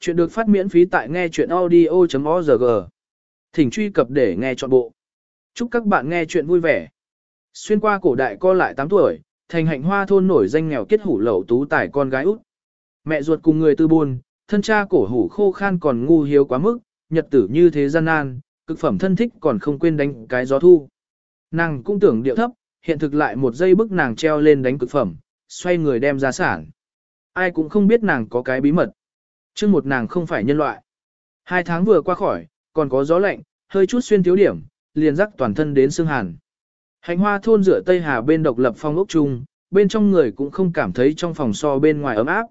Chuyện được phát miễn phí tại nghe chuyện audio.org. Thỉnh truy cập để nghe trọn bộ. Chúc các bạn nghe chuyện vui vẻ. Xuyên qua cổ đại co lại 8 tuổi, thành hạnh hoa thôn nổi danh nghèo kết hủ lậu tú tài con gái út. Mẹ ruột cùng người tư buôn, thân cha cổ hủ khô khan còn ngu hiếu quá mức, nhật tử như thế gian nan, cực phẩm thân thích còn không quên đánh cái gió thu. Nàng cũng tưởng điệu thấp, hiện thực lại một giây bức nàng treo lên đánh cực phẩm, xoay người đem ra sản. Ai cũng không biết nàng có cái bí mật. Chương một nàng không phải nhân loại. Hai tháng vừa qua khỏi, còn có gió lạnh, hơi chút xuyên thiếu điểm, liền rắc toàn thân đến xương hàn. Hành hoa thôn rửa Tây Hà bên độc lập phong ốc chung, bên trong người cũng không cảm thấy trong phòng so bên ngoài ấm áp.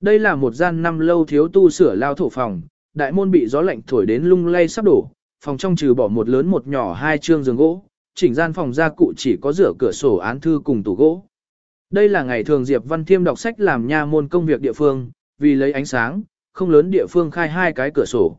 Đây là một gian năm lâu thiếu tu sửa lao thổ phòng, đại môn bị gió lạnh thổi đến lung lay sắp đổ, phòng trong trừ bỏ một lớn một nhỏ hai trương giường gỗ, chỉnh gian phòng gia cụ chỉ có rửa cửa sổ án thư cùng tủ gỗ. Đây là ngày thường Diệp Văn Thiêm đọc sách làm nha môn công việc địa phương, vì lấy ánh sáng, không lớn địa phương khai hai cái cửa sổ.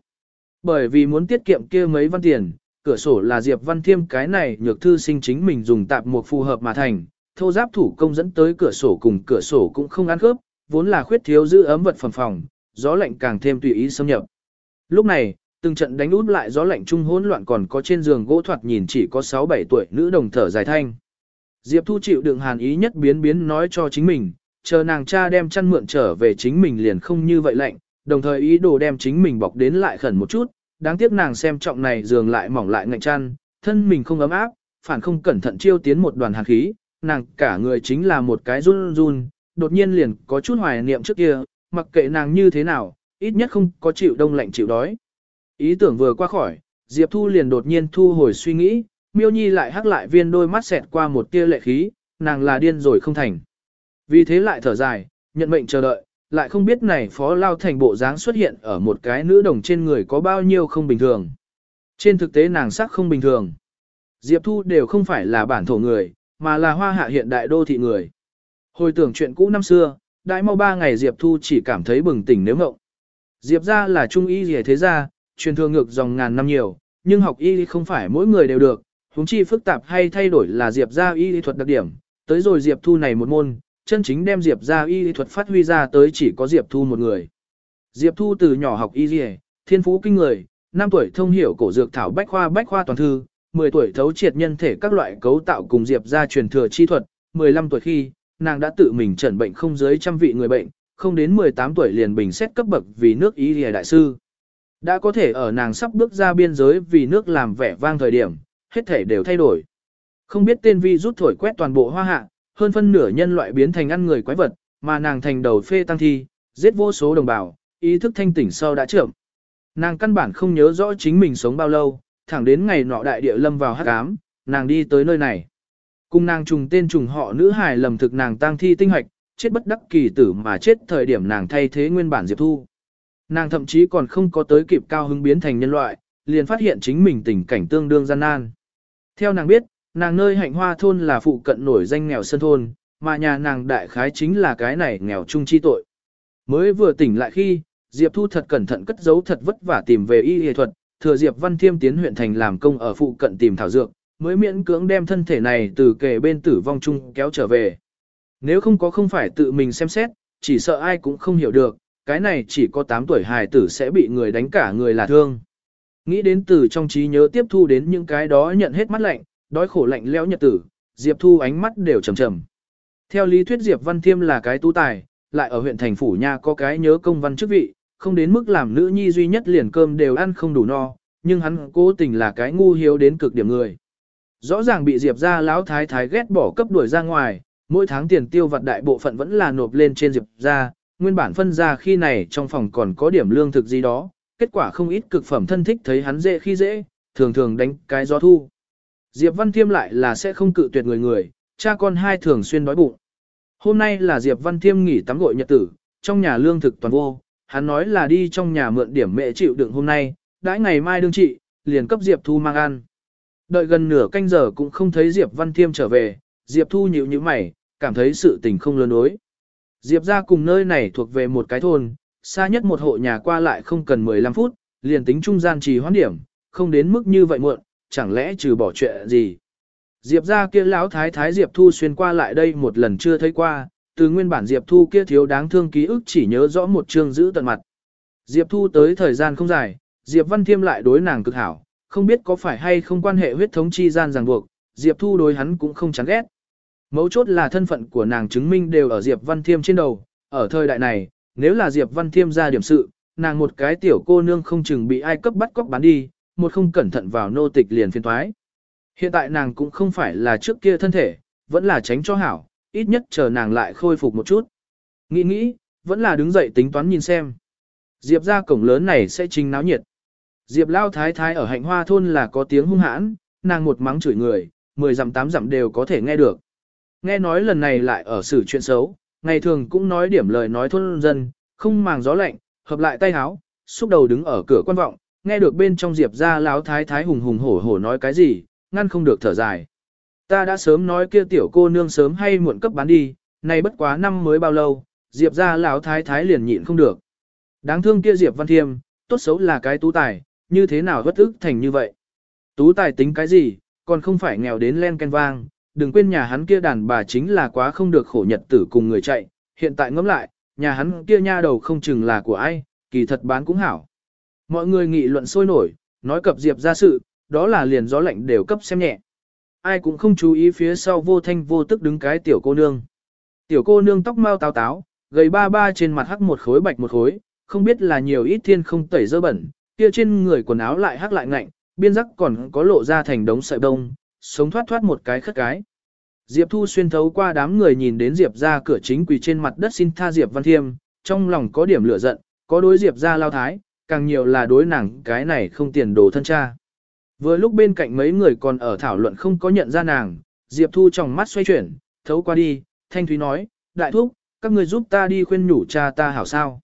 Bởi vì muốn tiết kiệm kia mấy văn tiền, cửa sổ là Diệp Văn Thiêm cái này nhược thư sinh chính mình dùng tạp một phù hợp mà thành, thô giáp thủ công dẫn tới cửa sổ cùng cửa sổ cũng không ăn khớp, vốn là khuyết thiếu giữ ấm vật phẩm phòng, gió lạnh càng thêm tùy ý xâm nhập. Lúc này, từng trận đánh út lại gió lạnh trung hỗn loạn còn có trên giường gỗ thoạt nhìn chỉ có 6-7 tuổi nữ đồng thở dài thanh. Diệp Thu chịu đựng hàn ý nhất biến biến nói cho chính mình, chờ nàng cha đem chăn mượn trở về chính mình liền không như vậy lạnh, đồng thời ý đồ đem chính mình bọc đến lại khẩn một chút, đáng tiếc nàng xem trọng này giường lại mỏng lại ngạnh chăn, thân mình không ấm áp, phản không cẩn thận chiêu tiến một đoàn hàn khí, nàng cả người chính là một cái run run, đột nhiên liền có chút hoài niệm trước kia, mặc kệ nàng như thế nào, ít nhất không có chịu đông lạnh chịu đói. Ý tưởng vừa qua khỏi, Diệp Thu liền đột nhiên thu hồi suy nghĩ, miêu nhi lại hắc lại viên đôi mắt xẹt qua một tia lệ khí, nàng là điên rồi không thành. Vì thế lại thở dài, nhận mệnh chờ đợi, lại không biết này phó lao thành bộ dáng xuất hiện ở một cái nữ đồng trên người có bao nhiêu không bình thường. Trên thực tế nàng sắc không bình thường. Diệp Thu đều không phải là bản thổ người, mà là hoa hạ hiện đại đô thị người. Hồi tưởng chuyện cũ năm xưa, đại mau ba ngày Diệp Thu chỉ cảm thấy bừng tỉnh nếu ngộng. Diệp ra là trung y gì thế ra, truyền thừa ngược dòng ngàn năm nhiều, nhưng học y không phải mỗi người đều được, huống chi phức tạp hay thay đổi là Diệp ra y thuật đặc điểm. Tới rồi Diệp Thu này một môn, chân chính đem Diệp ra y thuật phát huy ra tới chỉ có Diệp Thu một người. Diệp Thu từ nhỏ học y dì thiên phú kinh người, 5 tuổi thông hiểu cổ dược thảo bách khoa bách khoa toàn thư, 10 tuổi thấu triệt nhân thể các loại cấu tạo cùng Diệp ra truyền thừa chi thuật, 15 tuổi khi, nàng đã tự mình chẩn bệnh không dưới trăm vị người bệnh, không đến 18 tuổi liền bình xét cấp bậc vì nước y dì đại sư. Đã có thể ở nàng sắp bước ra biên giới vì nước làm vẻ vang thời điểm, hết thể đều thay đổi. Không biết tên vi rút thổi quét toàn bộ hoa hạ, hơn phân nửa nhân loại biến thành ăn người quái vật, mà nàng thành đầu phê tăng thi, giết vô số đồng bào, ý thức thanh tỉnh sau đã trưởng. Nàng căn bản không nhớ rõ chính mình sống bao lâu, thẳng đến ngày nọ đại địa lâm vào hắc ám, nàng đi tới nơi này. Cùng nàng trùng tên trùng họ nữ hài lầm thực nàng tăng thi tinh hoạch, chết bất đắc kỳ tử mà chết thời điểm nàng thay thế nguyên bản Diệp Thu. Nàng thậm chí còn không có tới kịp cao hứng biến thành nhân loại, liền phát hiện chính mình tình cảnh tương đương gian nan. Theo nàng biết, nàng nơi hạnh hoa thôn là phụ cận nổi danh nghèo sân thôn, mà nhà nàng đại khái chính là cái này nghèo chung chi tội. Mới vừa tỉnh lại khi, Diệp Thu thật cẩn thận cất giấu thật vất vả tìm về y y thuật, thừa Diệp Văn Thiêm tiến huyện thành làm công ở phụ cận tìm thảo dược, mới miễn cưỡng đem thân thể này từ kề bên tử vong chung kéo trở về. Nếu không có không phải tự mình xem xét, chỉ sợ ai cũng không hiểu được, cái này chỉ có 8 tuổi hài tử sẽ bị người đánh cả người là thương. Nghĩ đến từ trong trí nhớ tiếp thu đến những cái đó nhận hết mắt lạnh, đói khổ lạnh lẽo nhật tử, Diệp Thu ánh mắt đều trầm trầm. Theo lý thuyết Diệp Văn Thiêm là cái tu tài, lại ở huyện thành phủ nha có cái nhớ công văn chức vị, không đến mức làm nữ nhi duy nhất liền cơm đều ăn không đủ no, nhưng hắn cố tình là cái ngu hiếu đến cực điểm người. Rõ ràng bị Diệp gia lão thái thái ghét bỏ cấp đuổi ra ngoài, mỗi tháng tiền tiêu vặt đại bộ phận vẫn là nộp lên trên Diệp gia nguyên bản phân ra khi này trong phòng còn có điểm lương thực gì đó, kết quả không ít cực phẩm thân thích thấy hắn dễ khi dễ, thường thường đánh cái gió thu. Diệp Văn Thiêm lại là sẽ không cự tuyệt người người, cha con hai thường xuyên đói bụng. Hôm nay là Diệp Văn Thiêm nghỉ tắm gội nhật tử, trong nhà lương thực toàn vô, hắn nói là đi trong nhà mượn điểm mẹ chịu đựng hôm nay, đãi ngày mai đương trị, liền cấp Diệp Thu mang ăn. Đợi gần nửa canh giờ cũng không thấy Diệp Văn Thiêm trở về, Diệp Thu nhíu nhíu mày, cảm thấy sự tình không lớn đối. Diệp ra cùng nơi này thuộc về một cái thôn, xa nhất một hộ nhà qua lại không cần 15 phút, liền tính trung gian trì hoãn điểm, không đến mức như vậy muộn, chẳng lẽ trừ bỏ chuyện gì. Diệp ra kia lão thái thái Diệp Thu xuyên qua lại đây một lần chưa thấy qua, từ nguyên bản Diệp Thu kia thiếu đáng thương ký ức chỉ nhớ rõ một chương giữ tận mặt. Diệp Thu tới thời gian không dài, Diệp Văn Thiêm lại đối nàng cực hảo, không biết có phải hay không quan hệ huyết thống chi gian ràng buộc, Diệp Thu đối hắn cũng không chán ghét. Mấu chốt là thân phận của nàng chứng minh đều ở Diệp Văn Thiêm trên đầu, ở thời đại này, nếu là Diệp Văn Thiêm ra điểm sự, nàng một cái tiểu cô nương không chừng bị ai cấp bắt cóc bán đi, một không cẩn thận vào nô tịch liền phiền thoái. Hiện tại nàng cũng không phải là trước kia thân thể, vẫn là tránh cho hảo, ít nhất chờ nàng lại khôi phục một chút. Nghĩ nghĩ, vẫn là đứng dậy tính toán nhìn xem. Diệp ra cổng lớn này sẽ trình náo nhiệt. Diệp lao thái thái ở hạnh hoa thôn là có tiếng hung hãn, nàng một mắng chửi người, mười dặm tám dặm đều có thể nghe được. Nghe nói lần này lại ở xử chuyện xấu, ngày thường cũng nói điểm lời nói thôn dân, không màng gió lạnh, hợp lại tay háo, xúc đầu đứng ở cửa quan vọng, nghe được bên trong Diệp ra láo thái thái hùng hùng hổ hổ nói cái gì, ngăn không được thở dài. Ta đã sớm nói kia tiểu cô nương sớm hay muộn cấp bán đi, nay bất quá năm mới bao lâu, Diệp ra lão thái thái liền nhịn không được. Đáng thương kia Diệp Văn Thiêm, tốt xấu là cái tú tài, như thế nào bất ức thành như vậy. Tú tài tính cái gì, còn không phải nghèo đến len ken vang, đừng quên nhà hắn kia đàn bà chính là quá không được khổ nhật tử cùng người chạy, hiện tại ngẫm lại, nhà hắn kia nha đầu không chừng là của ai, kỳ thật bán cũng hảo. Mọi người nghị luận sôi nổi, nói cập Diệp ra sự, đó là liền gió lạnh đều cấp xem nhẹ. Ai cũng không chú ý phía sau vô thanh vô tức đứng cái tiểu cô nương. Tiểu cô nương tóc mau táo táo, gầy ba ba trên mặt hắc một khối bạch một khối, không biết là nhiều ít thiên không tẩy dơ bẩn, kia trên người quần áo lại hắc lại ngạnh, biên rắc còn có lộ ra thành đống sợi đông, sống thoát thoát một cái khất cái. Diệp Thu xuyên thấu qua đám người nhìn đến Diệp ra cửa chính quỳ trên mặt đất xin tha Diệp Văn Thiêm, trong lòng có điểm lửa giận, có đối Diệp ra lao thái, càng nhiều là đối nàng cái này không tiền đồ thân cha. Vừa lúc bên cạnh mấy người còn ở thảo luận không có nhận ra nàng, Diệp Thu trong mắt xoay chuyển, thấu qua đi, Thanh Thúy nói, đại thúc, các người giúp ta đi khuyên nhủ cha ta hảo sao.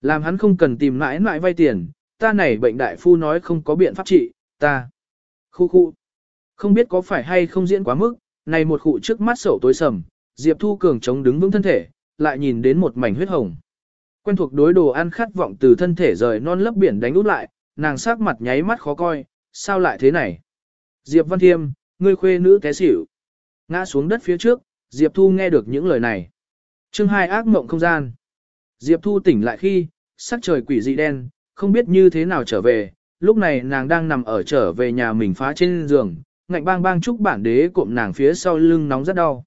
Làm hắn không cần tìm mãi mãi vay tiền, ta này bệnh đại phu nói không có biện pháp trị, ta. Khu khu. Không biết có phải hay không diễn quá mức, này một khu trước mắt sổ tối sầm, Diệp Thu Cường chống đứng vững thân thể, lại nhìn đến một mảnh huyết hồng. Quen thuộc đối đồ ăn khát vọng từ thân thể rời non lấp biển đánh út lại, nàng sắc mặt nháy mắt khó coi, sao lại thế này? Diệp Văn Thiêm, ngươi khuê nữ té xỉu. Ngã xuống đất phía trước, Diệp Thu nghe được những lời này. chương hai ác mộng không gian. Diệp Thu tỉnh lại khi, sắc trời quỷ dị đen, không biết như thế nào trở về, lúc này nàng đang nằm ở trở về nhà mình phá trên giường, ngạnh bang bang chúc bản đế cụm nàng phía sau lưng nóng rất đau.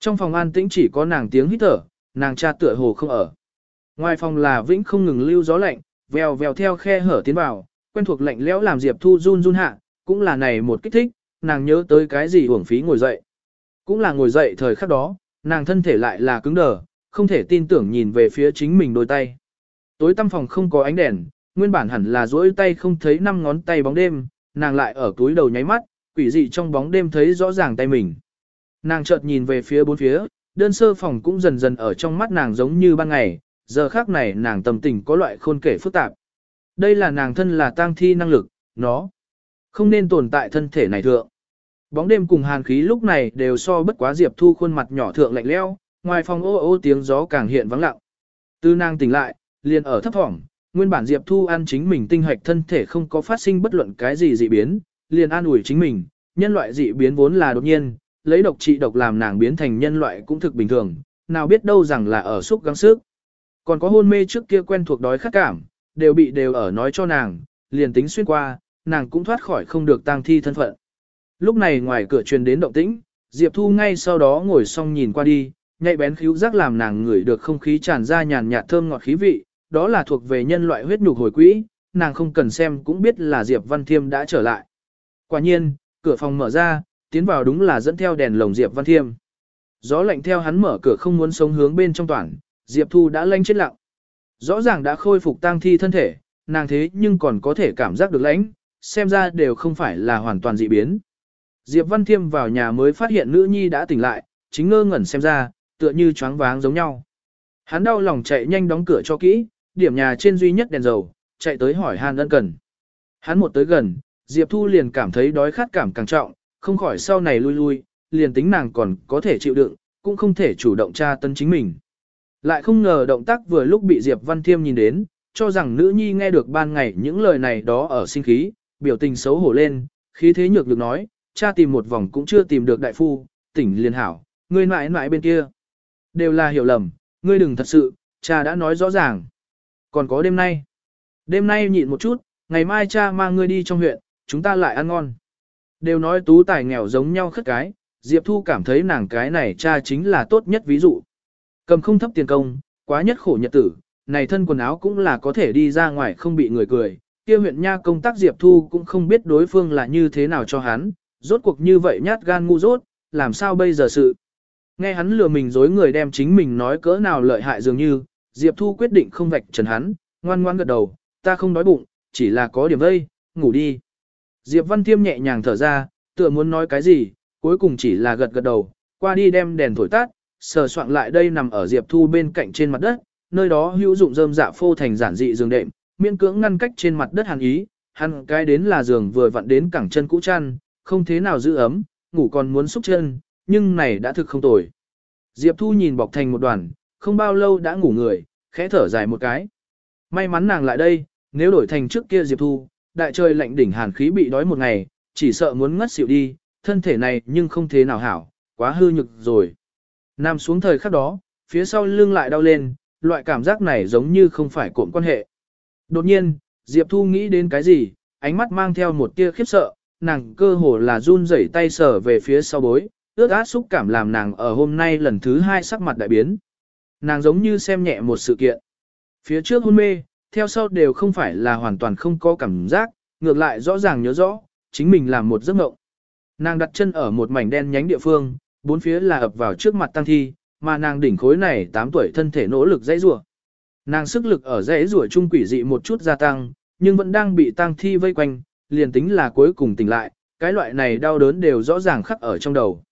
Trong phòng an tĩnh chỉ có nàng tiếng hít thở, nàng cha tựa hồ không ở. Ngoài phòng là vĩnh không ngừng lưu gió lạnh, vèo vèo theo khe hở tiến vào, quen thuộc lạnh lẽo làm Diệp Thu run run hạ, cũng là này một kích thích, nàng nhớ tới cái gì uổng phí ngồi dậy. Cũng là ngồi dậy thời khắc đó, nàng thân thể lại là cứng đờ, không thể tin tưởng nhìn về phía chính mình đôi tay. Tối tăm phòng không có ánh đèn, nguyên bản hẳn là duỗi tay không thấy năm ngón tay bóng đêm, nàng lại ở túi đầu nháy mắt, quỷ dị trong bóng đêm thấy rõ ràng tay mình. Nàng chợt nhìn về phía bốn phía, đơn sơ phòng cũng dần dần ở trong mắt nàng giống như ban ngày, giờ khác này nàng tâm tình có loại khôn kể phức tạp. Đây là nàng thân là tang thi năng lực, nó không nên tồn tại thân thể này thượng. Bóng đêm cùng hàn khí lúc này đều so bất quá Diệp Thu khuôn mặt nhỏ thượng lạnh leo, ngoài phòng ô ô tiếng gió càng hiện vắng lặng. Tư nàng tỉnh lại, liền ở thấp thỏm, nguyên bản Diệp Thu ăn chính mình tinh hoạch thân thể không có phát sinh bất luận cái gì dị biến, liền an ủi chính mình, nhân loại dị biến vốn là đột nhiên, lấy độc trị độc làm nàng biến thành nhân loại cũng thực bình thường, nào biết đâu rằng là ở xúc gắng sức. Còn có hôn mê trước kia quen thuộc đói khát cảm, đều bị đều ở nói cho nàng, liền tính xuyên qua, nàng cũng thoát khỏi không được tang thi thân phận. Lúc này ngoài cửa truyền đến động tĩnh, Diệp Thu ngay sau đó ngồi xong nhìn qua đi, nhạy bén khíu giác làm nàng ngửi được không khí tràn ra nhàn nhạt thơm ngọt khí vị, đó là thuộc về nhân loại huyết nhục hồi quỹ, nàng không cần xem cũng biết là Diệp Văn Thiêm đã trở lại. Quả nhiên, cửa phòng mở ra, tiến vào đúng là dẫn theo đèn lồng Diệp Văn Thiêm. Gió lạnh theo hắn mở cửa không muốn sống hướng bên trong toàn, Diệp Thu đã lanh chết lặng. Rõ ràng đã khôi phục tang thi thân thể, nàng thế nhưng còn có thể cảm giác được lãnh, xem ra đều không phải là hoàn toàn dị biến. Diệp Văn Thiêm vào nhà mới phát hiện nữ nhi đã tỉnh lại, chính ngơ ngẩn xem ra, tựa như choáng váng giống nhau. Hắn đau lòng chạy nhanh đóng cửa cho kỹ, điểm nhà trên duy nhất đèn dầu, chạy tới hỏi Hàn ân cần. Hắn một tới gần, Diệp Thu liền cảm thấy đói khát cảm càng trọng, không khỏi sau này lui lui, liền tính nàng còn có thể chịu đựng, cũng không thể chủ động tra tấn chính mình. Lại không ngờ động tác vừa lúc bị Diệp Văn Thiêm nhìn đến, cho rằng nữ nhi nghe được ban ngày những lời này đó ở sinh khí, biểu tình xấu hổ lên, khí thế nhược được nói, cha tìm một vòng cũng chưa tìm được đại phu, tỉnh liền hảo, ngươi mãi mãi bên kia. Đều là hiểu lầm, ngươi đừng thật sự, cha đã nói rõ ràng. Còn có đêm nay, Đêm nay nhịn một chút, ngày mai cha mang ngươi đi trong huyện, chúng ta lại ăn ngon. Đều nói tú tài nghèo giống nhau khất cái, Diệp Thu cảm thấy nàng cái này cha chính là tốt nhất ví dụ. Cầm không thấp tiền công, quá nhất khổ nhật tử, này thân quần áo cũng là có thể đi ra ngoài không bị người cười. Kia huyện nha công tác Diệp Thu cũng không biết đối phương là như thế nào cho hắn, rốt cuộc như vậy nhát gan ngu dốt, làm sao bây giờ sự. Nghe hắn lừa mình dối người đem chính mình nói cỡ nào lợi hại dường như, Diệp Thu quyết định không vạch trần hắn, ngoan ngoan gật đầu, ta không đói bụng, chỉ là có điểm vây, ngủ đi. Diệp Văn Thiêm nhẹ nhàng thở ra, tựa muốn nói cái gì, cuối cùng chỉ là gật gật đầu, qua đi đem đèn thổi tắt, sờ soạn lại đây nằm ở Diệp Thu bên cạnh trên mặt đất, nơi đó hữu dụng rơm dạ phô thành giản dị giường đệm, miễn cưỡng ngăn cách trên mặt đất hàn ý, hắn cái đến là giường vừa vặn đến cẳng chân cũ chăn, không thế nào giữ ấm, ngủ còn muốn xúc chân, nhưng này đã thực không tồi. Diệp Thu nhìn bọc thành một đoàn, không bao lâu đã ngủ người, khẽ thở dài một cái. May mắn nàng lại đây, nếu đổi thành trước kia Diệp Thu, đại trời lạnh đỉnh hàn khí bị đói một ngày, chỉ sợ muốn ngất xỉu đi, thân thể này nhưng không thế nào hảo, quá hư nhực rồi. Nằm xuống thời khắc đó, phía sau lưng lại đau lên, loại cảm giác này giống như không phải cộm quan hệ. Đột nhiên, Diệp Thu nghĩ đến cái gì, ánh mắt mang theo một tia khiếp sợ, nàng cơ hồ là run rẩy tay sờ về phía sau bối, ước át xúc cảm làm nàng ở hôm nay lần thứ hai sắc mặt đại biến. Nàng giống như xem nhẹ một sự kiện. Phía trước hôn mê, theo sau đều không phải là hoàn toàn không có cảm giác, ngược lại rõ ràng nhớ rõ, chính mình làm một giấc mộng. Nàng đặt chân ở một mảnh đen nhánh địa phương, bốn phía là ập vào trước mặt tăng thi, mà nàng đỉnh khối này 8 tuổi thân thể nỗ lực dãy rủa. Nàng sức lực ở dãy rủa trung quỷ dị một chút gia tăng, nhưng vẫn đang bị tăng thi vây quanh, liền tính là cuối cùng tỉnh lại, cái loại này đau đớn đều rõ ràng khắc ở trong đầu.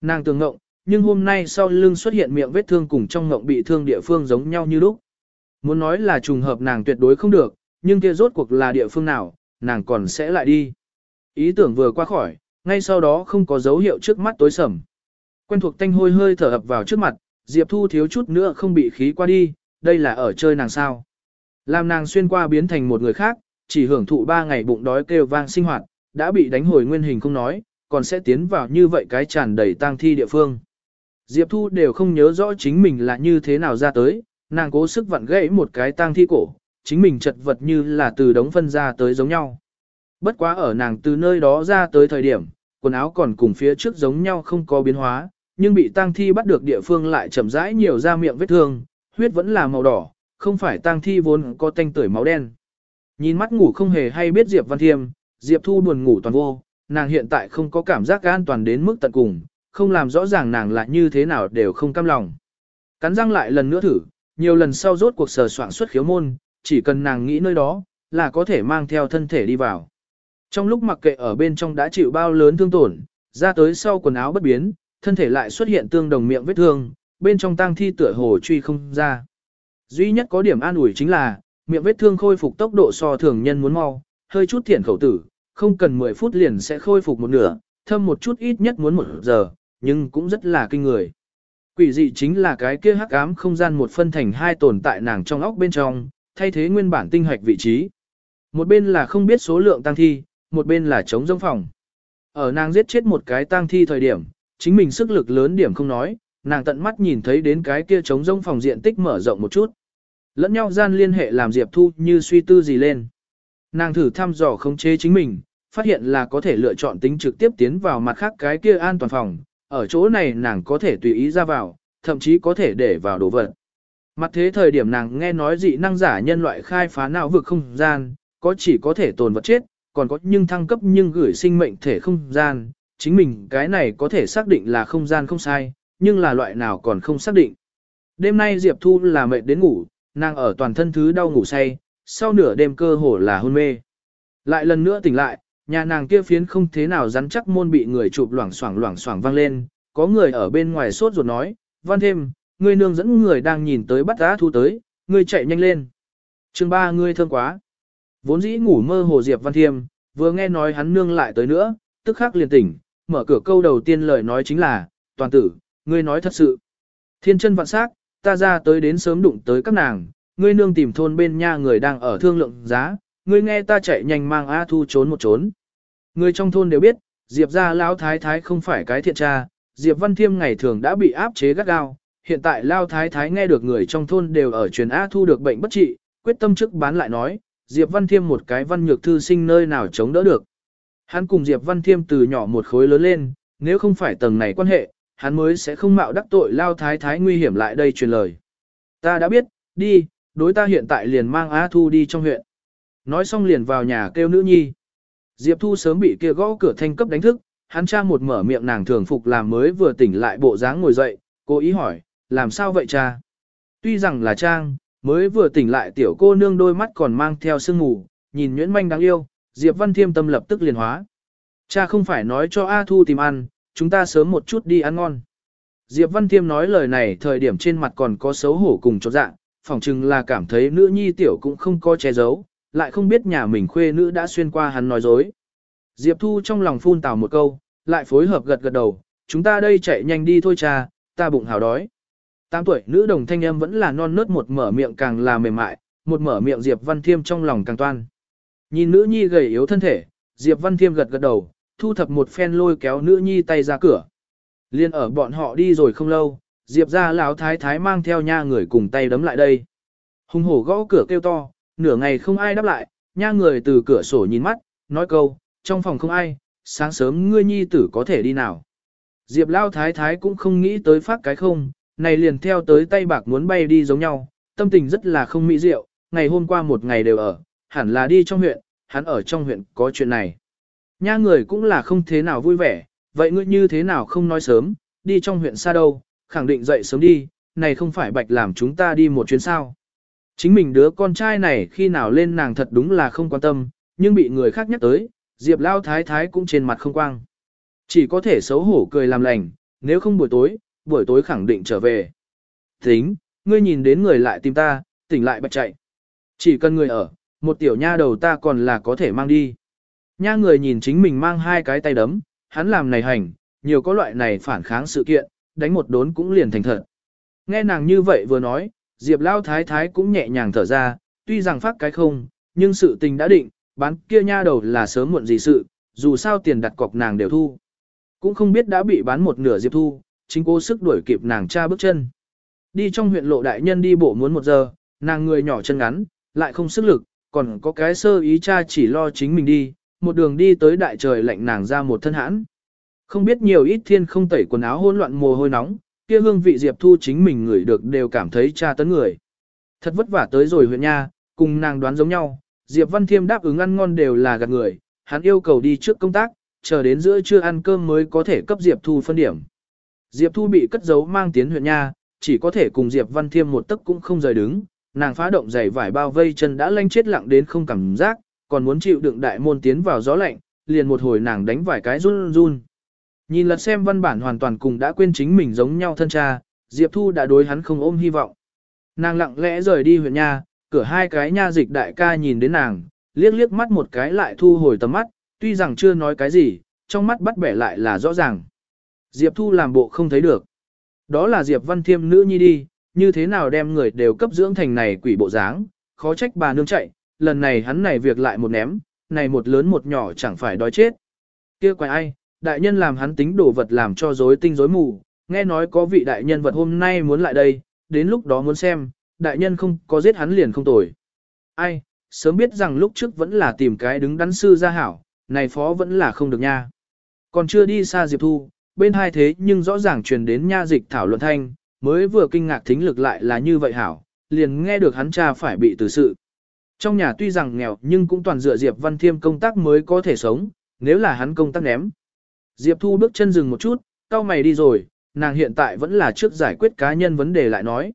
Nàng tường ngộng, nhưng hôm nay sau lưng xuất hiện miệng vết thương cùng trong ngộng bị thương địa phương giống nhau như lúc. Muốn nói là trùng hợp nàng tuyệt đối không được, nhưng kia rốt cuộc là địa phương nào, nàng còn sẽ lại đi. Ý tưởng vừa qua khỏi, ngay sau đó không có dấu hiệu trước mắt tối sầm. Quen thuộc tanh hôi hơi thở ập vào trước mặt, Diệp Thu thiếu chút nữa không bị khí qua đi, đây là ở chơi nàng sao. Làm nàng xuyên qua biến thành một người khác, chỉ hưởng thụ ba ngày bụng đói kêu vang sinh hoạt, đã bị đánh hồi nguyên hình không nói, còn sẽ tiến vào như vậy cái tràn đầy tang thi địa phương. Diệp Thu đều không nhớ rõ chính mình là như thế nào ra tới, nàng cố sức vặn gãy một cái tang thi cổ, chính mình chật vật như là từ đống phân ra tới giống nhau. Bất quá ở nàng từ nơi đó ra tới thời điểm, quần áo còn cùng phía trước giống nhau không có biến hóa, nhưng bị tang thi bắt được địa phương lại chậm rãi nhiều ra miệng vết thương, huyết vẫn là màu đỏ, không phải tang thi vốn có tanh tưởi máu đen. Nhìn mắt ngủ không hề hay biết Diệp Văn Thiêm, Diệp Thu buồn ngủ toàn vô, nàng hiện tại không có cảm giác an toàn đến mức tận cùng, không làm rõ ràng nàng là như thế nào đều không cam lòng. Cắn răng lại lần nữa thử, nhiều lần sau rốt cuộc sờ soạn xuất khiếu môn, chỉ cần nàng nghĩ nơi đó, là có thể mang theo thân thể đi vào. Trong lúc mặc kệ ở bên trong đã chịu bao lớn thương tổn, ra tới sau quần áo bất biến, thân thể lại xuất hiện tương đồng miệng vết thương, bên trong tang thi tựa hồ truy không ra. Duy nhất có điểm an ủi chính là, miệng vết thương khôi phục tốc độ so thường nhân muốn mau, hơi chút thiện khẩu tử, không cần 10 phút liền sẽ khôi phục một nửa, thâm một chút ít nhất muốn một giờ, nhưng cũng rất là kinh người. Quỷ dị chính là cái kia hắc ám không gian một phân thành hai tồn tại nàng trong óc bên trong, thay thế nguyên bản tinh hoạch vị trí. Một bên là không biết số lượng tăng thi, một bên là chống giống phòng. Ở nàng giết chết một cái tăng thi thời điểm, chính mình sức lực lớn điểm không nói, nàng tận mắt nhìn thấy đến cái kia chống rông phòng diện tích mở rộng một chút. Lẫn nhau gian liên hệ làm Diệp Thu như suy tư gì lên. Nàng thử thăm dò khống chế chính mình, phát hiện là có thể lựa chọn tính trực tiếp tiến vào mặt khác cái kia an toàn phòng, ở chỗ này nàng có thể tùy ý ra vào, thậm chí có thể để vào đồ vật. Mặt thế thời điểm nàng nghe nói dị năng giả nhân loại khai phá não vực không gian, có chỉ có thể tồn vật chết, còn có nhưng thăng cấp nhưng gửi sinh mệnh thể không gian, chính mình cái này có thể xác định là không gian không sai, nhưng là loại nào còn không xác định. Đêm nay Diệp Thu là mệt đến ngủ, nàng ở toàn thân thứ đau ngủ say, sau nửa đêm cơ hồ là hôn mê. Lại lần nữa tỉnh lại, nhà nàng kia phiến không thế nào rắn chắc môn bị người chụp loảng xoảng loảng xoảng vang lên, có người ở bên ngoài sốt ruột nói, văn thêm, ngươi nương dẫn người đang nhìn tới bắt giá thu tới, ngươi chạy nhanh lên. chương ba ngươi thương quá. Vốn dĩ ngủ mơ hồ Diệp Văn Thiêm, vừa nghe nói hắn nương lại tới nữa, tức khắc liền tỉnh, mở cửa câu đầu tiên lời nói chính là, toàn tử, ngươi nói thật sự. Thiên chân vạn sắc, ta ra tới đến sớm đụng tới các nàng, ngươi nương tìm thôn bên nha người đang ở thương lượng giá, ngươi nghe ta chạy nhanh mang A Thu trốn một trốn. Người trong thôn đều biết, Diệp gia lão thái thái không phải cái thiện tra, Diệp Văn Thiêm ngày thường đã bị áp chế gắt gao, hiện tại lão thái thái nghe được người trong thôn đều ở truyền A Thu được bệnh bất trị, quyết tâm trước bán lại nói, Diệp Văn Thiêm một cái văn nhược thư sinh nơi nào chống đỡ được. Hắn cùng Diệp Văn Thiêm từ nhỏ một khối lớn lên, nếu không phải tầng này quan hệ, hắn mới sẽ không mạo đắc tội lao thái thái nguy hiểm lại đây truyền lời. Ta đã biết, đi, đối ta hiện tại liền mang Á Thu đi trong huyện. Nói xong liền vào nhà kêu nữ nhi. Diệp Thu sớm bị kia gõ cửa thanh cấp đánh thức, hắn cha một mở miệng nàng thường phục làm mới vừa tỉnh lại bộ dáng ngồi dậy, cố ý hỏi, làm sao vậy cha? Tuy rằng là trang, mới vừa tỉnh lại tiểu cô nương đôi mắt còn mang theo sương mù, nhìn nhuyễn manh đáng yêu, Diệp Văn Thiêm tâm lập tức liền hóa. Cha không phải nói cho A Thu tìm ăn, chúng ta sớm một chút đi ăn ngon. Diệp Văn Thiêm nói lời này thời điểm trên mặt còn có xấu hổ cùng cho dạng, phỏng chừng là cảm thấy nữ nhi tiểu cũng không có che giấu, lại không biết nhà mình khuê nữ đã xuyên qua hắn nói dối. Diệp Thu trong lòng phun tào một câu, lại phối hợp gật gật đầu, chúng ta đây chạy nhanh đi thôi cha, ta bụng hào đói. Tám tuổi nữ đồng thanh em vẫn là non nớt một mở miệng càng là mềm mại, một mở miệng Diệp Văn Thiêm trong lòng càng toan. Nhìn nữ nhi gầy yếu thân thể, Diệp Văn Thiêm gật gật đầu, thu thập một phen lôi kéo nữ nhi tay ra cửa. Liên ở bọn họ đi rồi không lâu, Diệp ra lão thái thái mang theo nha người cùng tay đấm lại đây. Hùng hổ gõ cửa kêu to, nửa ngày không ai đáp lại, nha người từ cửa sổ nhìn mắt, nói câu, trong phòng không ai, sáng sớm ngươi nhi tử có thể đi nào. Diệp lao thái thái cũng không nghĩ tới phát cái không, này liền theo tới tay bạc muốn bay đi giống nhau, tâm tình rất là không mỹ diệu, ngày hôm qua một ngày đều ở, hẳn là đi trong huyện, hắn ở trong huyện có chuyện này. Nha người cũng là không thế nào vui vẻ, vậy ngươi như thế nào không nói sớm, đi trong huyện xa đâu, khẳng định dậy sớm đi, này không phải bạch làm chúng ta đi một chuyến sao. Chính mình đứa con trai này khi nào lên nàng thật đúng là không quan tâm, nhưng bị người khác nhắc tới, Diệp Lao Thái Thái cũng trên mặt không quang. Chỉ có thể xấu hổ cười làm lành, nếu không buổi tối, buổi tối khẳng định trở về. Tính, ngươi nhìn đến người lại tìm ta, tỉnh lại bạch chạy. Chỉ cần người ở, một tiểu nha đầu ta còn là có thể mang đi. Nha người nhìn chính mình mang hai cái tay đấm, hắn làm này hành, nhiều có loại này phản kháng sự kiện, đánh một đốn cũng liền thành thật. Nghe nàng như vậy vừa nói, Diệp Lao Thái Thái cũng nhẹ nhàng thở ra, tuy rằng phát cái không, nhưng sự tình đã định, bán kia nha đầu là sớm muộn gì sự, dù sao tiền đặt cọc nàng đều thu. Cũng không biết đã bị bán một nửa Diệp Thu, chính cố sức đuổi kịp nàng cha bước chân. Đi trong huyện lộ đại nhân đi bộ muốn một giờ, nàng người nhỏ chân ngắn, lại không sức lực, còn có cái sơ ý cha chỉ lo chính mình đi, một đường đi tới đại trời lạnh nàng ra một thân hãn. Không biết nhiều ít thiên không tẩy quần áo hỗn loạn mồ hôi nóng, kia hương vị Diệp Thu chính mình ngửi được đều cảm thấy cha tấn người. Thật vất vả tới rồi huyện nha, cùng nàng đoán giống nhau, Diệp Văn Thiêm đáp ứng ăn ngon đều là gạt người, hắn yêu cầu đi trước công tác, chờ đến giữa trưa ăn cơm mới có thể cấp Diệp Thu phân điểm. Diệp Thu bị cất giấu mang tiến huyện nha, chỉ có thể cùng Diệp Văn Thiêm một tấc cũng không rời đứng, nàng phá động giày vải bao vây chân đã lanh chết lặng đến không cảm giác, còn muốn chịu đựng đại môn tiến vào gió lạnh, liền một hồi nàng đánh vài cái run run. Nhìn lật xem văn bản hoàn toàn cùng đã quên chính mình giống nhau thân cha, Diệp Thu đã đối hắn không ôm hy vọng. Nàng lặng lẽ rời đi huyện nha, cửa hai cái nha dịch đại ca nhìn đến nàng, liếc liếc mắt một cái lại thu hồi tầm mắt, tuy rằng chưa nói cái gì, trong mắt bắt bẻ lại là rõ ràng. Diệp Thu làm bộ không thấy được. Đó là Diệp Văn Thiêm nữ nhi đi, như thế nào đem người đều cấp dưỡng thành này quỷ bộ dáng, khó trách bà nương chạy, lần này hắn này việc lại một ném, này một lớn một nhỏ chẳng phải đói chết. kia quái ai, đại nhân làm hắn tính đồ vật làm cho rối tinh rối mù, nghe nói có vị đại nhân vật hôm nay muốn lại đây, đến lúc đó muốn xem, đại nhân không có giết hắn liền không tồi. Ai, sớm biết rằng lúc trước vẫn là tìm cái đứng đắn sư ra hảo, này phó vẫn là không được nha. Còn chưa đi xa Diệp Thu, bên hai thế nhưng rõ ràng truyền đến nha dịch thảo luận thanh, mới vừa kinh ngạc thính lực lại là như vậy hảo, liền nghe được hắn cha phải bị tử sự. Trong nhà tuy rằng nghèo nhưng cũng toàn dựa Diệp Văn Thiêm công tác mới có thể sống, nếu là hắn công tác ném. Diệp Thu bước chân dừng một chút, cao mày đi rồi, nàng hiện tại vẫn là trước giải quyết cá nhân vấn đề lại nói.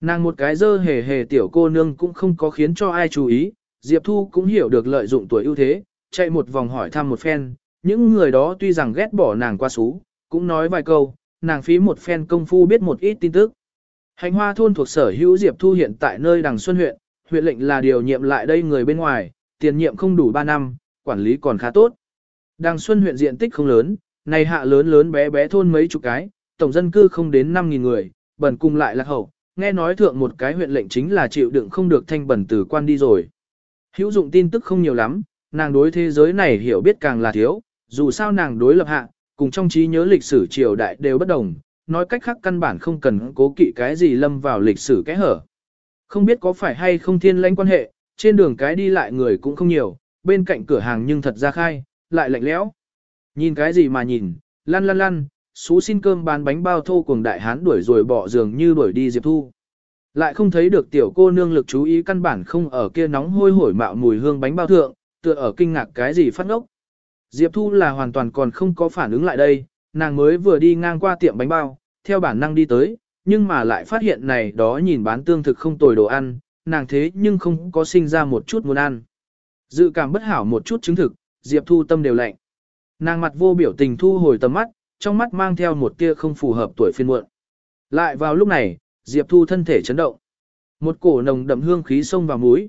Nàng một cái dơ hề hề tiểu cô nương cũng không có khiến cho ai chú ý, Diệp Thu cũng hiểu được lợi dụng tuổi ưu thế, chạy một vòng hỏi thăm một phen, những người đó tuy rằng ghét bỏ nàng qua xú, cũng nói vài câu, nàng phí một phen công phu biết một ít tin tức. Hành hoa thôn thuộc sở hữu Diệp Thu hiện tại nơi đằng Xuân huyện, huyện lệnh là điều nhiệm lại đây người bên ngoài, tiền nhiệm không đủ 3 năm, quản lý còn khá tốt. Đằng Xuân huyện diện tích không lớn, này hạ lớn lớn bé bé thôn mấy chục cái, tổng dân cư không đến 5.000 người, bẩn cùng lại là hậu, nghe nói thượng một cái huyện lệnh chính là chịu đựng không được thanh bẩn từ quan đi rồi. Hữu dụng tin tức không nhiều lắm, nàng đối thế giới này hiểu biết càng là thiếu, dù sao nàng đối lập hạ, cùng trong trí nhớ lịch sử triều đại đều bất đồng, nói cách khác căn bản không cần cố kỵ cái gì lâm vào lịch sử cái hở. Không biết có phải hay không thiên lãnh quan hệ, trên đường cái đi lại người cũng không nhiều, bên cạnh cửa hàng nhưng thật ra khai, lại lạnh lẽo. Nhìn cái gì mà nhìn, lăn lăn lăn, xú xin cơm bán bánh bao thô cuồng đại hán đuổi rồi bỏ giường như đuổi đi Diệp Thu. Lại không thấy được tiểu cô nương lực chú ý căn bản không ở kia nóng hôi hổi mạo mùi hương bánh bao thượng, tựa ở kinh ngạc cái gì phát ngốc. Diệp Thu là hoàn toàn còn không có phản ứng lại đây, nàng mới vừa đi ngang qua tiệm bánh bao, theo bản năng đi tới, nhưng mà lại phát hiện này đó nhìn bán tương thực không tồi đồ ăn, nàng thế nhưng không có sinh ra một chút muốn ăn. Dự cảm bất hảo một chút chứng thực, Diệp Thu tâm đều lạnh. Nàng mặt vô biểu tình thu hồi tầm mắt, trong mắt mang theo một tia không phù hợp tuổi phiên muộn. Lại vào lúc này, Diệp Thu thân thể chấn động. Một cổ nồng đậm hương khí xông vào mũi.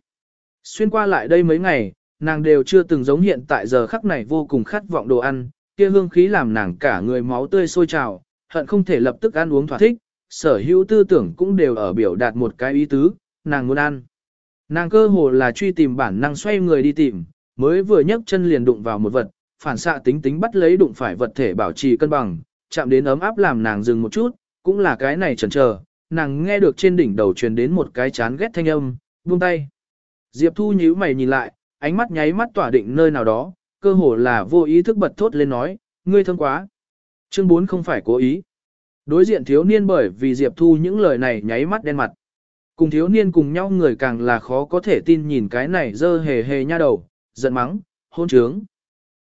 Xuyên qua lại đây mấy ngày, nàng đều chưa từng giống hiện tại giờ khắc này vô cùng khát vọng đồ ăn, kia hương khí làm nàng cả người máu tươi sôi trào, hận không thể lập tức ăn uống thỏa thích, sở hữu tư tưởng cũng đều ở biểu đạt một cái ý tứ, nàng muốn ăn. Nàng cơ hồ là truy tìm bản năng xoay người đi tìm, mới vừa nhấc chân liền đụng vào một vật, phản xạ tính tính bắt lấy đụng phải vật thể bảo trì cân bằng, chạm đến ấm áp làm nàng dừng một chút, cũng là cái này chần chờ, nàng nghe được trên đỉnh đầu truyền đến một cái chán ghét thanh âm, buông tay. Diệp Thu nhíu mày nhìn lại, ánh mắt nháy mắt tỏa định nơi nào đó, cơ hồ là vô ý thức bật thốt lên nói, ngươi thơm quá. Chương 4 không phải cố ý. Đối diện thiếu niên bởi vì Diệp Thu những lời này nháy mắt đen mặt. Cùng thiếu niên cùng nhau người càng là khó có thể tin nhìn cái này dơ hề hề nha đầu, giận mắng, hôn trướng.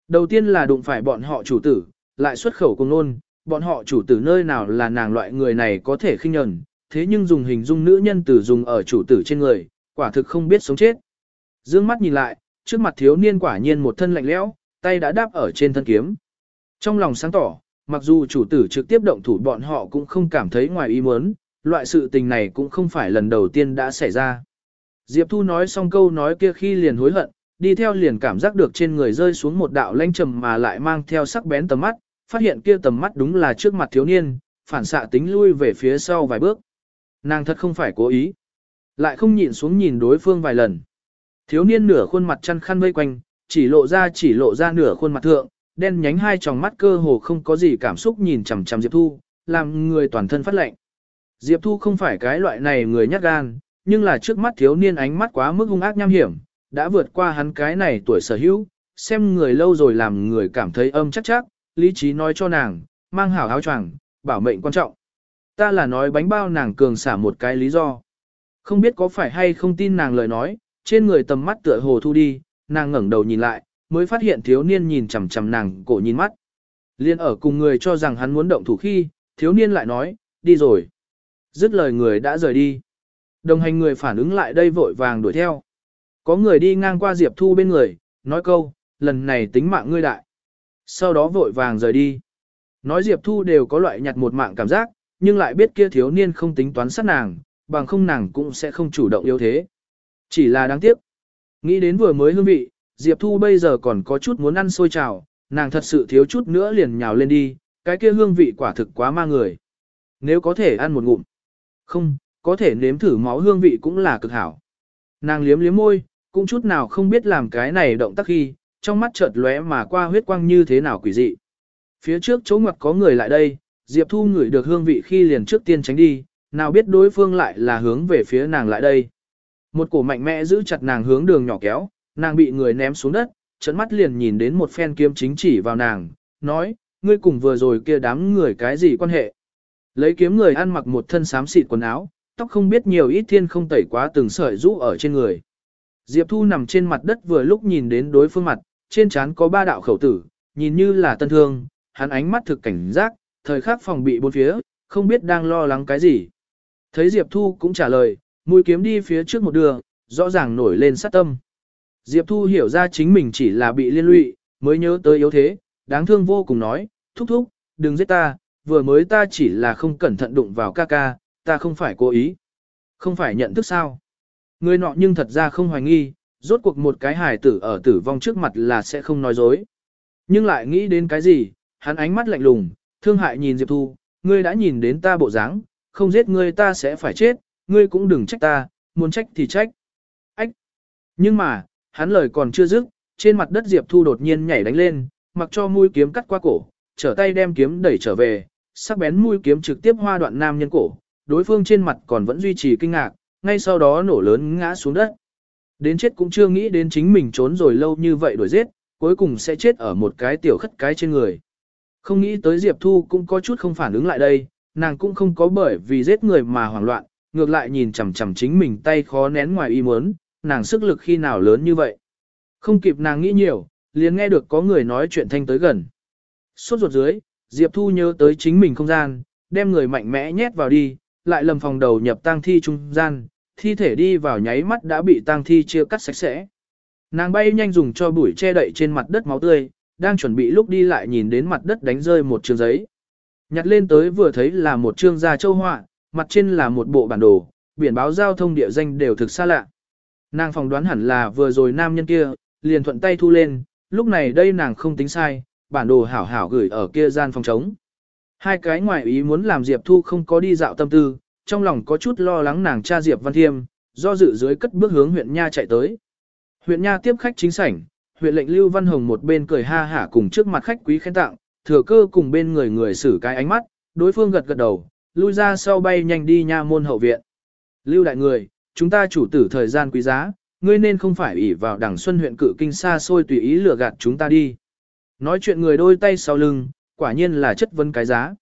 Đầu tiên là đụng phải bọn họ chủ tử, lại xuất khẩu cùng nôn, bọn họ chủ tử nơi nào là nàng loại người này có thể khinh nhẫn, thế nhưng dùng hình dung nữ nhân tử dùng ở chủ tử trên người, quả thực không biết sống chết. Dương mắt nhìn lại, trước mặt thiếu niên quả nhiên một thân lạnh lẽo, tay đã đáp ở trên thân kiếm. Trong lòng sáng tỏ, mặc dù chủ tử trực tiếp động thủ bọn họ cũng không cảm thấy ngoài ý muốn, loại sự tình này cũng không phải lần đầu tiên đã xảy ra. Diệp Thu nói xong câu nói kia khi liền hối hận, đi theo liền cảm giác được trên người rơi xuống một đạo lanh trầm mà lại mang theo sắc bén tầm mắt, phát hiện kia tầm mắt đúng là trước mặt thiếu niên, phản xạ tính lui về phía sau vài bước. Nàng thật không phải cố ý. Lại không nhịn xuống nhìn đối phương vài lần. Thiếu niên nửa khuôn mặt chăn khăn vây quanh, chỉ lộ ra chỉ lộ ra nửa khuôn mặt thượng, đen nhánh hai tròng mắt cơ hồ không có gì cảm xúc nhìn chằm chằm Diệp Thu, làm người toàn thân phát lạnh. Diệp Thu không phải cái loại này người nhát gan, nhưng là trước mắt thiếu niên ánh mắt quá mức hung ác nham hiểm, đã vượt qua hắn cái này tuổi sở hữu, xem người lâu rồi làm người cảm thấy âm chắc chắc, lý trí nói cho nàng, mang hảo áo choàng, bảo mệnh quan trọng. Ta là nói bánh bao nàng cường xả một cái lý do. Không biết có phải hay không tin nàng lời nói, trên người tầm mắt tựa hồ thu đi, nàng ngẩng đầu nhìn lại, mới phát hiện thiếu niên nhìn chằm chằm nàng cổ nhìn mắt. Liên ở cùng người cho rằng hắn muốn động thủ khi, thiếu niên lại nói, đi rồi. Dứt lời người đã rời đi. Đồng hành người phản ứng lại đây vội vàng đuổi theo. Có người đi ngang qua Diệp Thu bên người, nói câu, lần này tính mạng ngươi đại. Sau đó vội vàng rời đi. Nói Diệp Thu đều có loại nhặt một mạng cảm giác, nhưng lại biết kia thiếu niên không tính toán sát nàng, bằng không nàng cũng sẽ không chủ động yếu thế. Chỉ là đáng tiếc. Nghĩ đến vừa mới hương vị, Diệp Thu bây giờ còn có chút muốn ăn xôi trào, nàng thật sự thiếu chút nữa liền nhào lên đi, cái kia hương vị quả thực quá ma người. Nếu có thể ăn một ngụm. Không, có thể nếm thử máu hương vị cũng là cực hảo. Nàng liếm liếm môi, cũng chút nào không biết làm cái này động tác khi, trong mắt chợt lóe mà qua huyết quang như thế nào quỷ dị. Phía trước chỗ ngoặt có người lại đây, Diệp Thu ngửi được hương vị khi liền trước tiên tránh đi, nào biết đối phương lại là hướng về phía nàng lại đây. Một cổ mạnh mẽ giữ chặt nàng hướng đường nhỏ kéo, nàng bị người ném xuống đất, trận mắt liền nhìn đến một phen kiếm chính chỉ vào nàng, nói, ngươi cùng vừa rồi kia đám người cái gì quan hệ. Lấy kiếm người ăn mặc một thân xám xịt quần áo, tóc không biết nhiều ít thiên không tẩy quá từng sợi rũ ở trên người. Diệp Thu nằm trên mặt đất vừa lúc nhìn đến đối phương mặt, trên trán có ba đạo khẩu tử, nhìn như là tân thương, hắn ánh mắt thực cảnh giác, thời khắc phòng bị bốn phía, không biết đang lo lắng cái gì. Thấy Diệp Thu cũng trả lời, mũi kiếm đi phía trước một đường, rõ ràng nổi lên sát tâm. Diệp Thu hiểu ra chính mình chỉ là bị liên lụy, mới nhớ tới yếu thế, đáng thương vô cùng nói, thúc thúc, đừng giết ta, vừa mới ta chỉ là không cẩn thận đụng vào ca ca, ta không phải cố ý. Không phải nhận thức sao. Người nọ nhưng thật ra không hoài nghi, rốt cuộc một cái hài tử ở tử vong trước mặt là sẽ không nói dối. Nhưng lại nghĩ đến cái gì, hắn ánh mắt lạnh lùng, thương hại nhìn Diệp Thu, ngươi đã nhìn đến ta bộ dáng, không giết ngươi ta sẽ phải chết, ngươi cũng đừng trách ta, muốn trách thì trách. Ách! Nhưng mà, hắn lời còn chưa dứt, trên mặt đất Diệp Thu đột nhiên nhảy đánh lên, mặc cho mũi kiếm cắt qua cổ, trở tay đem kiếm đẩy trở về, sắc bén mũi kiếm trực tiếp hoa đoạn nam nhân cổ, đối phương trên mặt còn vẫn duy trì kinh ngạc, ngay sau đó nổ lớn ngã xuống đất. Đến chết cũng chưa nghĩ đến chính mình trốn rồi lâu như vậy đuổi giết, cuối cùng sẽ chết ở một cái tiểu khất cái trên người. Không nghĩ tới Diệp Thu cũng có chút không phản ứng lại đây, nàng cũng không có bởi vì giết người mà hoảng loạn, ngược lại nhìn chằm chằm chính mình tay khó nén ngoài ý muốn, nàng sức lực khi nào lớn như vậy. Không kịp nàng nghĩ nhiều, liền nghe được có người nói chuyện thanh tới gần. Suốt ruột dưới, Diệp Thu nhớ tới chính mình không gian, đem người mạnh mẽ nhét vào đi, lại lầm phòng đầu nhập tang thi trung gian, thi thể đi vào nháy mắt đã bị tang thi chia cắt sạch sẽ. Nàng bay nhanh dùng cho bụi che đậy trên mặt đất máu tươi, đang chuẩn bị lúc đi lại nhìn đến mặt đất đánh rơi một trường giấy. Nhặt lên tới vừa thấy là một trương gia châu họa, mặt trên là một bộ bản đồ, biển báo giao thông địa danh đều thực xa lạ. Nàng phỏng đoán hẳn là vừa rồi nam nhân kia, liền thuận tay thu lên, lúc này đây nàng không tính sai, bản đồ hảo hảo gửi ở kia gian phòng trống. Hai cái ngoại ý muốn làm Diệp Thu không có đi dạo tâm tư, trong lòng có chút lo lắng nàng cha Diệp Văn Thiêm, do dự dưới cất bước hướng huyện Nha chạy tới. Huyện Nha tiếp khách chính sảnh, huyện lệnh Lưu Văn Hồng một bên cười ha hả cùng trước mặt khách quý khen tặng, thừa cơ cùng bên người người xử cái ánh mắt, đối phương gật gật đầu, lui ra sau bay nhanh đi nha môn hậu viện. Lưu đại người, chúng ta chủ tử thời gian quý giá, ngươi nên không phải ỷ vào đảng xuân huyện cử kinh xa xôi tùy ý lừa gạt chúng ta đi. Nói chuyện người đôi tay sau lưng, quả nhiên là chất vấn cái giá.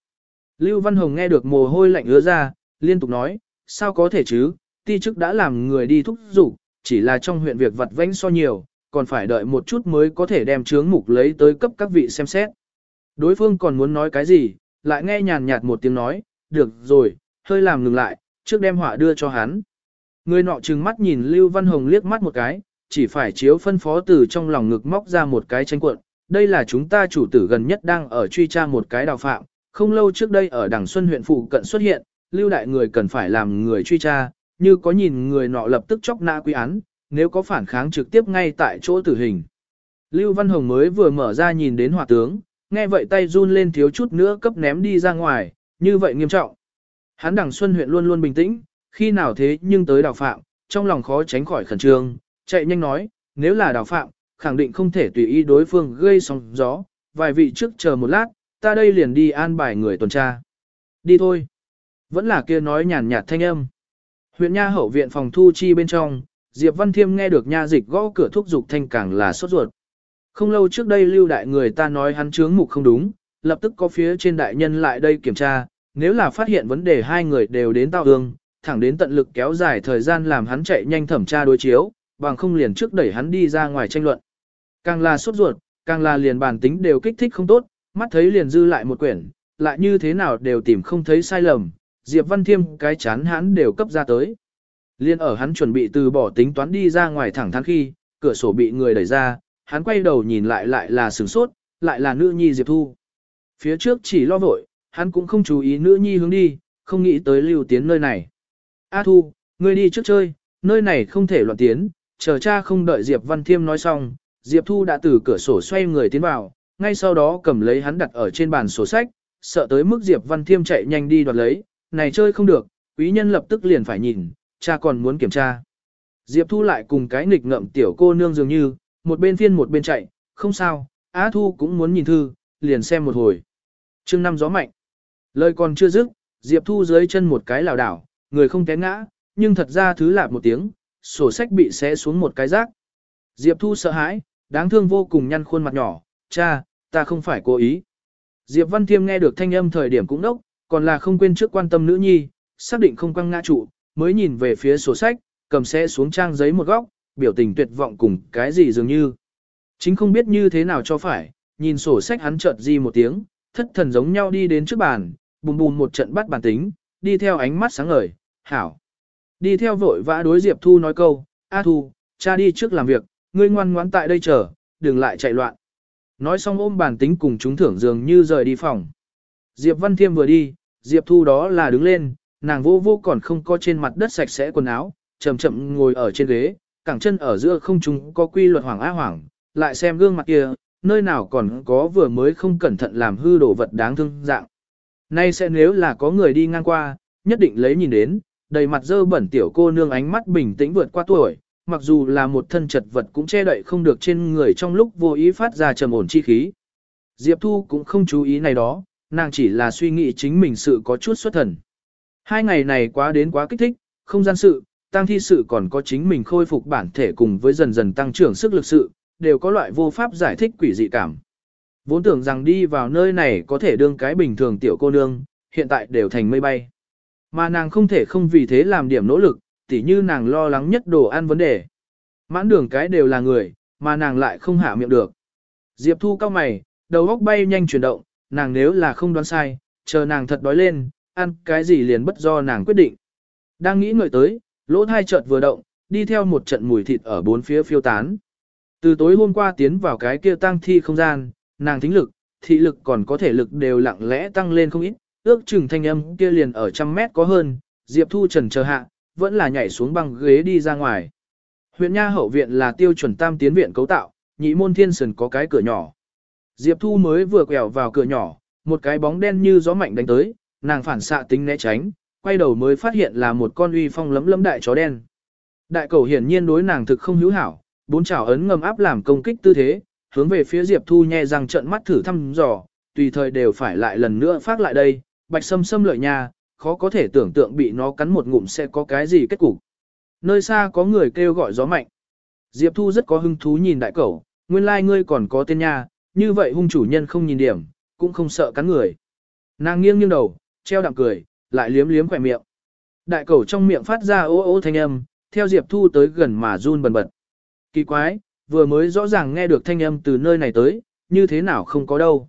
Lưu Văn Hồng nghe được mồ hôi lạnh ứa ra, liên tục nói, sao có thể chứ, ti chức đã làm người đi thúc giục, chỉ là trong huyện việc vặt vãnh so nhiều, còn phải đợi một chút mới có thể đem chướng mục lấy tới cấp các vị xem xét. Đối phương còn muốn nói cái gì, lại nghe nhàn nhạt một tiếng nói, được rồi, hơi làm ngừng lại, trước đem họa đưa cho hắn. Người nọ trừng mắt nhìn Lưu Văn Hồng liếc mắt một cái, chỉ phải chiếu phân phó từ trong lòng ngực móc ra một cái tranh cuộn. Đây là chúng ta chủ tử gần nhất đang ở truy tra một cái đào phạm, không lâu trước đây ở Đằng Xuân huyện phụ cận xuất hiện, lưu đại người cần phải làm người truy tra, như có nhìn người nọ lập tức chóc nã quy án, nếu có phản kháng trực tiếp ngay tại chỗ tử hình. Lưu Văn Hồng mới vừa mở ra nhìn đến hỏa tướng, nghe vậy tay run lên thiếu chút nữa cấp ném đi ra ngoài, như vậy nghiêm trọng. Hắn Đằng Xuân huyện luôn luôn bình tĩnh, khi nào thế nhưng tới đào phạm, trong lòng khó tránh khỏi khẩn trương, chạy nhanh nói, nếu là đào phạm, khẳng định không thể tùy ý đối phương gây sóng gió, vài vị trước chờ một lát, ta đây liền đi an bài người tuần tra. Đi thôi. Vẫn là kia nói nhàn nhạt thanh âm. Huyện Nha hậu viện phòng thu chi bên trong, Diệp Văn Thiêm nghe được Nha dịch gõ cửa thúc giục thanh càng là sốt ruột. Không lâu trước đây lưu đại người ta nói hắn chướng mục không đúng, lập tức có phía trên đại nhân lại đây kiểm tra, nếu là phát hiện vấn đề hai người đều đến tao ương, thẳng đến tận lực kéo dài thời gian làm hắn chạy nhanh thẩm tra đối chiếu, bằng không liền trước đẩy hắn đi ra ngoài tranh luận. Càng là sốt ruột, càng là liền bản tính đều kích thích không tốt, mắt thấy liền dư lại một quyển, lại như thế nào đều tìm không thấy sai lầm, Diệp Văn Thiêm cái chán hắn đều cấp ra tới. Liên ở hắn chuẩn bị từ bỏ tính toán đi ra ngoài thẳng thắn khi, cửa sổ bị người đẩy ra, hắn quay đầu nhìn lại lại là sửng sốt, lại là nữ nhi Diệp Thu. Phía trước chỉ lo vội, hắn cũng không chú ý nữ nhi hướng đi, không nghĩ tới lưu tiến nơi này. A Thu, ngươi đi trước chơi, nơi này không thể loạn tiến, chờ cha không đợi Diệp Văn Thiêm nói xong, Diệp Thu đã từ cửa sổ xoay người tiến vào, ngay sau đó cầm lấy hắn đặt ở trên bàn sổ sách, sợ tới mức Diệp Văn Thiêm chạy nhanh đi đoạt lấy, này chơi không được, quý nhân lập tức liền phải nhìn, cha còn muốn kiểm tra. Diệp Thu lại cùng cái nghịch ngợm tiểu cô nương dường như, một bên phiên một bên chạy, không sao, Á Thu cũng muốn nhìn thư, liền xem một hồi chương năm gió mạnh. Lời còn chưa dứt, Diệp Thu dưới chân một cái lảo đảo, người không té ngã, nhưng thật ra thứ lạp một tiếng, sổ sách bị xé xuống một cái rác. Diệp Thu sợ hãi, đáng thương vô cùng nhăn khuôn mặt nhỏ, cha, ta không phải cố ý. Diệp Văn Thiêm nghe được thanh âm thời điểm cũng đốc, còn là không quên trước quan tâm nữ nhi, xác định không quăng ngã trụ, mới nhìn về phía sổ sách, cầm xe xuống trang giấy một góc, biểu tình tuyệt vọng cùng cái gì dường như. Chính không biết như thế nào cho phải, nhìn sổ sách hắn chợt di một tiếng, thất thần giống nhau đi đến trước bàn, bùm bùm một trận bắt bàn tính, đi theo ánh mắt sáng ngời, hảo. Đi theo vội vã đối Diệp Thu nói câu, A Thu, cha đi trước làm việc, ngươi ngoan ngoãn tại đây chờ, đừng lại chạy loạn. Nói xong ôm bàn tính cùng chúng thưởng dường như rời đi phòng. Diệp Văn Thiêm vừa đi, Diệp Thu đó là đứng lên, nàng vô vô còn không có trên mặt đất sạch sẽ quần áo, chậm chậm ngồi ở trên ghế, cẳng chân ở giữa không trung có quy luật hoảng á hoảng, lại xem gương mặt kia, nơi nào còn có vừa mới không cẩn thận làm hư đồ vật đáng thương dạng. Nay sẽ nếu là có người đi ngang qua, nhất định lấy nhìn đến, đầy mặt dơ bẩn tiểu cô nương ánh mắt bình tĩnh vượt qua tuổi, mặc dù là một thân chật vật cũng che đậy không được trên người trong lúc vô ý phát ra trầm ổn chi khí. Diệp Thu cũng không chú ý này đó, nàng chỉ là suy nghĩ chính mình sự có chút xuất thần. Hai ngày này quá đến quá kích thích, không gian sự, tăng thi sự còn có chính mình khôi phục bản thể cùng với dần dần tăng trưởng sức lực sự, đều có loại vô pháp giải thích quỷ dị cảm. Vốn tưởng rằng đi vào nơi này có thể đương cái bình thường tiểu cô nương, hiện tại đều thành mây bay. Mà nàng không thể không vì thế làm điểm nỗ lực, tỉ như nàng lo lắng nhất đồ ăn vấn đề. Mãn đường cái đều là người, mà nàng lại không hạ miệng được. Diệp Thu cao mày, đầu óc bay nhanh chuyển động, nàng nếu là không đoán sai, chờ nàng thật đói lên, ăn cái gì liền bất do nàng quyết định. Đang nghĩ ngợi tới, lỗ thai chợt vừa động, đi theo một trận mùi thịt ở bốn phía phiêu tán. Từ tối hôm qua tiến vào cái kia tăng thi không gian, nàng thính lực, thị lực còn có thể lực đều lặng lẽ tăng lên không ít, ước chừng thanh âm kia liền ở trăm mét có hơn, Diệp Thu trần chờ hạ, vẫn là nhảy xuống băng ghế đi ra ngoài. Huyện Nha hậu viện là tiêu chuẩn tam tiến viện cấu tạo, nhị môn thiên sần có cái cửa nhỏ. Diệp Thu mới vừa quẹo vào cửa nhỏ, một cái bóng đen như gió mạnh đánh tới, nàng phản xạ tính né tránh, quay đầu mới phát hiện là một con uy phong lấm lấm đại chó đen. Đại cầu hiển nhiên đối nàng thực không hữu hảo, bốn chảo ấn ngầm áp làm công kích tư thế, hướng về phía Diệp Thu nhe răng trận mắt thử thăm dò, tùy thời đều phải lại lần nữa phát lại đây, bạch sâm sâm lợi nha, khó có thể tưởng tượng bị nó cắn một ngụm sẽ có cái gì kết cục. Nơi xa có người kêu gọi gió mạnh. Diệp Thu rất có hứng thú nhìn đại cẩu, nguyên lai like ngươi còn có tên nha, như vậy hung chủ nhân không nhìn điểm, cũng không sợ cắn người. Nàng nghiêng nghiêng đầu, treo đạm cười, lại liếm liếm khỏe miệng. Đại cẩu trong miệng phát ra ô ô thanh âm, theo Diệp Thu tới gần mà run bần bật. Kỳ quái, vừa mới rõ ràng nghe được thanh âm từ nơi này tới, như thế nào không có đâu.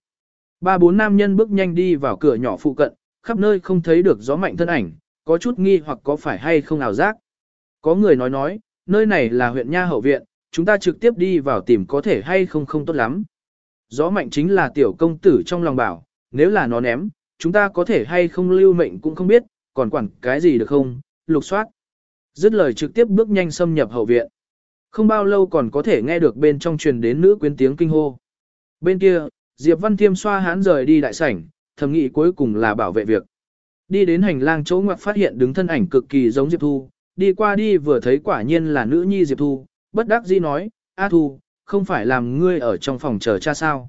Ba bốn nam nhân bước nhanh đi vào cửa nhỏ phụ cận, khắp nơi không thấy được gió mạnh thân ảnh, có chút nghi hoặc có phải hay không ảo giác. Có người nói nói, nơi này là huyện Nha Hậu Viện, chúng ta trực tiếp đi vào tìm có thể hay không không tốt lắm. Gió mạnh chính là tiểu công tử trong lòng bảo, nếu là nó ném, chúng ta có thể hay không lưu mệnh cũng không biết, còn quản cái gì được không, lục soát. Dứt lời trực tiếp bước nhanh xâm nhập hậu viện. Không bao lâu còn có thể nghe được bên trong truyền đến nữ quyến tiếng kinh hô. Bên kia, Diệp Văn Thiêm xoa hãn rời đi đại sảnh, thầm nghĩ cuối cùng là bảo vệ việc. Đi đến hành lang chỗ ngoặc phát hiện đứng thân ảnh cực kỳ giống Diệp Thu, đi qua đi vừa thấy quả nhiên là nữ nhi Diệp Thu, bất đắc dĩ nói, A Thu, không phải làm ngươi ở trong phòng chờ cha sao.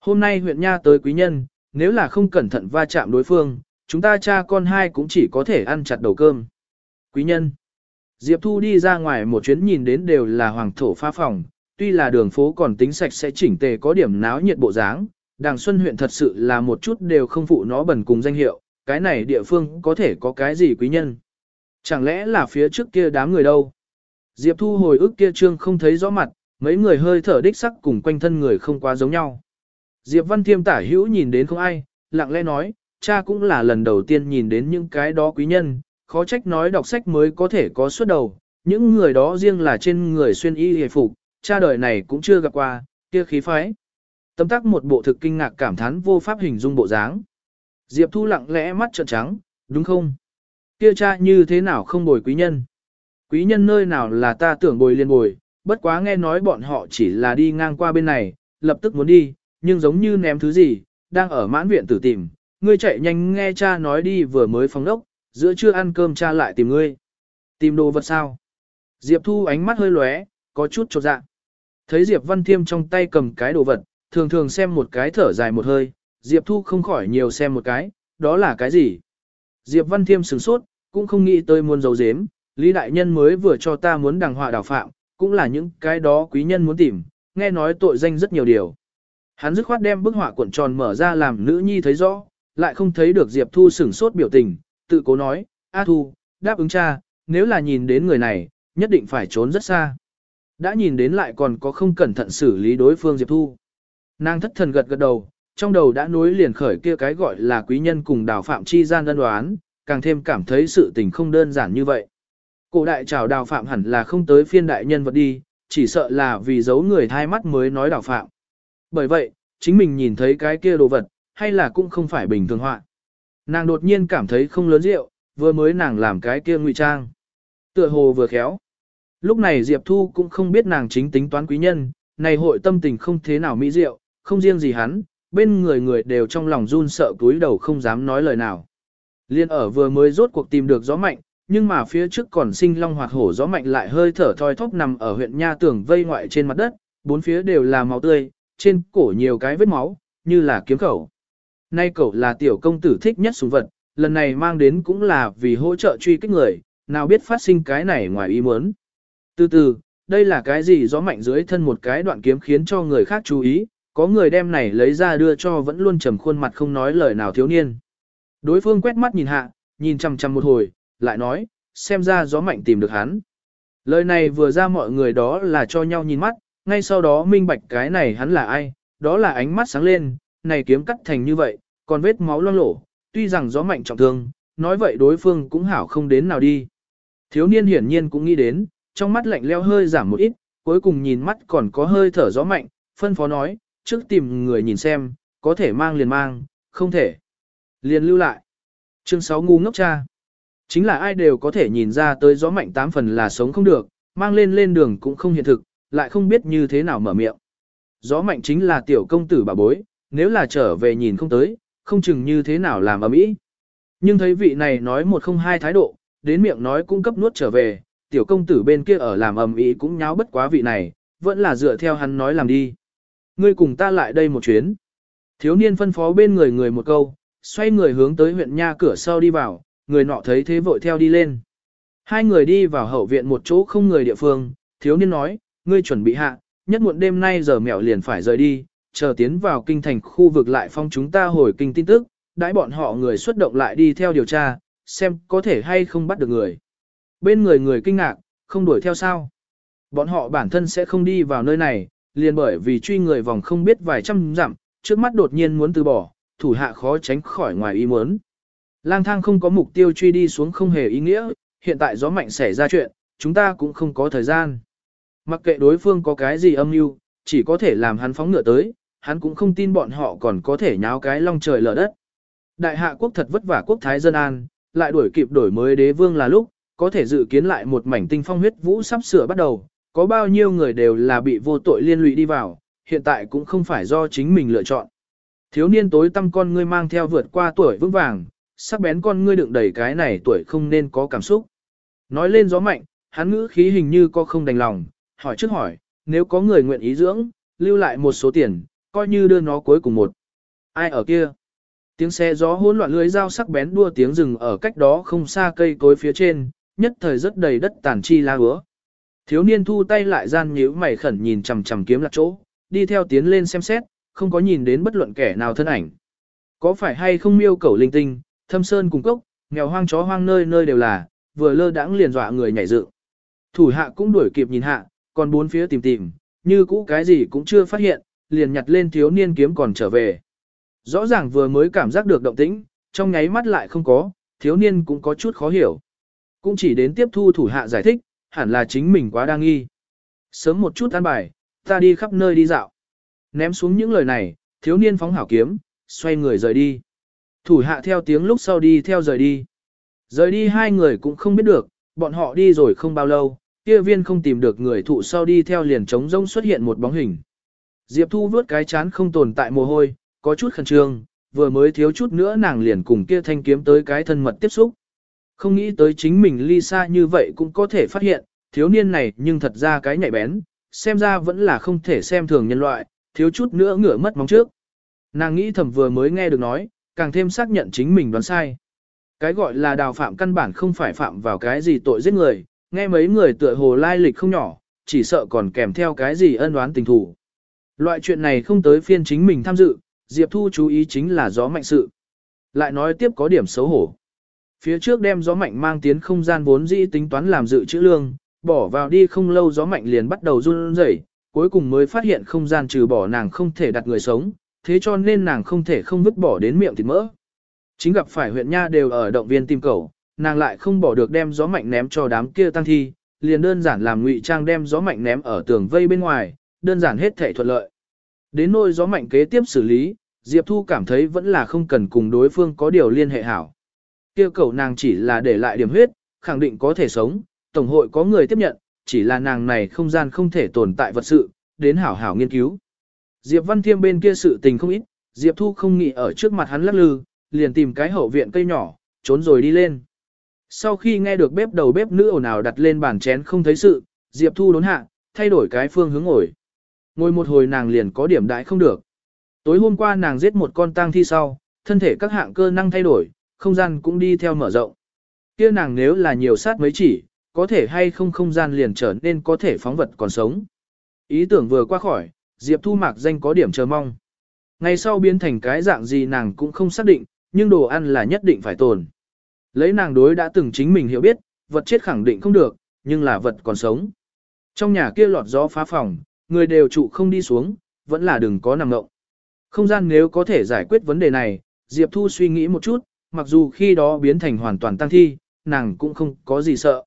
Hôm nay huyện Nha tới quý nhân, nếu là không cẩn thận va chạm đối phương, chúng ta cha con hai cũng chỉ có thể ăn chặt đầu cơm. Quý nhân. Diệp Thu đi ra ngoài một chuyến nhìn đến đều là hoàng thổ pha phòng, tuy là đường phố còn tính sạch sẽ chỉnh tề có điểm náo nhiệt bộ dáng, Đàng Xuân huyện thật sự là một chút đều không phụ nó bẩn cùng danh hiệu, cái này địa phương có thể có cái gì quý nhân. Chẳng lẽ là phía trước kia đám người đâu? Diệp Thu hồi ức kia trương không thấy rõ mặt, mấy người hơi thở đích sắc cùng quanh thân người không quá giống nhau. Diệp Văn Thiêm tả hữu nhìn đến không ai, lặng lẽ nói, cha cũng là lần đầu tiên nhìn đến những cái đó quý nhân, khó trách nói đọc sách mới có thể có suốt đầu, những người đó riêng là trên người xuyên y hề phục, cha đời này cũng chưa gặp qua, kia khí phái. Tấm tắc một bộ thực kinh ngạc cảm thán vô pháp hình dung bộ dáng. Diệp Thu lặng lẽ mắt trợn trắng, đúng không? Kia cha như thế nào không bồi quý nhân? Quý nhân nơi nào là ta tưởng bồi liền bồi, bất quá nghe nói bọn họ chỉ là đi ngang qua bên này, lập tức muốn đi, nhưng giống như ném thứ gì, đang ở mãn viện tử tìm, ngươi chạy nhanh nghe cha nói đi vừa mới phóng đốc, giữa trưa ăn cơm cha lại tìm ngươi. Tìm đồ vật sao? Diệp Thu ánh mắt hơi lóe, có chút chột dạ. Thấy Diệp Văn Thiêm trong tay cầm cái đồ vật, thường thường xem một cái thở dài một hơi, Diệp Thu không khỏi nhiều xem một cái, đó là cái gì? Diệp Văn Thiêm sửng sốt, cũng không nghĩ tới muốn giấu giếm, Lý Đại Nhân mới vừa cho ta muốn đàng họa đào phạm, cũng là những cái đó quý nhân muốn tìm, nghe nói tội danh rất nhiều điều. Hắn dứt khoát đem bức họa cuộn tròn mở ra làm nữ nhi thấy rõ, lại không thấy được Diệp Thu sửng sốt biểu tình, tự cố nói, A Thu, đáp ứng cha, nếu là nhìn đến người này, nhất định phải trốn rất xa. Đã nhìn đến lại còn có không cẩn thận xử lý đối phương Diệp Thu. Nàng thất thần gật gật đầu, trong đầu đã nối liền khởi kia cái gọi là quý nhân cùng đào phạm chi gian đơn đoán, càng thêm cảm thấy sự tình không đơn giản như vậy. Cổ đại chào đào phạm hẳn là không tới phiên đại nhân vật đi, chỉ sợ là vì giấu người thai mắt mới nói đào phạm. Bởi vậy, chính mình nhìn thấy cái kia đồ vật, hay là cũng không phải bình thường họa. Nàng đột nhiên cảm thấy không lớn rượu, vừa mới nàng làm cái kia ngụy trang. Tựa hồ vừa khéo. Lúc này Diệp Thu cũng không biết nàng chính tính toán quý nhân, này hội tâm tình không thế nào mỹ diệu, không riêng gì hắn, bên người người đều trong lòng run sợ túi đầu không dám nói lời nào. Liên ở vừa mới rốt cuộc tìm được gió mạnh, nhưng mà phía trước còn sinh long hoạt hổ gió mạnh lại hơi thở thoi thóp nằm ở huyện Nha Tưởng vây ngoại trên mặt đất, bốn phía đều là máu tươi, trên cổ nhiều cái vết máu, như là kiếm khẩu. Nay cậu là tiểu công tử thích nhất súng vật, lần này mang đến cũng là vì hỗ trợ truy kích người, nào biết phát sinh cái này ngoài ý muốn. Từ từ, đây là cái gì gió mạnh dưới thân một cái đoạn kiếm khiến cho người khác chú ý, có người đem này lấy ra đưa cho vẫn luôn trầm khuôn mặt không nói lời nào thiếu niên. Đối phương quét mắt nhìn hạ, nhìn chằm chằm một hồi, lại nói, xem ra gió mạnh tìm được hắn. Lời này vừa ra mọi người đó là cho nhau nhìn mắt, ngay sau đó minh bạch cái này hắn là ai, đó là ánh mắt sáng lên, này kiếm cắt thành như vậy, còn vết máu loang lổ, tuy rằng gió mạnh trọng thương, nói vậy đối phương cũng hảo không đến nào đi. Thiếu niên hiển nhiên cũng nghĩ đến, trong mắt lạnh leo hơi giảm một ít, cuối cùng nhìn mắt còn có hơi thở gió mạnh, phân phó nói, trước tìm người nhìn xem, có thể mang liền mang, không thể. Liền lưu lại. Chương 6 ngu ngốc cha. Chính là ai đều có thể nhìn ra tới gió mạnh tám phần là sống không được, mang lên lên đường cũng không hiện thực, lại không biết như thế nào mở miệng. Gió mạnh chính là tiểu công tử bà bối, nếu là trở về nhìn không tới, không chừng như thế nào làm ầm ĩ. Nhưng thấy vị này nói một không hai thái độ, đến miệng nói cung cấp nuốt trở về, tiểu công tử bên kia ở làm ầm ĩ cũng nháo bất quá vị này, vẫn là dựa theo hắn nói làm đi. Ngươi cùng ta lại đây một chuyến. Thiếu niên phân phó bên người người một câu, xoay người hướng tới huyện nha cửa sau đi vào, người nọ thấy thế vội theo đi lên. Hai người đi vào hậu viện một chỗ không người địa phương, thiếu niên nói, ngươi chuẩn bị hạ, nhất muộn đêm nay giờ mẹo liền phải rời đi, chờ tiến vào kinh thành khu vực lại phong chúng ta hồi kinh tin tức, đãi bọn họ người xuất động lại đi theo điều tra, xem có thể hay không bắt được người. Bên người người kinh ngạc, không đuổi theo sao. Bọn họ bản thân sẽ không đi vào nơi này, liền bởi vì truy người vòng không biết vài trăm dặm, trước mắt đột nhiên muốn từ bỏ, thủ hạ khó tránh khỏi ngoài ý muốn. Lang thang không có mục tiêu truy đi xuống không hề ý nghĩa, hiện tại gió mạnh xảy ra chuyện, chúng ta cũng không có thời gian. Mặc kệ đối phương có cái gì âm mưu, chỉ có thể làm hắn phóng ngựa tới, hắn cũng không tin bọn họ còn có thể nháo cái long trời lở đất. Đại hạ quốc thật vất vả quốc thái dân an, lại đuổi kịp đổi mới đế vương là lúc, có thể dự kiến lại một mảnh tinh phong huyết vũ sắp sửa bắt đầu, có bao nhiêu người đều là bị vô tội liên lụy đi vào, hiện tại cũng không phải do chính mình lựa chọn. Thiếu niên tối tâm con ngươi mang theo vượt qua tuổi vững vàng, sắc bén con ngươi đựng đầy cái này tuổi không nên có cảm xúc. Nói lên gió mạnh, hắn ngữ khí hình như có không đành lòng, hỏi trước hỏi, nếu có người nguyện ý dưỡng, lưu lại một số tiền, coi như đưa nó cuối cùng một. Ai ở kia? Tiếng xe gió hỗn loạn lưới dao sắc bén đua tiếng rừng ở cách đó không xa cây cối phía trên, nhất thời rất đầy đất tàn chi la hứa. Thiếu niên thu tay lại gian nhíu mày khẩn nhìn chằm chằm kiếm lạc chỗ, đi theo tiến lên xem xét, không có nhìn đến bất luận kẻ nào thân ảnh. Có phải hay không miêu cầu linh tinh, thâm sơn cùng cốc, nghèo hoang chó hoang nơi nơi đều là, vừa lơ đãng liền dọa người nhảy dựng. Thủ hạ cũng đuổi kịp nhìn hạ, còn bốn phía tìm tìm, như cũ cái gì cũng chưa phát hiện, liền nhặt lên thiếu niên kiếm còn trở về. Rõ ràng vừa mới cảm giác được động tĩnh, trong nháy mắt lại không có, thiếu niên cũng có chút khó hiểu. Cũng chỉ đến tiếp thu thủ hạ giải thích, hẳn là chính mình quá đang nghi. Sớm một chút ăn bài, ta đi khắp nơi đi dạo. Ném xuống những lời này, thiếu niên phóng hảo kiếm, xoay người rời đi. Thủ hạ theo tiếng lúc sau đi theo rời đi. Rời đi hai người cũng không biết được, bọn họ đi rồi không bao lâu, kia viên không tìm được người thụ sau đi theo liền trống rông xuất hiện một bóng hình. Diệp Thu vớt cái chán không tồn tại mồ hôi, có chút khẩn trương, vừa mới thiếu chút nữa nàng liền cùng kia thanh kiếm tới cái thân mật tiếp xúc. Không nghĩ tới chính mình ly xa như vậy cũng có thể phát hiện, thiếu niên này nhưng thật ra cái nhạy bén, xem ra vẫn là không thể xem thường nhân loại, thiếu chút nữa ngửa mất móng trước. Nàng nghĩ thầm vừa mới nghe được nói, càng thêm xác nhận chính mình đoán sai. Cái gọi là đào phạm căn bản không phải phạm vào cái gì tội giết người, nghe mấy người tựa hồ lai lịch không nhỏ, chỉ sợ còn kèm theo cái gì ân đoán tình thủ. Loại chuyện này không tới phiên chính mình tham dự, Diệp Thu chú ý chính là gió mạnh sự. Lại nói tiếp có điểm xấu hổ. Phía trước đem gió mạnh mang tiến không gian vốn dĩ tính toán làm dự trữ lương, bỏ vào đi không lâu gió mạnh liền bắt đầu run rẩy, cuối cùng mới phát hiện không gian trừ bỏ nàng không thể đặt người sống, thế cho nên nàng không thể không vứt bỏ đến miệng thịt mỡ. Chính gặp phải huyện nha đều ở động viên tìm cầu, nàng lại không bỏ được đem gió mạnh ném cho đám kia tăng thi, liền đơn giản làm ngụy trang đem gió mạnh ném ở tường vây bên ngoài, đơn giản hết thể thuận lợi. Đến nôi gió mạnh kế tiếp xử lý, Diệp Thu cảm thấy vẫn là không cần cùng đối phương có điều liên hệ hảo. Kêu cầu nàng chỉ là để lại điểm huyết, khẳng định có thể sống, tổng hội có người tiếp nhận, chỉ là nàng này không gian không thể tồn tại vật sự, đến hảo hảo nghiên cứu. Diệp Văn Thiêm bên kia sự tình không ít, Diệp Thu không nghĩ ở trước mặt hắn lắc lư, liền tìm cái hậu viện cây nhỏ, trốn rồi đi lên. Sau khi nghe được bếp đầu bếp nữ ồn ào đặt lên bàn chén không thấy sự, Diệp Thu đốn hạ, thay đổi cái phương hướng ngồi. Ngồi một hồi nàng liền có điểm đại không được. Tối hôm qua nàng giết một con tang thi sau, thân thể các hạng cơ năng thay đổi, không gian cũng đi theo mở rộng. kia nàng nếu là nhiều sát mấy chỉ, có thể hay không không gian liền trở nên có thể phóng vật còn sống. Ý tưởng vừa qua khỏi, Diệp Thu Mạc danh có điểm chờ mong. Ngày sau biến thành cái dạng gì nàng cũng không xác định, nhưng đồ ăn là nhất định phải tồn. Lấy nàng đối đã từng chính mình hiểu biết, vật chết khẳng định không được, nhưng là vật còn sống. Trong nhà kia lọt gió phá phòng, người đều trụ không đi xuống, vẫn là đừng có nằm ngộng. Không gian nếu có thể giải quyết vấn đề này, Diệp Thu suy nghĩ một chút, mặc dù khi đó biến thành hoàn toàn tăng thi, nàng cũng không có gì sợ.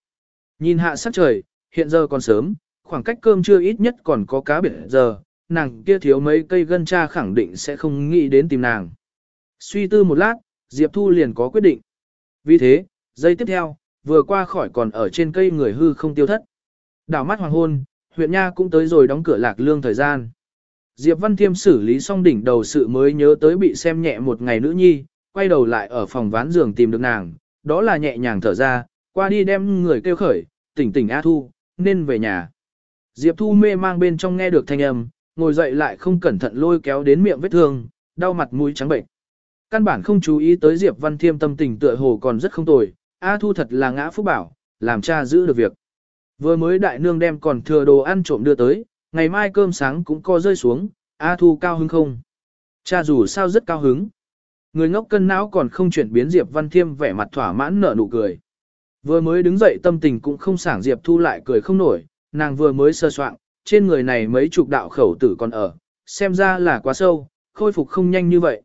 Nhìn hạ sắc trời, hiện giờ còn sớm, khoảng cách cơm trưa ít nhất còn có cá biển. giờ, nàng kia thiếu mấy cây gân cha khẳng định sẽ không nghĩ đến tìm nàng. Suy tư một lát, Diệp Thu liền có quyết định. Vì thế, giây tiếp theo, vừa qua khỏi còn ở trên cây người hư không tiêu thất. Đảo mắt hoàng hôn, huyện Nha cũng tới rồi đóng cửa lạc lương thời gian. Diệp Văn Thiêm xử lý xong đỉnh đầu sự mới nhớ tới bị xem nhẹ một ngày nữ nhi, quay đầu lại ở phòng ván giường tìm được nàng, đó là nhẹ nhàng thở ra, qua đi đem người kêu khởi, tỉnh tỉnh A Thu, nên về nhà. Diệp Thu mê mang bên trong nghe được thanh âm, ngồi dậy lại không cẩn thận lôi kéo đến miệng vết thương, đau mặt mũi trắng bệnh. Căn bản không chú ý tới Diệp Văn Thiêm tâm tình tựa hồ còn rất không tồi, A Thu thật là ngã phúc bảo, làm cha giữ được việc. Vừa mới đại nương đem còn thừa đồ ăn trộm đưa tới, ngày mai cơm sáng cũng co rơi xuống, A Thu cao hứng không? Cha dù sao rất cao hứng. Người ngốc cân não còn không chuyển biến Diệp Văn Thiêm vẻ mặt thỏa mãn nở nụ cười. Vừa mới đứng dậy tâm tình cũng không sảng Diệp Thu lại cười không nổi, nàng vừa mới sơ soạn, trên người này mấy chục đạo khẩu tử còn ở, xem ra là quá sâu, khôi phục không nhanh như vậy.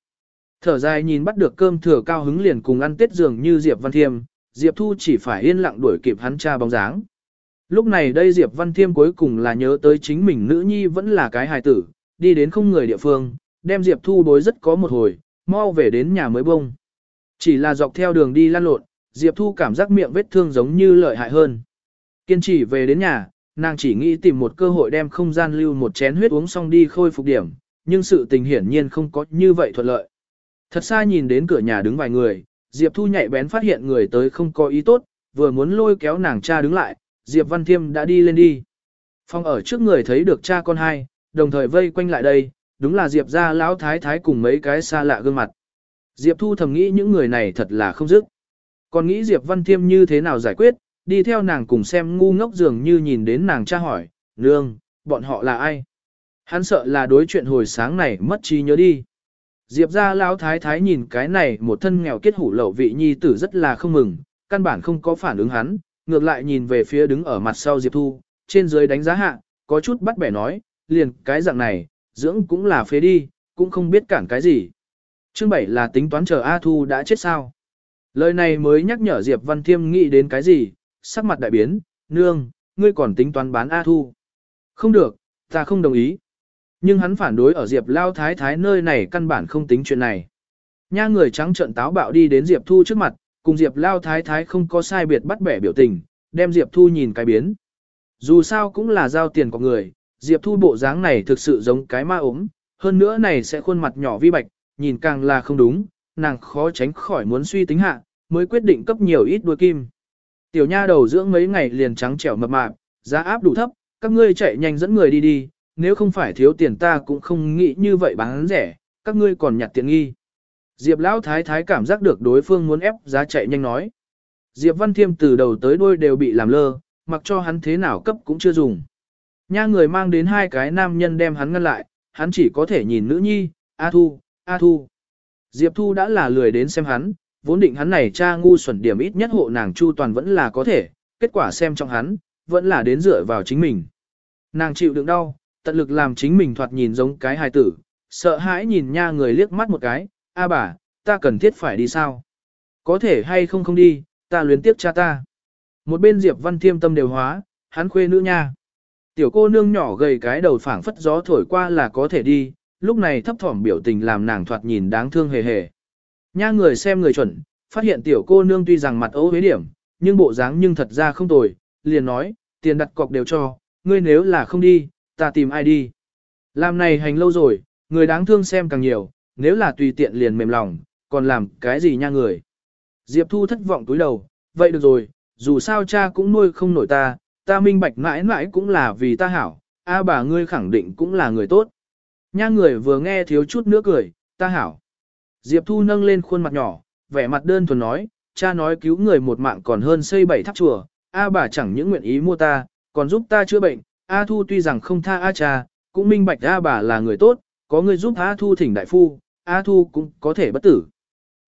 Thở dài nhìn bắt được cơm thừa cao hứng liền cùng ăn tết dường như Diệp Văn Thiêm, Diệp Thu chỉ phải yên lặng đuổi kịp hắn cha bóng dáng. Lúc này đây Diệp Văn Thiêm cuối cùng là nhớ tới chính mình nữ nhi vẫn là cái hài tử, đi đến không người địa phương, đem Diệp Thu bối rất có một hồi, mau về đến nhà mới bông. Chỉ là dọc theo đường đi lăn lộn, Diệp Thu cảm giác miệng vết thương giống như lợi hại hơn. Kiên trì về đến nhà, nàng chỉ nghĩ tìm một cơ hội đem không gian lưu một chén huyết uống xong đi khôi phục điểm, nhưng sự tình hiển nhiên không có như vậy thuận lợi. Thật xa nhìn đến cửa nhà đứng vài người, Diệp Thu nhạy bén phát hiện người tới không có ý tốt, vừa muốn lôi kéo nàng cha đứng lại, Diệp Văn Thiêm đã đi lên đi. Phong ở trước người thấy được cha con hai, đồng thời vây quanh lại đây, đúng là Diệp gia lão thái thái cùng mấy cái xa lạ gương mặt. Diệp Thu thầm nghĩ những người này thật là không dứt. Còn nghĩ Diệp Văn Thiêm như thế nào giải quyết, đi theo nàng cùng xem ngu ngốc dường như nhìn đến nàng cha hỏi, nương, bọn họ là ai? Hắn sợ là đối chuyện hồi sáng này mất trí nhớ đi. Diệp ra lão thái thái nhìn cái này một thân nghèo kết hủ lậu vị nhi tử rất là không mừng, căn bản không có phản ứng hắn, ngược lại nhìn về phía đứng ở mặt sau Diệp Thu, trên dưới đánh giá hạ, có chút bắt bẻ nói, liền cái dạng này, dưỡng cũng là phế đi, cũng không biết cản cái gì. Chương 7 là tính toán chờ A Thu đã chết sao. Lời này mới nhắc nhở Diệp Văn Thiêm nghĩ đến cái gì, sắc mặt đại biến, nương, ngươi còn tính toán bán A Thu. Không được, ta không đồng ý. Nhưng hắn phản đối ở Diệp Lao Thái Thái nơi này căn bản không tính chuyện này. Nha người trắng trợn táo bạo đi đến Diệp Thu trước mặt, cùng Diệp Lao Thái Thái không có sai biệt bắt bẻ biểu tình, đem Diệp Thu nhìn cái biến. Dù sao cũng là giao tiền của người, Diệp Thu bộ dáng này thực sự giống cái ma ốm, hơn nữa này sẽ khuôn mặt nhỏ vi bạch, nhìn càng là không đúng, nàng khó tránh khỏi muốn suy tính hạ, mới quyết định cấp nhiều ít đuôi kim. Tiểu nha đầu dưỡng mấy ngày liền trắng trẻo mập mạp, giá áp đủ thấp, các ngươi chạy nhanh dẫn người đi đi, nếu không phải thiếu tiền ta cũng không nghĩ như vậy bán rẻ, các ngươi còn nhặt tiện nghi. Diệp Lão Thái Thái cảm giác được đối phương muốn ép giá chạy nhanh nói. Diệp Văn Thiêm từ đầu tới đuôi đều bị làm lơ, mặc cho hắn thế nào cấp cũng chưa dùng. Nha người mang đến hai cái nam nhân đem hắn ngăn lại, hắn chỉ có thể nhìn nữ nhi, A Thu, A Thu. Diệp Thu đã là lười đến xem hắn, vốn định hắn này cha ngu xuẩn điểm ít nhất hộ nàng Chu Toàn vẫn là có thể, kết quả xem trong hắn, vẫn là đến dựa vào chính mình. Nàng chịu đựng đau, tận lực làm chính mình thoạt nhìn giống cái hài tử, sợ hãi nhìn nha người liếc mắt một cái, a bà, ta cần thiết phải đi sao? Có thể hay không không đi, ta luyến tiếp cha ta. Một bên Diệp Văn Thiêm tâm đều hóa, hắn khuê nữ nha. Tiểu cô nương nhỏ gầy cái đầu phảng phất gió thổi qua là có thể đi, lúc này thấp thỏm biểu tình làm nàng thoạt nhìn đáng thương hề hề. Nha người xem người chuẩn, phát hiện tiểu cô nương tuy rằng mặt ấu hế điểm, nhưng bộ dáng nhưng thật ra không tồi, liền nói, tiền đặt cọc đều cho, ngươi nếu là không đi, ta tìm ai đi. Làm này hành lâu rồi, người đáng thương xem càng nhiều, nếu là tùy tiện liền mềm lòng, còn làm cái gì nha người. Diệp Thu thất vọng túi đầu, vậy được rồi, dù sao cha cũng nuôi không nổi ta, ta minh bạch mãi mãi cũng là vì ta hảo, a bà ngươi khẳng định cũng là người tốt. Nha người vừa nghe thiếu chút nữa cười, ta hảo. Diệp Thu nâng lên khuôn mặt nhỏ, vẻ mặt đơn thuần nói, cha nói cứu người một mạng còn hơn xây bảy tháp chùa, A bà chẳng những nguyện ý mua ta, còn giúp ta chữa bệnh, A Thu tuy rằng không tha A cha, cũng minh bạch A bà là người tốt, có người giúp A Thu thỉnh đại phu, A Thu cũng có thể bất tử.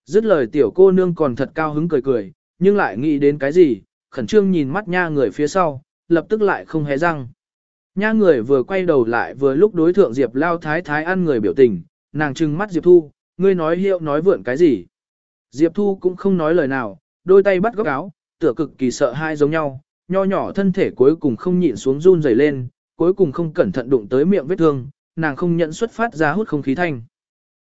Dứt lời tiểu cô nương còn thật cao hứng cười cười, nhưng lại nghĩ đến cái gì, khẩn trương nhìn mắt nha người phía sau, lập tức lại không hé răng. Nha người vừa quay đầu lại vừa lúc đối thượng Diệp Lao Thái Thái ăn người biểu tình, nàng trừng mắt Diệp Thu, ngươi nói hiệu nói vượn cái gì. Diệp Thu cũng không nói lời nào, đôi tay bắt góc áo, tựa cực kỳ sợ hai giống nhau, nho nhỏ thân thể cuối cùng không nhịn xuống run rẩy lên, cuối cùng không cẩn thận đụng tới miệng vết thương, nàng không nhận xuất phát ra hút không khí thanh.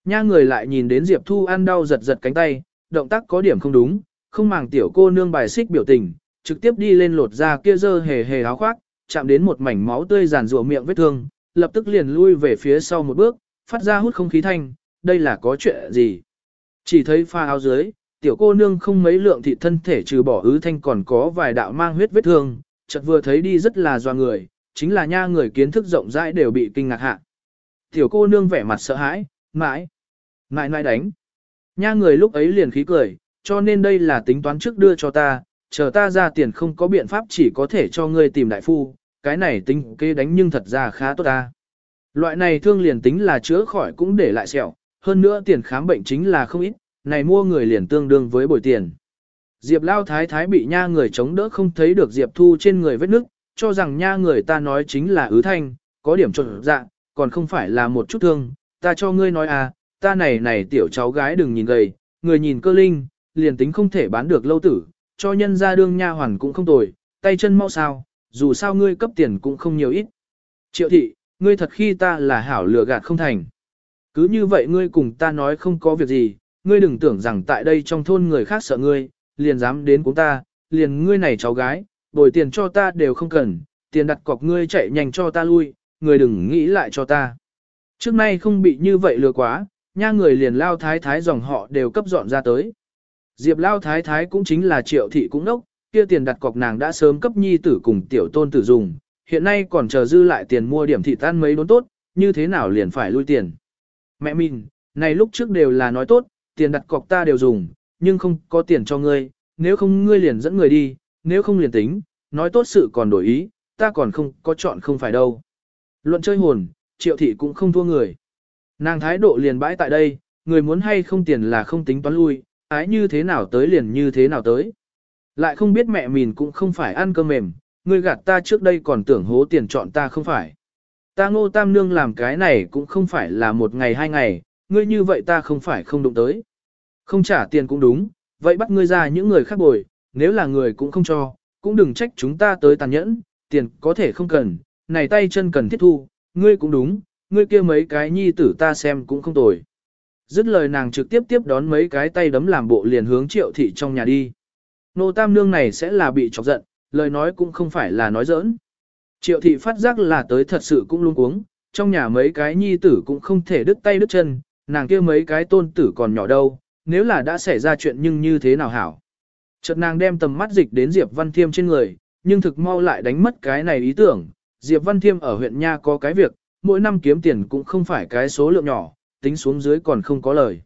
Nha người lại nhìn đến Diệp Thu ăn đau giật giật cánh tay, động tác có điểm không đúng, không màng tiểu cô nương bài xích biểu tình, trực tiếp đi lên lột ra kia dơ hề hề áo khoác, chạm đến một mảnh máu tươi giàn rủa miệng vết thương, lập tức liền lui về phía sau một bước, phát ra hút không khí thanh, đây là có chuyện gì? Chỉ thấy pha áo dưới, tiểu cô nương không mấy lượng thịt thân thể trừ bỏ ứ thanh còn có vài đạo mang huyết vết thương, chợt vừa thấy đi rất là doa người, chính là nha người kiến thức rộng rãi đều bị kinh ngạc hạ. Tiểu cô nương vẻ mặt sợ hãi, mãi, Ngại ngại đánh. Nha người lúc ấy liền khí cười, cho nên đây là tính toán trước đưa cho ta, chờ ta ra tiền không có biện pháp chỉ có thể cho ngươi tìm đại phu, cái này tính kê đánh nhưng thật ra khá tốt ta. Loại này thương liền tính là chữa khỏi cũng để lại sẹo, hơn nữa tiền khám bệnh chính là không ít, này mua người liền tương đương với bồi tiền. Diệp Lao Thái Thái bị nha người chống đỡ không thấy được Diệp Thu trên người vết nước, cho rằng nha người ta nói chính là ứ thanh, có điểm trộn dạ, còn không phải là một chút thương, ta cho ngươi nói à, ta này này tiểu cháu gái đừng nhìn gầy, người nhìn cơ linh, liền tính không thể bán được lâu tử, cho nhân ra đương nha hoàn cũng không tồi, tay chân mau sao, dù sao ngươi cấp tiền cũng không nhiều ít. Triệu thị, ngươi thật khi ta là hảo lừa gạt không thành. Cứ như vậy ngươi cùng ta nói không có việc gì, ngươi đừng tưởng rằng tại đây trong thôn người khác sợ ngươi, liền dám đến cùng ta, liền ngươi này cháu gái, bồi tiền cho ta đều không cần, tiền đặt cọc ngươi chạy nhanh cho ta lui, người đừng nghĩ lại cho ta. Trước nay không bị như vậy lừa quá, nha người liền lao thái thái dòng họ đều cấp dọn ra tới. Diệp lao thái thái cũng chính là triệu thị cũng đốc, kia tiền đặt cọc nàng đã sớm cấp nhi tử cùng tiểu tôn tử dùng, hiện nay còn chờ dư lại tiền mua điểm thị tan mấy đốn tốt, như thế nào liền phải lui tiền. Mẹ mình, này lúc trước đều là nói tốt, tiền đặt cọc ta đều dùng, nhưng không có tiền cho ngươi, nếu không ngươi liền dẫn người đi, nếu không liền tính, nói tốt sự còn đổi ý, ta còn không có chọn không phải đâu. Luận chơi hồn, triệu thị cũng không thua người. Nàng thái độ liền bãi tại đây, người muốn hay không tiền là không tính toán lui, ái như thế nào tới liền như thế nào tới. Lại không biết mẹ mình cũng không phải ăn cơm mềm, người gạt ta trước đây còn tưởng hố tiền chọn ta không phải. Ta ngô tam nương làm cái này cũng không phải là một ngày hai ngày, ngươi như vậy ta không phải không đụng tới. Không trả tiền cũng đúng, vậy bắt ngươi ra những người khác bồi, nếu là người cũng không cho, cũng đừng trách chúng ta tới tàn nhẫn, tiền có thể không cần, này tay chân cần thiết thu, ngươi cũng đúng, ngươi kia mấy cái nhi tử ta xem cũng không tồi. Dứt lời nàng trực tiếp tiếp đón mấy cái tay đấm làm bộ liền hướng triệu thị trong nhà đi. Nô tam nương này sẽ là bị chọc giận, lời nói cũng không phải là nói giỡn. Triệu thị phát giác là tới thật sự cũng luôn cuống, trong nhà mấy cái nhi tử cũng không thể đứt tay đứt chân, nàng kia mấy cái tôn tử còn nhỏ đâu, nếu là đã xảy ra chuyện nhưng như thế nào hảo. Chợt nàng đem tầm mắt dịch đến Diệp Văn Thiêm trên người, nhưng thực mau lại đánh mất cái này ý tưởng, Diệp Văn Thiêm ở huyện Nha có cái việc, mỗi năm kiếm tiền cũng không phải cái số lượng nhỏ, tính xuống dưới còn không có lời.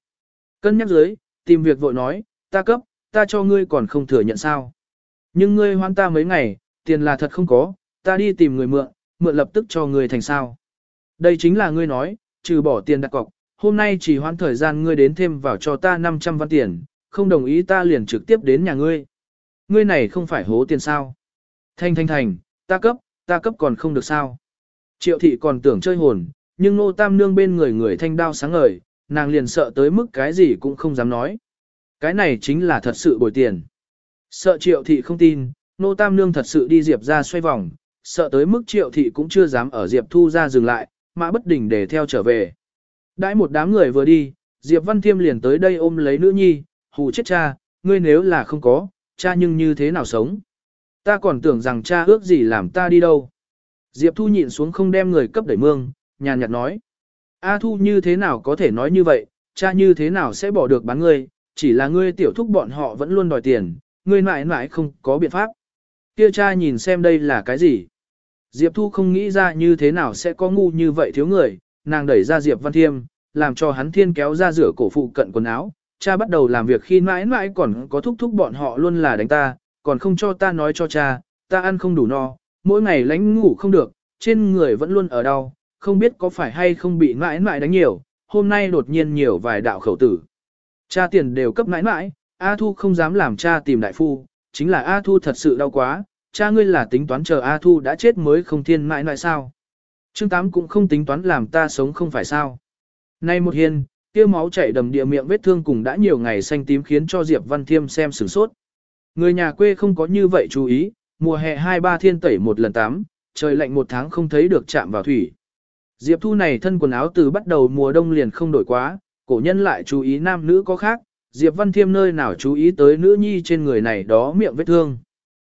Cân nhắc dưới, tìm việc vội nói, ta cấp, ta cho ngươi còn không thừa nhận sao. Nhưng ngươi hoan ta mấy ngày, tiền là thật không có, ta đi tìm người mượn, mượn lập tức cho ngươi thành sao. Đây chính là ngươi nói, trừ bỏ tiền đặt cọc, hôm nay chỉ hoãn thời gian ngươi đến thêm vào cho ta 500 văn tiền, không đồng ý ta liền trực tiếp đến nhà ngươi. Ngươi này không phải hố tiền sao. Thanh thanh thành, ta cấp, ta cấp còn không được sao. Triệu thị còn tưởng chơi hồn, nhưng nô tam nương bên người người thanh đao sáng ngời, nàng liền sợ tới mức cái gì cũng không dám nói. Cái này chính là thật sự bồi tiền. Sợ triệu thị không tin, nô tam nương thật sự đi diệp ra xoay vòng, sợ tới mức triệu thị cũng chưa dám ở diệp thu ra dừng lại, mà bất đỉnh để theo trở về. Đãi một đám người vừa đi, diệp văn thiêm liền tới đây ôm lấy nữ nhi, hù chết cha, ngươi nếu là không có, cha nhưng như thế nào sống. Ta còn tưởng rằng cha ước gì làm ta đi đâu. Diệp Thu nhịn xuống không đem người cấp đẩy mương, nhàn nhạt nói. A Thu như thế nào có thể nói như vậy, cha như thế nào sẽ bỏ được bán ngươi, chỉ là ngươi tiểu thúc bọn họ vẫn luôn đòi tiền, ngươi mãi mãi không có biện pháp. Kia cha nhìn xem đây là cái gì. Diệp Thu không nghĩ ra như thế nào sẽ có ngu như vậy thiếu người, nàng đẩy ra Diệp Văn Thiêm, làm cho hắn thiên kéo ra rửa cổ phụ cận quần áo, cha bắt đầu làm việc khi mãi mãi còn có thúc thúc bọn họ luôn là đánh ta, còn không cho ta nói cho cha, ta ăn không đủ no, mỗi ngày lánh ngủ không được, trên người vẫn luôn ở đau, không biết có phải hay không bị mãi mãi đánh nhiều, hôm nay đột nhiên nhiều vài đạo khẩu tử. Cha tiền đều cấp mãi mãi, A Thu không dám làm cha tìm đại phu, chính là A Thu thật sự đau quá, cha ngươi là tính toán chờ A Thu đã chết mới không thiên mãi mãi sao. Trương Tám cũng không tính toán làm ta sống không phải sao. Nay một hiên, kia máu chảy đầm địa miệng vết thương cùng đã nhiều ngày xanh tím khiến cho Diệp Văn Thiêm xem sửng sốt. Người nhà quê không có như vậy chú ý, mùa hè hai ba thiên tẩy một lần tắm, trời lạnh một tháng không thấy được chạm vào thủy. Diệp Thu này thân quần áo từ bắt đầu mùa đông liền không đổi quá, cổ nhân lại chú ý nam nữ có khác, Diệp Văn Thiêm nơi nào chú ý tới nữ nhi trên người này đó miệng vết thương.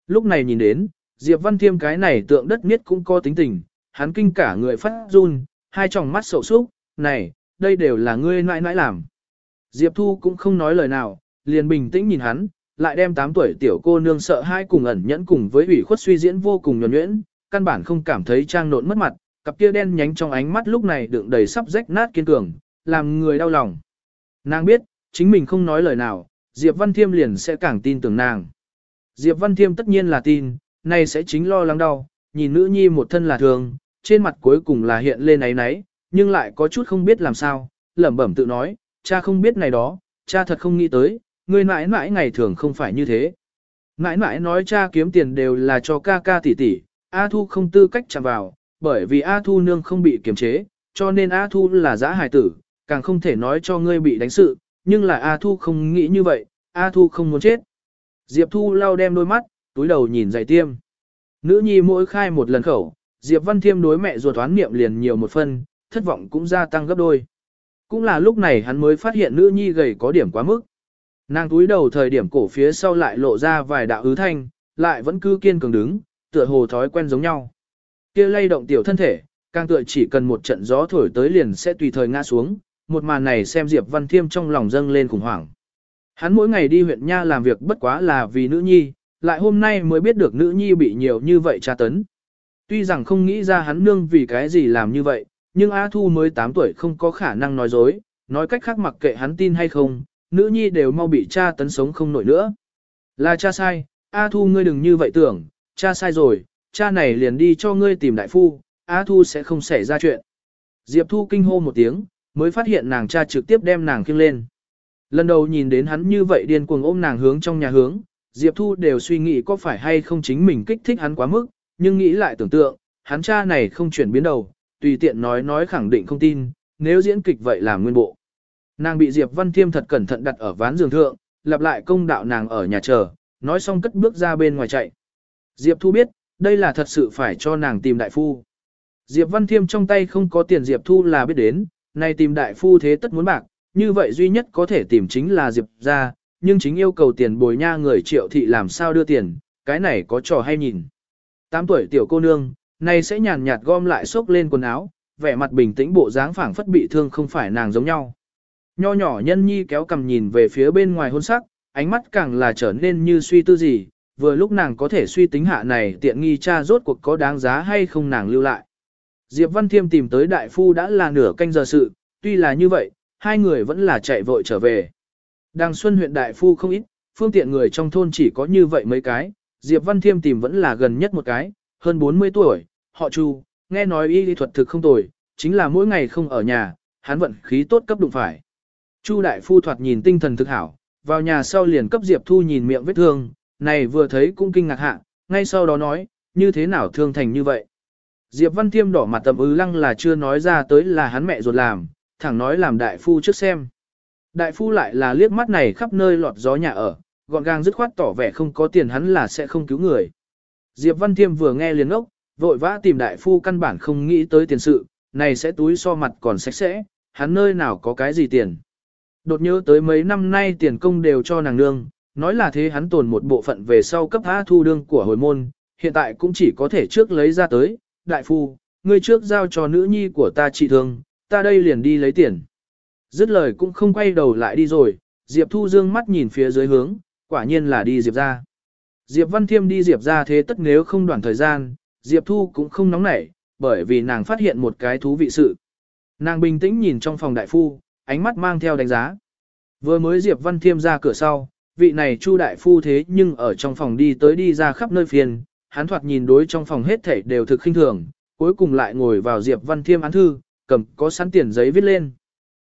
Lúc này nhìn đến, Diệp Văn Thiêm cái này tượng đất miết cũng có tính tình, hắn kinh cả người phát run, hai tròng mắt sầu súc, này, đây đều là ngươi nãi nãi làm. Diệp Thu cũng không nói lời nào, liền bình tĩnh nhìn hắn, lại đem 8 tuổi tiểu cô nương sợ hai cùng ẩn nhẫn cùng với ủy khuất suy diễn vô cùng nhuẩn nhuyễn, căn bản không cảm thấy trang nộn mất mặt, cặp kia đen nhánh trong ánh mắt lúc này đựng đầy sắp rách nát kiên cường, làm người đau lòng. Nàng biết, chính mình không nói lời nào, Diệp Văn Thiêm liền sẽ càng tin tưởng nàng. Diệp Văn Thiêm tất nhiên là tin, nay sẽ chính lo lắng đau, nhìn nữ nhi một thân là thường, trên mặt cuối cùng là hiện lên ấy náy, nhưng lại có chút không biết làm sao, lẩm bẩm tự nói, cha không biết này đó, cha thật không nghĩ tới, người mãi mãi ngày thường không phải như thế. Mãi mãi nói cha kiếm tiền đều là cho ca ca tỷ tỷ, A Thu không tư cách chạm vào, bởi vì A Thu nương không bị kiềm chế, cho nên A Thu là giã hài tử, càng không thể nói cho ngươi bị đánh sự, nhưng là A Thu không nghĩ như vậy, A Thu không muốn chết. Diệp Thu lau đem đôi mắt, túi đầu nhìn dạy tiêm. Nữ nhi mỗi khai một lần khẩu, Diệp Văn Thiêm đối mẹ ruột toán niệm liền nhiều một phân, thất vọng cũng gia tăng gấp đôi. Cũng là lúc này hắn mới phát hiện nữ nhi gầy có điểm quá mức. Nàng túi đầu thời điểm cổ phía sau lại lộ ra vài đạo ứ thanh, lại vẫn cứ kiên cường đứng, tựa hồ thói quen giống nhau. Kia lay động tiểu thân thể, càng tựa chỉ cần một trận gió thổi tới liền sẽ tùy thời ngã xuống, một màn này xem Diệp Văn Thiêm trong lòng dâng lên khủng hoảng. Hắn mỗi ngày đi huyện Nha làm việc bất quá là vì nữ nhi, lại hôm nay mới biết được nữ nhi bị nhiều như vậy tra tấn. Tuy rằng không nghĩ ra hắn nương vì cái gì làm như vậy, nhưng A Thu mới 8 tuổi không có khả năng nói dối, nói cách khác mặc kệ hắn tin hay không, nữ nhi đều mau bị cha tấn sống không nổi nữa. Là cha sai, A Thu ngươi đừng như vậy tưởng, cha sai rồi, cha này liền đi cho ngươi tìm đại phu, A Thu sẽ không xảy ra chuyện. Diệp Thu kinh hô một tiếng, mới phát hiện nàng cha trực tiếp đem nàng khiêng lên. Lần đầu nhìn đến hắn như vậy điên cuồng ôm nàng hướng trong nhà hướng, Diệp Thu đều suy nghĩ có phải hay không chính mình kích thích hắn quá mức, nhưng nghĩ lại tưởng tượng, hắn cha này không chuyển biến đầu, tùy tiện nói nói khẳng định không tin, nếu diễn kịch vậy là nguyên bộ. Nàng bị Diệp Văn Thiêm thật cẩn thận đặt ở ván giường thượng, lặp lại công đạo nàng ở nhà chờ, nói xong cất bước ra bên ngoài chạy. Diệp Thu biết, đây là thật sự phải cho nàng tìm đại phu. Diệp Văn Thiêm trong tay không có tiền Diệp Thu là biết đến, nay tìm đại phu thế tất muốn bạc, như vậy duy nhất có thể tìm chính là Diệp ra, nhưng chính yêu cầu tiền bồi nha người triệu thị làm sao đưa tiền, cái này có trò hay nhìn. 8 tuổi tiểu cô nương, nay sẽ nhàn nhạt gom lại xốc lên quần áo, vẻ mặt bình tĩnh bộ dáng phảng phất bị thương không phải nàng giống nhau. Nho nhỏ nhân nhi kéo cầm nhìn về phía bên ngoài hôn sắc, ánh mắt càng là trở nên như suy tư gì, vừa lúc nàng có thể suy tính hạ này tiện nghi cha rốt cuộc có đáng giá hay không nàng lưu lại. Diệp Văn Thiêm tìm tới đại phu đã là nửa canh giờ sự, tuy là như vậy, hai người vẫn là chạy vội trở về. Đằng Xuân huyện đại phu không ít, phương tiện người trong thôn chỉ có như vậy mấy cái, Diệp Văn Thiêm tìm vẫn là gần nhất một cái, hơn 40 tuổi, họ Chu, nghe nói y lý thuật thực không tồi, chính là mỗi ngày không ở nhà, hắn vận khí tốt cấp đụng phải. Chu đại phu thoạt nhìn tinh thần thực hảo, vào nhà sau liền cấp Diệp Thu nhìn miệng vết thương, này vừa thấy cũng kinh ngạc hạ, ngay sau đó nói, như thế nào thương thành như vậy. Diệp Văn Thiêm đỏ mặt tầm ứ lăng là chưa nói ra tới là hắn mẹ ruột làm, thẳng nói làm đại phu trước xem. Đại phu lại là liếc mắt này khắp nơi lọt gió nhà ở, gọn gàng dứt khoát tỏ vẻ không có tiền hắn là sẽ không cứu người. Diệp Văn Thiêm vừa nghe liền ốc, vội vã tìm đại phu căn bản không nghĩ tới tiền sự, này sẽ túi so mặt còn sạch sẽ, hắn nơi nào có cái gì tiền. Đột nhớ tới mấy năm nay tiền công đều cho nàng nương, nói là thế hắn tồn một bộ phận về sau cấp A thu đương của hồi môn, hiện tại cũng chỉ có thể trước lấy ra tới, đại phu, ngươi trước giao cho nữ nhi của ta trị thương, ta đây liền đi lấy tiền. Dứt lời cũng không quay đầu lại đi rồi, Diệp Thu dương mắt nhìn phía dưới hướng, quả nhiên là đi Diệp ra. Diệp Văn Thiêm đi Diệp ra thế tất nếu không đoạn thời gian, Diệp Thu cũng không nóng nảy, bởi vì nàng phát hiện một cái thú vị sự. Nàng bình tĩnh nhìn trong phòng đại phu, ánh mắt mang theo đánh giá. Vừa mới Diệp Văn Thiêm ra cửa sau, vị này Chu đại phu thế nhưng ở trong phòng đi tới đi ra khắp nơi phiền, hắn thoạt nhìn đối trong phòng hết thảy đều thực khinh thường, cuối cùng lại ngồi vào Diệp Văn Thiêm án thư, cầm có sẵn tiền giấy viết lên.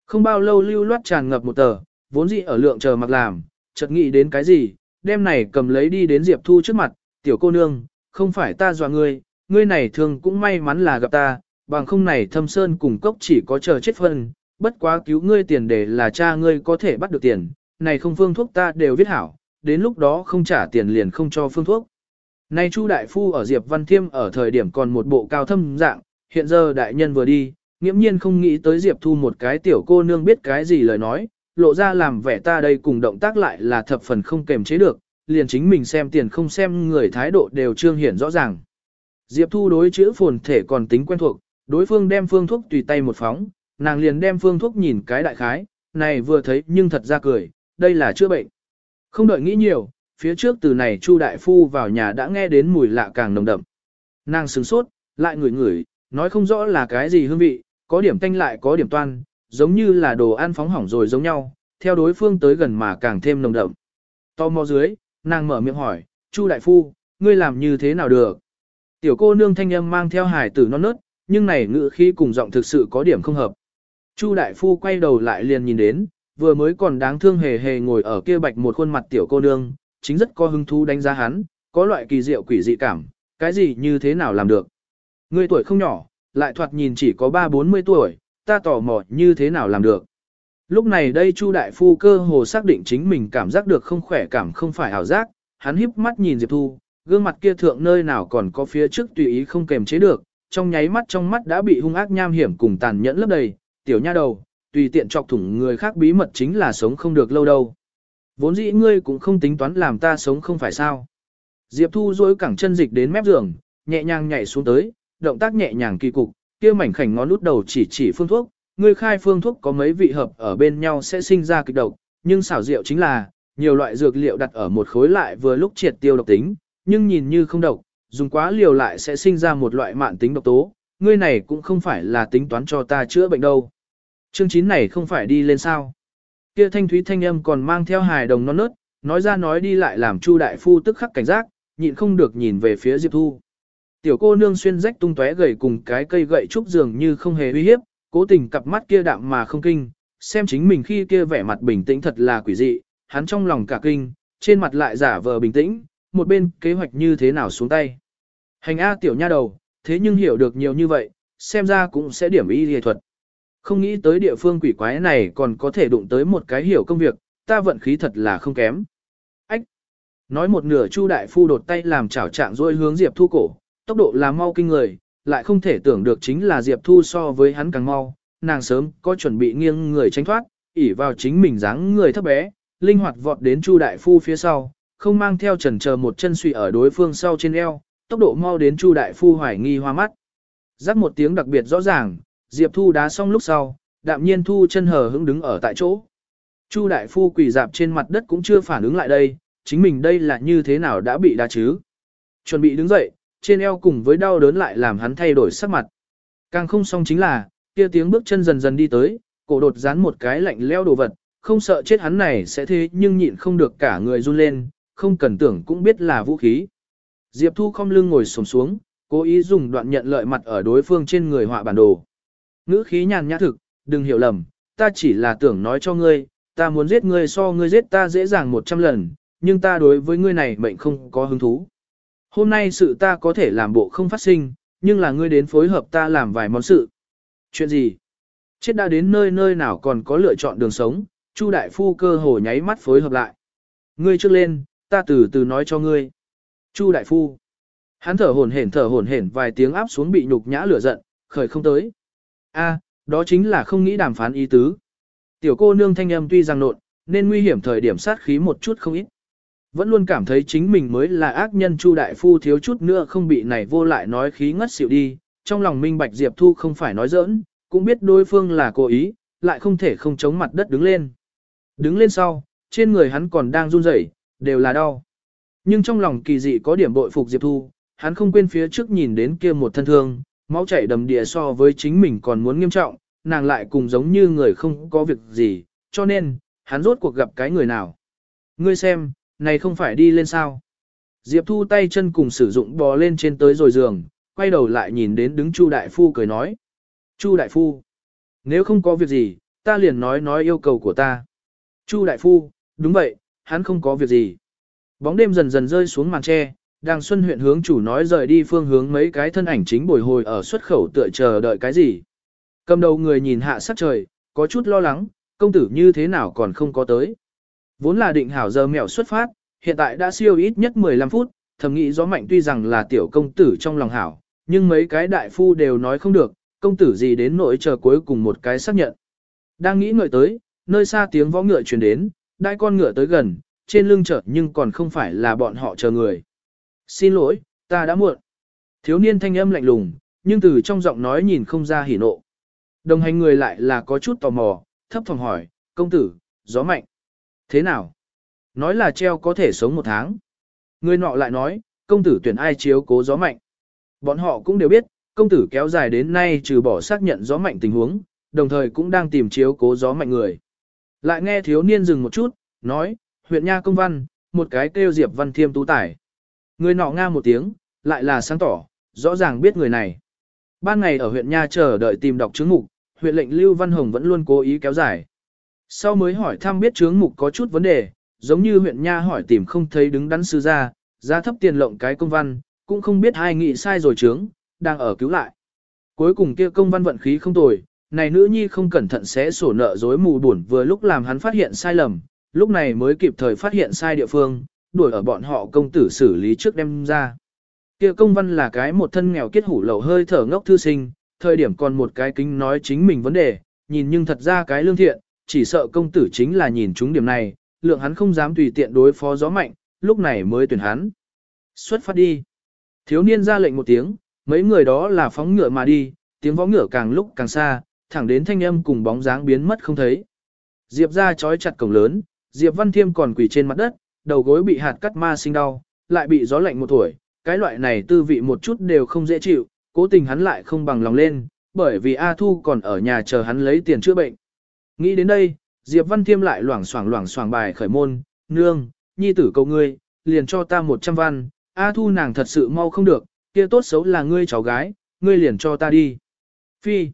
Không bao lâu lưu loát tràn ngập một tờ, vốn dĩ ở lượng chờ mặc làm, chợt nghĩ đến cái gì, đem này cầm lấy đi đến Diệp Thu trước mặt, tiểu cô nương, không phải ta dọa ngươi, ngươi này thường cũng may mắn là gặp ta, bằng không này thâm sơn cùng cốc chỉ có chờ chết phân, bất quá cứu ngươi tiền để là cha ngươi có thể bắt được tiền, này không phương thuốc ta đều viết hảo, đến lúc đó không trả tiền liền không cho phương thuốc. Này Chu đại phu ở Diệp Văn Thiêm ở thời điểm còn một bộ cao thâm dạng, hiện giờ đại nhân vừa đi, nghiễm nhiên không nghĩ tới Diệp Thu một cái tiểu cô nương biết cái gì lời nói, lộ ra làm vẻ ta đây cùng động tác lại là thập phần không kềm chế được, liền chính mình xem tiền không xem người thái độ đều trương hiển rõ ràng. Diệp Thu đối chữ phồn thể còn tính quen thuộc, đối phương đem phương thuốc tùy tay một phóng, nàng liền đem phương thuốc nhìn cái đại khái, này vừa thấy nhưng thật ra cười, đây là chữa bệnh. Không đợi nghĩ nhiều, phía trước từ này Chu đại phu vào nhà đã nghe đến mùi lạ càng nồng đậm. Nàng sửng sốt, lại ngửi ngửi, nói không rõ là cái gì hương vị, có điểm tanh lại có điểm toan, giống như là đồ ăn phóng hỏng rồi giống nhau, theo đối phương tới gần mà càng thêm nồng đậm. To mò dưới, nàng mở miệng hỏi, Chu đại phu, ngươi làm như thế nào được? Tiểu cô nương thanh âm mang theo hài tử non nớt, nhưng này ngữ khí cùng giọng thực sự có điểm không hợp. Chu đại phu quay đầu lại liền nhìn đến, vừa mới còn đáng thương hề hề ngồi ở kia bạch một khuôn mặt tiểu cô nương, chính rất có hứng thú đánh giá hắn, có loại kỳ diệu quỷ dị cảm, cái gì như thế nào làm được. Người tuổi không nhỏ, lại thoạt nhìn chỉ có 3-40 tuổi, ta tò mò như thế nào làm được. Lúc này đây Chu đại phu cơ hồ xác định chính mình cảm giác được không khỏe cảm không phải ảo giác, hắn híp mắt nhìn Diệp Thu, gương mặt kia thượng nơi nào còn có phía trước tùy ý không kềm chế được, trong nháy mắt trong mắt đã bị hung ác nham hiểm cùng tàn nhẫn lấp đầy, tiểu nha đầu, tùy tiện chọc thủng người khác bí mật chính là sống không được lâu đâu. Vốn dĩ ngươi cũng không tính toán làm ta sống không phải sao. Diệp Thu dối cẳng chân dịch đến mép giường, nhẹ nhàng nhảy xuống tới, động tác nhẹ nhàng kỳ cục, kia mảnh khảnh ngón lút đầu chỉ chỉ phương thuốc, ngươi khai phương thuốc có mấy vị hợp ở bên nhau sẽ sinh ra kịch độc, nhưng xảo diệu chính là, nhiều loại dược liệu đặt ở một khối lại vừa lúc triệt tiêu độc tính, nhưng nhìn như không độc, dùng quá liều lại sẽ sinh ra một loại mạn tính độc tố, ngươi này cũng không phải là tính toán cho ta chữa bệnh đâu. Chương 9 này không phải đi lên sao. Kia thanh thúy thanh âm còn mang theo hài đồng non nớt, nói ra nói đi lại làm Chu đại phu tức khắc cảnh giác, nhịn không được nhìn về phía Diệp Thu. Tiểu cô nương xuyên rách tung tóe gầy cùng cái cây gậy trúc dường như không hề uy hiếp, cố tình cặp mắt kia đạm mà không kinh, xem chính mình khi kia vẻ mặt bình tĩnh thật là quỷ dị, hắn trong lòng cả kinh, trên mặt lại giả vờ bình tĩnh, một bên kế hoạch như thế nào xuống tay. Hành A tiểu nha đầu, thế nhưng hiểu được nhiều như vậy, xem ra cũng sẽ điểm y y thuật. Không nghĩ tới địa phương quỷ quái này còn có thể đụng tới một cái hiểu công việc, ta vận khí thật là không kém. Ách! Nói một nửa Chu đại phu đột tay làm chảo trạng rồi hướng Diệp Thu cổ, tốc độ là mau kinh người, lại không thể tưởng được chính là Diệp Thu so với hắn càng mau, nàng sớm có chuẩn bị nghiêng người tránh thoát, ỉ vào chính mình dáng người thấp bé, linh hoạt vọt đến Chu đại phu phía sau, không mang theo trần chờ một chân suy ở đối phương sau trên eo, tốc độ mau đến Chu đại phu hoài nghi hoa mắt. Rắc một tiếng đặc biệt rõ ràng, Diệp Thu đá xong lúc sau, đạm nhiên thu chân hờ hững đứng ở tại chỗ. Chu đại phu quỳ dạp trên mặt đất cũng chưa phản ứng lại đây, chính mình đây là như thế nào đã bị đá chứ. Chuẩn bị đứng dậy, trên eo cùng với đau đớn lại làm hắn thay đổi sắc mặt. Càng không xong chính là, kia tiếng bước chân dần dần đi tới, cổ đột dán một cái lạnh leo đồ vật, không sợ chết hắn này sẽ thế nhưng nhịn không được cả người run lên, không cần tưởng cũng biết là vũ khí. Diệp Thu không lưng ngồi xổm xuống, cố ý dùng đoạn nhận lợi mặt ở đối phương trên người họa bản đồ. Ngữ khí nhàn nhã thực, đừng hiểu lầm, ta chỉ là tưởng nói cho ngươi, ta muốn giết ngươi so ngươi giết ta dễ dàng 100 lần, nhưng ta đối với ngươi này mệnh không có hứng thú. Hôm nay sự ta có thể làm bộ không phát sinh, nhưng là ngươi đến phối hợp ta làm vài món sự. Chuyện gì? Chết đã đến nơi nơi nào còn có lựa chọn đường sống, Chu đại phu cơ hồ nháy mắt phối hợp lại. Ngươi trước lên, ta từ từ nói cho ngươi. Chu đại phu. Hắn thở hổn hển thở hổn hển vài tiếng áp xuống bị nhục nhã lửa giận, khởi không tới. A, đó chính là không nghĩ đàm phán ý tứ. Tiểu cô nương thanh âm tuy rằng nộn, nên nguy hiểm thời điểm sát khí một chút không ít. Vẫn luôn cảm thấy chính mình mới là ác nhân Chu đại phu thiếu chút nữa không bị này vô lại nói khí ngất xỉu đi, trong lòng minh bạch Diệp Thu không phải nói giỡn, cũng biết đối phương là cố ý, lại không thể không chống mặt đất đứng lên. Đứng lên sau, trên người hắn còn đang run rẩy, đều là đau. Nhưng trong lòng kỳ dị có điểm bội phục Diệp Thu, hắn không quên phía trước nhìn đến kia một thân thương, máu chảy đầm địa so với chính mình còn muốn nghiêm trọng, nàng lại cùng giống như người không có việc gì, cho nên, hắn rốt cuộc gặp cái người nào. Ngươi xem, này không phải đi lên sao. Diệp Thu tay chân cùng sử dụng bò lên trên tới rồi giường, quay đầu lại nhìn đến đứng Chu Đại Phu cười nói. Chu Đại Phu, nếu không có việc gì, ta liền nói nói yêu cầu của ta. Chu Đại Phu, đúng vậy, hắn không có việc gì. Bóng đêm dần dần rơi xuống màn tre, đang xuân huyện hướng chủ nói rời đi phương hướng mấy cái thân ảnh chính bồi hồi ở xuất khẩu tựa chờ đợi cái gì. Cầm đầu người nhìn hạ sắc trời, có chút lo lắng, công tử như thế nào còn không có tới. Vốn là định hảo giờ mẹo xuất phát, hiện tại đã siêu ít nhất 15 phút, thầm nghĩ gió mạnh tuy rằng là tiểu công tử trong lòng hảo, nhưng mấy cái đại phu đều nói không được, công tử gì đến nỗi chờ cuối cùng một cái xác nhận. Đang nghĩ ngợi tới, nơi xa tiếng võ ngựa truyền đến, đại con ngựa tới gần, trên lưng chợt nhưng còn không phải là bọn họ chờ người. Xin lỗi, ta đã muộn. Thiếu niên thanh âm lạnh lùng, nhưng từ trong giọng nói nhìn không ra hỉ nộ. Đồng hành người lại là có chút tò mò, thấp phòng hỏi, công tử, gió mạnh. Thế nào? Nói là treo có thể sống một tháng. Người nọ lại nói, công tử tuyển ai chiếu cố gió mạnh. Bọn họ cũng đều biết, công tử kéo dài đến nay trừ bỏ xác nhận gió mạnh tình huống, đồng thời cũng đang tìm chiếu cố gió mạnh người. Lại nghe thiếu niên dừng một chút, nói, huyện nha công văn, một cái kêu Diệp Văn Thiêm tú tải. Người nọ nga một tiếng, lại là sáng tỏ, rõ ràng biết người này. Ban ngày ở huyện nha chờ đợi tìm đọc chứng mục, huyện lệnh Lưu Văn Hồng vẫn luôn cố ý kéo dài. Sau mới hỏi thăm biết chứng mục có chút vấn đề, giống như huyện nha hỏi tìm không thấy đứng đắn sư ra, giá thấp tiền lộng cái công văn, cũng không biết ai nghĩ sai rồi chứng, đang ở cứu lại. Cuối cùng kia công văn vận khí không tồi, này nữ nhi không cẩn thận sẽ sổ nợ dối mù buồn vừa lúc làm hắn phát hiện sai lầm, lúc này mới kịp thời phát hiện sai địa phương, đuổi ở bọn họ công tử xử lý trước đem ra. Kia công văn là cái một thân nghèo kết hủ lậu hơi thở ngốc thư sinh, thời điểm còn một cái kính nói chính mình vấn đề, nhìn nhưng thật ra cái lương thiện, chỉ sợ công tử chính là nhìn chúng điểm này, lượng hắn không dám tùy tiện đối phó gió mạnh, lúc này mới tuyển hắn. Xuất phát đi. Thiếu niên ra lệnh một tiếng, mấy người đó là phóng ngựa mà đi, tiếng võ ngựa càng lúc càng xa, thẳng đến thanh âm cùng bóng dáng biến mất không thấy. Diệp ra trói chặt cổng lớn, Diệp Văn Thiêm còn quỳ trên mặt đất, đầu gối bị hạt cắt ma sinh đau, lại bị gió lạnh một tuổi, cái loại này tư vị một chút đều không dễ chịu, cố tình hắn lại không bằng lòng lên, bởi vì A Thu còn ở nhà chờ hắn lấy tiền chữa bệnh. Nghĩ đến đây, Diệp Văn Thiêm lại loảng xoảng loảng xoảng bài khởi môn, nương, nhi tử cầu ngươi, liền cho ta một trăm văn, A Thu nàng thật sự mau không được, kia tốt xấu là ngươi cháu gái, ngươi liền cho ta đi. Phi.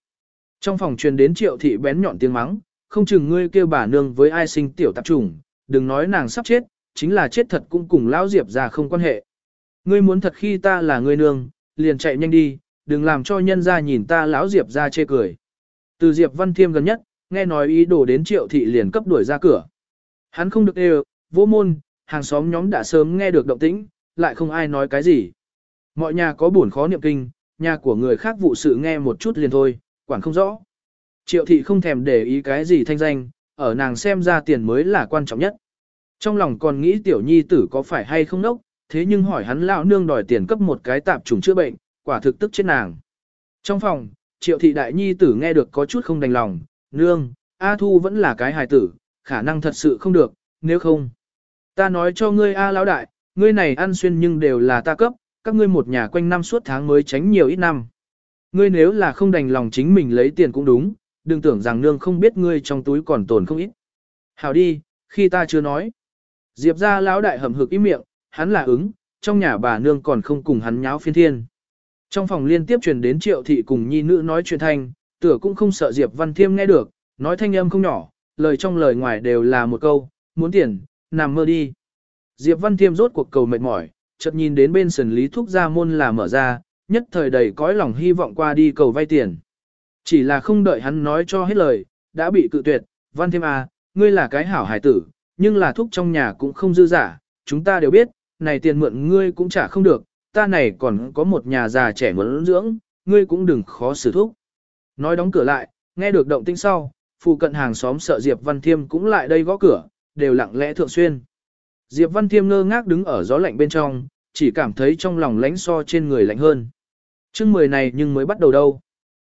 Trong phòng truyền đến triệu thị bén nhọn tiếng mắng, không chừng ngươi kêu bà nương với ai sinh tiểu tạp trùng, đừng nói nàng sắp chết, chính là chết thật cũng cùng lão Diệp ra không quan hệ. Ngươi muốn thật khi ta là ngươi nương, liền chạy nhanh đi, đừng làm cho nhân ra nhìn ta lão Diệp ra chê cười. Từ Diệp Văn Thiêm gần nhất, nghe nói ý đồ đến triệu thị liền cấp đuổi ra cửa. Hắn không được đều, vô môn, hàng xóm nhóm đã sớm nghe được động tĩnh, lại không ai nói cái gì. Mọi nhà có buồn khó niệm kinh, nhà của người khác vụ sự nghe một chút liền thôi, quản không rõ. Triệu thị không thèm để ý cái gì thanh danh, ở nàng xem ra tiền mới là quan trọng nhất. Trong lòng còn nghĩ tiểu nhi tử có phải hay không nốc, thế nhưng hỏi hắn lão nương đòi tiền cấp một cái tạp trùng chữa bệnh, quả thực tức chết nàng. Trong phòng, triệu thị đại nhi tử nghe được có chút không đành lòng, nương, A Thu vẫn là cái hài tử, khả năng thật sự không được, nếu không. Ta nói cho ngươi A lão đại, ngươi này ăn xuyên nhưng đều là ta cấp, các ngươi một nhà quanh năm suốt tháng mới tránh nhiều ít năm. Ngươi nếu là không đành lòng chính mình lấy tiền cũng đúng, đừng tưởng rằng nương không biết ngươi trong túi còn tồn không ít. Hảo đi, khi ta chưa nói. Diệp ra lão đại hầm hực im miệng, hắn là ứng, trong nhà bà nương còn không cùng hắn nháo phiên thiên. Trong phòng liên tiếp truyền đến triệu thị cùng nhi nữ nói chuyện thanh, tựa cũng không sợ Diệp Văn Thiêm nghe được, nói thanh âm không nhỏ, lời trong lời ngoài đều là một câu, muốn tiền, nằm mơ đi. Diệp Văn Thiêm rốt cuộc cầu mệt mỏi, chợt nhìn đến bên sần lý thuốc ra môn là mở ra, nhất thời đầy cõi lòng hy vọng qua đi cầu vay tiền. Chỉ là không đợi hắn nói cho hết lời, đã bị cự tuyệt, Văn Thêm à, ngươi là cái hảo hải tử, nhưng là thuốc trong nhà cũng không dư giả, chúng ta đều biết, này tiền mượn ngươi cũng trả không được, ta này còn có một nhà già trẻ muốn dưỡng, ngươi cũng đừng khó xử thuốc. Nói đóng cửa lại, nghe được động tĩnh sau, phụ cận hàng xóm sợ Diệp Văn Thiêm cũng lại đây gõ cửa, đều lặng lẽ thượng xuyên. Diệp Văn Thiêm ngơ ngác đứng ở gió lạnh bên trong, chỉ cảm thấy trong lòng lánh so trên người lạnh hơn. chương mười này nhưng mới bắt đầu đâu.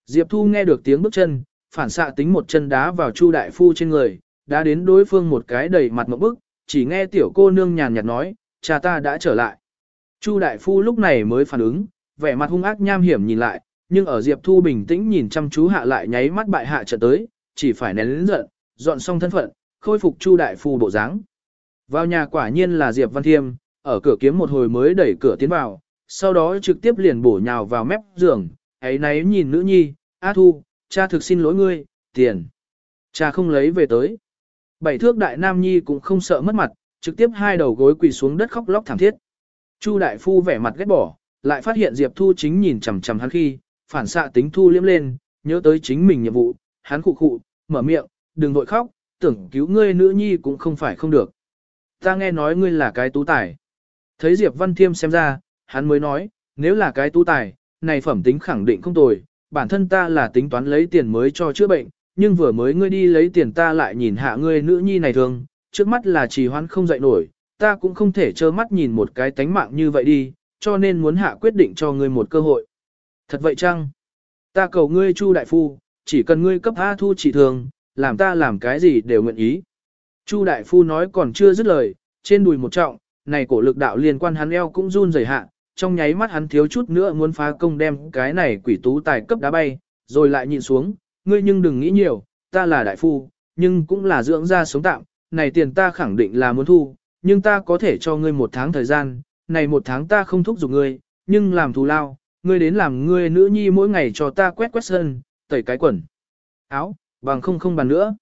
Diệp Thu nghe được tiếng bước chân, phản xạ tính một chân đá vào Chu Đại Phu trên người, đã đến đối phương một cái đầy mặt một bức, chỉ nghe tiểu cô nương nhàn nhạt nói, cha ta đã trở lại. Chu Đại Phu lúc này mới phản ứng, vẻ mặt hung ác nham hiểm nhìn lại, nhưng ở Diệp Thu bình tĩnh nhìn chăm chú hạ lại nháy mắt bại hạ trận tới, chỉ phải nén lớn giận, dọn xong thân phận, khôi phục Chu đại phu bộ dáng. Vào nhà quả nhiên là Diệp Văn Thiêm, ở cửa kiếm một hồi mới đẩy cửa tiến vào, sau đó trực tiếp liền bổ nhào vào mép giường, ấy nấy nhìn nữ nhi, A Thu, cha thực xin lỗi ngươi, tiền. Cha không lấy về tới. Bảy thước đại nam nhi cũng không sợ mất mặt, trực tiếp hai đầu gối quỳ xuống đất khóc lóc thảm thiết. Chu đại phu vẻ mặt ghét bỏ, lại phát hiện Diệp Thu chính nhìn chằm chằm hắn khi, phản xạ tính thu liếm lên, nhớ tới chính mình nhiệm vụ, hắn khụ khụ, mở miệng, đừng vội khóc, tưởng cứu ngươi nữ nhi cũng không phải không được. Ta nghe nói ngươi là cái tú tài. Thấy Diệp Văn Thiêm xem ra, hắn mới nói, nếu là cái tú tài, này phẩm tính khẳng định không tồi, bản thân ta là tính toán lấy tiền mới cho chữa bệnh, nhưng vừa mới ngươi đi lấy tiền ta lại nhìn hạ ngươi nữ nhi này thường, trước mắt là trì hoãn không dậy nổi, ta cũng không thể trơ mắt nhìn một cái tánh mạng như vậy đi, cho nên muốn hạ quyết định cho ngươi một cơ hội. Thật vậy chăng? Ta cầu ngươi Chu đại phu, chỉ cần ngươi cấp A thu chỉ thường, làm ta làm cái gì đều nguyện ý. Chu đại phu nói còn chưa dứt lời, trên đùi một trọng, này cổ lực đạo liên quan hắn eo cũng run rẩy hạ, trong nháy mắt hắn thiếu chút nữa muốn phá công đem cái này quỷ tú tài cấp đá bay, rồi lại nhịn xuống, ngươi nhưng đừng nghĩ nhiều, ta là đại phu, nhưng cũng là dưỡng ra sống tạm, này tiền ta khẳng định là muốn thu, nhưng ta có thể cho ngươi một tháng thời gian, này một tháng ta không thúc giục ngươi, nhưng làm thù lao, ngươi đến làm ngươi nữ nhi mỗi ngày cho ta quét quét sân, tẩy cái quần. Áo, bằng không không bàn nữa.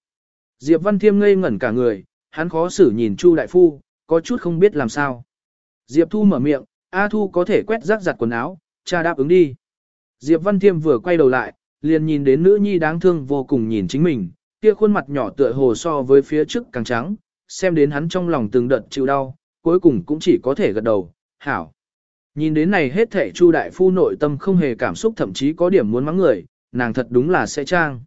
Diệp Văn Thiêm ngây ngẩn cả người, hắn khó xử nhìn Chu đại phu, có chút không biết làm sao. Diệp Thu mở miệng, A Thu có thể quét rác giặt quần áo, cha đáp ứng đi. Diệp Văn Thiêm vừa quay đầu lại, liền nhìn đến nữ nhi đáng thương vô cùng nhìn chính mình, kia khuôn mặt nhỏ tựa hồ so với phía trước càng trắng, xem đến hắn trong lòng từng đợt chịu đau, cuối cùng cũng chỉ có thể gật đầu, hảo. Nhìn đến này hết thảy Chu đại phu nội tâm không hề cảm xúc thậm chí có điểm muốn mắng người, nàng thật đúng là sẽ trang.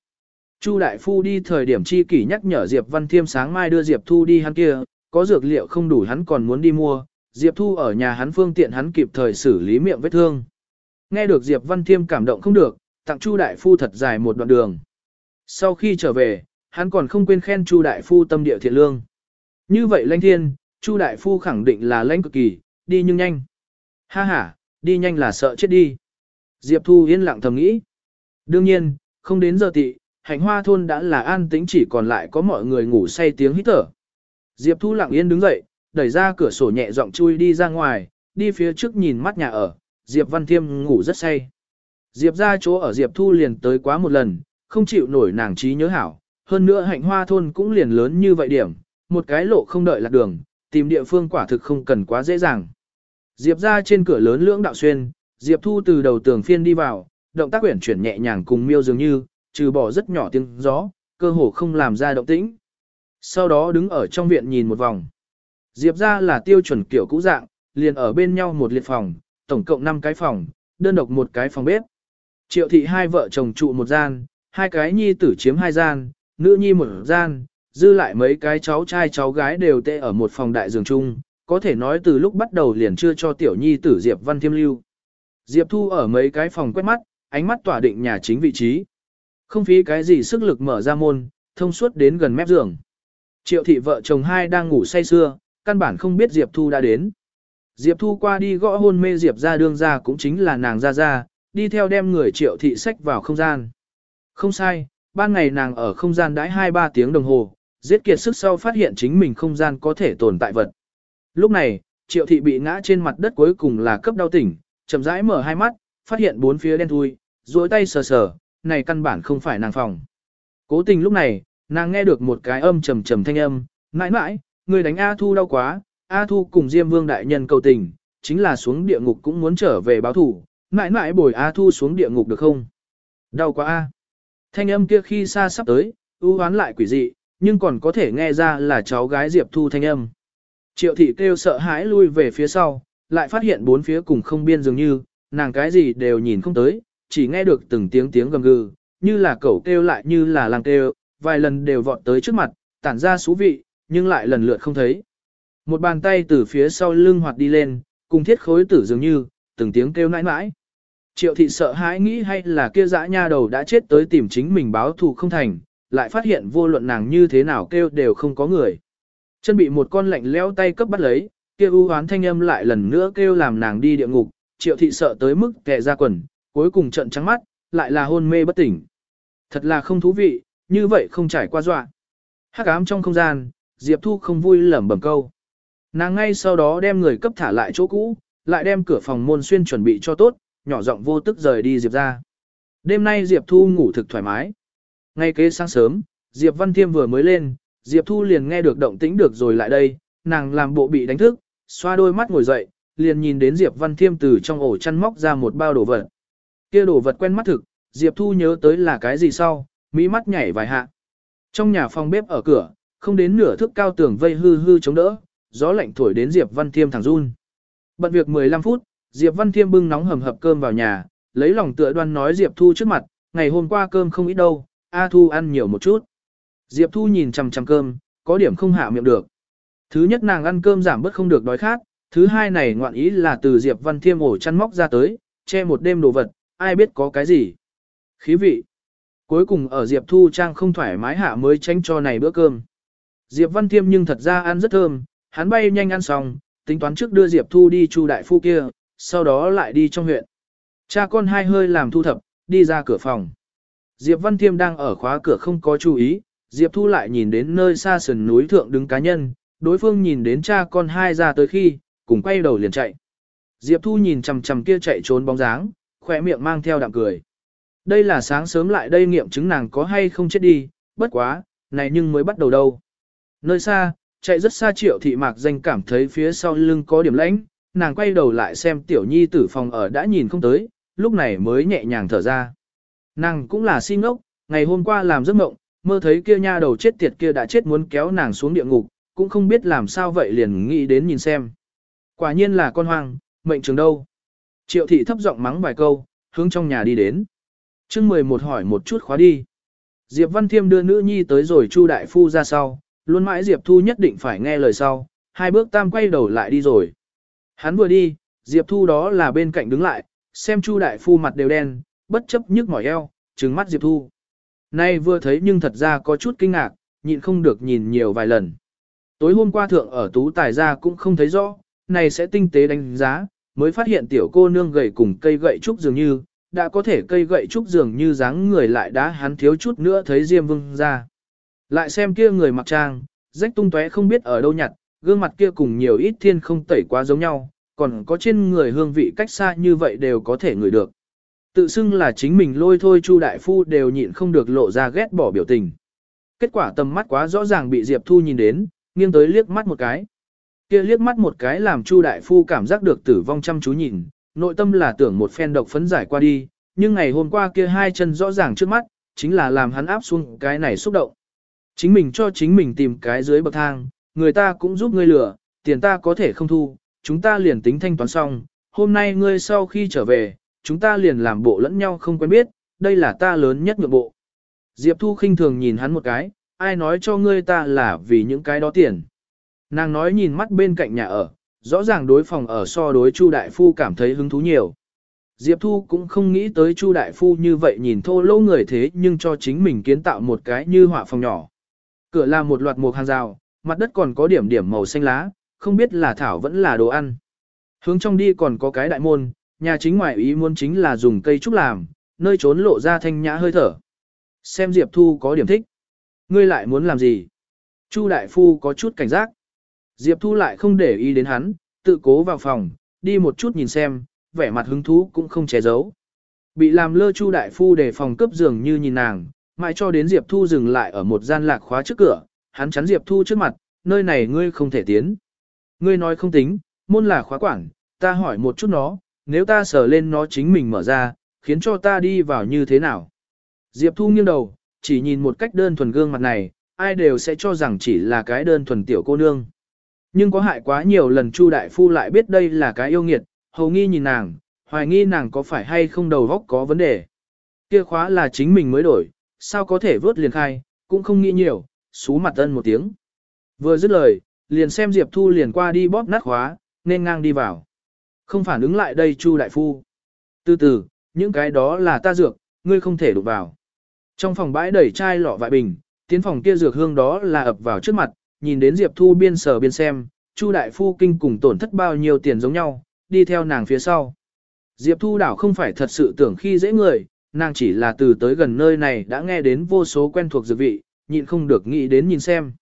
Chu đại phu đi thời điểm chi kỷ nhắc nhở Diệp Văn Thiêm sáng mai đưa Diệp Thu đi hắn kia, có dược liệu không đủ hắn còn muốn đi mua, Diệp Thu ở nhà hắn phương tiện hắn kịp thời xử lý miệng vết thương. Nghe được Diệp Văn Thiêm cảm động không được, tặng Chu đại phu thật dài một đoạn đường. Sau khi trở về, hắn còn không quên khen Chu đại phu tâm địa thiện lương. Như vậy lãnh thiên, Chu đại phu khẳng định là lãnh cực kỳ, đi nhưng nhanh. Ha ha, đi nhanh là sợ chết đi. Diệp Thu yên lặng thầm nghĩ. Đương nhiên, không đến giờ tị, hành hoa thôn đã là an tĩnh chỉ còn lại có mọi người ngủ say tiếng hít thở. Diệp Thu lặng yên đứng dậy, đẩy ra cửa sổ nhẹ giọng chui đi ra ngoài, đi phía trước nhìn mắt nhà ở, Diệp Văn Thiêm ngủ rất say. Diệp ra chỗ ở Diệp Thu liền tới quá một lần, không chịu nổi nàng trí nhớ hảo, hơn nữa hạnh hoa thôn cũng liền lớn như vậy điểm, một cái lộ không đợi lạc đường, tìm địa phương quả thực không cần quá dễ dàng. Diệp ra trên cửa lớn lưỡng đạo xuyên, Diệp Thu từ đầu tường phiên đi vào, động tác quyển chuyển nhẹ nhàng cùng miêu dường như, trừ bỏ rất nhỏ tiếng gió, cơ hồ không làm ra động tĩnh. Sau đó đứng ở trong viện nhìn một vòng. Diệp ra là tiêu chuẩn kiểu cũ dạng, liền ở bên nhau một liệt phòng, tổng cộng 5 cái phòng, đơn độc một cái phòng bếp. Triệu thị hai vợ chồng trụ một gian, hai cái nhi tử chiếm hai gian, nữ nhi một gian, dư lại mấy cái cháu trai cháu gái đều tê ở một phòng đại giường chung, có thể nói từ lúc bắt đầu liền chưa cho tiểu nhi tử Diệp Văn Thiêm lưu. Diệp Thu ở mấy cái phòng quét mắt, ánh mắt tỏa định nhà chính vị trí. Không phí cái gì sức lực mở ra môn, thông suốt đến gần mép giường. Triệu thị vợ chồng hai đang ngủ say sưa, căn bản không biết Diệp Thu đã đến. Diệp Thu qua đi gõ hôn mê Diệp ra đương ra cũng chính là nàng ra ra, đi theo đem người triệu thị sách vào không gian. Không sai, ban ngày nàng ở không gian đãi 2-3 tiếng đồng hồ, giết kiệt sức sau phát hiện chính mình không gian có thể tồn tại vật. Lúc này, triệu thị bị ngã trên mặt đất cuối cùng là cấp đau tỉnh, chậm rãi mở hai mắt, phát hiện bốn phía đen thui, duỗi tay sờ sờ, này căn bản không phải nàng phòng. Cố tình lúc này, nàng nghe được một cái âm trầm trầm thanh âm, mãi mãi, người đánh A Thu đau quá, A Thu cùng Diêm Vương đại nhân cầu tình, chính là xuống địa ngục cũng muốn trở về báo thủ, mãi mãi bồi A Thu xuống địa ngục được không? Đau quá A. Thanh âm kia khi xa sắp tới, ưu hoán lại quỷ dị, nhưng còn có thể nghe ra là cháu gái Diệp Thu thanh âm. Triệu thị kêu sợ hãi lui về phía sau, lại phát hiện bốn phía cùng không biên dường như, nàng cái gì đều nhìn không tới, chỉ nghe được từng tiếng tiếng gầm gừ, như là cẩu kêu lại như là làng kêu, vài lần đều vọt tới trước mặt, tản ra xú vị, nhưng lại lần lượt không thấy. Một bàn tay từ phía sau lưng hoạt đi lên, cùng thiết khối tử dường như, từng tiếng kêu nãi nãi. Triệu thị sợ hãi nghĩ hay là kia dã nha đầu đã chết tới tìm chính mình báo thù không thành, lại phát hiện vô luận nàng như thế nào kêu đều không có người. Chân bị một con lạnh leo tay cấp bắt lấy, kia u hoán thanh âm lại lần nữa kêu làm nàng đi địa ngục, triệu thị sợ tới mức kẹ ra quần, cuối cùng trận trắng mắt, lại là hôn mê bất tỉnh. Thật là không thú vị, như vậy không trải qua dọa. Hắc ám trong không gian, Diệp Thu không vui lẩm bẩm câu. Nàng ngay sau đó đem người cấp thả lại chỗ cũ, lại đem cửa phòng môn xuyên chuẩn bị cho tốt, nhỏ giọng vô tức rời đi Diệp ra. Đêm nay Diệp Thu ngủ thực thoải mái. Ngay kế sáng sớm, Diệp Văn Thiêm vừa mới lên, Diệp Thu liền nghe được động tĩnh được rồi lại đây, nàng làm bộ bị đánh thức, xoa đôi mắt ngồi dậy, liền nhìn đến Diệp Văn Thiêm từ trong ổ chăn móc ra một bao đồ vật. Kia đồ vật quen mắt thực, Diệp Thu nhớ tới là cái gì sau, mỹ mắt nhảy vài hạ. Trong nhà phòng bếp ở cửa, không đến nửa thước cao tường vây hư hư chống đỡ, gió lạnh thổi đến Diệp Văn Thiêm thẳng run. Bận việc 15 phút, Diệp Văn Thiêm bưng nóng hầm hập cơm vào nhà, lấy lòng tựa đoan nói Diệp Thu trước mặt, ngày hôm qua cơm không ít đâu, A Thu ăn nhiều một chút. Diệp Thu nhìn chằm chằm cơm, có điểm không hạ miệng được. Thứ nhất nàng ăn cơm giảm bớt không được đói khát, thứ hai này ngoạn ý là từ Diệp Văn Thiêm ổ chăn móc ra tới, che một đêm đồ vật, ai biết có cái gì. Khí vị. Cuối cùng ở Diệp Thu Trang không thoải mái hạ mới tránh cho này bữa cơm. Diệp Văn Thiêm nhưng thật ra ăn rất thơm, hắn bay nhanh ăn xong, tính toán trước đưa Diệp Thu đi chu đại phu kia, sau đó lại đi trong huyện. Cha con hai hơi làm thu thập, đi ra cửa phòng. Diệp Văn Thiêm đang ở khóa cửa không có chú ý, Diệp Thu lại nhìn đến nơi xa sườn núi thượng đứng cá nhân, đối phương nhìn đến cha con hai ra tới khi, cùng quay đầu liền chạy. Diệp Thu nhìn chằm chằm kia chạy trốn bóng dáng, khỏe miệng mang theo đạm cười. Đây là sáng sớm lại đây nghiệm chứng nàng có hay không chết đi, bất quá, này nhưng mới bắt đầu đâu. Nơi xa, chạy rất xa triệu thị mạc danh cảm thấy phía sau lưng có điểm lãnh, nàng quay đầu lại xem tiểu nhi tử phòng ở đã nhìn không tới, lúc này mới nhẹ nhàng thở ra. Nàng cũng là si ngốc, ngày hôm qua làm giấc mộng, mơ thấy kia nha đầu chết tiệt kia đã chết muốn kéo nàng xuống địa ngục, cũng không biết làm sao vậy liền nghĩ đến nhìn xem. Quả nhiên là con hoang, mệnh trường đâu. Triệu thị thấp giọng mắng vài câu, hướng trong nhà đi đến. chương 11 hỏi một chút khóa đi. Diệp Văn Thiêm đưa nữ nhi tới rồi Chu Đại Phu ra sau, luôn mãi Diệp Thu nhất định phải nghe lời sau, hai bước tam quay đầu lại đi rồi. Hắn vừa đi, Diệp Thu đó là bên cạnh đứng lại, xem Chu Đại Phu mặt đều đen, bất chấp nhức mỏi eo, trừng mắt Diệp Thu. Nay vừa thấy nhưng thật ra có chút kinh ngạc, nhịn không được nhìn nhiều vài lần. Tối hôm qua thượng ở tú tài gia cũng không thấy rõ, này sẽ tinh tế đánh giá, mới phát hiện tiểu cô nương gầy cùng cây gậy trúc dường như, đã có thể cây gậy trúc dường như dáng người lại đã hắn thiếu chút nữa thấy Diêm Vương ra. Lại xem kia người mặc trang, rách tung tóe không biết ở đâu nhặt, gương mặt kia cùng nhiều ít thiên không tẩy quá giống nhau, còn có trên người hương vị cách xa như vậy đều có thể ngửi được. Tự xưng là chính mình lôi thôi Chu đại phu đều nhịn không được lộ ra ghét bỏ biểu tình. Kết quả tầm mắt quá rõ ràng bị Diệp Thu nhìn đến, nghiêng tới liếc mắt một cái. Kia liếc mắt một cái làm Chu đại phu cảm giác được tử vong chăm chú nhìn, nội tâm là tưởng một phen độc phấn giải qua đi, nhưng ngày hôm qua kia hai chân rõ ràng trước mắt, chính là làm hắn áp xuống cái này xúc động. Chính mình cho chính mình tìm cái dưới bậc thang, người ta cũng giúp ngươi lừa, tiền ta có thể không thu, chúng ta liền tính thanh toán xong, hôm nay ngươi sau khi trở về, chúng ta liền làm bộ lẫn nhau không quen biết, đây là ta lớn nhất nhượng bộ. Diệp Thu khinh thường nhìn hắn một cái, ai nói cho ngươi ta là vì những cái đó tiền. Nàng nói nhìn mắt bên cạnh nhà ở, rõ ràng đối phòng ở so đối Chu Đại Phu cảm thấy hứng thú nhiều. Diệp Thu cũng không nghĩ tới Chu Đại Phu như vậy nhìn thô lỗ người thế nhưng cho chính mình kiến tạo một cái như họa phòng nhỏ. Cửa là một loạt một hàng rào, mặt đất còn có điểm điểm màu xanh lá, không biết là thảo vẫn là đồ ăn. Hướng trong đi còn có cái đại môn, nhà chính ngoại ý muốn chính là dùng cây trúc làm, nơi trốn lộ ra thanh nhã hơi thở. Xem Diệp Thu có điểm thích. Ngươi lại muốn làm gì? Chu Đại Phu có chút cảnh giác. Diệp Thu lại không để ý đến hắn, tự cố vào phòng, đi một chút nhìn xem, vẻ mặt hứng thú cũng không che giấu. Bị làm lơ Chu Đại Phu để phòng cấp giường như nhìn nàng, mãi cho đến Diệp Thu dừng lại ở một gian lạc khóa trước cửa, hắn chắn Diệp Thu trước mặt, nơi này ngươi không thể tiến. Ngươi nói không tính, môn là khóa quản, ta hỏi một chút nó, nếu ta sờ lên nó chính mình mở ra, khiến cho ta đi vào như thế nào. Diệp Thu nghiêng đầu, chỉ nhìn một cách đơn thuần gương mặt này, ai đều sẽ cho rằng chỉ là cái đơn thuần tiểu cô nương. Nhưng có hại quá nhiều lần Chu Đại Phu lại biết đây là cái yêu nghiệt, hầu nghi nhìn nàng, hoài nghi nàng có phải hay không đầu góc có vấn đề. Kia khóa là chính mình mới đổi, sao có thể vớt liền khai, cũng không nghĩ nhiều, xú mặt ân một tiếng. Vừa dứt lời, liền xem Diệp Thu liền qua đi bóp nát khóa, nên ngang đi vào. Không phản ứng lại đây Chu đại phu. Từ từ, những cái đó là ta dược, ngươi không thể đụng vào. Trong phòng bãi đầy chai lọ vại bình, tiến phòng kia dược hương đó là ập vào trước mặt, nhìn đến Diệp Thu biên sở biên xem, Chu đại phu kinh cùng tổn thất bao nhiêu tiền giống nhau, đi theo nàng phía sau. Diệp Thu đảo không phải thật sự tưởng khi dễ người, nàng chỉ là từ tới gần nơi này đã nghe đến vô số quen thuộc dược vị, nhịn không được nghĩ đến nhìn xem.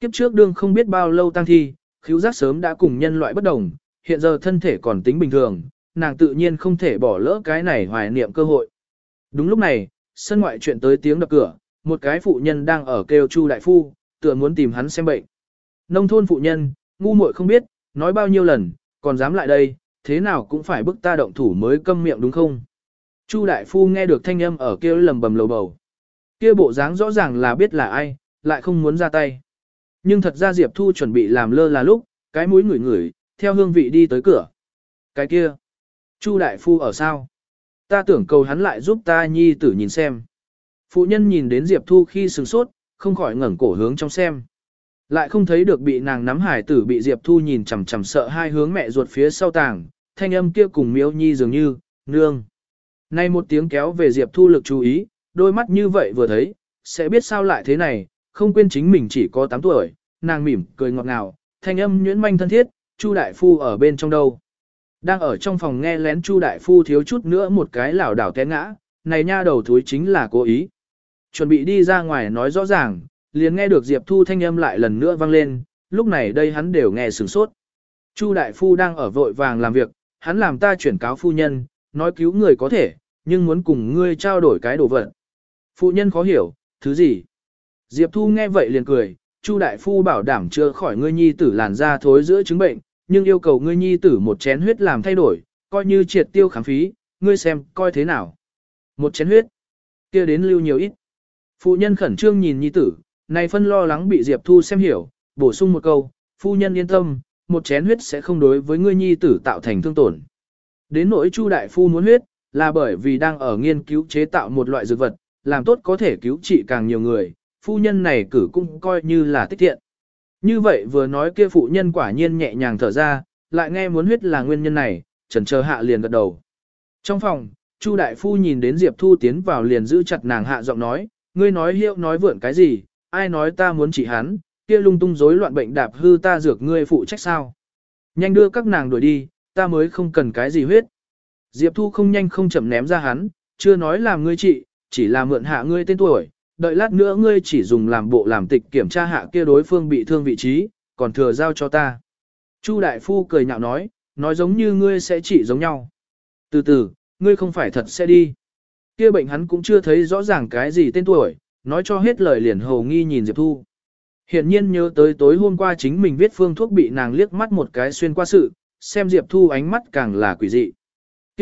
Kiếp trước đương không biết bao lâu tăng thi, khíu giác sớm đã cùng nhân loại bất đồng, hiện giờ thân thể còn tính bình thường, nàng tự nhiên không thể bỏ lỡ cái này hoài niệm cơ hội. Đúng lúc này, sân ngoại chuyện tới tiếng đập cửa, một cái phụ nhân đang ở kêu Chu đại phu, tựa muốn tìm hắn xem bệnh. Nông thôn phụ nhân, ngu muội không biết, nói bao nhiêu lần, còn dám lại đây, thế nào cũng phải bức ta động thủ mới câm miệng đúng không? Chu đại phu nghe được thanh âm ở kia lầm bầm lầu bầu. Kia bộ dáng rõ ràng là biết là ai, lại không muốn ra tay. Nhưng thật ra Diệp Thu chuẩn bị làm lơ là lúc, cái mũi ngửi ngửi, theo hương vị đi tới cửa. Cái kia, Chu đại phu ở sao? Ta tưởng cầu hắn lại giúp ta nhi tử nhìn xem. Phụ nhân nhìn đến Diệp Thu khi sừng sốt, không khỏi ngẩng cổ hướng trong xem. Lại không thấy được bị nàng nắm hải tử bị Diệp Thu nhìn chằm chằm sợ hai hướng mẹ ruột phía sau tàng, thanh âm kia cùng miếu nhi dường như, nương. Nay một tiếng kéo về Diệp Thu lực chú ý, đôi mắt như vậy vừa thấy, sẽ biết sao lại thế này, không quên chính mình chỉ có 8 tuổi, nàng mỉm, cười ngọt ngào, thanh âm nhuyễn manh thân thiết, Chu đại phu ở bên trong đâu. Đang ở trong phòng nghe lén Chu đại phu thiếu chút nữa một cái lảo đảo té ngã, này nha đầu thúi chính là cố ý. Chuẩn bị đi ra ngoài nói rõ ràng, liền nghe được Diệp Thu thanh âm lại lần nữa vang lên, lúc này đây hắn đều nghe sửng sốt. Chu đại phu đang ở vội vàng làm việc, hắn làm ta chuyển cáo phu nhân, nói cứu người có thể, nhưng muốn cùng ngươi trao đổi cái đồ vật. Phụ nhân khó hiểu, thứ gì? Diệp Thu nghe vậy liền cười, Chu đại phu bảo đảm chưa khỏi ngươi nhi tử làn da thối giữa chứng bệnh, nhưng yêu cầu ngươi nhi tử một chén huyết làm thay đổi, coi như triệt tiêu khám phí, ngươi xem coi thế nào. Một chén huyết, kia đến lưu nhiều ít. Phụ nhân khẩn trương nhìn nhi tử, này phân lo lắng bị Diệp Thu xem hiểu, bổ sung một câu, phu nhân yên tâm, một chén huyết sẽ không đối với ngươi nhi tử tạo thành thương tổn. Đến nỗi Chu đại phu muốn huyết, là bởi vì đang ở nghiên cứu chế tạo một loại dược vật, làm tốt có thể cứu trị càng nhiều người, phu nhân này cử cũng coi như là tích thiện. Như vậy vừa nói kia phụ nhân quả nhiên nhẹ nhàng thở ra, lại nghe muốn huyết là nguyên nhân này, trần chờ hạ liền gật đầu. Trong phòng, Chu đại phu nhìn đến Diệp Thu tiến vào liền giữ chặt nàng hạ giọng nói, ngươi nói hiệu nói vượn cái gì, ai nói ta muốn trị hắn, kia lung tung rối loạn bệnh đạp hư ta dược ngươi phụ trách sao. Nhanh đưa các nàng đuổi đi, ta mới không cần cái gì huyết. Diệp Thu không nhanh không chậm ném ra hắn, chưa nói làm ngươi trị, chỉ là mượn hạ ngươi tên tuổi, đợi lát nữa ngươi chỉ dùng làm bộ làm tịch kiểm tra hạ kia đối phương bị thương vị trí, còn thừa giao cho ta. Chu đại phu cười nhạo nói, nói giống như ngươi sẽ trị giống nhau. Từ từ, ngươi không phải thật sẽ đi. Kia bệnh hắn cũng chưa thấy rõ ràng cái gì tên tuổi, nói cho hết lời liền hầu nghi nhìn Diệp Thu. Hiện nhiên nhớ tới tối hôm qua chính mình viết phương thuốc bị nàng liếc mắt một cái xuyên qua sự, xem Diệp Thu ánh mắt càng là quỷ dị.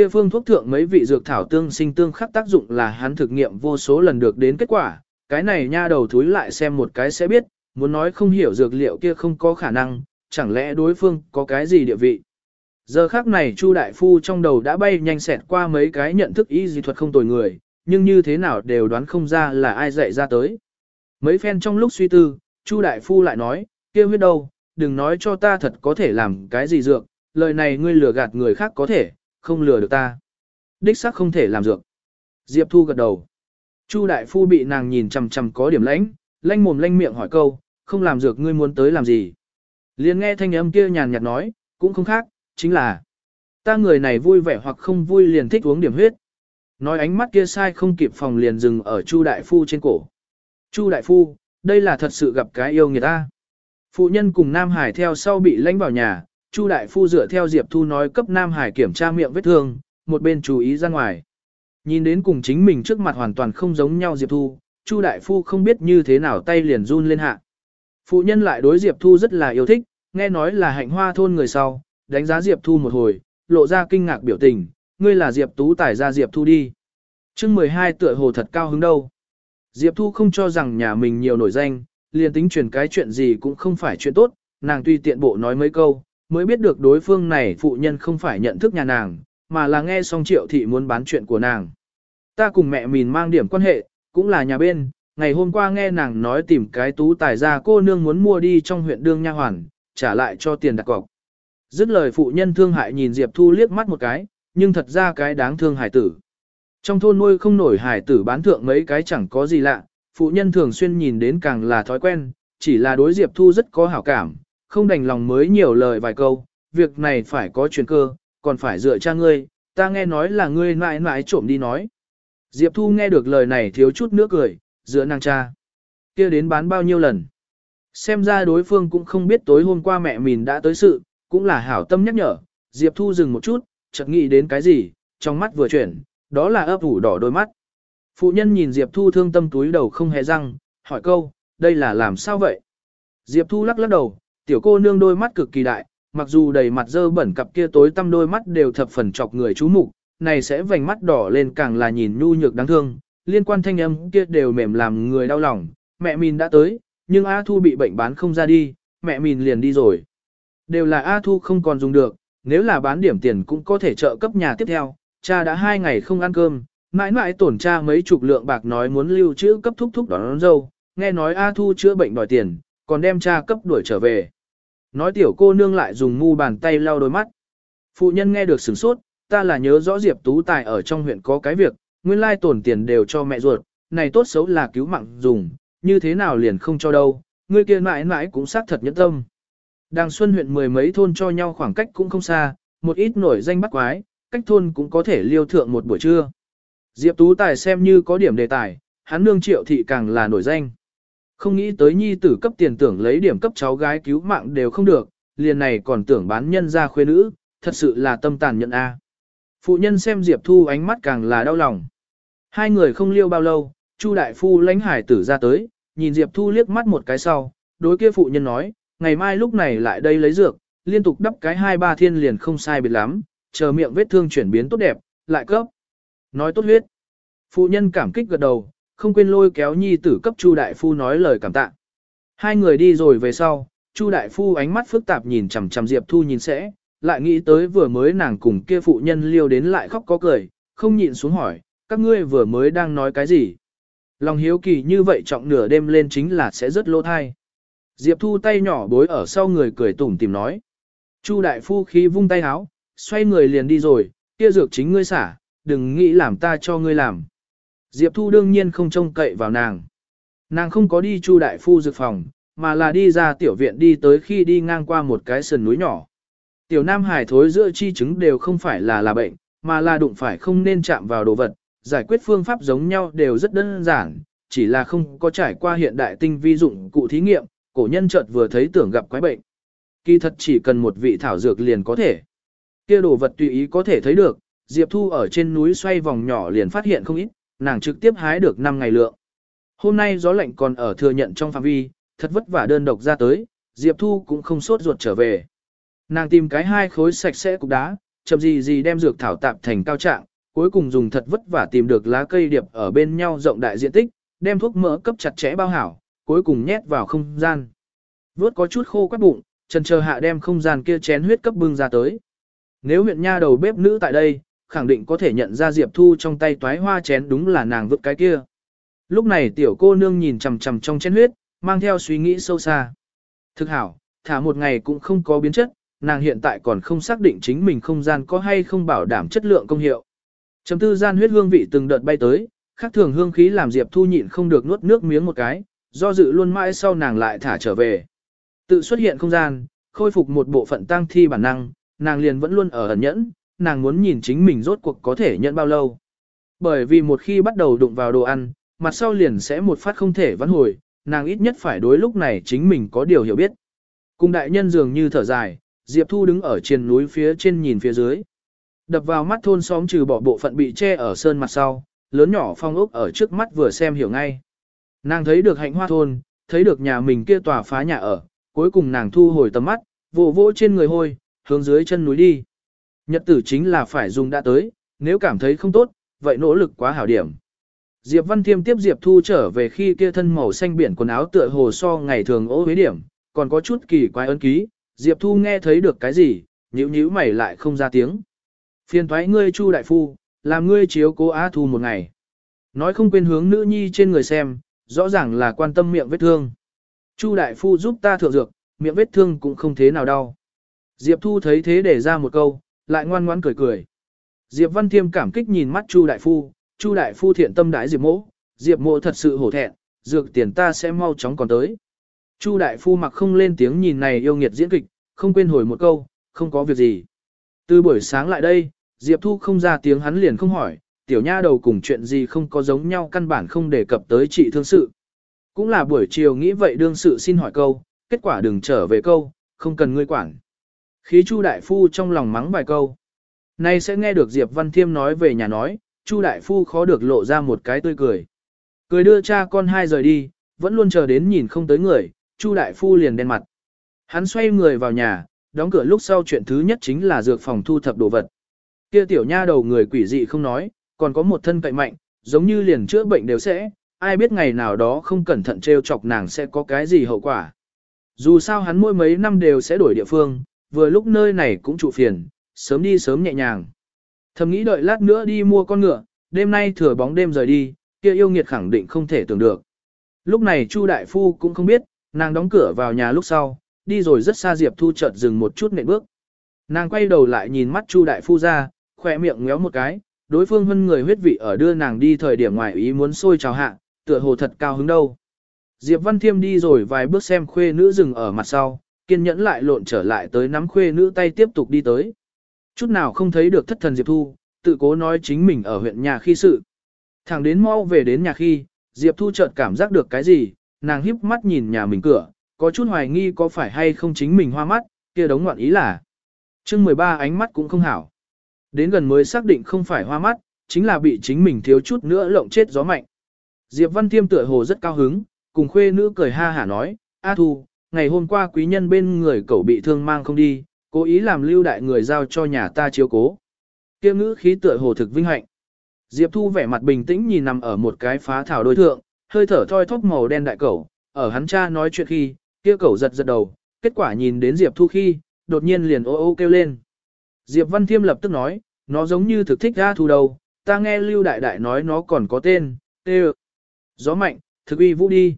Kia phương thuốc thượng mấy vị dược thảo tương sinh tương khắc tác dụng là hắn thực nghiệm vô số lần được đến kết quả, cái này nha đầu thúi lại xem một cái sẽ biết, muốn nói không hiểu dược liệu kia không có khả năng, chẳng lẽ đối phương có cái gì địa vị. Giờ khác này Chu Đại Phu trong đầu đã bay nhanh xẹt qua mấy cái nhận thức y dị thuật không tồi người, nhưng như thế nào đều đoán không ra là ai dạy ra tới. Mấy phen trong lúc suy tư, Chu Đại Phu lại nói, kia huyết đâu, đừng nói cho ta thật có thể làm cái gì dược, lời này ngươi lừa gạt người khác có thể, không lừa được ta. Đích xác không thể làm dược. Diệp Thu gật đầu. Chu đại phu bị nàng nhìn chằm chằm có điểm lãnh, lanh mồm lanh miệng hỏi câu, không làm dược ngươi muốn tới làm gì. Liền nghe thanh âm kia nhàn nhạt nói, cũng không khác, chính là ta người này vui vẻ hoặc không vui liền thích uống điểm huyết. Nói ánh mắt kia sai không kịp phòng liền dừng ở Chu đại phu trên cổ. Chu đại phu, đây là thật sự gặp cái yêu người ta. Phụ nhân cùng Nam Hải theo sau bị lãnh vào nhà, Chu đại phu dựa theo Diệp Thu nói cấp Nam Hải kiểm tra miệng vết thương, một bên chú ý ra ngoài. Nhìn đến cùng chính mình trước mặt hoàn toàn không giống nhau Diệp Thu, Chu đại phu không biết như thế nào tay liền run lên hạ. Phụ nhân lại đối Diệp Thu rất là yêu thích, nghe nói là hạnh hoa thôn người sau, đánh giá Diệp Thu một hồi, lộ ra kinh ngạc biểu tình, ngươi là Diệp Tú tải ra Diệp Thu đi. chương 12 tựa hồ thật cao hứng đâu. Diệp Thu không cho rằng nhà mình nhiều nổi danh, liền tính truyền cái chuyện gì cũng không phải chuyện tốt, nàng tuy tiện bộ nói mấy câu, mới biết được đối phương này phụ nhân không phải nhận thức nhà nàng, mà là nghe xong triệu thị muốn bán chuyện của nàng. Ta cùng mẹ mình mang điểm quan hệ, cũng là nhà bên, ngày hôm qua nghe nàng nói tìm cái tú tài ra cô nương muốn mua đi trong huyện đương nha hoàn, trả lại cho tiền đặt cọc. Dứt lời phụ nhân thương hại nhìn Diệp Thu liếc mắt một cái, nhưng thật ra cái đáng thương hải tử. Trong thôn nuôi không nổi hải tử bán thượng mấy cái chẳng có gì lạ, phụ nhân thường xuyên nhìn đến càng là thói quen, chỉ là đối Diệp Thu rất có hảo cảm, không đành lòng mới nhiều lời vài câu, việc này phải có chuyển cơ, còn phải dựa cha ngươi, ta nghe nói là ngươi mãi mãi trộm đi nói. Diệp Thu nghe được lời này thiếu chút nữa cười, giữa nàng cha. kia đến bán bao nhiêu lần. Xem ra đối phương cũng không biết tối hôm qua mẹ mình đã tới sự, cũng là hảo tâm nhắc nhở, Diệp Thu dừng một chút, chợt nghĩ đến cái gì, trong mắt vừa chuyển, đó là ấp ủ đỏ đôi mắt. Phụ nhân nhìn Diệp Thu thương tâm túi đầu không hề răng, hỏi câu, đây là làm sao vậy? Diệp Thu lắc lắc đầu, tiểu cô nương đôi mắt cực kỳ đại, mặc dù đầy mặt dơ bẩn cặp kia tối tăm đôi mắt đều thập phần chọc người chú mục, này sẽ vành mắt đỏ lên càng là nhìn nhu nhược đáng thương, liên quan thanh âm kia đều mềm làm người đau lòng, mẹ mình đã tới, nhưng A Thu bị bệnh bán không ra đi, mẹ mình liền đi rồi. Đều là A Thu không còn dùng được, nếu là bán điểm tiền cũng có thể trợ cấp nhà tiếp theo, cha đã hai ngày không ăn cơm, mãi mãi tổn cha mấy chục lượng bạc nói muốn lưu trữ cấp thúc thúc đón, đón dâu, nghe nói A Thu chữa bệnh đòi tiền, còn đem cha cấp đuổi trở về. Nói tiểu cô nương lại dùng mu bàn tay lau đôi mắt. Phụ nhân nghe được sửng sốt, ta là nhớ rõ Diệp Tú Tài ở trong huyện có cái việc, nguyên lai tổn tiền đều cho mẹ ruột, này tốt xấu là cứu mạng dùng, như thế nào liền không cho đâu, người kia mãi mãi cũng xác thật nhẫn tâm. Đàng Xuân huyện mười mấy thôn cho nhau khoảng cách cũng không xa, một ít nổi danh bắt quái, cách thôn cũng có thể liêu thượng một buổi trưa. Diệp Tú Tài xem như có điểm đề tài, hắn nương triệu thị càng là nổi danh. Không nghĩ tới nhi tử cấp tiền tưởng lấy điểm cấp cháu gái cứu mạng đều không được, liền này còn tưởng bán nhân ra khuê nữ, thật sự là tâm tàn nhận a. Phụ nhân xem Diệp Thu ánh mắt càng là đau lòng. Hai người không liêu bao lâu, Chu đại phu lãnh hải tử ra tới, nhìn Diệp Thu liếc mắt một cái sau, đối kia phụ nhân nói, ngày mai lúc này lại đây lấy dược, liên tục đắp cái hai ba thiên liền không sai biệt lắm, chờ miệng vết thương chuyển biến tốt đẹp, lại cấp. Nói tốt huyết. Phụ nhân cảm kích gật đầu, không quên lôi kéo nhi tử cấp Chu đại phu nói lời cảm tạ. Hai người đi rồi về sau, Chu đại phu ánh mắt phức tạp nhìn chằm chằm Diệp Thu nhìn sẽ, lại nghĩ tới vừa mới nàng cùng kia phụ nhân liêu đến lại khóc có cười, không nhịn xuống hỏi, các ngươi vừa mới đang nói cái gì? Lòng hiếu kỳ như vậy trọng nửa đêm lên chính là sẽ rất lỗ thai. Diệp Thu tay nhỏ bối ở sau người cười tủm tìm nói. Chu đại phu khí vung tay háo, xoay người liền đi rồi, kia dược chính ngươi xả, đừng nghĩ làm ta cho ngươi làm. Diệp Thu đương nhiên không trông cậy vào nàng. Nàng không có đi Chu đại phu dược phòng, mà là đi ra tiểu viện đi tới khi đi ngang qua một cái sườn núi nhỏ. Tiểu Nam Hải thối giữa chi chứng đều không phải là là bệnh, mà là đụng phải không nên chạm vào đồ vật, giải quyết phương pháp giống nhau đều rất đơn giản, chỉ là không có trải qua hiện đại tinh vi dụng cụ thí nghiệm, cổ nhân chợt vừa thấy tưởng gặp quái bệnh. Kỳ thật chỉ cần một vị thảo dược liền có thể. Kia đồ vật tùy ý có thể thấy được, Diệp Thu ở trên núi xoay vòng nhỏ liền phát hiện không ít, nàng trực tiếp hái được 5 ngày lượng. Hôm nay gió lạnh còn ở thừa nhận trong phạm vi, thật vất vả đơn độc ra tới, Diệp Thu cũng không sốt ruột trở về. Nàng tìm cái hai khối sạch sẽ cục đá, chậm gì gì đem dược thảo tạp thành cao trạng, cuối cùng dùng thật vất vả tìm được lá cây điệp ở bên nhau rộng đại diện tích, đem thuốc mỡ cấp chặt chẽ bao hảo, cuối cùng nhét vào không gian. Vốt có chút khô quắt bụng, trần chờ hạ đem không gian kia chén huyết cấp bưng ra tới. Nếu huyện nha đầu bếp nữ tại đây, khẳng định có thể nhận ra Diệp Thu trong tay toái hoa chén đúng là nàng vứt cái kia. Lúc này tiểu cô nương nhìn chằm chằm trong chén huyết, mang theo suy nghĩ sâu xa. Thực hảo, thả một ngày cũng không có biến chất, nàng hiện tại còn không xác định chính mình không gian có hay không bảo đảm chất lượng công hiệu. Chấm tư gian huyết hương vị từng đợt bay tới, khác thường hương khí làm Diệp Thu nhịn không được nuốt nước miếng một cái, do dự luôn mãi sau nàng lại thả trở về. Tự xuất hiện không gian, khôi phục một bộ phận tăng thi bản năng, nàng liền vẫn luôn ở ẩn nhẫn, nàng muốn nhìn chính mình rốt cuộc có thể nhận bao lâu. Bởi vì một khi bắt đầu đụng vào đồ ăn, mặt sau liền sẽ một phát không thể vãn hồi, nàng ít nhất phải đối lúc này chính mình có điều hiểu biết. Cùng đại nhân dường như thở dài, Diệp Thu đứng ở trên núi phía trên nhìn phía dưới. Đập vào mắt thôn xóm trừ bỏ bộ phận bị che ở sơn mặt sau, lớn nhỏ phong ốc ở trước mắt vừa xem hiểu ngay. Nàng thấy được hạnh hoa thôn, thấy được nhà mình kia tòa phá nhà ở, cuối cùng nàng thu hồi tầm mắt, vỗ vỗ trên người hôi, hướng dưới chân núi đi. Nhật tử chính là phải dùng đã tới, nếu cảm thấy không tốt, vậy nỗ lực quá hảo điểm. Diệp Văn Thiêm tiếp Diệp Thu trở về khi kia thân màu xanh biển quần áo tựa hồ so ngày thường ô với điểm, còn có chút kỳ quái ấn ký, Diệp Thu nghe thấy được cái gì, nhíu nhíu mày lại không ra tiếng. Phiền thoái ngươi Chu đại phu, làm ngươi chiếu cố Á Thu một ngày. Nói không quên hướng nữ nhi trên người xem, rõ ràng là quan tâm miệng vết thương. Chu đại phu giúp ta thượng dược, miệng vết thương cũng không thế nào đau. Diệp Thu thấy thế để ra một câu, lại ngoan ngoãn cười cười. Diệp Văn Thiêm cảm kích nhìn mắt Chu đại phu, Chu đại phu thiện tâm đái Diệp Mỗ, Diệp Mỗ thật sự hổ thẹn, dược tiền ta sẽ mau chóng còn tới. Chu đại phu mặc không lên tiếng nhìn này yêu nghiệt diễn kịch, không quên hồi một câu, không có việc gì. Từ buổi sáng lại đây, Diệp Thu không ra tiếng hắn liền không hỏi, tiểu nha đầu cùng chuyện gì không có giống nhau căn bản không đề cập tới trị thương sự. Cũng là buổi chiều nghĩ vậy đương sự xin hỏi câu, kết quả đừng trở về câu, không cần ngươi quản. Khí Chu đại phu trong lòng mắng vài câu. Nay sẽ nghe được Diệp Văn Thiêm nói về nhà nói, Chu đại phu khó được lộ ra một cái tươi cười. Cười đưa cha con hai rời đi, vẫn luôn chờ đến nhìn không tới người, Chu đại phu liền đen mặt. Hắn xoay người vào nhà, đóng cửa lúc sau chuyện thứ nhất chính là dược phòng thu thập đồ vật. Kia tiểu nha đầu người quỷ dị không nói, còn có một thân cậy mạnh, giống như liền chữa bệnh đều sẽ, ai biết ngày nào đó không cẩn thận trêu chọc nàng sẽ có cái gì hậu quả. Dù sao hắn mỗi mấy năm đều sẽ đổi địa phương, vừa lúc nơi này cũng trụ phiền, sớm đi sớm nhẹ nhàng. Thầm nghĩ đợi lát nữa đi mua con ngựa, đêm nay thừa bóng đêm rời đi, kia yêu nghiệt khẳng định không thể tưởng được. Lúc này Chu đại phu cũng không biết, nàng đóng cửa vào nhà lúc sau, đi rồi rất xa Diệp Thu chợt dừng một chút nệm bước. Nàng quay đầu lại nhìn mắt Chu đại phu ra, khỏe miệng ngéo một cái, đối phương hơn người huyết vị ở đưa nàng đi thời điểm ngoài ý muốn xôi chào hạ, tựa hồ thật cao hứng đâu. Diệp Văn Thiêm đi rồi vài bước xem khuê nữ dừng ở mặt sau, kiên nhẫn lại lộn trở lại tới nắm khuê nữ tay tiếp tục đi tới. Chút nào không thấy được thất thần Diệp Thu, tự cố nói chính mình ở huyện nhà khi sự. Thẳng đến mau về đến nhà khi, Diệp Thu chợt cảm giác được cái gì, nàng híp mắt nhìn nhà mình cửa, có chút hoài nghi có phải hay không chính mình hoa mắt, kia đống ngoạn ý là. chương 13 ánh mắt cũng không hảo. Đến gần mới xác định không phải hoa mắt, chính là bị chính mình thiếu chút nữa lộng chết gió mạnh. Diệp Văn Thiêm tựa hồ rất cao hứng, cùng khuê nữ cười ha hả nói, A Thu, ngày hôm qua quý nhân bên người cậu bị thương mang không đi, cố ý làm lưu đại người giao cho nhà ta chiếu cố. Kiêm ngữ khí tựa hồ thực vinh hạnh. Diệp Thu vẻ mặt bình tĩnh nhìn nằm ở một cái phá thảo đối thượng, hơi thở thoi thóp màu đen đại cẩu, ở hắn cha nói chuyện khi, kia cẩu giật giật đầu, kết quả nhìn đến Diệp Thu khi, đột nhiên liền ô ô kêu lên. Diệp Văn Thiêm lập tức nói, nó giống như thực thích Ra Thu đầu, ta nghe Lưu Đại Đại nói nó còn có tên, tê Gió mạnh, thực uy vũ đi.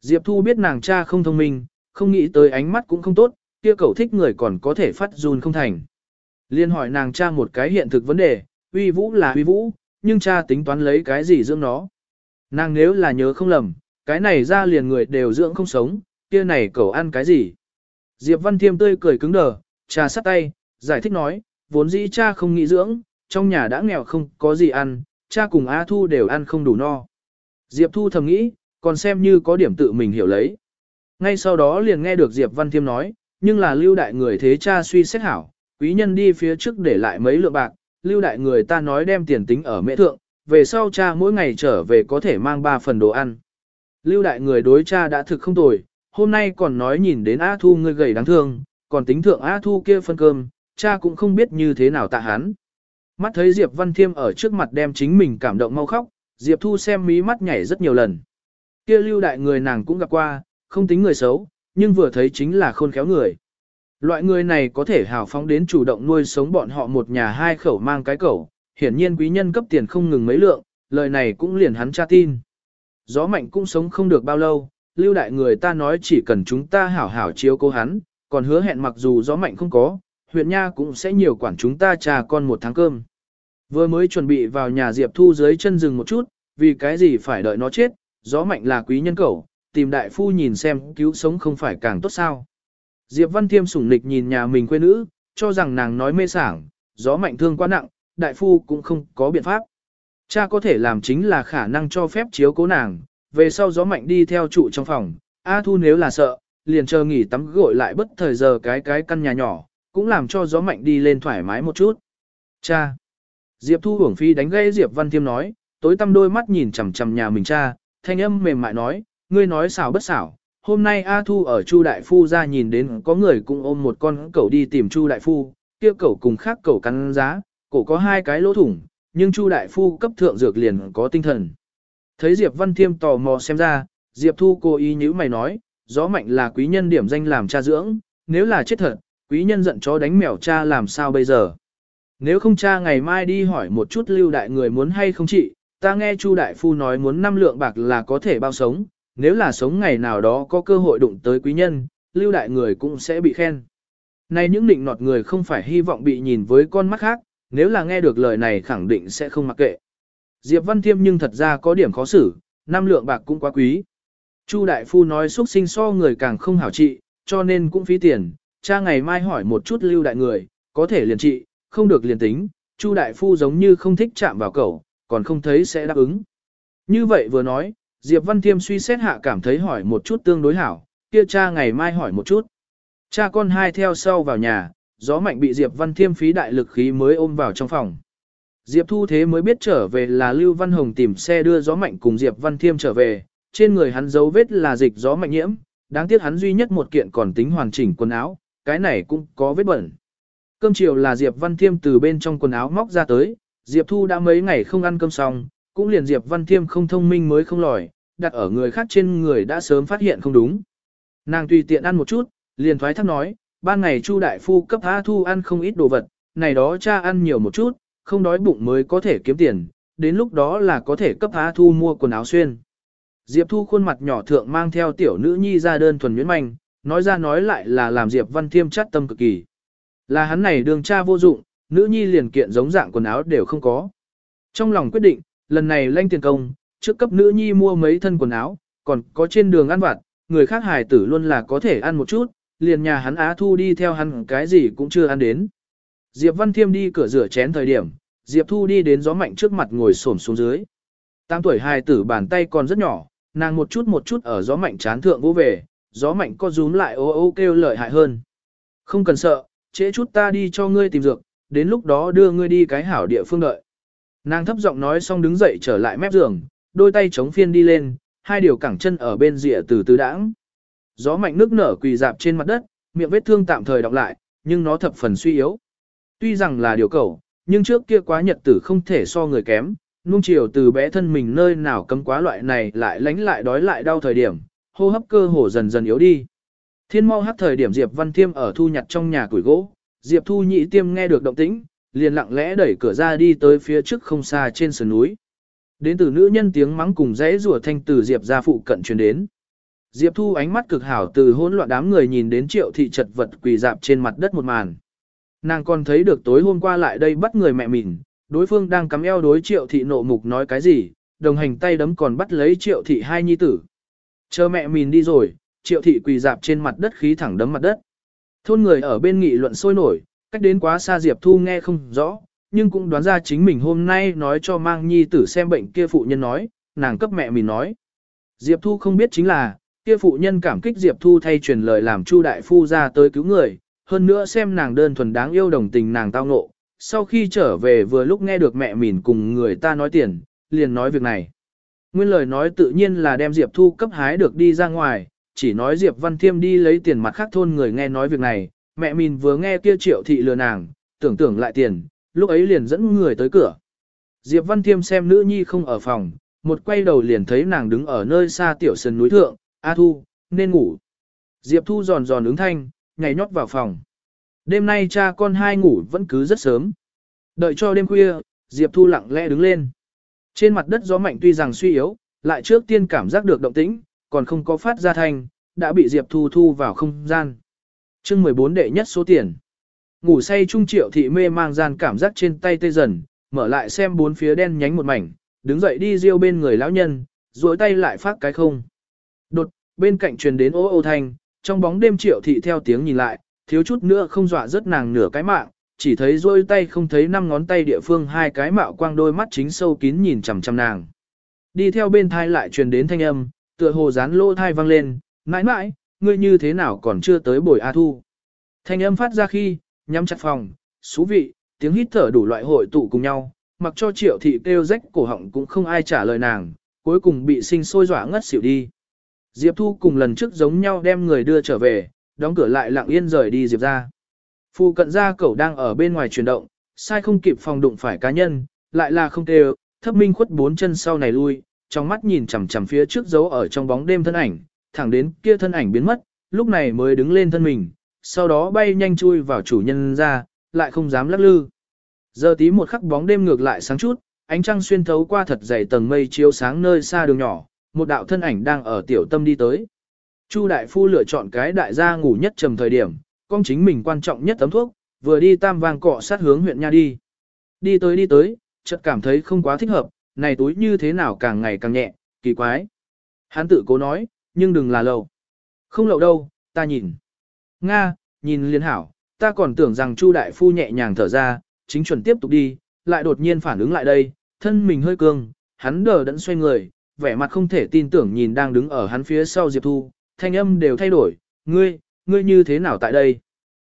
Diệp Thu biết nàng cha không thông minh, không nghĩ tới ánh mắt cũng không tốt, kia cậu thích người còn có thể phát run không thành. Liên hỏi nàng cha một cái hiện thực vấn đề, uy vũ là uy vũ, nhưng cha tính toán lấy cái gì dưỡng nó. Nàng nếu là nhớ không lầm, cái này ra liền người đều dưỡng không sống, kia này cậu ăn cái gì. Diệp Văn Thiêm tươi cười cứng đờ, cha sắt tay, giải thích nói, vốn dĩ cha không nghĩ dưỡng, trong nhà đã nghèo không có gì ăn, cha cùng A Thu đều ăn không đủ no. Diệp Thu thầm nghĩ, còn xem như có điểm tự mình hiểu lấy. Ngay sau đó liền nghe được Diệp Văn Thiêm nói, nhưng là lưu đại người thế cha suy xét hảo, quý nhân đi phía trước để lại mấy lượng bạc, lưu đại người ta nói đem tiền tính ở mễ thượng, về sau cha mỗi ngày trở về có thể mang 3 phần đồ ăn. Lưu đại người đối cha đã thực không tồi, hôm nay còn nói nhìn đến A Thu người gầy đáng thương, còn tính thượng A Thu kia phân cơm, cha cũng không biết như thế nào tạ hắn. Mắt thấy Diệp Văn Thiêm ở trước mặt đem chính mình cảm động mau khóc, Diệp Thu xem mí mắt nhảy rất nhiều lần. Kia lưu đại người nàng cũng gặp qua, không tính người xấu, nhưng vừa thấy chính là khôn khéo người. Loại người này có thể hào phóng đến chủ động nuôi sống bọn họ một nhà hai khẩu mang cái cẩu, hiển nhiên quý nhân cấp tiền không ngừng mấy lượng, lời này cũng liền hắn tra tin. Gió mạnh cũng sống không được bao lâu, lưu đại người ta nói chỉ cần chúng ta hảo hảo chiếu cố hắn, còn hứa hẹn mặc dù gió mạnh không có, huyện nha cũng sẽ nhiều quản chúng ta trà con một tháng cơm. Vừa mới chuẩn bị vào nhà Diệp Thu dưới chân rừng một chút, vì cái gì phải đợi nó chết, gió mạnh là quý nhân cẩu, tìm đại phu nhìn xem cứu sống không phải càng tốt sao. Diệp Văn Thiêm sủng nịch nhìn nhà mình quê nữ, cho rằng nàng nói mê sảng, gió mạnh thương quá nặng, đại phu cũng không có biện pháp. Cha có thể làm chính là khả năng cho phép chiếu cố nàng, về sau gió mạnh đi theo trụ trong phòng, A Thu nếu là sợ, liền chờ nghỉ tắm gội lại bất thời giờ cái cái căn nhà nhỏ, cũng làm cho gió mạnh đi lên thoải mái một chút. Cha! Diệp Thu hưởng phi đánh gây Diệp Văn Thiêm nói, tối tăm đôi mắt nhìn chằm chằm nhà mình cha, thanh âm mềm mại nói, ngươi nói xảo bất xảo. Hôm nay A Thu ở Chu Đại Phu ra nhìn đến có người cũng ôm một con cẩu đi tìm Chu Đại Phu, kia cẩu cùng khác cẩu cắn giá, cổ có hai cái lỗ thủng, nhưng Chu Đại Phu cấp thượng dược liền có tinh thần. Thấy Diệp Văn Thiêm tò mò xem ra, Diệp Thu cố ý nhữ mày nói, gió mạnh là quý nhân điểm danh làm cha dưỡng, nếu là chết thật, quý nhân giận chó đánh mèo cha làm sao bây giờ. Nếu không cha ngày mai đi hỏi một chút lưu đại người muốn hay không chị, ta nghe Chu đại phu nói muốn năm lượng bạc là có thể bao sống, nếu là sống ngày nào đó có cơ hội đụng tới quý nhân, lưu đại người cũng sẽ bị khen. nay những định nọt người không phải hy vọng bị nhìn với con mắt khác, nếu là nghe được lời này khẳng định sẽ không mặc kệ. Diệp Văn Thiêm nhưng thật ra có điểm khó xử, năm lượng bạc cũng quá quý. Chu đại phu nói xuất sinh so người càng không hảo trị, cho nên cũng phí tiền, cha ngày mai hỏi một chút lưu đại người, có thể liền trị, không được liền tính, Chu đại phu giống như không thích chạm vào cậu, còn không thấy sẽ đáp ứng. Như vậy vừa nói, Diệp Văn Thiêm suy xét hạ cảm thấy hỏi một chút tương đối hảo, kia cha ngày mai hỏi một chút. Cha con hai theo sau vào nhà, gió mạnh bị Diệp Văn Thiêm phí đại lực khí mới ôm vào trong phòng. Diệp Thu Thế mới biết trở về là Lưu Văn Hồng tìm xe đưa gió mạnh cùng Diệp Văn Thiêm trở về, trên người hắn dấu vết là dịch gió mạnh nhiễm, đáng tiếc hắn duy nhất một kiện còn tính hoàn chỉnh quần áo, cái này cũng có vết bẩn. Cơm chiều là Diệp Văn Thiêm từ bên trong quần áo móc ra tới, Diệp Thu đã mấy ngày không ăn cơm xong, cũng liền Diệp Văn Thiêm không thông minh mới không lòi, đặt ở người khác trên người đã sớm phát hiện không đúng. Nàng tùy tiện ăn một chút, liền thoái thác nói, ban ngày Chu đại phu cấp A Thu ăn không ít đồ vật, này đó cha ăn nhiều một chút, không đói bụng mới có thể kiếm tiền, đến lúc đó là có thể cấp A Thu mua quần áo xuyên. Diệp Thu khuôn mặt nhỏ thượng mang theo tiểu nữ nhi ra đơn thuần nhuyễn manh, nói ra nói lại là làm Diệp Văn Thiêm chát tâm cực kỳ. Là hắn này đường cha vô dụng, nữ nhi liền kiện giống dạng quần áo đều không có. Trong lòng quyết định, lần này lanh tiền công, trước cấp nữ nhi mua mấy thân quần áo, còn có trên đường ăn vặt, người khác hài tử luôn là có thể ăn một chút, liền nhà hắn Á Thu đi theo hắn cái gì cũng chưa ăn đến. Diệp Văn Thiêm đi cửa rửa chén thời điểm, Diệp Thu đi đến gió mạnh trước mặt ngồi xổm xuống dưới. Tam tuổi hài tử bàn tay còn rất nhỏ, nàng một chút một chút ở gió mạnh chán thượng vô về, gió mạnh co rúm lại ô ô kêu lợi hại hơn. Không cần sợ, trễ chút ta đi cho ngươi tìm dược, đến lúc đó đưa ngươi đi cái hảo địa phương đợi. Nàng thấp giọng nói xong đứng dậy trở lại mép giường, đôi tay chống phiên đi lên, hai điều cẳng chân ở bên rìa từ từ đãng. Gió mạnh nước nở quỳ dạp trên mặt đất, miệng vết thương tạm thời đọc lại, nhưng nó thập phần suy yếu. Tuy rằng là điều cầu, nhưng trước kia quá nhật tử không thể so người kém, nung chiều từ bé thân mình nơi nào cấm quá loại này lại lánh lại đói lại đau thời điểm, hô hấp cơ hồ dần dần yếu đi. Thiên mau hát thời điểm Diệp Văn Thiêm ở thu nhặt trong nhà củi gỗ, Diệp Thu Nhị Tiêm nghe được động tĩnh, liền lặng lẽ đẩy cửa ra đi tới phía trước không xa trên sườn núi. Đến từ nữ nhân tiếng mắng cùng rẽ rủa thanh từ Diệp gia phụ cận truyền đến. Diệp Thu ánh mắt cực hảo từ hỗn loạn đám người nhìn đến triệu thị chật vật quỳ dạp trên mặt đất một màn. Nàng còn thấy được tối hôm qua lại đây bắt người mẹ mình, đối phương đang cắm eo đối triệu thị nộ mục nói cái gì, đồng hành tay đấm còn bắt lấy triệu thị hai nhi tử. Chờ mẹ mình đi rồi, triệu thị quỳ dạp trên mặt đất khí thẳng đấm mặt đất. Thôn người ở bên nghị luận sôi nổi, cách đến quá xa Diệp Thu nghe không rõ, nhưng cũng đoán ra chính mình hôm nay nói cho mang nhi tử xem bệnh kia phụ nhân nói, nàng cấp mẹ mình nói. Diệp Thu không biết chính là, kia phụ nhân cảm kích Diệp Thu thay truyền lời làm Chu đại phu ra tới cứu người, hơn nữa xem nàng đơn thuần đáng yêu đồng tình nàng tao ngộ. Sau khi trở về vừa lúc nghe được mẹ mình cùng người ta nói tiền, liền nói việc này. Nguyên lời nói tự nhiên là đem Diệp Thu cấp hái được đi ra ngoài, chỉ nói Diệp Văn Thiêm đi lấy tiền mặt khác thôn người nghe nói việc này, mẹ mình vừa nghe kia triệu thị lừa nàng, tưởng tưởng lại tiền, lúc ấy liền dẫn người tới cửa. Diệp Văn Thiêm xem nữ nhi không ở phòng, một quay đầu liền thấy nàng đứng ở nơi xa tiểu sân núi thượng, A Thu, nên ngủ. Diệp Thu giòn giòn ứng thanh, nhảy nhót vào phòng. Đêm nay cha con hai ngủ vẫn cứ rất sớm. Đợi cho đêm khuya, Diệp Thu lặng lẽ đứng lên. Trên mặt đất gió mạnh tuy rằng suy yếu, lại trước tiên cảm giác được động tĩnh, còn không có phát ra thanh, đã bị Diệp Thu thu vào không gian chương 14 đệ nhất số tiền. Ngủ say trung triệu thị mê mang gian cảm giác trên tay tê dần, mở lại xem bốn phía đen nhánh một mảnh, đứng dậy đi riêu bên người lão nhân, duỗi tay lại phát cái không. Đột, bên cạnh truyền đến ô ô thanh, trong bóng đêm triệu thị theo tiếng nhìn lại, thiếu chút nữa không dọa rớt nàng nửa cái mạng, chỉ thấy duỗi tay không thấy năm ngón tay địa phương hai cái mạo quang đôi mắt chính sâu kín nhìn chằm chằm nàng. Đi theo bên thai lại truyền đến thanh âm, tựa hồ dán lô thai vang lên, mãi mãi, ngươi như thế nào còn chưa tới bồi A Thu. Thanh âm phát ra khi, nhắm chặt phòng, xú vị, tiếng hít thở đủ loại hội tụ cùng nhau, mặc cho triệu thị kêu rách cổ họng cũng không ai trả lời nàng, cuối cùng bị sinh sôi dọa ngất xỉu đi. Diệp Thu cùng lần trước giống nhau đem người đưa trở về, đóng cửa lại lặng yên rời đi Diệp ra. Phu cận ra cậu đang ở bên ngoài chuyển động, sai không kịp phòng đụng phải cá nhân, lại là không kêu, thấp minh khuất bốn chân sau này lui, trong mắt nhìn chằm chằm phía trước giấu ở trong bóng đêm thân ảnh, thẳng đến kia thân ảnh biến mất, lúc này mới đứng lên thân mình, sau đó bay nhanh chui vào chủ nhân ra, lại không dám lắc lư. Giờ tí một khắc bóng đêm ngược lại sáng chút, ánh trăng xuyên thấu qua thật dày tầng mây chiếu sáng nơi xa đường nhỏ, một đạo thân ảnh đang ở tiểu tâm đi tới. Chu đại phu lựa chọn cái đại gia ngủ nhất trầm thời điểm, con chính mình quan trọng nhất tấm thuốc, vừa đi tam vang cọ sát hướng huyện nha đi. Đi tới đi tới, chợt cảm thấy không quá thích hợp, này túi như thế nào càng ngày càng nhẹ, kỳ quái. Hắn tự cố nói, nhưng đừng là lâu. Không lậu đâu, ta nhìn. Nga, nhìn liên hảo, ta còn tưởng rằng Chu đại phu nhẹ nhàng thở ra, chính chuẩn tiếp tục đi, lại đột nhiên phản ứng lại đây, thân mình hơi cương, hắn đờ đẫn xoay người, vẻ mặt không thể tin tưởng nhìn đang đứng ở hắn phía sau Diệp Thu, thanh âm đều thay đổi, ngươi, ngươi như thế nào tại đây?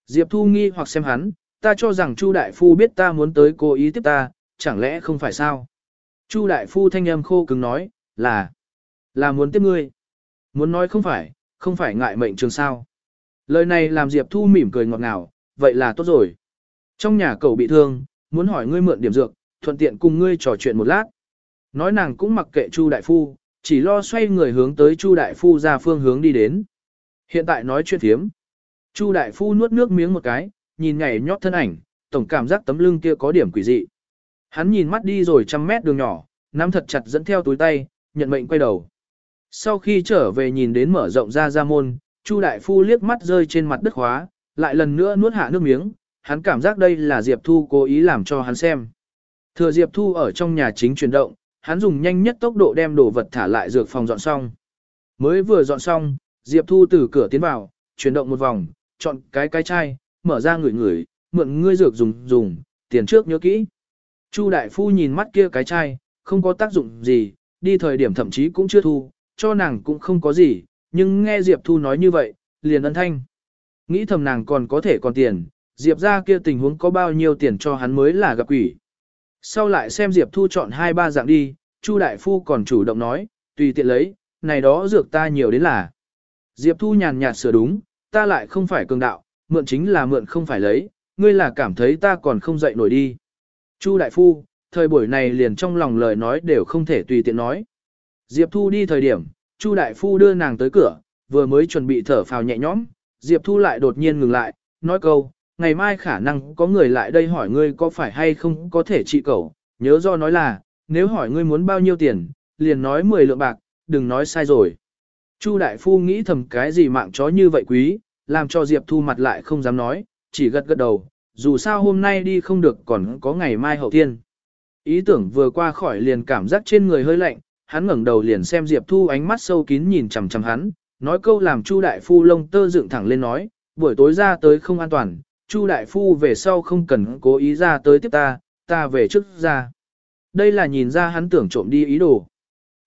Diệp Thu nghi hoặc xem hắn, ta cho rằng Chu Đại Phu biết ta muốn tới cố ý tiếp ta, chẳng lẽ không phải sao? Chu Đại Phu thanh âm khô cứng nói, là, là muốn tiếp ngươi. Muốn nói không phải, không phải ngại mệnh trường sao. Lời này làm Diệp Thu mỉm cười ngọt ngào, vậy là tốt rồi. Trong nhà cậu bị thương, muốn hỏi ngươi mượn điểm dược, thuận tiện cùng ngươi trò chuyện một lát. Nói nàng cũng mặc kệ Chu Đại Phu, chỉ lo xoay người hướng tới Chu Đại Phu ra phương hướng đi đến. Hiện tại nói chuyện thiếm. Chu Đại Phu nuốt nước miếng một cái, nhìn nhảy nhót thân ảnh, tổng cảm giác tấm lưng kia có điểm quỷ dị. Hắn nhìn mắt đi rồi trăm mét đường nhỏ, nắm thật chặt dẫn theo túi tay, nhận mệnh quay đầu. Sau khi trở về nhìn đến mở rộng ra ra môn, Chu Đại Phu liếc mắt rơi trên mặt đất khóa, lại lần nữa nuốt hạ nước miếng, hắn cảm giác đây là Diệp Thu cố ý làm cho hắn xem. Thừa Diệp Thu ở trong nhà chính chuyển động, hắn dùng nhanh nhất tốc độ đem đồ vật thả lại dược phòng dọn xong. Mới vừa dọn xong, Diệp Thu từ cửa tiến vào, chuyển động một vòng, chọn cái cái chai, mở ra ngửi ngửi, mượn ngươi dược dùng dùng, tiền trước nhớ kỹ. Chu đại phu nhìn mắt kia cái chai, không có tác dụng gì, đi thời điểm thậm chí cũng chưa thu, cho nàng cũng không có gì, nhưng nghe Diệp Thu nói như vậy, liền ân thanh. Nghĩ thầm nàng còn có thể còn tiền, Diệp ra kia tình huống có bao nhiêu tiền cho hắn mới là gặp quỷ. Sau lại xem Diệp Thu chọn hai ba dạng đi, Chu đại phu còn chủ động nói, tùy tiện lấy, này đó dược ta nhiều đến là. Diệp Thu nhàn nhạt sửa đúng, ta lại không phải cường đạo, mượn chính là mượn không phải lấy, ngươi là cảm thấy ta còn không dậy nổi đi. Chu đại phu, thời buổi này liền trong lòng lời nói đều không thể tùy tiện nói. Diệp Thu đi thời điểm, Chu đại phu đưa nàng tới cửa, vừa mới chuẩn bị thở phào nhẹ nhõm, Diệp Thu lại đột nhiên ngừng lại, nói câu, ngày mai khả năng có người lại đây hỏi ngươi có phải hay không có thể trị cầu, nhớ do nói là, nếu hỏi ngươi muốn bao nhiêu tiền, liền nói 10 lượng bạc, đừng nói sai rồi. Chu đại phu nghĩ thầm cái gì mạng chó như vậy quý, làm cho Diệp Thu mặt lại không dám nói, chỉ gật gật đầu, dù sao hôm nay đi không được còn có ngày mai hậu tiên. Ý tưởng vừa qua khỏi liền cảm giác trên người hơi lạnh, hắn ngẩng đầu liền xem Diệp Thu ánh mắt sâu kín nhìn chằm chằm hắn, nói câu làm Chu đại phu lông tơ dựng thẳng lên nói, buổi tối ra tới không an toàn, Chu đại phu về sau không cần cố ý ra tới tiếp ta, ta về trước ra. Đây là nhìn ra hắn tưởng trộm đi ý đồ.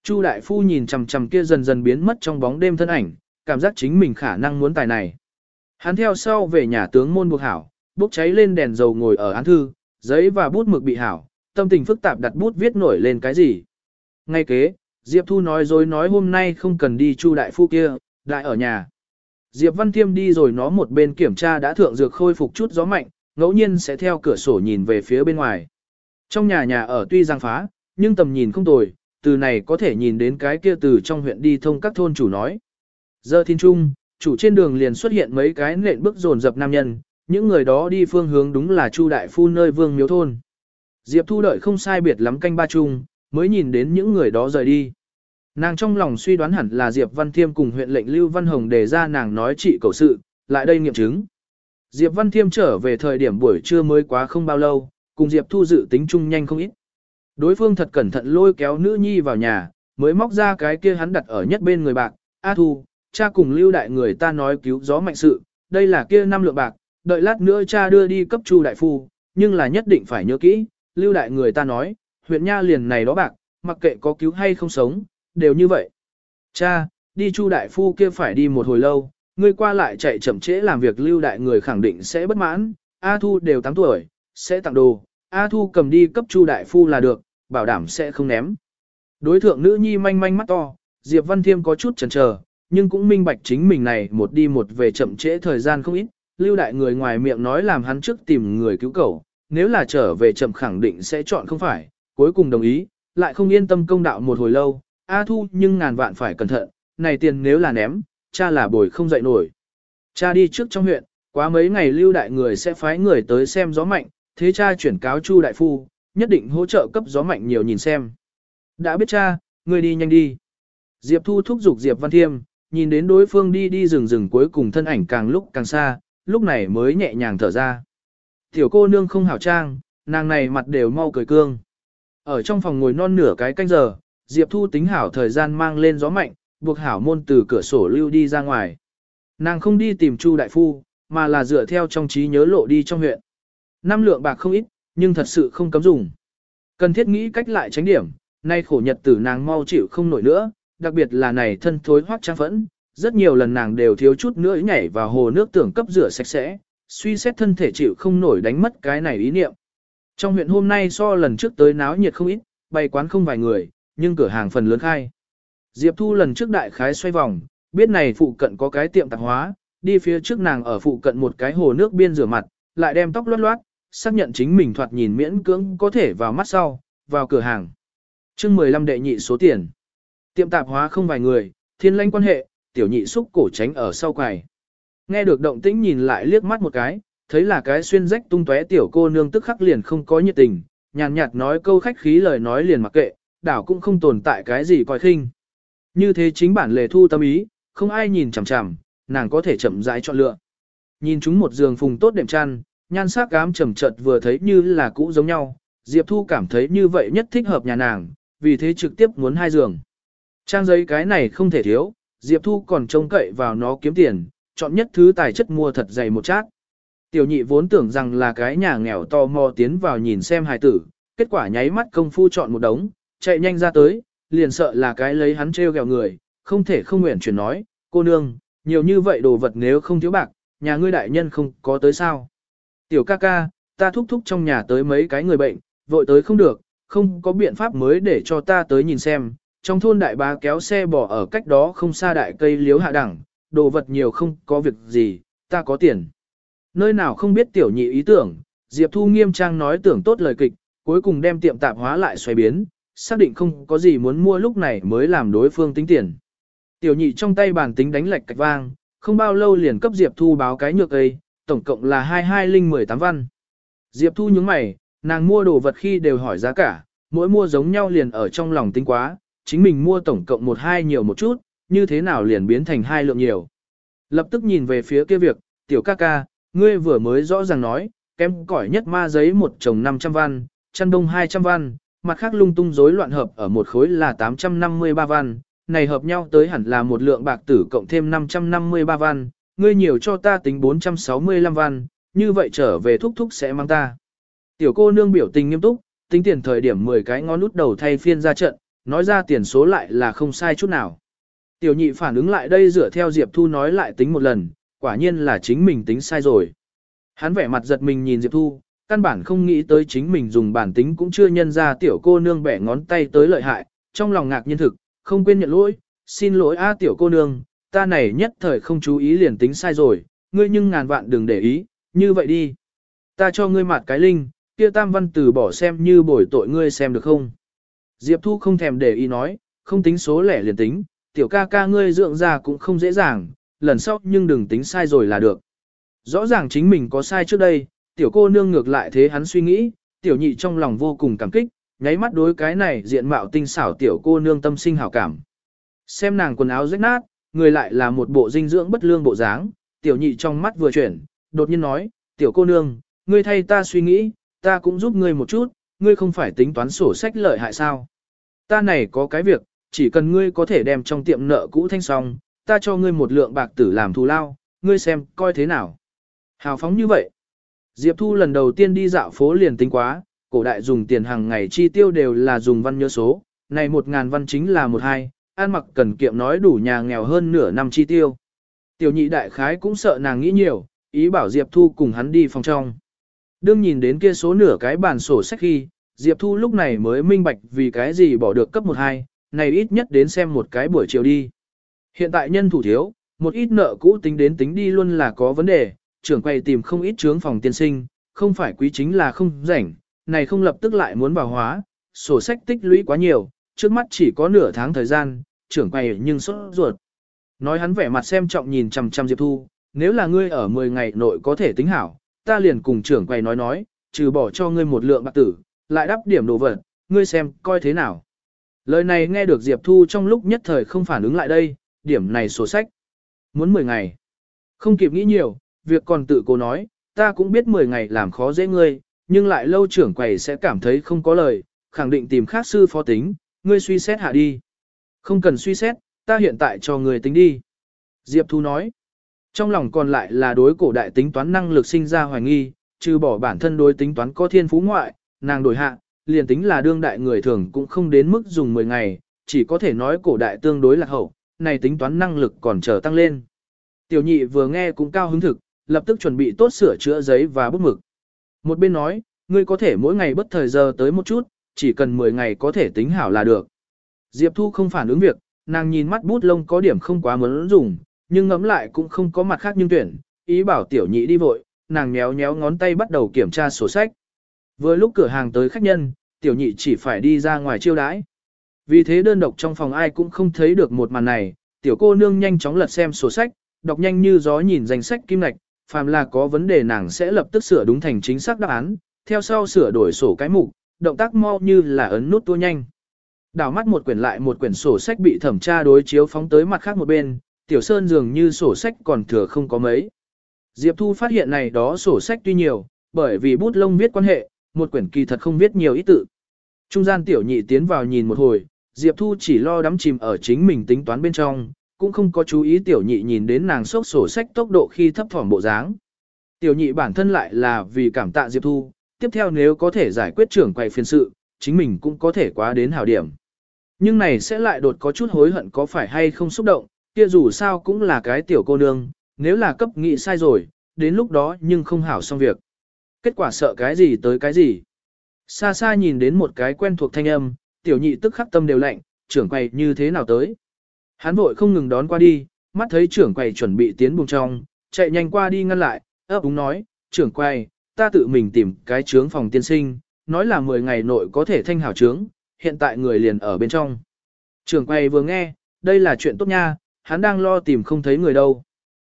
Chu đại phu nhìn chằm chằm kia dần dần biến mất trong bóng đêm thân ảnh, cảm giác chính mình khả năng muốn tài này. Hắn theo sau về nhà tướng môn buộc hảo, bốc cháy lên đèn dầu ngồi ở án thư, giấy và bút mực bị hảo, tâm tình phức tạp đặt bút viết nổi lên cái gì. Ngay kế, Diệp Thu nói dối nói hôm nay không cần đi Chu đại phu kia, đại ở nhà. Diệp Văn Thiêm đi rồi nó một bên kiểm tra đã thượng dược khôi phục chút gió mạnh, ngẫu nhiên sẽ theo cửa sổ nhìn về phía bên ngoài. Trong nhà nhà ở tuy giang phá, nhưng tầm nhìn không tồi, từ này có thể nhìn đến cái kia từ trong huyện đi thông các thôn chủ nói. Giờ thiên trung, chủ trên đường liền xuất hiện mấy cái nện bước dồn dập nam nhân, những người đó đi phương hướng đúng là Chu đại phu nơi vương miếu thôn. Diệp Thu đợi không sai biệt lắm canh ba chung, mới nhìn đến những người đó rời đi. Nàng trong lòng suy đoán hẳn là Diệp Văn Thiêm cùng huyện lệnh Lưu Văn Hồng đề ra nàng nói trị cầu sự, lại đây nghiệm chứng. Diệp Văn Thiêm trở về thời điểm buổi trưa mới quá không bao lâu, cùng Diệp Thu dự tính chung nhanh không ít. Đối phương thật cẩn thận lôi kéo nữ nhi vào nhà, mới móc ra cái kia hắn đặt ở nhất bên người bạc, A Thu, cha cùng lưu đại người ta nói cứu gió mạnh sự, đây là kia năm lượng bạc, đợi lát nữa cha đưa đi cấp chu đại phu, nhưng là nhất định phải nhớ kỹ, lưu đại người ta nói, huyện nha liền này đó bạc, mặc kệ có cứu hay không sống, đều như vậy. Cha, đi chu đại phu kia phải đi một hồi lâu, ngươi qua lại chạy chậm trễ làm việc lưu đại người khẳng định sẽ bất mãn, A Thu đều 8 tuổi, sẽ tặng đồ, A Thu cầm đi cấp chu đại phu là được, bảo đảm sẽ không ném. Đối thượng nữ nhi manh manh mắt to, Diệp Văn Thiêm có chút chần chờ, nhưng cũng minh bạch chính mình này một đi một về chậm trễ thời gian không ít, lưu đại người ngoài miệng nói làm hắn trước tìm người cứu cầu, nếu là trở về chậm khẳng định sẽ chọn không phải, cuối cùng đồng ý, lại không yên tâm công đạo một hồi lâu, A Thu nhưng ngàn vạn phải cẩn thận, này tiền nếu là ném, cha là bồi không dậy nổi. Cha đi trước trong huyện, quá mấy ngày lưu đại người sẽ phái người tới xem gió mạnh, thế cha chuyển cáo Chu đại phu, nhất định hỗ trợ cấp gió mạnh nhiều nhìn xem. Đã biết cha, người đi nhanh đi. Diệp Thu thúc giục Diệp Văn Thiêm, nhìn đến đối phương đi đi rừng rừng cuối cùng thân ảnh càng lúc càng xa, lúc này mới nhẹ nhàng thở ra. Tiểu cô nương không hảo trang, nàng này mặt đều mau cười cương. Ở trong phòng ngồi non nửa cái canh giờ, Diệp Thu tính hảo thời gian mang lên gió mạnh, buộc hảo môn từ cửa sổ lưu đi ra ngoài. Nàng không đi tìm Chu đại phu, mà là dựa theo trong trí nhớ lộ đi trong huyện. Năm lượng bạc không ít, nhưng thật sự không cấm dùng. Cần thiết nghĩ cách lại tránh điểm, Nay khổ nhật tử nàng mau chịu không nổi nữa, đặc biệt là này thân thối hoác trang phẫn, rất nhiều lần nàng đều thiếu chút nữa nhảy vào hồ nước tưởng cấp rửa sạch sẽ, suy xét thân thể chịu không nổi đánh mất cái này ý niệm. Trong huyện hôm nay so lần trước tới náo nhiệt không ít, bày quán không vài người, nhưng cửa hàng phần lớn khai. Diệp Thu lần trước đại khái xoay vòng, biết này phụ cận có cái tiệm tạp hóa, đi phía trước nàng ở phụ cận một cái hồ nước biên rửa mặt, lại đem tóc loát loát, xác nhận chính mình thoạt nhìn miễn cưỡng có thể vào mắt sau, vào cửa hàng. chương 15 đệ nhị số tiền. Tiệm tạp hóa không vài người, thiên lãnh quan hệ, tiểu nhị xúc cổ tránh ở sau quầy. Nghe được động tĩnh nhìn lại liếc mắt một cái, thấy là cái xuyên rách tung tóe tiểu cô nương tức khắc liền không có nhiệt tình, nhàn nhạt nói câu khách khí lời nói liền mặc kệ, đảo cũng không tồn tại cái gì coi khinh. Như thế chính bản lề thu tâm ý, không ai nhìn chằm chằm, nàng có thể chậm rãi chọn lựa. Nhìn chúng một giường phùng tốt đệm chăn, nhan sắc ám trầm chợt vừa thấy như là cũ giống nhau, Diệp Thu cảm thấy như vậy nhất thích hợp nhà nàng, vì thế trực tiếp muốn hai giường. Trang giấy cái này không thể thiếu, Diệp Thu còn trông cậy vào nó kiếm tiền, chọn nhất thứ tài chất mua thật dày một chát. Tiểu nhị vốn tưởng rằng là cái nhà nghèo to mò tiến vào nhìn xem hài tử, kết quả nháy mắt công phu chọn một đống, chạy nhanh ra tới, liền sợ là cái lấy hắn treo gẹo người, không thể không nguyện chuyển nói, cô nương, nhiều như vậy đồ vật nếu không thiếu bạc, nhà ngươi đại nhân không có tới sao. Tiểu ca ca, ta thúc thúc trong nhà tới mấy cái người bệnh, vội tới không được, không có biện pháp mới để cho ta tới nhìn xem. Trong thôn đại bá kéo xe bỏ ở cách đó không xa đại cây liếu hạ đẳng, đồ vật nhiều không có việc gì, ta có tiền. Nơi nào không biết tiểu nhị ý tưởng, Diệp Thu nghiêm trang nói tưởng tốt lời kịch, cuối cùng đem tiệm tạp hóa lại xoay biến, xác định không có gì muốn mua lúc này mới làm đối phương tính tiền. Tiểu nhị trong tay bàn tính đánh lệch cạch vang, không bao lâu liền cấp Diệp Thu báo cái nhược ấy, tổng cộng là 22 linh 18 văn. Diệp Thu nhướng mày, nàng mua đồ vật khi đều hỏi giá cả, mỗi mua giống nhau liền ở trong lòng tính quá, chính mình mua tổng cộng một hai nhiều một chút, như thế nào liền biến thành hai lượng nhiều. Lập tức nhìn về phía kia việc, tiểu ca ca, ngươi vừa mới rõ ràng nói, kém cỏi nhất ma giấy một chồng 500 văn, chăn đông 200 văn, mặt khác lung tung rối loạn hợp ở một khối là 853 văn, này hợp nhau tới hẳn là một lượng bạc tử cộng thêm 553 văn, ngươi nhiều cho ta tính 465 văn, như vậy trở về thúc thúc sẽ mang ta. Tiểu cô nương biểu tình nghiêm túc, tính tiền thời điểm 10 cái ngón út đầu thay phiên ra trận, nói ra tiền số lại là không sai chút nào. Tiểu nhị phản ứng lại đây dựa theo Diệp Thu nói lại tính một lần, quả nhiên là chính mình tính sai rồi. Hắn vẻ mặt giật mình nhìn Diệp Thu, căn bản không nghĩ tới chính mình dùng bản tính cũng chưa nhân ra tiểu cô nương bẻ ngón tay tới lợi hại, trong lòng ngạc nhiên thực, không quên nhận lỗi, xin lỗi a tiểu cô nương, ta này nhất thời không chú ý liền tính sai rồi, ngươi nhưng ngàn vạn đừng để ý, như vậy đi. Ta cho ngươi mặt cái linh, kia tam văn từ bỏ xem như bồi tội ngươi xem được không. Diệp Thu không thèm để ý nói, không tính số lẻ liền tính, tiểu ca ca ngươi dưỡng ra cũng không dễ dàng, lần sau nhưng đừng tính sai rồi là được. Rõ ràng chính mình có sai trước đây, tiểu cô nương ngược lại thế hắn suy nghĩ, tiểu nhị trong lòng vô cùng cảm kích, nháy mắt đối cái này diện mạo tinh xảo tiểu cô nương tâm sinh hảo cảm. Xem nàng quần áo rách nát, người lại là một bộ dinh dưỡng bất lương bộ dáng, tiểu nhị trong mắt vừa chuyển, đột nhiên nói, tiểu cô nương, ngươi thay ta suy nghĩ, ta cũng giúp ngươi một chút, ngươi không phải tính toán sổ sách lợi hại sao. Ta này có cái việc, chỉ cần ngươi có thể đem trong tiệm nợ cũ thanh xong, ta cho ngươi một lượng bạc tử làm thù lao, ngươi xem, coi thế nào. Hào phóng như vậy. Diệp Thu lần đầu tiên đi dạo phố liền tính quá, cổ đại dùng tiền hàng ngày chi tiêu đều là dùng văn nhớ số, này một ngàn văn chính là một hai, an mặc cần kiệm nói đủ nhà nghèo hơn nửa năm chi tiêu. Tiểu nhị đại khái cũng sợ nàng nghĩ nhiều, ý bảo Diệp Thu cùng hắn đi phòng trong. Đương nhìn đến kia số nửa cái bản sổ sách khi, Diệp Thu lúc này mới minh bạch vì cái gì bỏ được cấp một hai, này ít nhất đến xem một cái buổi chiều đi. Hiện tại nhân thủ thiếu, một ít nợ cũ tính đến tính đi luôn là có vấn đề, trưởng quay tìm không ít trướng phòng tiên sinh, không phải quý chính là không rảnh, này không lập tức lại muốn bảo hóa, sổ sách tích lũy quá nhiều, trước mắt chỉ có nửa tháng thời gian, trưởng quay nhưng sốt ruột. Nói hắn vẻ mặt xem trọng nhìn chằm chằm Diệp Thu, nếu là ngươi ở 10 ngày nội có thể tính hảo, ta liền cùng trưởng quay nói nói, trừ bỏ cho ngươi một lượng bạc tử, lại đắp điểm đồ vật, ngươi xem, coi thế nào. Lời này nghe được Diệp Thu trong lúc nhất thời không phản ứng lại đây, điểm này sổ sách. Muốn 10 ngày. Không kịp nghĩ nhiều, việc còn tự cô nói, ta cũng biết 10 ngày làm khó dễ ngươi, nhưng lại lâu trưởng quầy sẽ cảm thấy không có lời, khẳng định tìm khác sư phó tính, ngươi suy xét hạ đi. Không cần suy xét, ta hiện tại cho ngươi tính đi. Diệp Thu nói, trong lòng còn lại là đối cổ đại tính toán năng lực sinh ra hoài nghi, trừ bỏ bản thân đối tính toán có thiên phú ngoại, nàng đổi hạ, liền tính là đương đại người thường cũng không đến mức dùng 10 ngày, chỉ có thể nói cổ đại tương đối là hậu, này tính toán năng lực còn chờ tăng lên. Tiểu nhị vừa nghe cũng cao hứng thực, lập tức chuẩn bị tốt sửa chữa giấy và bút mực. Một bên nói, ngươi có thể mỗi ngày bất thời giờ tới một chút, chỉ cần 10 ngày có thể tính hảo là được. Diệp Thu không phản ứng việc, nàng nhìn mắt bút lông có điểm không quá muốn dùng, nhưng ngẫm lại cũng không có mặt khác nhưng tuyển, ý bảo tiểu nhị đi vội, nàng méo méo ngón tay bắt đầu kiểm tra sổ sách. Vừa lúc cửa hàng tới khách nhân, tiểu nhị chỉ phải đi ra ngoài chiêu đãi. Vì thế đơn độc trong phòng ai cũng không thấy được một màn này, tiểu cô nương nhanh chóng lật xem sổ sách, đọc nhanh như gió nhìn danh sách kim ngạch, phàm là có vấn đề nàng sẽ lập tức sửa đúng thành chính xác đáp án, theo sau sửa đổi sổ cái mục, động tác mau như là ấn nút tua nhanh. Đảo mắt một quyển lại một quyển sổ sách bị thẩm tra đối chiếu phóng tới mặt khác một bên, tiểu sơn dường như sổ sách còn thừa không có mấy. Diệp Thu phát hiện này đó sổ sách tuy nhiều, bởi vì bút lông viết quan hệ, một quyển kỳ thật không viết nhiều ý tự. Trung gian tiểu nhị tiến vào nhìn một hồi, Diệp Thu chỉ lo đắm chìm ở chính mình tính toán bên trong, cũng không có chú ý tiểu nhị nhìn đến nàng sốc sổ sách tốc độ khi thấp thỏm bộ dáng. Tiểu nhị bản thân lại là vì cảm tạ Diệp Thu, tiếp theo nếu có thể giải quyết trưởng quầy phiền sự, chính mình cũng có thể quá đến hảo điểm. Nhưng này sẽ lại đột có chút hối hận có phải hay không xúc động, kia dù sao cũng là cái tiểu cô nương, nếu là cấp nghị sai rồi, đến lúc đó nhưng không hảo xong việc. Kết quả sợ cái gì tới cái gì. Xa xa nhìn đến một cái quen thuộc thanh âm, tiểu nhị tức khắc tâm đều lạnh, trưởng quầy như thế nào tới. Hắn vội không ngừng đón qua đi, mắt thấy trưởng quầy chuẩn bị tiến buồng trong, chạy nhanh qua đi ngăn lại, ấp úng nói, trưởng quầy, ta tự mình tìm cái trướng phòng tiên sinh, nói là 10 ngày nội có thể thanh hảo trướng, hiện tại người liền ở bên trong. Trưởng quầy vừa nghe, đây là chuyện tốt nha, hắn đang lo tìm không thấy người đâu.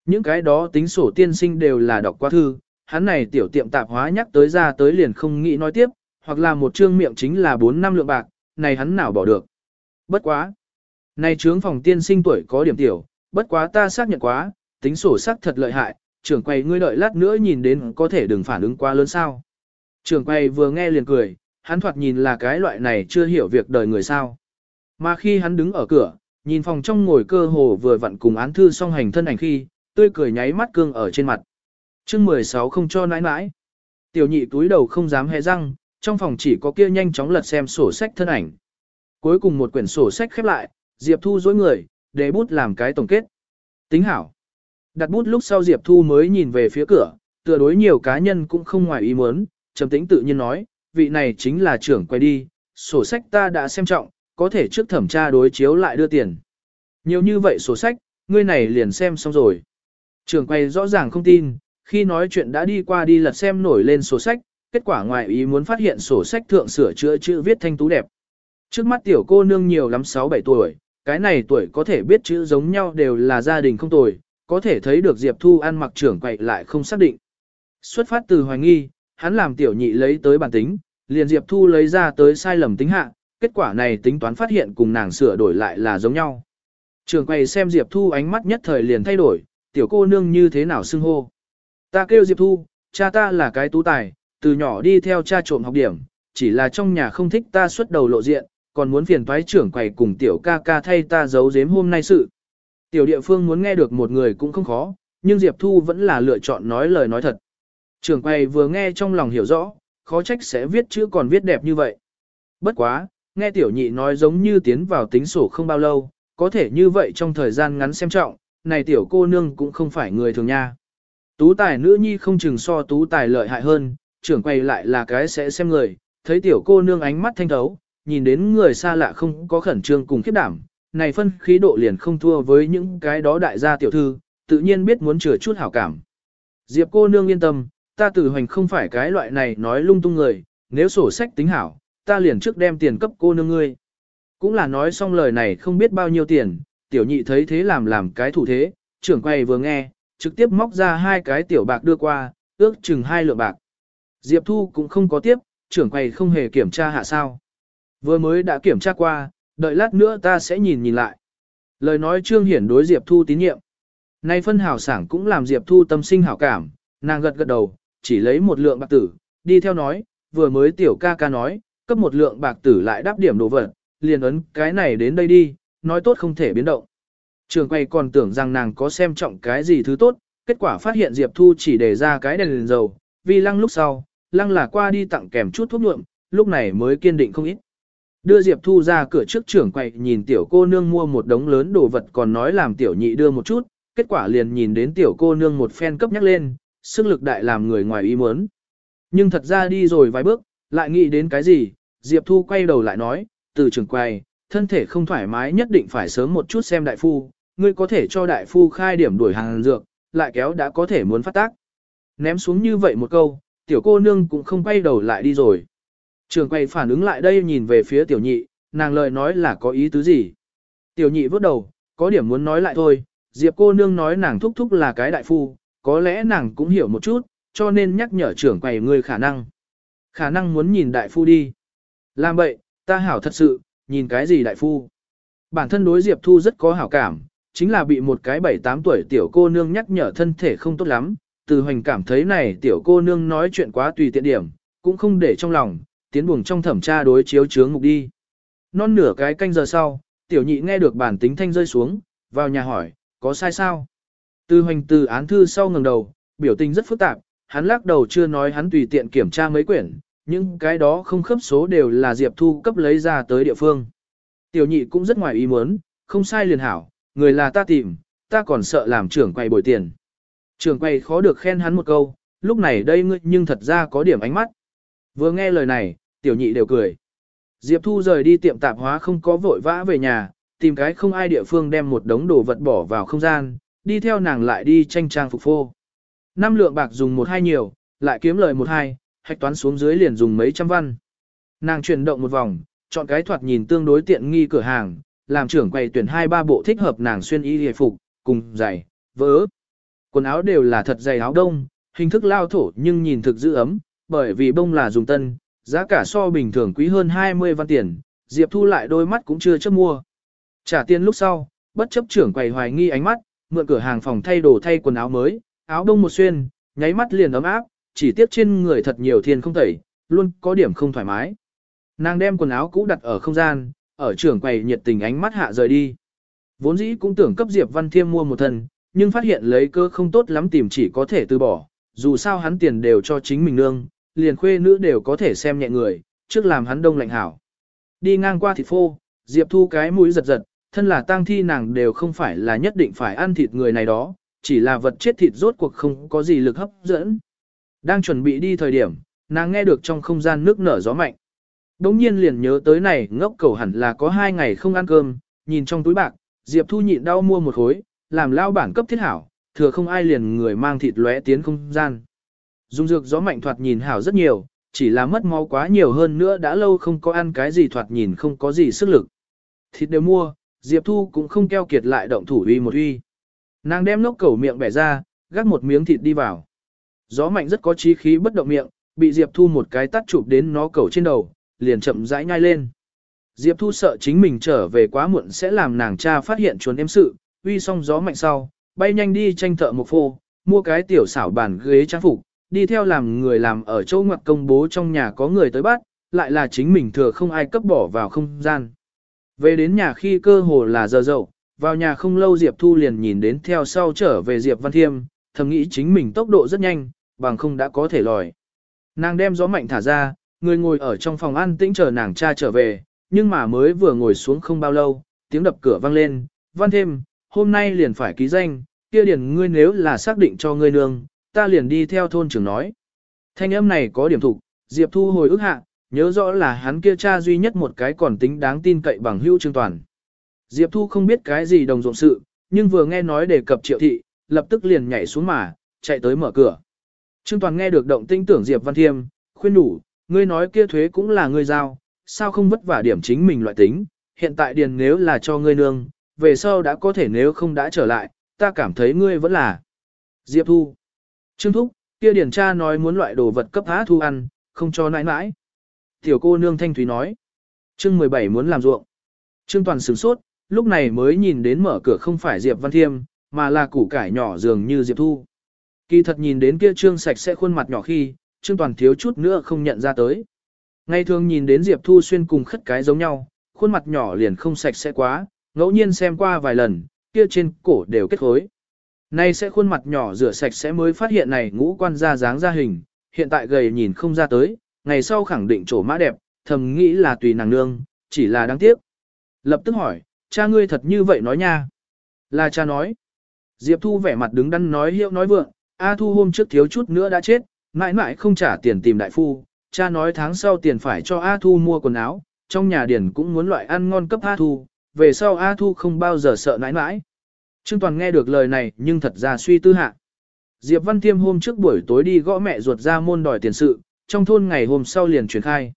Những cái đó tính sổ tiên sinh đều là đọc qua thư, hắn này tiểu tiệm tạp hóa nhắc tới ra tới liền không nghĩ nói tiếp, hoặc là một trương miệng chính là 4 năm lượng bạc, này hắn nào bỏ được. Bất quá. Này trướng phòng tiên sinh tuổi có điểm tiểu, bất quá ta xác nhận quá, tính sổ sắc thật lợi hại, trưởng quầy ngươi đợi lát nữa nhìn đến có thể đừng phản ứng quá lớn sao. Trưởng quầy vừa nghe liền cười, hắn thoạt nhìn là cái loại này chưa hiểu việc đời người sao. Mà khi hắn đứng ở cửa, nhìn phòng trong ngồi cơ hồ vừa vặn cùng án thư song hành thân ảnh khi, tươi cười nháy mắt cương ở trên mặt. chương 16 không cho nãi nãi. Tiểu nhị túi đầu không dám hé răng, trong phòng chỉ có kia nhanh chóng lật xem sổ sách thân ảnh. Cuối cùng một quyển sổ sách khép lại, Diệp Thu dối người, để bút làm cái tổng kết. Tính hảo. Đặt bút lúc sau Diệp Thu mới nhìn về phía cửa, tựa đối nhiều cá nhân cũng không ngoài ý muốn, trầm tĩnh tự nhiên nói, vị này chính là trưởng quay đi, sổ sách ta đã xem trọng, có thể trước thẩm tra đối chiếu lại đưa tiền. Nhiều như vậy sổ sách, ngươi này liền xem xong rồi. Trưởng quay rõ ràng không tin, khi nói chuyện đã đi qua đi lật xem nổi lên sổ sách, kết quả ngoài ý muốn phát hiện sổ sách thượng sửa chữa chữ viết thanh tú đẹp. Trước mắt tiểu cô nương nhiều lắm 6-7 tuổi, cái này tuổi có thể biết chữ giống nhau đều là gia đình không tồi, có thể thấy được Diệp Thu ăn mặc trưởng quậy lại không xác định. Xuất phát từ hoài nghi, hắn làm tiểu nhị lấy tới bản tính, liền Diệp Thu lấy ra tới sai lầm tính hạ, kết quả này tính toán phát hiện cùng nàng sửa đổi lại là giống nhau. Trường quầy xem Diệp Thu ánh mắt nhất thời liền thay đổi, tiểu cô nương như thế nào xưng hô. Ta kêu Diệp Thu, cha ta là cái tú tài, từ nhỏ đi theo cha trộm học điểm, chỉ là trong nhà không thích ta xuất đầu lộ diện, còn muốn phiền thoái trưởng quầy cùng tiểu ca ca thay ta giấu giếm hôm nay sự. Tiểu địa phương muốn nghe được một người cũng không khó, nhưng Diệp Thu vẫn là lựa chọn nói lời nói thật. Trưởng quầy vừa nghe trong lòng hiểu rõ, khó trách sẽ viết chữ còn viết đẹp như vậy. Bất quá, nghe tiểu nhị nói giống như tiến vào tính sổ không bao lâu, có thể như vậy trong thời gian ngắn xem trọng, này tiểu cô nương cũng không phải người thường nha. Tú tài nữ nhi không chừng so tú tài lợi hại hơn, trưởng quay lại là cái sẽ xem người, thấy tiểu cô nương ánh mắt thanh thấu, nhìn đến người xa lạ không có khẩn trương cùng khiếp đảm, này phân khí độ liền không thua với những cái đó đại gia tiểu thư, tự nhiên biết muốn chừa chút hảo cảm. Diệp cô nương yên tâm, ta tử hoành không phải cái loại này nói lung tung người, nếu sổ sách tính hảo, ta liền trước đem tiền cấp cô nương ngươi. Cũng là nói xong lời này không biết bao nhiêu tiền, tiểu nhị thấy thế làm làm cái thủ thế, trưởng quay vừa nghe, trực tiếp móc ra hai cái tiểu bạc đưa qua, ước chừng hai lượng bạc. Diệp Thu cũng không có tiếp, trưởng quầy không hề kiểm tra hạ sao. Vừa mới đã kiểm tra qua, đợi lát nữa ta sẽ nhìn nhìn lại. Lời nói trương hiển đối Diệp Thu tín nhiệm. Nay phân hảo sảng cũng làm Diệp Thu tâm sinh hảo cảm, nàng gật gật đầu, chỉ lấy một lượng bạc tử, đi theo nói, vừa mới tiểu ca ca nói, cấp một lượng bạc tử lại đáp điểm đồ vật, liền ấn cái này đến đây đi, nói tốt không thể biến động. Trường quay còn tưởng rằng nàng có xem trọng cái gì thứ tốt, kết quả phát hiện Diệp Thu chỉ để ra cái đèn, liền dầu, vì lăng lúc sau, lăng là qua đi tặng kèm chút thuốc nhuộm, lúc này mới kiên định không ít. Đưa Diệp Thu ra cửa trước trưởng quầy nhìn tiểu cô nương mua một đống lớn đồ vật còn nói làm tiểu nhị đưa một chút, kết quả liền nhìn đến tiểu cô nương một phen cấp nhắc lên, sức lực đại làm người ngoài ý muốn. Nhưng thật ra đi rồi vài bước, lại nghĩ đến cái gì, Diệp Thu quay đầu lại nói, từ trưởng quầy, thân thể không thoải mái nhất định phải sớm một chút xem đại phu, ngươi có thể cho đại phu khai điểm đuổi hàng dược, lại kéo đã có thể muốn phát tác. Ném xuống như vậy một câu, tiểu cô nương cũng không quay đầu lại đi rồi. Trường quay phản ứng lại đây nhìn về phía tiểu nhị, nàng lời nói là có ý tứ gì. Tiểu nhị vốt đầu, có điểm muốn nói lại thôi, Diệp cô nương nói nàng thúc thúc là cái đại phu, có lẽ nàng cũng hiểu một chút, cho nên nhắc nhở trưởng quầy người khả năng. Khả năng muốn nhìn đại phu đi. Làm vậy, ta hảo thật sự, nhìn cái gì đại phu. Bản thân đối Diệp Thu rất có hảo cảm, chính là bị một cái 7-8 tuổi tiểu cô nương nhắc nhở thân thể không tốt lắm, từ hoành cảm thấy này tiểu cô nương nói chuyện quá tùy tiện điểm, cũng không để trong lòng, tiến buồng trong thẩm tra đối chiếu chướng ngục đi. Non nửa cái canh giờ sau, tiểu nhị nghe được bản tính thanh rơi xuống, vào nhà hỏi, có sai sao? Từ hoành từ án thư sau ngẩng đầu, biểu tình rất phức tạp, hắn lắc đầu chưa nói hắn tùy tiện kiểm tra mấy quyển, nhưng cái đó không khớp số đều là Diệp Thu cấp lấy ra tới địa phương. Tiểu nhị cũng rất ngoài ý muốn, không sai liền hảo, người là ta tìm, ta còn sợ làm trưởng quay bồi tiền. Trưởng quay khó được khen hắn một câu, lúc này đây ngươi nhưng thật ra có điểm ánh mắt. Vừa nghe lời này, tiểu nhị đều cười. Diệp Thu rời đi tiệm tạp hóa không có vội vã về nhà, tìm cái không ai địa phương đem một đống đồ vật bỏ vào không gian, đi theo nàng lại đi tranh trang phục phô. Năm lượng bạc dùng một hai nhiều, lại kiếm lời một hai, hạch toán xuống dưới liền dùng mấy trăm văn. Nàng chuyển động một vòng, chọn cái thoạt nhìn tương đối tiện nghi cửa hàng, làm trưởng quầy tuyển hai ba bộ thích hợp nàng xuyên y hề phục, cùng giày, vớ. Quần áo đều là thật dày áo đông, hình thức lao thổ nhưng nhìn thực giữ ấm, bởi vì bông là dùng tân, giá cả so bình thường quý hơn 20 văn tiền, Diệp Thu lại đôi mắt cũng chưa chấp mua. Trả tiền lúc sau, bất chấp trưởng quầy hoài nghi ánh mắt, mượn cửa hàng phòng thay đồ thay quần áo mới, áo đông một xuyên, nháy mắt liền ấm áp, chỉ tiếc trên người thật nhiều thiên không tẩy, luôn có điểm không thoải mái. Nàng đem quần áo cũ đặt ở không gian, ở trưởng quầy nhiệt tình ánh mắt hạ rời đi. Vốn dĩ cũng tưởng cấp Diệp Văn Thiêm mua một thân, nhưng phát hiện lấy cơ không tốt lắm tìm chỉ có thể từ bỏ, dù sao hắn tiền đều cho chính mình nương, liền khuê nữ đều có thể xem nhẹ người, trước làm hắn đông lạnh hảo. Đi ngang qua thịt phô, Diệp Thu cái mũi giật giật, thân là tang thi nàng đều không phải là nhất định phải ăn thịt người này đó, chỉ là vật chết thịt rốt cuộc không có gì lực hấp dẫn. Đang chuẩn bị đi thời điểm, nàng nghe được trong không gian nước nở gió mạnh. Đống nhiên liền nhớ tới này ngốc cầu hẳn là có hai ngày không ăn cơm, nhìn trong túi bạc, Diệp Thu nhịn đau mua một khối, làm lao bản cấp thiết hảo, thừa không ai liền người mang thịt lóe tiến không gian. Dung dược gió mạnh thoạt nhìn hảo rất nhiều, chỉ là mất máu quá nhiều hơn nữa đã lâu không có ăn cái gì thoạt nhìn không có gì sức lực. Thịt đều mua, Diệp Thu cũng không keo kiệt lại động thủ uy một uy. Nàng đem lốc cẩu miệng bẻ ra, gác một miếng thịt đi vào. Gió mạnh rất có trí khí bất động miệng, bị Diệp Thu một cái tắt chụp đến nó cẩu trên đầu, liền chậm rãi nhai lên. Diệp Thu sợ chính mình trở về quá muộn sẽ làm nàng cha phát hiện chuồn em sự, uy xong gió mạnh sau, bay nhanh đi tranh thợ một phô, mua cái tiểu xảo bàn ghế trang phục, đi theo làm người làm ở chỗ ngoặc công bố trong nhà có người tới bắt, lại là chính mình thừa không ai cấp bỏ vào không gian. Về đến nhà khi cơ hồ là giờ dậu, vào nhà không lâu Diệp Thu liền nhìn đến theo sau trở về Diệp Văn Thiêm, thầm nghĩ chính mình tốc độ rất nhanh, bằng không đã có thể lòi. Nàng đem gió mạnh thả ra, người ngồi ở trong phòng ăn tĩnh chờ nàng cha trở về, nhưng mà mới vừa ngồi xuống không bao lâu, tiếng đập cửa vang lên, Văn Thiêm, hôm nay liền phải ký danh, kia điền ngươi nếu là xác định cho ngươi nương, ta liền đi theo thôn trưởng nói. Thanh âm này có điểm thục, Diệp Thu hồi ức hạ, nhớ rõ là hắn kia cha duy nhất một cái còn tính đáng tin cậy bằng hữu trương toàn. Diệp Thu không biết cái gì đồng dụng sự, nhưng vừa nghe nói đề cập triệu thị, lập tức liền nhảy xuống mà, chạy tới mở cửa. Trương Toàn nghe được động tinh tưởng Diệp Văn Thiêm, khuyên đủ, ngươi nói kia thuế cũng là ngươi giao, sao không vất vả điểm chính mình loại tính, hiện tại điền nếu là cho ngươi nương, về sau đã có thể nếu không đã trở lại, ta cảm thấy ngươi vẫn là. Diệp Thu. Trương Thúc, kia điển cha nói muốn loại đồ vật cấp há thu ăn, không cho nãi nãi. Tiểu cô nương Thanh Thúy nói. Trương 17 muốn làm ruộng. Trương Toàn sửng sốt, lúc này mới nhìn đến mở cửa không phải Diệp Văn Thiêm, mà là củ cải nhỏ dường như Diệp Thu. Kỳ thật nhìn đến kia Trương sạch sẽ khuôn mặt nhỏ khi, Trương Toàn thiếu chút nữa không nhận ra tới. Ngày thường nhìn đến Diệp Thu xuyên cùng khất cái giống nhau, khuôn mặt nhỏ liền không sạch sẽ quá, ngẫu nhiên xem qua vài lần, kia trên cổ đều kết khối. Nay sẽ khuôn mặt nhỏ rửa sạch sẽ mới phát hiện này ngũ quan ra dáng ra hình, hiện tại gầy nhìn không ra tới, ngày sau khẳng định chỗ mã đẹp, thầm nghĩ là tùy nàng nương, chỉ là đáng tiếc. Lập tức hỏi, cha ngươi thật như vậy nói nha. Là cha nói. Diệp Thu vẻ mặt đứng đắn nói hiệu nói vượng, A Thu hôm trước thiếu chút nữa đã chết, mãi mãi không trả tiền tìm đại phu, cha nói tháng sau tiền phải cho A Thu mua quần áo, trong nhà điển cũng muốn loại ăn ngon cấp A Thu, về sau A Thu không bao giờ sợ nãi nãi. Trương Toàn nghe được lời này nhưng thật ra suy tư hạ. Diệp Văn Thiêm hôm trước buổi tối đi gõ mẹ ruột ra môn đòi tiền sự, trong thôn ngày hôm sau liền truyền khai.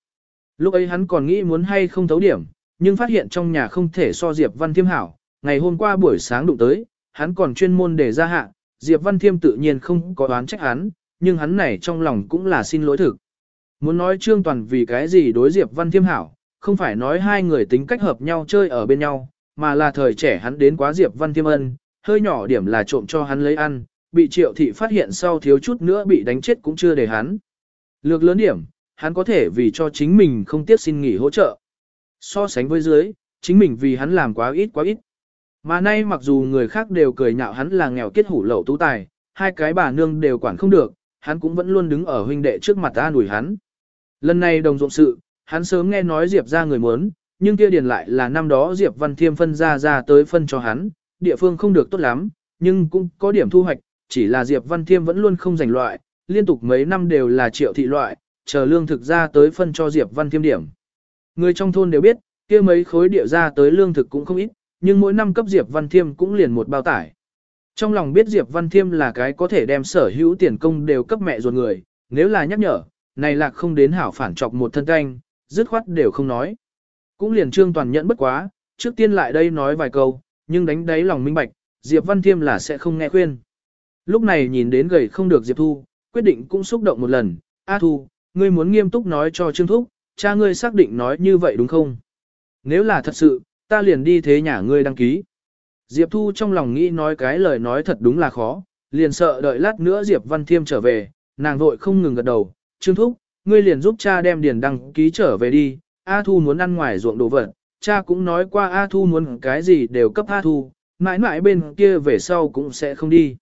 Lúc ấy hắn còn nghĩ muốn hay không thấu điểm, nhưng phát hiện trong nhà không thể so Diệp Văn Thiêm hảo. Ngày hôm qua buổi sáng đụng tới, hắn còn chuyên môn để ra hạ, Diệp Văn Thiêm tự nhiên không có đoán trách hắn, nhưng hắn này trong lòng cũng là xin lỗi thực. Muốn nói Trương Toàn vì cái gì đối Diệp Văn Thiêm hảo, không phải nói hai người tính cách hợp nhau chơi ở bên nhau, mà là thời trẻ hắn đến quá Diệp Văn Thiêm ân, hơi nhỏ điểm là trộm cho hắn lấy ăn, bị triệu thị phát hiện sau thiếu chút nữa bị đánh chết cũng chưa để hắn. Lược lớn điểm, hắn có thể vì cho chính mình không tiếc xin nghỉ hỗ trợ. So sánh với dưới, chính mình vì hắn làm quá ít quá ít. Mà nay mặc dù người khác đều cười nhạo hắn là nghèo kết hủ lậu tú tài, hai cái bà nương đều quản không được, hắn cũng vẫn luôn đứng ở huynh đệ trước mặt ta đuổi hắn. Lần này đồng dụng sự, hắn sớm nghe nói Diệp ra người muốn, nhưng kia điền lại là năm đó Diệp Văn Thiêm phân ra ra tới phân cho hắn, địa phương không được tốt lắm, nhưng cũng có điểm thu hoạch, chỉ là Diệp Văn Thiêm vẫn luôn không giành loại, liên tục mấy năm đều là triệu thị loại, chờ lương thực ra tới phân cho Diệp Văn Thiêm điểm. Người trong thôn đều biết, kia mấy khối địa ra tới lương thực cũng không ít, nhưng mỗi năm cấp Diệp Văn Thiêm cũng liền một bao tải. Trong lòng biết Diệp Văn Thiêm là cái có thể đem sở hữu tiền công đều cấp mẹ ruột người, nếu là nhắc nhở, này lạc không đến hảo phản trọc một thân canh, dứt khoát đều không nói. Cũng liền trương toàn nhẫn bất quá, trước tiên lại đây nói vài câu, nhưng đánh đáy lòng minh bạch, Diệp Văn Thiêm là sẽ không nghe khuyên. Lúc này nhìn đến gầy không được Diệp Thu, quyết định cũng xúc động một lần, A Thu, ngươi muốn nghiêm túc nói cho Trương Thúc, cha ngươi xác định nói như vậy đúng không? Nếu là thật sự, ta liền đi thế nhà ngươi đăng ký. Diệp Thu trong lòng nghĩ nói cái lời nói thật đúng là khó, liền sợ đợi lát nữa Diệp Văn Thiêm trở về, nàng vội không ngừng gật đầu, Trương Thúc, ngươi liền giúp cha đem điền đăng ký trở về đi, A Thu muốn ăn ngoài ruộng đồ vật, cha cũng nói qua A Thu muốn cái gì đều cấp A Thu, mãi mãi bên kia về sau cũng sẽ không đi.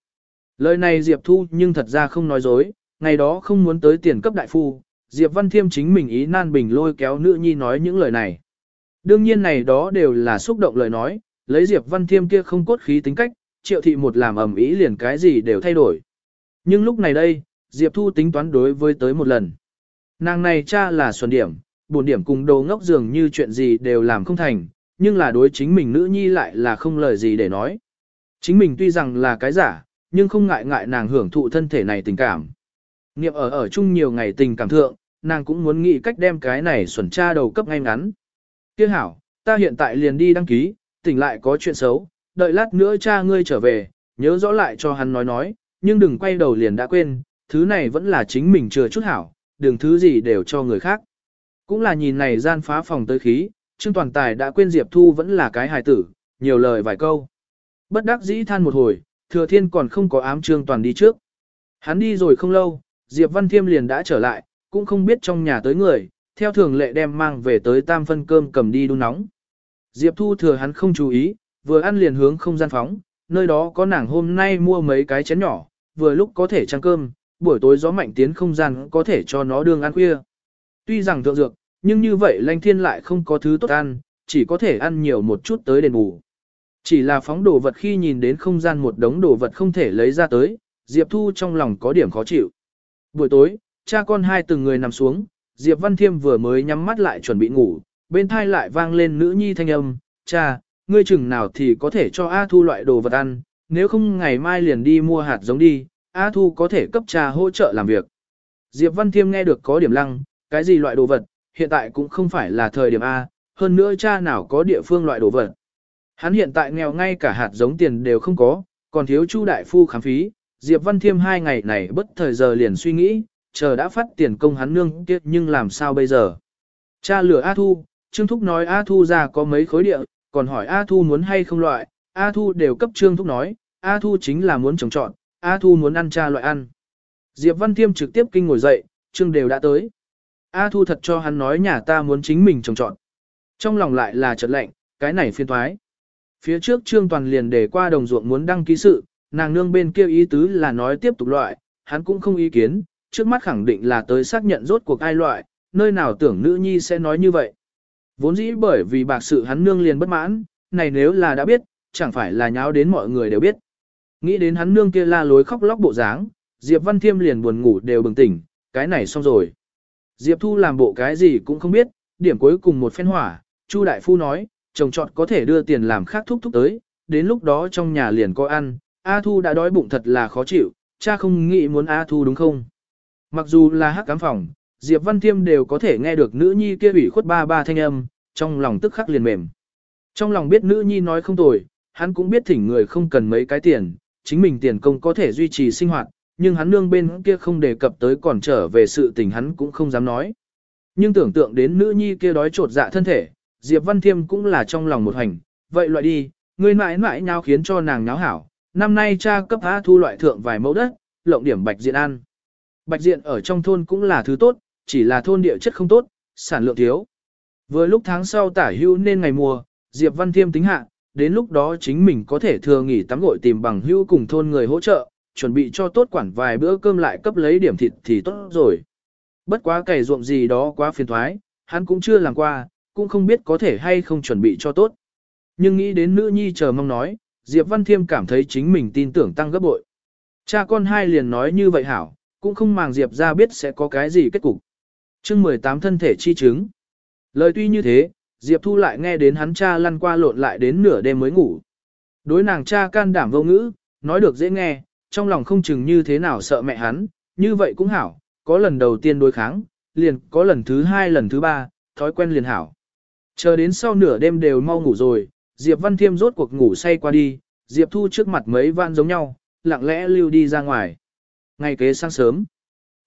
Lời này Diệp Thu nhưng thật ra không nói dối, ngày đó không muốn tới tiền cấp đại phu, Diệp Văn Thiêm chính mình ý nan bình lôi kéo nữ nhi nói những lời này. Đương nhiên này đó đều là xúc động lời nói, lấy Diệp Văn Thiêm kia không cốt khí tính cách, triệu thị một làm ầm ý liền cái gì đều thay đổi. Nhưng lúc này đây, Diệp Thu tính toán đối với tới một lần. Nàng này cha là xuân điểm, buồn điểm cùng đồ ngốc dường như chuyện gì đều làm không thành, nhưng là đối chính mình nữ nhi lại là không lời gì để nói. Chính mình tuy rằng là cái giả, nhưng không ngại ngại nàng hưởng thụ thân thể này tình cảm. Niệm ở ở chung nhiều ngày tình cảm thượng, nàng cũng muốn nghĩ cách đem cái này xuẩn cha đầu cấp ngay ngắn. Tiếc hảo, ta hiện tại liền đi đăng ký, tỉnh lại có chuyện xấu, đợi lát nữa cha ngươi trở về, nhớ rõ lại cho hắn nói nói, nhưng đừng quay đầu liền đã quên, thứ này vẫn là chính mình chừa chút hảo, đừng thứ gì đều cho người khác. Cũng là nhìn này gian phá phòng tới khí, Trương Toàn Tài đã quên Diệp Thu vẫn là cái hài tử, nhiều lời vài câu. Bất đắc dĩ than một hồi, Thừa Thiên còn không có ám Trương Toàn đi trước. Hắn đi rồi không lâu, Diệp Văn Thiêm liền đã trở lại, cũng không biết trong nhà tới người, theo thường lệ đem mang về tới tam phân cơm cầm đi đun nóng. Diệp Thu thừa hắn không chú ý, vừa ăn liền hướng không gian phóng, nơi đó có nàng hôm nay mua mấy cái chén nhỏ, vừa lúc có thể trang cơm, buổi tối gió mạnh tiến không gian có thể cho nó đương ăn khuya. Tuy rằng thượng dược, nhưng như vậy lanh thiên lại không có thứ tốt ăn, chỉ có thể ăn nhiều một chút tới đền bù. Chỉ là phóng đồ vật khi nhìn đến không gian một đống đồ vật không thể lấy ra tới, Diệp Thu trong lòng có điểm khó chịu. Buổi tối, cha con hai từng người nằm xuống, Diệp Văn Thiêm vừa mới nhắm mắt lại chuẩn bị ngủ, bên thai lại vang lên nữ nhi thanh âm, cha, ngươi chừng nào thì có thể cho A Thu loại đồ vật ăn, nếu không ngày mai liền đi mua hạt giống đi, A Thu có thể cấp trà hỗ trợ làm việc. Diệp Văn Thiêm nghe được có điểm lăng, cái gì loại đồ vật, hiện tại cũng không phải là thời điểm A, hơn nữa cha nào có địa phương loại đồ vật. Hắn hiện tại nghèo ngay cả hạt giống tiền đều không có, còn thiếu Chu đại phu khám phí, Diệp Văn Thiêm hai ngày này bất thời giờ liền suy nghĩ, chờ đã phát tiền công hắn nương tiếc nhưng làm sao bây giờ. Cha lửa A Thu, Trương Thúc nói A Thu ra có mấy khối địa, còn hỏi A Thu muốn hay không loại, A Thu đều cấp Trương Thúc nói, A Thu chính là muốn trồng trọn, A Thu muốn ăn cha loại ăn. Diệp Văn Thiêm trực tiếp kinh ngồi dậy, Trương đều đã tới. A Thu thật cho hắn nói nhà ta muốn chính mình trồng trọn. Trong lòng lại là chợt lạnh, cái này phiên thoái. Phía trước Trương Toàn liền để qua đồng ruộng muốn đăng ký sự, nàng nương bên kia ý tứ là nói tiếp tục loại, hắn cũng không ý kiến, trước mắt khẳng định là tới xác nhận rốt cuộc ai loại, nơi nào tưởng nữ nhi sẽ nói như vậy. Vốn dĩ bởi vì bạc sự hắn nương liền bất mãn, này nếu là đã biết, chẳng phải là nháo đến mọi người đều biết. Nghĩ đến hắn nương kia la lối khóc lóc bộ dáng, Diệp Văn Thiêm liền buồn ngủ đều bừng tỉnh, cái này xong rồi. Diệp Thu làm bộ cái gì cũng không biết, điểm cuối cùng một phen hỏa, Chu Đại Phu nói, chồng chọn có thể đưa tiền làm khác thúc thúc tới, đến lúc đó trong nhà liền có ăn, A Thu đã đói bụng thật là khó chịu, cha không nghĩ muốn A Thu đúng không? Mặc dù là hắc cám phòng, Diệp Văn Thiêm đều có thể nghe được nữ nhi kia ủy khuất ba ba thanh âm, trong lòng tức khắc liền mềm. Trong lòng biết nữ nhi nói không tồi, hắn cũng biết thỉnh người không cần mấy cái tiền, chính mình tiền công có thể duy trì sinh hoạt, nhưng hắn nương bên kia không đề cập tới còn trở về sự tình hắn cũng không dám nói. Nhưng tưởng tượng đến nữ nhi kia đói trột dạ thân thể, Diệp Văn Thiêm cũng là trong lòng một hành, vậy loại đi, người mãi mãi nhau khiến cho nàng nháo hảo, năm nay cha cấp A thu loại thượng vài mẫu đất, lộng điểm bạch diện ăn. Bạch diện ở trong thôn cũng là thứ tốt, chỉ là thôn địa chất không tốt, sản lượng thiếu. Vừa lúc tháng sau tả hưu nên ngày mùa, Diệp Văn Thiêm tính hạ, đến lúc đó chính mình có thể thừa nghỉ tắm gội tìm bằng hưu cùng thôn người hỗ trợ, chuẩn bị cho tốt quản vài bữa cơm lại cấp lấy điểm thịt thì tốt rồi. Bất quá cày ruộng gì đó quá phiền thoái, hắn cũng chưa làm qua, cũng không biết có thể hay không chuẩn bị cho tốt. Nhưng nghĩ đến nữ nhi chờ mong nói, Diệp Văn Thiêm cảm thấy chính mình tin tưởng tăng gấp bội. Cha con hai liền nói như vậy hảo, cũng không màng Diệp ra biết sẽ có cái gì kết cục. chương 18 thân thể chi chứng. Lời tuy như thế, Diệp Thu lại nghe đến hắn cha lăn qua lộn lại đến nửa đêm mới ngủ. Đối nàng cha can đảm vô ngữ, nói được dễ nghe, trong lòng không chừng như thế nào sợ mẹ hắn, như vậy cũng hảo, có lần đầu tiên đối kháng, liền có lần thứ hai lần thứ ba, thói quen liền hảo. Chờ đến sau nửa đêm đều mau ngủ rồi, Diệp Văn Thiêm rốt cuộc ngủ say qua đi, Diệp Thu trước mặt mấy van giống nhau, lặng lẽ lưu đi ra ngoài. Ngày kế sáng sớm,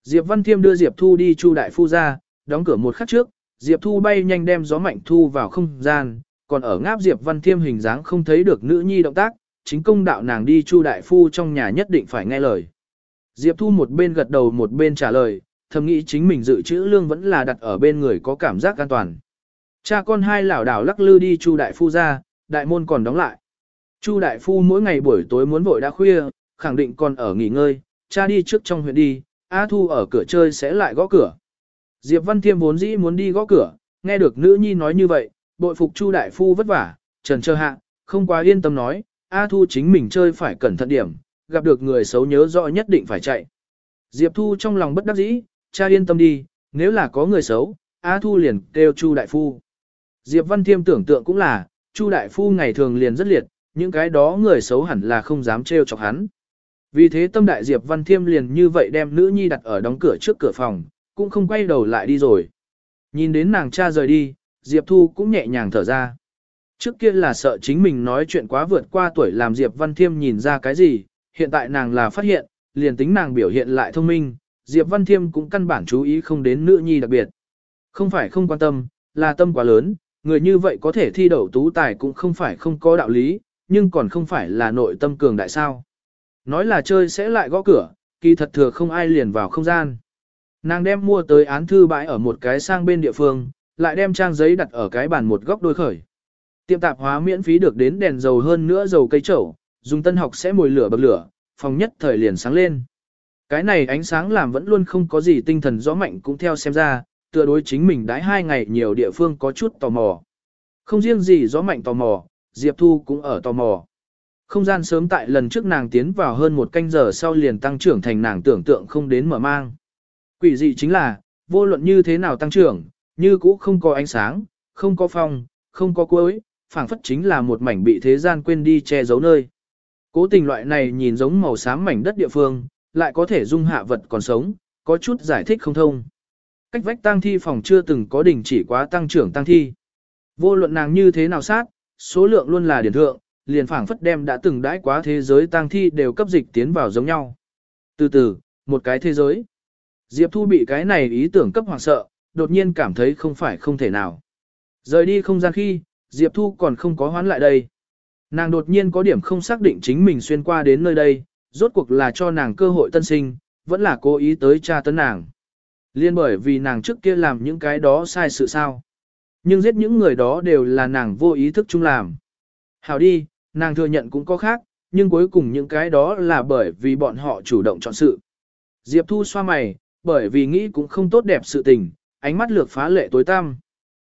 Diệp Văn Thiêm đưa Diệp Thu đi Chu Đại Phu ra, đóng cửa một khắc trước, Diệp Thu bay nhanh đem gió mạnh thu vào không gian, còn ở ngáp Diệp Văn Thiêm hình dáng không thấy được nữ nhi động tác, chính công đạo nàng đi Chu Đại Phu trong nhà nhất định phải nghe lời. Diệp Thu một bên gật đầu một bên trả lời, thầm nghĩ chính mình dự trữ lương vẫn là đặt ở bên người có cảm giác an toàn. Cha con hai lảo đảo lắc lư đi Chu Đại Phu ra, đại môn còn đóng lại. Chu Đại Phu mỗi ngày buổi tối muốn vội đã khuya, khẳng định còn ở nghỉ ngơi, cha đi trước trong huyện đi, A Thu ở cửa chơi sẽ lại gõ cửa. Diệp Văn Thiêm vốn dĩ muốn đi gõ cửa, nghe được nữ nhi nói như vậy, bội phục Chu Đại Phu vất vả, trần chờ hạ, không quá yên tâm nói, A Thu chính mình chơi phải cẩn thận điểm, gặp được người xấu nhớ rõ nhất định phải chạy. Diệp Thu trong lòng bất đắc dĩ, cha yên tâm đi, nếu là có người xấu, A Thu liền kêu Chu Đại Phu. Diệp Văn Thiêm tưởng tượng cũng là, Chu Đại Phu ngày thường liền rất liệt, những cái đó người xấu hẳn là không dám trêu chọc hắn. Vì thế tâm đại Diệp Văn Thiêm liền như vậy đem nữ nhi đặt ở đóng cửa trước cửa phòng, cũng không quay đầu lại đi rồi. Nhìn đến nàng cha rời đi, Diệp Thu cũng nhẹ nhàng thở ra. Trước kia là sợ chính mình nói chuyện quá vượt qua tuổi làm Diệp Văn Thiêm nhìn ra cái gì, hiện tại nàng là phát hiện, liền tính nàng biểu hiện lại thông minh, Diệp Văn Thiêm cũng căn bản chú ý không đến nữ nhi đặc biệt. Không phải không quan tâm, là tâm quá lớn, người như vậy có thể thi đậu tú tài cũng không phải không có đạo lý, nhưng còn không phải là nội tâm cường đại sao. Nói là chơi sẽ lại gõ cửa, kỳ thật thừa không ai liền vào không gian. Nàng đem mua tới án thư bãi ở một cái sang bên địa phương, lại đem trang giấy đặt ở cái bàn một góc đôi khởi. Tiệm tạp hóa miễn phí được đến đèn dầu hơn nữa dầu cây trầu, dùng tân học sẽ mồi lửa bậc lửa, phòng nhất thời liền sáng lên. Cái này ánh sáng làm vẫn luôn không có gì tinh thần rõ mạnh cũng theo xem ra, tựa đối chính mình đãi hai ngày nhiều địa phương có chút tò mò. Không riêng gì rõ mạnh tò mò, Diệp Thu cũng ở tò mò. Không gian sớm tại lần trước nàng tiến vào hơn một canh giờ sau liền tăng trưởng thành nàng tưởng tượng không đến mở mang. Quỷ dị chính là, vô luận như thế nào tăng trưởng, như cũ không có ánh sáng, không có phong, không có cuối, phảng phất chính là một mảnh bị thế gian quên đi che giấu nơi. Cố tình loại này nhìn giống màu xám mảnh đất địa phương, lại có thể dung hạ vật còn sống, có chút giải thích không thông. Cách vách tăng thi phòng chưa từng có đình chỉ quá tăng trưởng tăng thi. Vô luận nàng như thế nào sát, số lượng luôn là điển thượng, liền phảng phất đem đã từng đãi quá thế giới tăng thi đều cấp dịch tiến vào giống nhau. Từ từ, một cái thế giới. Diệp Thu bị cái này ý tưởng cấp hoàng sợ, đột nhiên cảm thấy không phải không thể nào. Rời đi không gian khi, Diệp Thu còn không có hoán lại đây. Nàng đột nhiên có điểm không xác định chính mình xuyên qua đến nơi đây, rốt cuộc là cho nàng cơ hội tân sinh, vẫn là cố ý tới tra tấn nàng. Liên bởi vì nàng trước kia làm những cái đó sai sự sao. Nhưng giết những người đó đều là nàng vô ý thức chung làm. Hảo đi, nàng thừa nhận cũng có khác, nhưng cuối cùng những cái đó là bởi vì bọn họ chủ động chọn sự. Diệp Thu xoa mày, bởi vì nghĩ cũng không tốt đẹp sự tình, ánh mắt lược phá lệ tối tăm.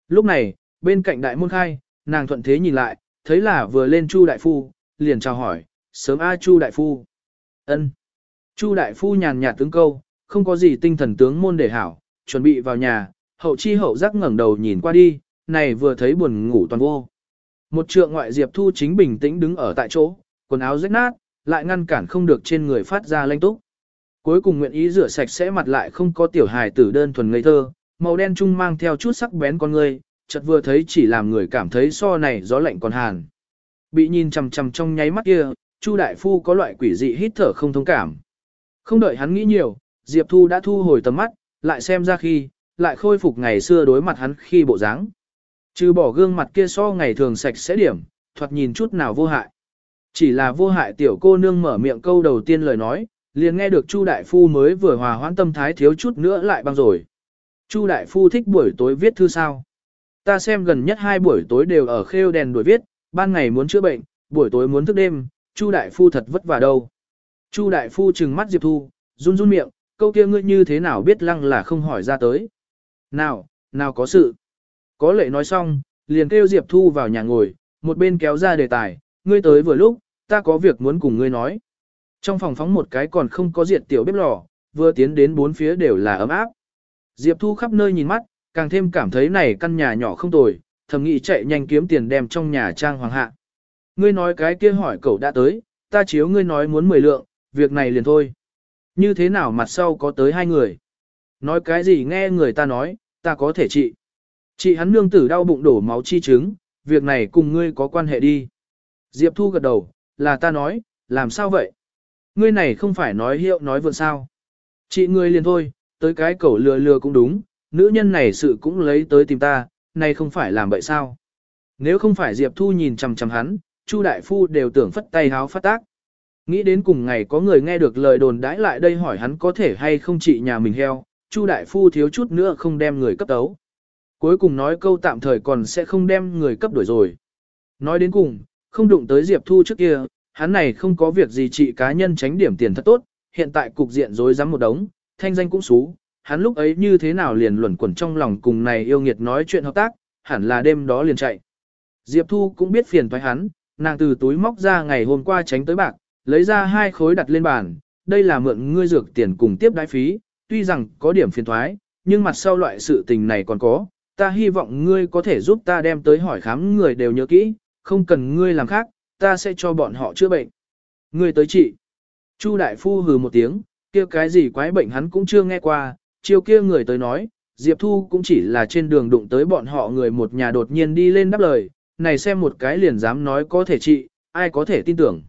Lúc này, bên cạnh đại môn khai, nàng thuận thế nhìn lại, thấy là vừa lên Chu đại phu, liền chào hỏi, sớm a Chu đại phu. Ân. Chu đại phu nhàn nhạt tướng câu, không có gì tinh thần tướng môn để hảo, chuẩn bị vào nhà, hậu chi hậu giác ngẩng đầu nhìn qua đi, này vừa thấy buồn ngủ toàn vô. Một trượng ngoại Diệp Thu chính bình tĩnh đứng ở tại chỗ, quần áo rách nát, lại ngăn cản không được trên người phát ra lanh túc. Cuối cùng nguyện ý rửa sạch sẽ mặt lại không có tiểu hài tử đơn thuần ngây thơ, màu đen trung mang theo chút sắc bén con người, chợt vừa thấy chỉ làm người cảm thấy so này gió lạnh còn hàn. Bị nhìn chằm chằm trong nháy mắt kia, Chu đại phu có loại quỷ dị hít thở không thông cảm. Không đợi hắn nghĩ nhiều, Diệp Thu đã thu hồi tầm mắt, lại xem ra khi, lại khôi phục ngày xưa đối mặt hắn khi bộ dáng. Trừ bỏ gương mặt kia so ngày thường sạch sẽ điểm, thoạt nhìn chút nào vô hại. Chỉ là vô hại tiểu cô nương mở miệng câu đầu tiên lời nói, liền nghe được Chu đại phu mới vừa hòa hoãn tâm thái thiếu chút nữa lại băng rồi. Chu đại phu thích buổi tối viết thư sao? Ta xem gần nhất hai buổi tối đều ở khêu đèn đuổi viết, ban ngày muốn chữa bệnh, buổi tối muốn thức đêm, Chu đại phu thật vất vả đâu. Chu đại phu trừng mắt Diệp Thu, run run miệng, câu kia ngươi như thế nào biết lăng là không hỏi ra tới. Nào, nào có sự. Có lệ nói xong, liền kêu Diệp Thu vào nhà ngồi, một bên kéo ra đề tài, ngươi tới vừa lúc, ta có việc muốn cùng ngươi nói. Trong phòng phóng một cái còn không có diệt tiểu bếp lò, vừa tiến đến bốn phía đều là ấm áp. Diệp Thu khắp nơi nhìn mắt, càng thêm cảm thấy này căn nhà nhỏ không tồi, thầm nghĩ chạy nhanh kiếm tiền đem trong nhà trang hoàng hạ. Ngươi nói cái kia hỏi cậu đã tới, ta chiếu ngươi nói muốn 10 lượng, việc này liền thôi. Như thế nào mặt sau có tới hai người? Nói cái gì nghe người ta nói, ta có thể trị. Chị hắn nương tử đau bụng đổ máu chi chứng, việc này cùng ngươi có quan hệ đi. Diệp Thu gật đầu, là ta nói, làm sao vậy? Ngươi này không phải nói hiệu nói vượn sao. Chị ngươi liền thôi, tới cái cẩu lừa lừa cũng đúng, nữ nhân này sự cũng lấy tới tìm ta, này không phải làm vậy sao? Nếu không phải Diệp Thu nhìn chằm chằm hắn, Chu đại phu đều tưởng phất tay háo phát tác. Nghĩ đến cùng ngày có người nghe được lời đồn đãi lại đây hỏi hắn có thể hay không trị nhà mình heo, Chu đại phu thiếu chút nữa không đem người cấp tấu. Cuối cùng nói câu tạm thời còn sẽ không đem người cấp đổi rồi. Nói đến cùng, không đụng tới Diệp Thu trước kia, hắn này không có việc gì trị cá nhân tránh điểm tiền thật tốt, hiện tại cục diện rối rắm một đống, thanh danh cũng xú, hắn lúc ấy như thế nào liền luẩn quẩn trong lòng cùng này yêu nghiệt nói chuyện hợp tác, hẳn là đêm đó liền chạy. Diệp Thu cũng biết phiền toái hắn, nàng từ túi móc ra ngày hôm qua tránh tới bạc, lấy ra hai khối đặt lên bàn, đây là mượn ngươi dược tiền cùng tiếp đái phí, tuy rằng có điểm phiền thoái, nhưng mặt sau loại sự tình này còn có, ta hy vọng ngươi có thể giúp ta đem tới hỏi khám người đều nhớ kỹ, không cần ngươi làm khác, ta sẽ cho bọn họ chữa bệnh. Ngươi tới trị. Chu đại phu hừ một tiếng, kia cái gì quái bệnh hắn cũng chưa nghe qua, chiều kia người tới nói, Diệp Thu cũng chỉ là trên đường đụng tới bọn họ người một nhà đột nhiên đi lên đáp lời, này xem một cái liền dám nói có thể trị, ai có thể tin tưởng.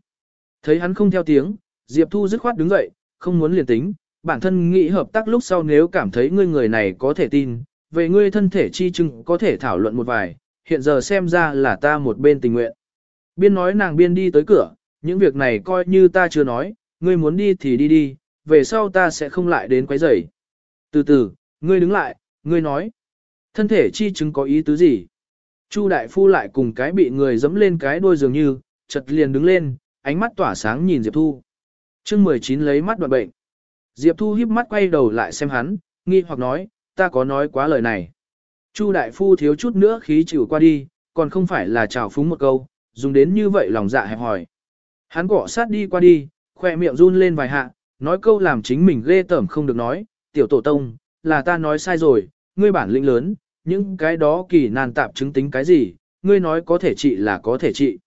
Thấy hắn không theo tiếng, Diệp Thu dứt khoát đứng dậy, không muốn liền tính, bản thân nghĩ hợp tác lúc sau nếu cảm thấy ngươi người này có thể tin, về ngươi thân thể chi chứng có thể thảo luận một vài, hiện giờ xem ra là ta một bên tình nguyện. Biên nói nàng biên đi tới cửa, những việc này coi như ta chưa nói, ngươi muốn đi thì đi đi, về sau ta sẽ không lại đến quấy rầy. Từ từ, ngươi đứng lại, ngươi nói, thân thể chi chứng có ý tứ gì? Chu đại phu lại cùng cái bị người dẫm lên cái đuôi dường như, chật liền đứng lên, ánh mắt tỏa sáng nhìn Diệp Thu. chương 19 lấy mắt đoạn bệnh. Diệp Thu híp mắt quay đầu lại xem hắn, nghi hoặc nói, ta có nói quá lời này. Chu đại phu thiếu chút nữa khí chịu qua đi, còn không phải là chào phúng một câu, dùng đến như vậy lòng dạ hẹp hỏi. Hắn cọ sát đi qua đi, khoe miệng run lên vài hạ, nói câu làm chính mình ghê tởm không được nói, tiểu tổ tông, là ta nói sai rồi, ngươi bản lĩnh lớn, những cái đó kỳ nan tạp chứng tính cái gì, ngươi nói có thể trị là có thể trị.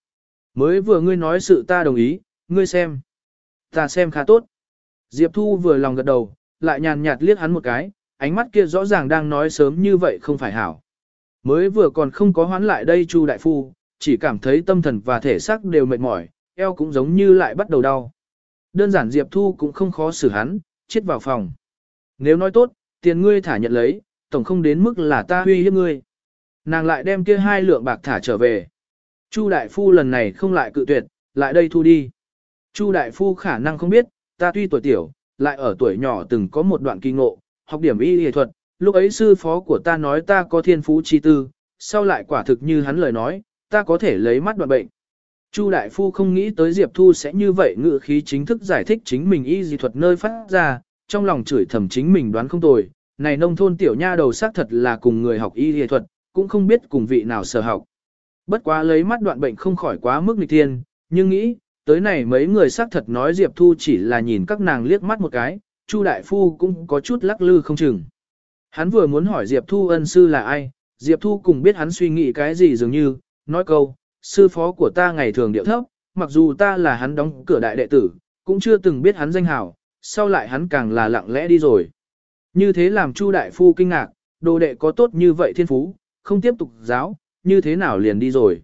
Mới vừa ngươi nói sự ta đồng ý, ngươi xem. Ta xem khá tốt. Diệp Thu vừa lòng gật đầu, lại nhàn nhạt liếc hắn một cái, ánh mắt kia rõ ràng đang nói sớm như vậy không phải hảo. Mới vừa còn không có hoán lại đây Chu đại phu, chỉ cảm thấy tâm thần và thể xác đều mệt mỏi, eo cũng giống như lại bắt đầu đau. Đơn giản Diệp Thu cũng không khó xử hắn, chết vào phòng. Nếu nói tốt, tiền ngươi thả nhận lấy, tổng không đến mức là ta huy hiếp ngươi. Nàng lại đem kia hai lượng bạc thả trở về. Chu đại phu lần này không lại cự tuyệt, lại đây thu đi. Chu đại phu khả năng không biết, ta tuy tuổi tiểu, lại ở tuổi nhỏ từng có một đoạn kỳ ngộ, học điểm y y thuật, lúc ấy sư phó của ta nói ta có thiên phú chi tư, sau lại quả thực như hắn lời nói, ta có thể lấy mắt đoạn bệnh. Chu đại phu không nghĩ tới Diệp Thu sẽ như vậy ngự khí chính thức giải thích chính mình y dị thuật nơi phát ra, trong lòng chửi thầm chính mình đoán không tồi, này nông thôn tiểu nha đầu xác thật là cùng người học y y thuật, cũng không biết cùng vị nào sở học. Bất quá lấy mắt đoạn bệnh không khỏi quá mức nghịch thiên, nhưng nghĩ, tới này mấy người xác thật nói Diệp Thu chỉ là nhìn các nàng liếc mắt một cái, Chu đại phu cũng có chút lắc lư không chừng. Hắn vừa muốn hỏi Diệp Thu ân sư là ai, Diệp Thu cùng biết hắn suy nghĩ cái gì dường như, nói câu, sư phó của ta ngày thường điệu thấp, mặc dù ta là hắn đóng cửa đại đệ tử, cũng chưa từng biết hắn danh hào, sau lại hắn càng là lặng lẽ đi rồi. Như thế làm Chu đại phu kinh ngạc, đồ đệ có tốt như vậy thiên phú, không tiếp tục giáo, như thế nào liền đi rồi.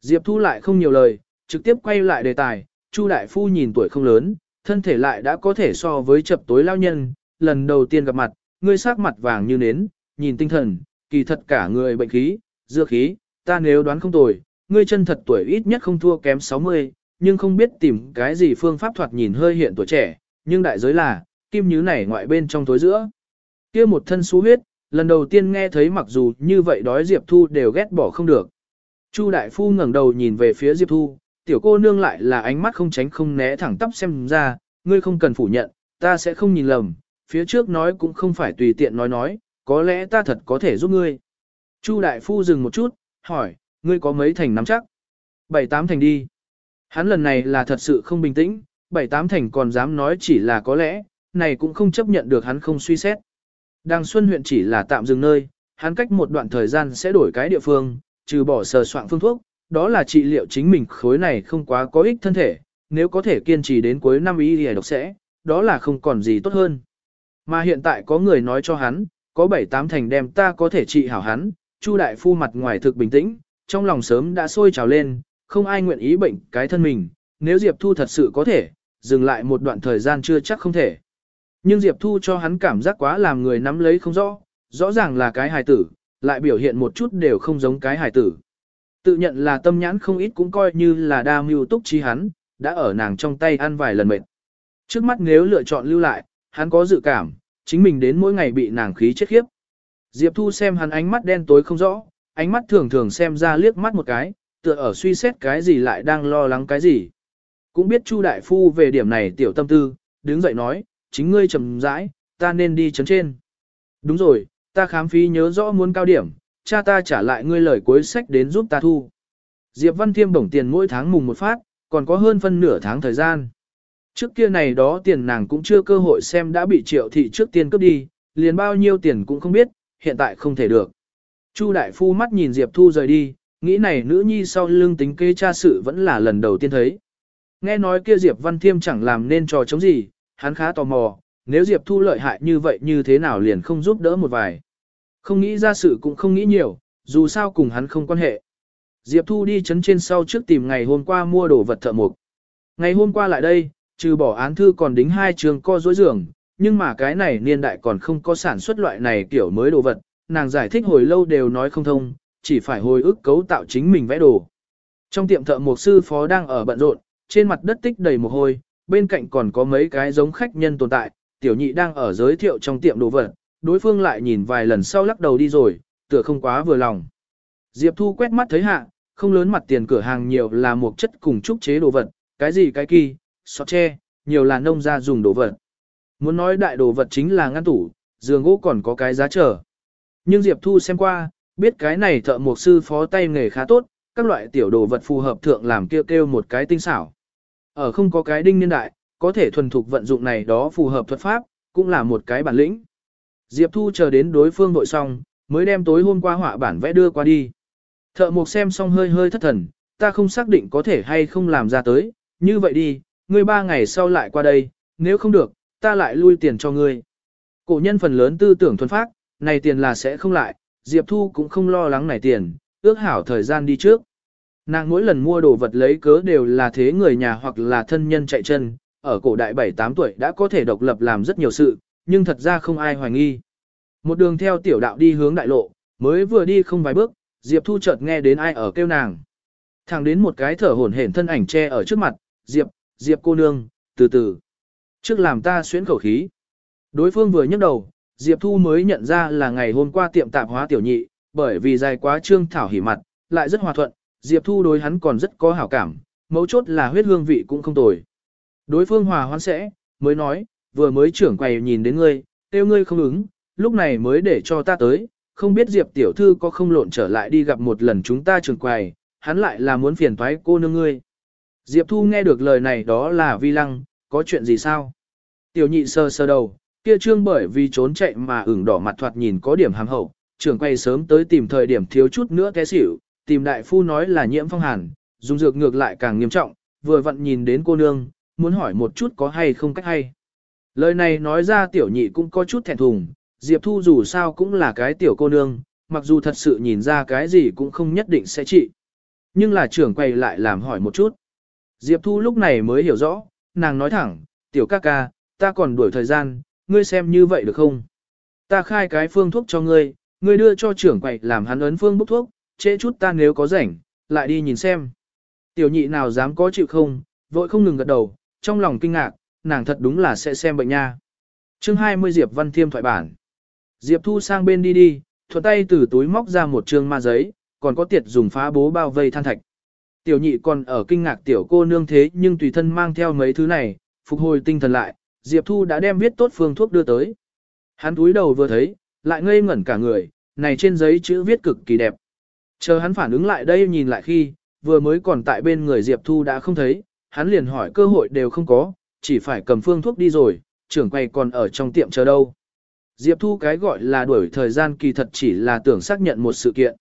Diệp Thu lại không nhiều lời, trực tiếp quay lại đề tài, Chu đại phu nhìn tuổi không lớn, thân thể lại đã có thể so với chập tối lao nhân, lần đầu tiên gặp mặt, ngươi sắc mặt vàng như nến, nhìn tinh thần, kỳ thật cả người bệnh khí, dưa khí, ta nếu đoán không tồi, ngươi chân thật tuổi ít nhất không thua kém 60, nhưng không biết tìm cái gì phương pháp thoạt nhìn hơi hiện tuổi trẻ, nhưng đại giới là, kim như này ngoại bên trong tối giữa. kia một thân xú huyết, lần đầu tiên nghe thấy mặc dù như vậy đói Diệp Thu đều ghét bỏ không được. Chu đại phu ngẩng đầu nhìn về phía Diệp Thu, tiểu cô nương lại là ánh mắt không tránh không né thẳng tắp xem ra, ngươi không cần phủ nhận, ta sẽ không nhìn lầm, phía trước nói cũng không phải tùy tiện nói nói, có lẽ ta thật có thể giúp ngươi. Chu đại phu dừng một chút, hỏi, ngươi có mấy thành nắm chắc? Bảy tám thành đi. Hắn lần này là thật sự không bình tĩnh, bảy tám thành còn dám nói chỉ là có lẽ, này cũng không chấp nhận được hắn không suy xét. Đàng Xuân huyện chỉ là tạm dừng nơi, hắn cách một đoạn thời gian sẽ đổi cái địa phương, trừ bỏ sờ soạn phương thuốc, đó là trị liệu chính mình khối này không quá có ích thân thể, nếu có thể kiên trì đến cuối năm y thì độc sẽ, đó là không còn gì tốt hơn. Mà hiện tại có người nói cho hắn, có bảy tám thành đem ta có thể trị hảo hắn, Chu đại phu mặt ngoài thực bình tĩnh, trong lòng sớm đã sôi trào lên, không ai nguyện ý bệnh cái thân mình, nếu Diệp Thu thật sự có thể, dừng lại một đoạn thời gian chưa chắc không thể. Nhưng Diệp Thu cho hắn cảm giác quá làm người nắm lấy không rõ, rõ ràng là cái hài tử, lại biểu hiện một chút đều không giống cái hài tử. Tự nhận là tâm nhãn không ít cũng coi như là đa mưu túc trí hắn, đã ở nàng trong tay ăn vài lần mệt. Trước mắt nếu lựa chọn lưu lại, hắn có dự cảm, chính mình đến mỗi ngày bị nàng khí chết khiếp. Diệp Thu xem hắn ánh mắt đen tối không rõ, ánh mắt thường thường xem ra liếc mắt một cái, tựa ở suy xét cái gì lại đang lo lắng cái gì. Cũng biết Chu đại phu về điểm này tiểu tâm tư, đứng dậy nói, chính ngươi trầm rãi, ta nên đi chấn trên. Đúng rồi, ta khám phí nhớ rõ muốn cao điểm, cha ta trả lại ngươi lời cuối sách đến giúp ta thu. Diệp Văn Thiêm bổng tiền mỗi tháng mùng một phát, còn có hơn phân nửa tháng thời gian. Trước kia này đó tiền nàng cũng chưa cơ hội xem đã bị triệu thị trước tiên cướp đi, liền bao nhiêu tiền cũng không biết, hiện tại không thể được. Chu đại phu mắt nhìn Diệp Thu rời đi, nghĩ này nữ nhi sau lưng tính kế cha sự vẫn là lần đầu tiên thấy. Nghe nói kia Diệp Văn Thiêm chẳng làm nên trò chống gì, hắn khá tò mò, nếu Diệp Thu lợi hại như vậy như thế nào liền không giúp đỡ một vài. Không nghĩ ra sự cũng không nghĩ nhiều, dù sao cùng hắn không quan hệ. Diệp Thu đi chấn trên sau trước tìm ngày hôm qua mua đồ vật thợ mộc. Ngày hôm qua lại đây, trừ bỏ án thư còn đính hai trường co dối giường, nhưng mà cái này niên đại còn không có sản xuất loại này kiểu mới đồ vật, nàng giải thích hồi lâu đều nói không thông, chỉ phải hồi ức cấu tạo chính mình vẽ đồ. Trong tiệm thợ mộc sư phó đang ở bận rộn, trên mặt đất tích đầy mồ hôi, bên cạnh còn có mấy cái giống khách nhân tồn tại, tiểu nhị đang ở giới thiệu trong tiệm đồ vật, đối phương lại nhìn vài lần sau lắc đầu đi rồi, tựa không quá vừa lòng. Diệp Thu quét mắt thấy hạ, không lớn mặt tiền cửa hàng nhiều là một chất cùng trúc chế đồ vật, cái gì cái kỳ, sọt tre, nhiều là nông gia dùng đồ vật. Muốn nói đại đồ vật chính là ngăn tủ, giường gỗ còn có cái giá trở. Nhưng Diệp Thu xem qua, biết cái này thợ mộc sư phó tay nghề khá tốt, các loại tiểu đồ vật phù hợp thượng làm kêu kêu một cái tinh xảo. Ở không có cái đinh niên đại, có thể thuần thục vận dụng này đó phù hợp thuật pháp, cũng là một cái bản lĩnh. Diệp Thu chờ đến đối phương vội xong, mới đem tối hôm qua họa bản vẽ đưa qua đi. Thợ mộc xem xong hơi hơi thất thần, ta không xác định có thể hay không làm ra tới, như vậy đi, ngươi ba ngày sau lại qua đây, nếu không được, ta lại lui tiền cho ngươi. Cổ nhân phần lớn tư tưởng thuần phát, này tiền là sẽ không lại, Diệp Thu cũng không lo lắng này tiền, ước hảo thời gian đi trước. Nàng mỗi lần mua đồ vật lấy cớ đều là thế người nhà hoặc là thân nhân chạy chân, ở cổ đại 7-8 tuổi đã có thể độc lập làm rất nhiều sự, nhưng thật ra không ai hoài nghi. Một đường theo tiểu đạo đi hướng đại lộ, mới vừa đi không vài bước, Diệp Thu chợt nghe đến ai ở kêu nàng. Thẳng đến một cái thở hổn hển thân ảnh che ở trước mặt, Diệp, Diệp cô nương, từ từ. Trước làm ta xuyến khẩu khí. Đối phương vừa nhấc đầu, Diệp Thu mới nhận ra là ngày hôm qua tiệm tạp hóa tiểu nhị, bởi vì dài quá trương thảo hỉ mặt, lại rất hòa thuận, Diệp Thu đối hắn còn rất có hảo cảm, mấu chốt là huyết hương vị cũng không tồi. Đối phương hòa hoan sẽ, mới nói, vừa mới trưởng quầy nhìn đến ngươi, tiêu ngươi không ứng, lúc này mới để cho ta tới, không biết Diệp tiểu thư có không lộn trở lại đi gặp một lần chúng ta trưởng quầy, hắn lại là muốn phiền toái cô nương ngươi. Diệp Thu nghe được lời này đó là vi lăng, có chuyện gì sao? Tiểu nhị sơ sơ đầu, kia trương bởi vì trốn chạy mà ửng đỏ mặt thoạt nhìn có điểm hàm hậu, trưởng quay sớm tới tìm thời điểm thiếu chút nữa té xỉu, tìm đại phu nói là nhiễm phong hàn, dùng dược ngược lại càng nghiêm trọng, vừa vặn nhìn đến cô nương, muốn hỏi một chút có hay không cách hay. Lời này nói ra tiểu nhị cũng có chút thẹn thùng, Diệp Thu dù sao cũng là cái tiểu cô nương, mặc dù thật sự nhìn ra cái gì cũng không nhất định sẽ trị. Nhưng là trưởng quay lại làm hỏi một chút. Diệp Thu lúc này mới hiểu rõ, nàng nói thẳng, tiểu ca ca, ta còn đuổi thời gian, ngươi xem như vậy được không? Ta khai cái phương thuốc cho ngươi, ngươi đưa cho trưởng quầy làm hắn ấn phương bốc thuốc, trễ chút ta nếu có rảnh, lại đi nhìn xem. Tiểu nhị nào dám có chịu không, vội không ngừng gật đầu, trong lòng kinh ngạc, nàng thật đúng là sẽ xem bệnh nha. chương 20 Diệp Văn Thiêm thoại bản. Diệp Thu sang bên đi đi, thuận tay từ túi móc ra một trương ma giấy, còn có tiệt dùng phá bố bao vây than thạch. Tiểu nhị còn ở kinh ngạc tiểu cô nương thế nhưng tùy thân mang theo mấy thứ này, phục hồi tinh thần lại, Diệp Thu đã đem viết tốt phương thuốc đưa tới. Hắn túi đầu vừa thấy, lại ngây ngẩn cả người, này trên giấy chữ viết cực kỳ đẹp. Chờ hắn phản ứng lại đây nhìn lại khi, vừa mới còn tại bên người Diệp Thu đã không thấy, hắn liền hỏi cơ hội đều không có, chỉ phải cầm phương thuốc đi rồi, trưởng quay còn ở trong tiệm chờ đâu. Diệp Thu cái gọi là đuổi thời gian kỳ thật chỉ là tưởng xác nhận một sự kiện.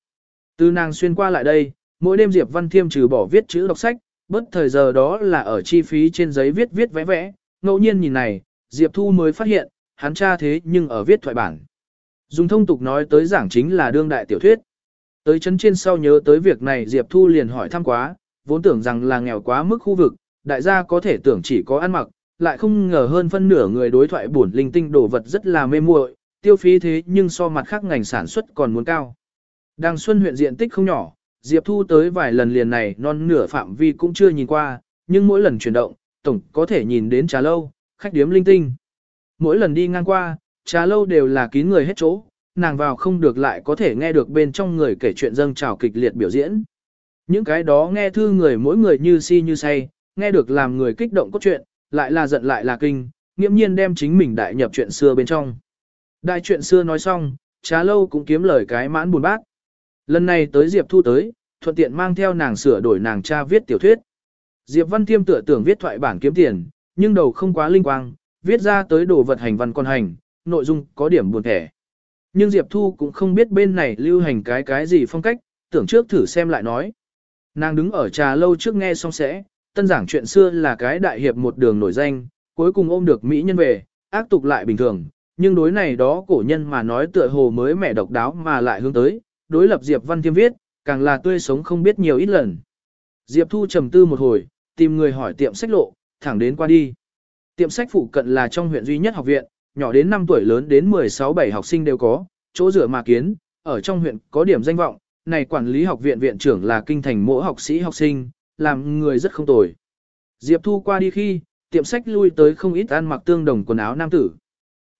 Từ nàng xuyên qua lại đây, mỗi đêm Diệp Văn Thiêm trừ bỏ viết chữ đọc sách, bất thời giờ đó là ở chi phí trên giấy viết viết vẽ vẽ, ngẫu nhiên nhìn này, Diệp Thu mới phát hiện, hắn tra thế nhưng ở viết thoại bản. Dùng thông tục nói tới giảng chính là đương đại tiểu thuyết. Tới chân trên sau nhớ tới việc này Diệp Thu liền hỏi thăm quá, vốn tưởng rằng là nghèo quá mức khu vực, đại gia có thể tưởng chỉ có ăn mặc, lại không ngờ hơn phân nửa người đối thoại buồn linh tinh đồ vật rất là mê muội, tiêu phí thế nhưng so mặt khác ngành sản xuất còn muốn cao. Đang Xuân huyện diện tích không nhỏ, Diệp Thu tới vài lần liền này non nửa phạm vi cũng chưa nhìn qua, nhưng mỗi lần chuyển động, tổng có thể nhìn đến trà lâu, khách điếm linh tinh. Mỗi lần đi ngang qua, trà lâu đều là kín người hết chỗ, nàng vào không được lại có thể nghe được bên trong người kể chuyện dâng trào kịch liệt biểu diễn. Những cái đó nghe thư người mỗi người như si như say, nghe được làm người kích động cốt truyện, lại là giận lại là kinh, nghiễm nhiên đem chính mình đại nhập chuyện xưa bên trong. Đại chuyện xưa nói xong, trà lâu cũng kiếm lời cái mãn buồn bác. Lần này tới Diệp Thu tới, thuận tiện mang theo nàng sửa đổi nàng cha viết tiểu thuyết. Diệp Văn Thiêm tựa tưởng viết thoại bản kiếm tiền, nhưng đầu không quá linh quang, viết ra tới đồ vật hành văn con hành, nội dung có điểm buồn thẻ. Nhưng Diệp Thu cũng không biết bên này lưu hành cái cái gì phong cách, tưởng trước thử xem lại nói. Nàng đứng ở trà lâu trước nghe xong sẽ, tân giảng chuyện xưa là cái đại hiệp một đường nổi danh, cuối cùng ôm được Mỹ nhân về, ác tục lại bình thường, nhưng đối này đó cổ nhân mà nói tựa hồ mới mẻ độc đáo mà lại hướng tới, đối lập Diệp Văn Thiêm viết, càng là tươi sống không biết nhiều ít lần. Diệp Thu trầm tư một hồi, tìm người hỏi tiệm sách lộ, thẳng đến qua đi. Tiệm sách phụ cận là trong huyện duy nhất học viện, nhỏ đến 5 tuổi lớn đến 16-7 học sinh đều có, chỗ rửa mà kiến, ở trong huyện có điểm danh vọng, này quản lý học viện viện trưởng là kinh thành mỗi học sĩ học sinh, làm người rất không tồi. Diệp Thu qua đi khi, tiệm sách lui tới không ít ăn mặc tương đồng quần áo nam tử.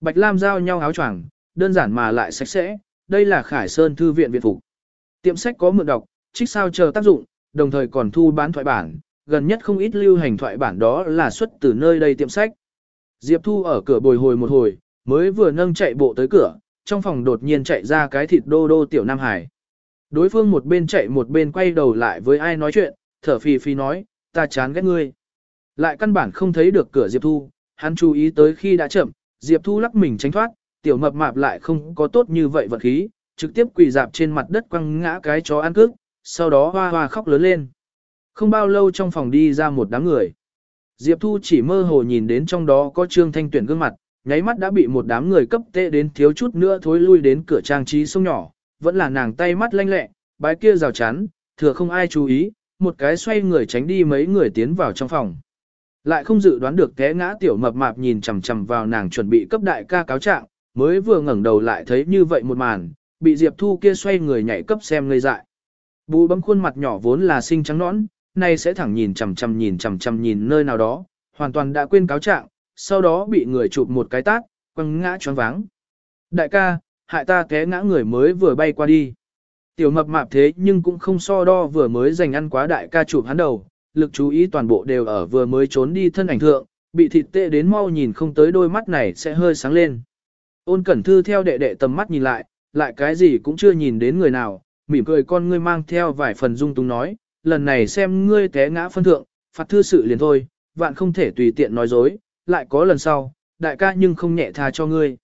Bạch Lam giao nhau áo choàng, đơn giản mà lại sạch sẽ, đây là Khải Sơn Thư viện viện phục. Tiệm sách có mượn đọc, trích sao chờ tác dụng, đồng thời còn thu bán thoại bản, gần nhất không ít lưu hành thoại bản đó là xuất từ nơi đây tiệm sách. Diệp Thu ở cửa bồi hồi một hồi, mới vừa nâng chạy bộ tới cửa, trong phòng đột nhiên chạy ra cái thịt đô đô tiểu Nam Hải. Đối phương một bên chạy một bên quay đầu lại với ai nói chuyện, thở phì phì nói, ta chán ghét ngươi. Lại căn bản không thấy được cửa Diệp Thu, hắn chú ý tới khi đã chậm, Diệp Thu lắc mình tránh thoát, tiểu mập mạp lại không có tốt như vậy vật khí, trực tiếp quỳ dạp trên mặt đất quăng ngã cái chó ăn cước, sau đó hoa hoa khóc lớn lên. Không bao lâu trong phòng đi ra một đám người. Diệp Thu chỉ mơ hồ nhìn đến trong đó có Trương Thanh Tuyển gương mặt, nháy mắt đã bị một đám người cấp tệ đến thiếu chút nữa thối lui đến cửa trang trí sông nhỏ, vẫn là nàng tay mắt lanh lẹ, bái kia rào chắn, thừa không ai chú ý, một cái xoay người tránh đi mấy người tiến vào trong phòng. Lại không dự đoán được té ngã tiểu mập mạp nhìn chằm chằm vào nàng chuẩn bị cấp đại ca cáo trạng, mới vừa ngẩng đầu lại thấy như vậy một màn, bị Diệp Thu kia xoay người nhảy cấp xem ngây dại. Bù bấm khuôn mặt nhỏ vốn là xinh trắng nõn, nay sẽ thẳng nhìn chằm chằm nhìn chằm chằm nhìn nơi nào đó, hoàn toàn đã quên cáo trạng, sau đó bị người chụp một cái tát, quăng ngã choáng váng. Đại ca, hại ta té ngã người mới vừa bay qua đi. Tiểu mập mạp thế nhưng cũng không so đo vừa mới giành ăn quá đại ca chụp hắn đầu, lực chú ý toàn bộ đều ở vừa mới trốn đi thân ảnh thượng, bị thịt tệ đến mau nhìn không tới đôi mắt này sẽ hơi sáng lên. Ôn cẩn thư theo đệ đệ tầm mắt nhìn lại, lại cái gì cũng chưa nhìn đến người nào, mỉm cười con ngươi mang theo vài phần dung túng nói, lần này xem ngươi té ngã phân thượng, phạt thư sự liền thôi, vạn không thể tùy tiện nói dối, lại có lần sau, đại ca nhưng không nhẹ tha cho ngươi.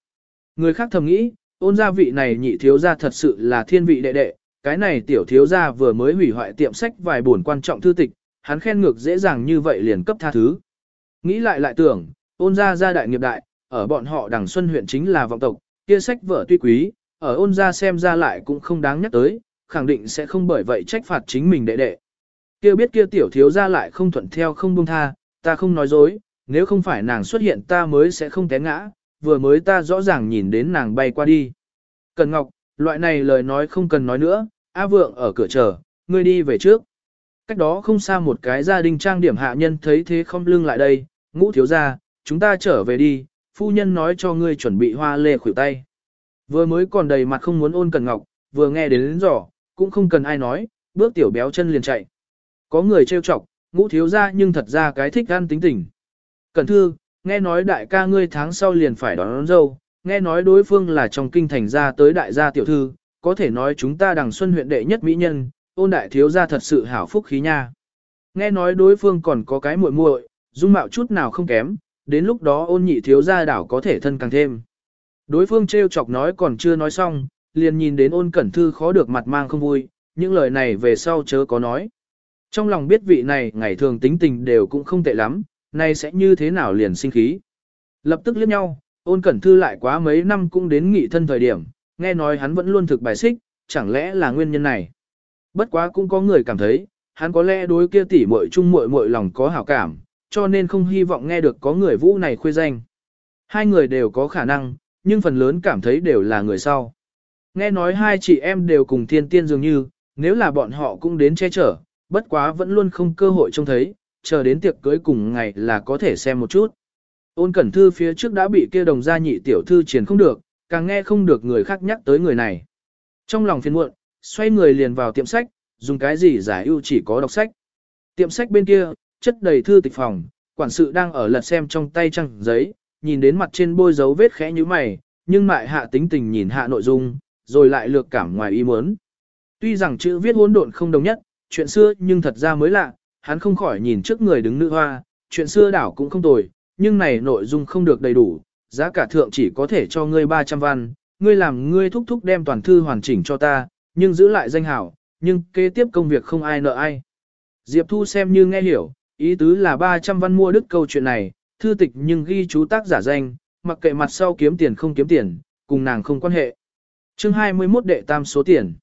Người khác thầm nghĩ, ôn gia vị này nhị thiếu gia thật sự là thiên vị đệ đệ, cái này tiểu thiếu gia vừa mới hủy hoại tiệm sách vài buồn quan trọng thư tịch, hắn khen ngược dễ dàng như vậy liền cấp tha thứ. Nghĩ lại lại tưởng, ôn gia gia đại nghiệp đại, ở bọn họ đằng xuân huyện chính là vọng tộc, kia sách vở tuy quý, ở ôn gia xem ra lại cũng không đáng nhắc tới, khẳng định sẽ không bởi vậy trách phạt chính mình đệ đệ. Kia biết kia tiểu thiếu gia lại không thuận theo không buông tha, ta không nói dối, nếu không phải nàng xuất hiện ta mới sẽ không té ngã, vừa mới ta rõ ràng nhìn đến nàng bay qua đi. Cần Ngọc, loại này lời nói không cần nói nữa, A Vượng ở cửa chờ, ngươi đi về trước. Cách đó không xa một cái gia đình trang điểm hạ nhân thấy thế không lưng lại đây, ngũ thiếu gia, chúng ta trở về đi, phu nhân nói cho ngươi chuẩn bị hoa lê khuỷu tay. Vừa mới còn đầy mặt không muốn ôn Cần Ngọc, vừa nghe đến đến giỏ, cũng không cần ai nói, bước tiểu béo chân liền chạy. Có người trêu chọc, ngũ thiếu gia nhưng thật ra cái thích ăn tính tình. Cẩn thư, nghe nói đại ca ngươi tháng sau liền phải đón, đón dâu, nghe nói đối phương là trong kinh thành ra tới đại gia tiểu thư, có thể nói chúng ta đằng xuân huyện đệ nhất mỹ nhân, ôn đại thiếu gia thật sự hảo phúc khí nha. Nghe nói đối phương còn có cái muội muội, dung mạo chút nào không kém, đến lúc đó ôn nhị thiếu gia đảo có thể thân càng thêm. Đối phương trêu chọc nói còn chưa nói xong, liền nhìn đến ôn cẩn thư khó được mặt mang không vui, những lời này về sau chớ có nói. Trong lòng biết vị này ngày thường tính tình đều cũng không tệ lắm, nay sẽ như thế nào liền sinh khí. Lập tức liếc nhau, ôn cẩn thư lại quá mấy năm cũng đến nghị thân thời điểm, nghe nói hắn vẫn luôn thực bài xích, chẳng lẽ là nguyên nhân này. Bất quá cũng có người cảm thấy, hắn có lẽ đối kia tỉ muội chung muội muội lòng có hảo cảm, cho nên không hy vọng nghe được có người vũ này khuê danh. Hai người đều có khả năng, nhưng phần lớn cảm thấy đều là người sau. Nghe nói hai chị em đều cùng thiên tiên dường như, nếu là bọn họ cũng đến che chở, bất quá vẫn luôn không cơ hội trông thấy, chờ đến tiệc cưới cùng ngày là có thể xem một chút. Ôn cẩn thư phía trước đã bị kia đồng gia nhị tiểu thư triển không được, càng nghe không được người khác nhắc tới người này. Trong lòng phiền muộn, xoay người liền vào tiệm sách, dùng cái gì giải ưu chỉ có đọc sách. Tiệm sách bên kia, chất đầy thư tịch phòng, quản sự đang ở lật xem trong tay trăng giấy, nhìn đến mặt trên bôi dấu vết khẽ như mày, nhưng mại hạ tính tình nhìn hạ nội dung, rồi lại lược cảm ngoài ý muốn. Tuy rằng chữ viết hỗn độn không đồng nhất, chuyện xưa nhưng thật ra mới lạ, hắn không khỏi nhìn trước người đứng nữ hoa, chuyện xưa đảo cũng không tồi, nhưng này nội dung không được đầy đủ, giá cả thượng chỉ có thể cho ngươi 300 văn, ngươi làm ngươi thúc thúc đem toàn thư hoàn chỉnh cho ta, nhưng giữ lại danh hảo, nhưng kế tiếp công việc không ai nợ ai. Diệp Thu xem như nghe hiểu, ý tứ là 300 văn mua đức câu chuyện này, thư tịch nhưng ghi chú tác giả danh, mặc kệ mặt sau kiếm tiền không kiếm tiền, cùng nàng không quan hệ. chương 21 đệ tam số tiền.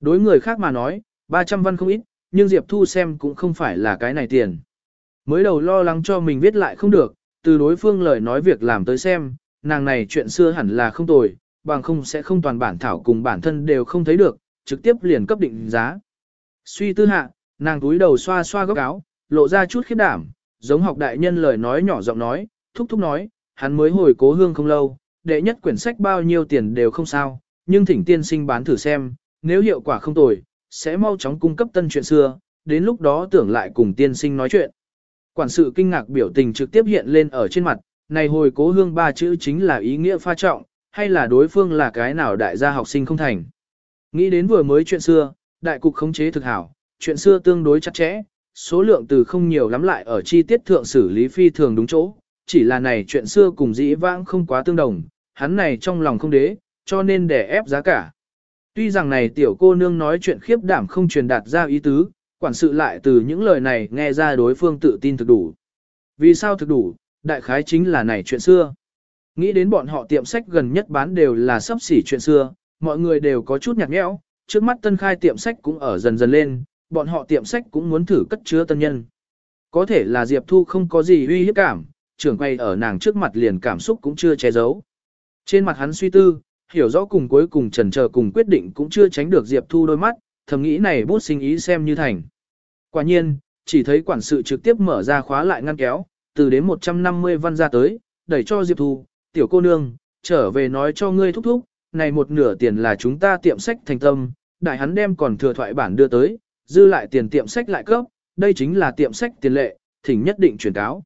Đối người khác mà nói, 300 văn không ít, nhưng Diệp Thu xem cũng không phải là cái này tiền. Mới đầu lo lắng cho mình viết lại không được, từ đối phương lời nói việc làm tới xem, nàng này chuyện xưa hẳn là không tồi, bằng không sẽ không toàn bản thảo cùng bản thân đều không thấy được, trực tiếp liền cấp định giá. Suy tư hạ, nàng túi đầu xoa xoa góc áo, lộ ra chút khiếp đảm, giống học đại nhân lời nói nhỏ giọng nói, thúc thúc nói, hắn mới hồi cố hương không lâu, đệ nhất quyển sách bao nhiêu tiền đều không sao, nhưng thỉnh tiên sinh bán thử xem, nếu hiệu quả không tồi, sẽ mau chóng cung cấp tân chuyện xưa, đến lúc đó tưởng lại cùng tiên sinh nói chuyện. Quản sự kinh ngạc biểu tình trực tiếp hiện lên ở trên mặt, này hồi cố hương ba chữ chính là ý nghĩa pha trọng, hay là đối phương là cái nào đại gia học sinh không thành. Nghĩ đến vừa mới chuyện xưa, đại cục khống chế thực hảo, chuyện xưa tương đối chặt chẽ, số lượng từ không nhiều lắm lại ở chi tiết thượng xử lý phi thường đúng chỗ, chỉ là này chuyện xưa cùng dĩ vãng không quá tương đồng, hắn này trong lòng không đế, cho nên để ép giá cả. Tuy rằng này tiểu cô nương nói chuyện khiếp đảm không truyền đạt ra ý tứ, quản sự lại từ những lời này nghe ra đối phương tự tin thực đủ. Vì sao thực đủ, đại khái chính là này chuyện xưa. Nghĩ đến bọn họ tiệm sách gần nhất bán đều là sắp xỉ chuyện xưa, mọi người đều có chút nhạt nhẽo, trước mắt tân khai tiệm sách cũng ở dần dần lên, bọn họ tiệm sách cũng muốn thử cất chứa tân nhân. Có thể là Diệp Thu không có gì uy hiếp cảm, trưởng quay ở nàng trước mặt liền cảm xúc cũng chưa che giấu. Trên mặt hắn suy tư, hiểu rõ cùng cuối cùng trần chờ cùng quyết định cũng chưa tránh được Diệp Thu đôi mắt, thầm nghĩ này bút sinh ý xem như thành. Quả nhiên, chỉ thấy quản sự trực tiếp mở ra khóa lại ngăn kéo, từ đến 150 văn ra tới, đẩy cho Diệp Thu, tiểu cô nương, trở về nói cho ngươi thúc thúc, này một nửa tiền là chúng ta tiệm sách thành tâm, đại hắn đem còn thừa thoại bản đưa tới, dư lại tiền tiệm sách lại cấp, đây chính là tiệm sách tiền lệ, thỉnh nhất định truyền cáo.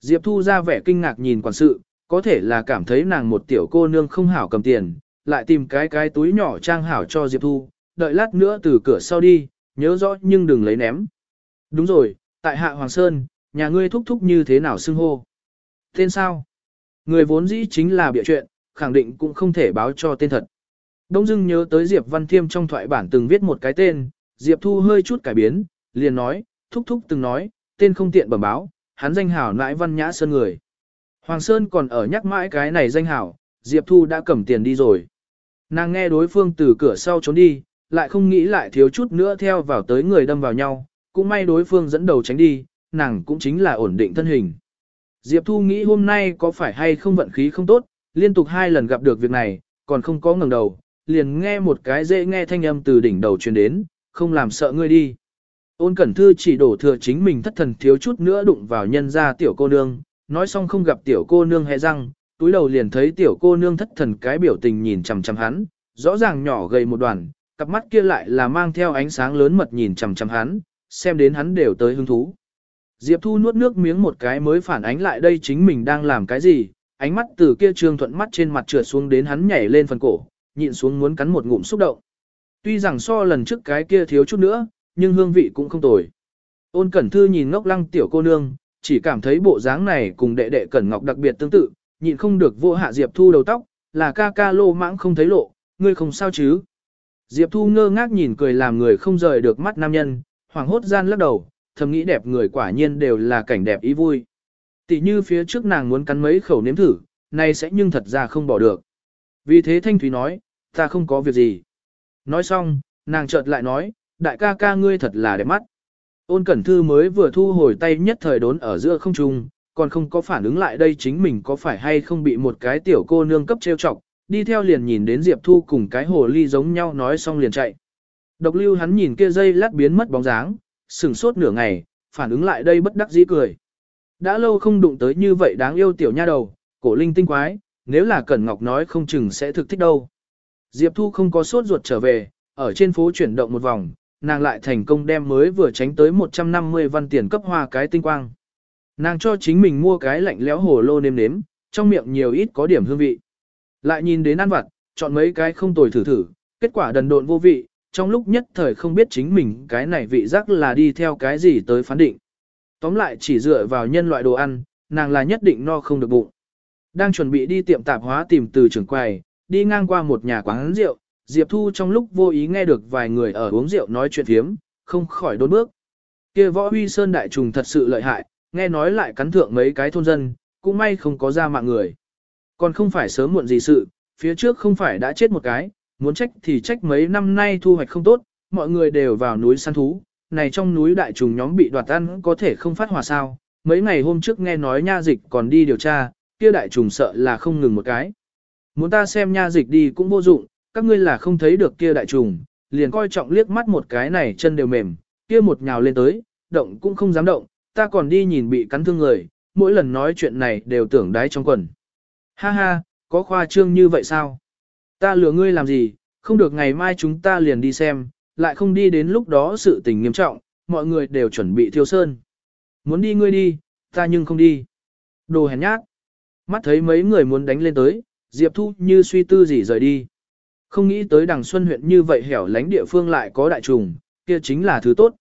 Diệp Thu ra vẻ kinh ngạc nhìn quản sự, có thể là cảm thấy nàng một tiểu cô nương không hảo cầm tiền, lại tìm cái cái túi nhỏ trang hảo cho Diệp Thu, đợi lát nữa từ cửa sau đi, nhớ rõ nhưng đừng lấy ném. Đúng rồi, tại Hạ Hoàng Sơn, nhà ngươi thúc thúc như thế nào xưng hô? Tên sao? Người vốn dĩ chính là bịa chuyện, khẳng định cũng không thể báo cho tên thật. Đông dưng nhớ tới Diệp Văn Thiêm trong thoại bản từng viết một cái tên, Diệp Thu hơi chút cải biến, liền nói, thúc thúc từng nói, tên không tiện bẩm báo, hắn danh hảo nãi văn nhã sơn người. Hoàng Sơn còn ở nhắc mãi cái này danh hảo, Diệp Thu đã cầm tiền đi rồi. Nàng nghe đối phương từ cửa sau trốn đi, lại không nghĩ lại thiếu chút nữa theo vào tới người đâm vào nhau, cũng may đối phương dẫn đầu tránh đi, nàng cũng chính là ổn định thân hình. Diệp Thu nghĩ hôm nay có phải hay không vận khí không tốt, liên tục hai lần gặp được việc này, còn không có ngẩng đầu, liền nghe một cái dễ nghe thanh âm từ đỉnh đầu truyền đến, không làm sợ ngươi đi. Ôn Cẩn Thư chỉ đổ thừa chính mình thất thần thiếu chút nữa đụng vào nhân ra tiểu cô nương, nói xong không gặp tiểu cô nương hẹ răng, túi đầu liền thấy tiểu cô nương thất thần cái biểu tình nhìn chằm chằm hắn, rõ ràng nhỏ gầy một đoàn, cặp mắt kia lại là mang theo ánh sáng lớn mật nhìn chằm chằm hắn, xem đến hắn đều tới hứng thú. Diệp Thu nuốt nước miếng một cái mới phản ánh lại đây chính mình đang làm cái gì, ánh mắt từ kia trương thuận mắt trên mặt trượt xuống đến hắn nhảy lên phần cổ, nhịn xuống muốn cắn một ngụm xúc động. Tuy rằng so lần trước cái kia thiếu chút nữa, nhưng hương vị cũng không tồi. Ôn Cẩn Thư nhìn ngốc lăng tiểu cô nương, chỉ cảm thấy bộ dáng này cùng đệ đệ Cẩn Ngọc đặc biệt tương tự, nhịn không được vô hạ Diệp Thu đầu tóc, là ca ca lô mãng không thấy lộ, ngươi không sao chứ. Diệp Thu ngơ ngác nhìn cười làm người không rời được mắt nam nhân, hoàng hốt gian lắc đầu, thầm nghĩ đẹp người quả nhiên đều là cảnh đẹp ý vui. Tỷ như phía trước nàng muốn cắn mấy khẩu nếm thử, nay sẽ nhưng thật ra không bỏ được. Vì thế Thanh Thúy nói, ta không có việc gì. Nói xong, nàng chợt lại nói, đại ca ca ngươi thật là đẹp mắt. Ôn Cẩn Thư mới vừa thu hồi tay nhất thời đốn ở giữa không trung, còn không có phản ứng lại đây chính mình có phải hay không bị một cái tiểu cô nương cấp trêu chọc, đi theo liền nhìn đến Diệp Thu cùng cái hồ ly giống nhau nói xong liền chạy. Độc lưu hắn nhìn kia dây lát biến mất bóng dáng, sửng sốt nửa ngày, phản ứng lại đây bất đắc dĩ cười. Đã lâu không đụng tới như vậy đáng yêu tiểu nha đầu, cổ linh tinh quái, nếu là Cẩn Ngọc nói không chừng sẽ thực thích đâu. Diệp Thu không có sốt ruột trở về, ở trên phố chuyển động một vòng, nàng lại thành công đem mới vừa tránh tới 150 văn tiền cấp hoa cái tinh quang. Nàng cho chính mình mua cái lạnh lẽo hồ lô nêm nếm, trong miệng nhiều ít có điểm hương vị. Lại nhìn đến ăn vặt, chọn mấy cái không tồi thử thử, kết quả đần độn vô vị, trong lúc nhất thời không biết chính mình cái này vị giác là đi theo cái gì tới phán định. Tóm lại chỉ dựa vào nhân loại đồ ăn, nàng là nhất định no không được bụng. Đang chuẩn bị đi tiệm tạp hóa tìm từ trường quầy, đi ngang qua một nhà quán rượu, Diệp Thu trong lúc vô ý nghe được vài người ở uống rượu nói chuyện thiếm, không khỏi đốn bước. Kia võ huy sơn đại trùng thật sự lợi hại, nghe nói lại cắn thượng mấy cái thôn dân, cũng may không có ra mạng người. Còn không phải sớm muộn gì sự, phía trước không phải đã chết một cái, muốn trách thì trách mấy năm nay thu hoạch không tốt, mọi người đều vào núi săn thú, này trong núi đại trùng nhóm bị đoạt ăn có thể không phát hòa sao, mấy ngày hôm trước nghe nói nha dịch còn đi điều tra, kia đại trùng sợ là không ngừng một cái. Muốn ta xem nha dịch đi cũng vô dụng, các ngươi là không thấy được kia đại trùng, liền coi trọng liếc mắt một cái này chân đều mềm, kia một nhào lên tới, động cũng không dám động, ta còn đi nhìn bị cắn thương người, mỗi lần nói chuyện này đều tưởng đái trong quần. Ha ha, có khoa trương như vậy sao? Ta lừa ngươi làm gì, không được ngày mai chúng ta liền đi xem, lại không đi đến lúc đó sự tình nghiêm trọng, mọi người đều chuẩn bị thiêu sơn. Muốn đi ngươi đi, ta nhưng không đi. Đồ hèn nhát. Mắt thấy mấy người muốn đánh lên tới, Diệp Thu như suy tư gì rời đi. Không nghĩ tới đằng Xuân huyện như vậy hẻo lánh địa phương lại có đại trùng, kia chính là thứ tốt.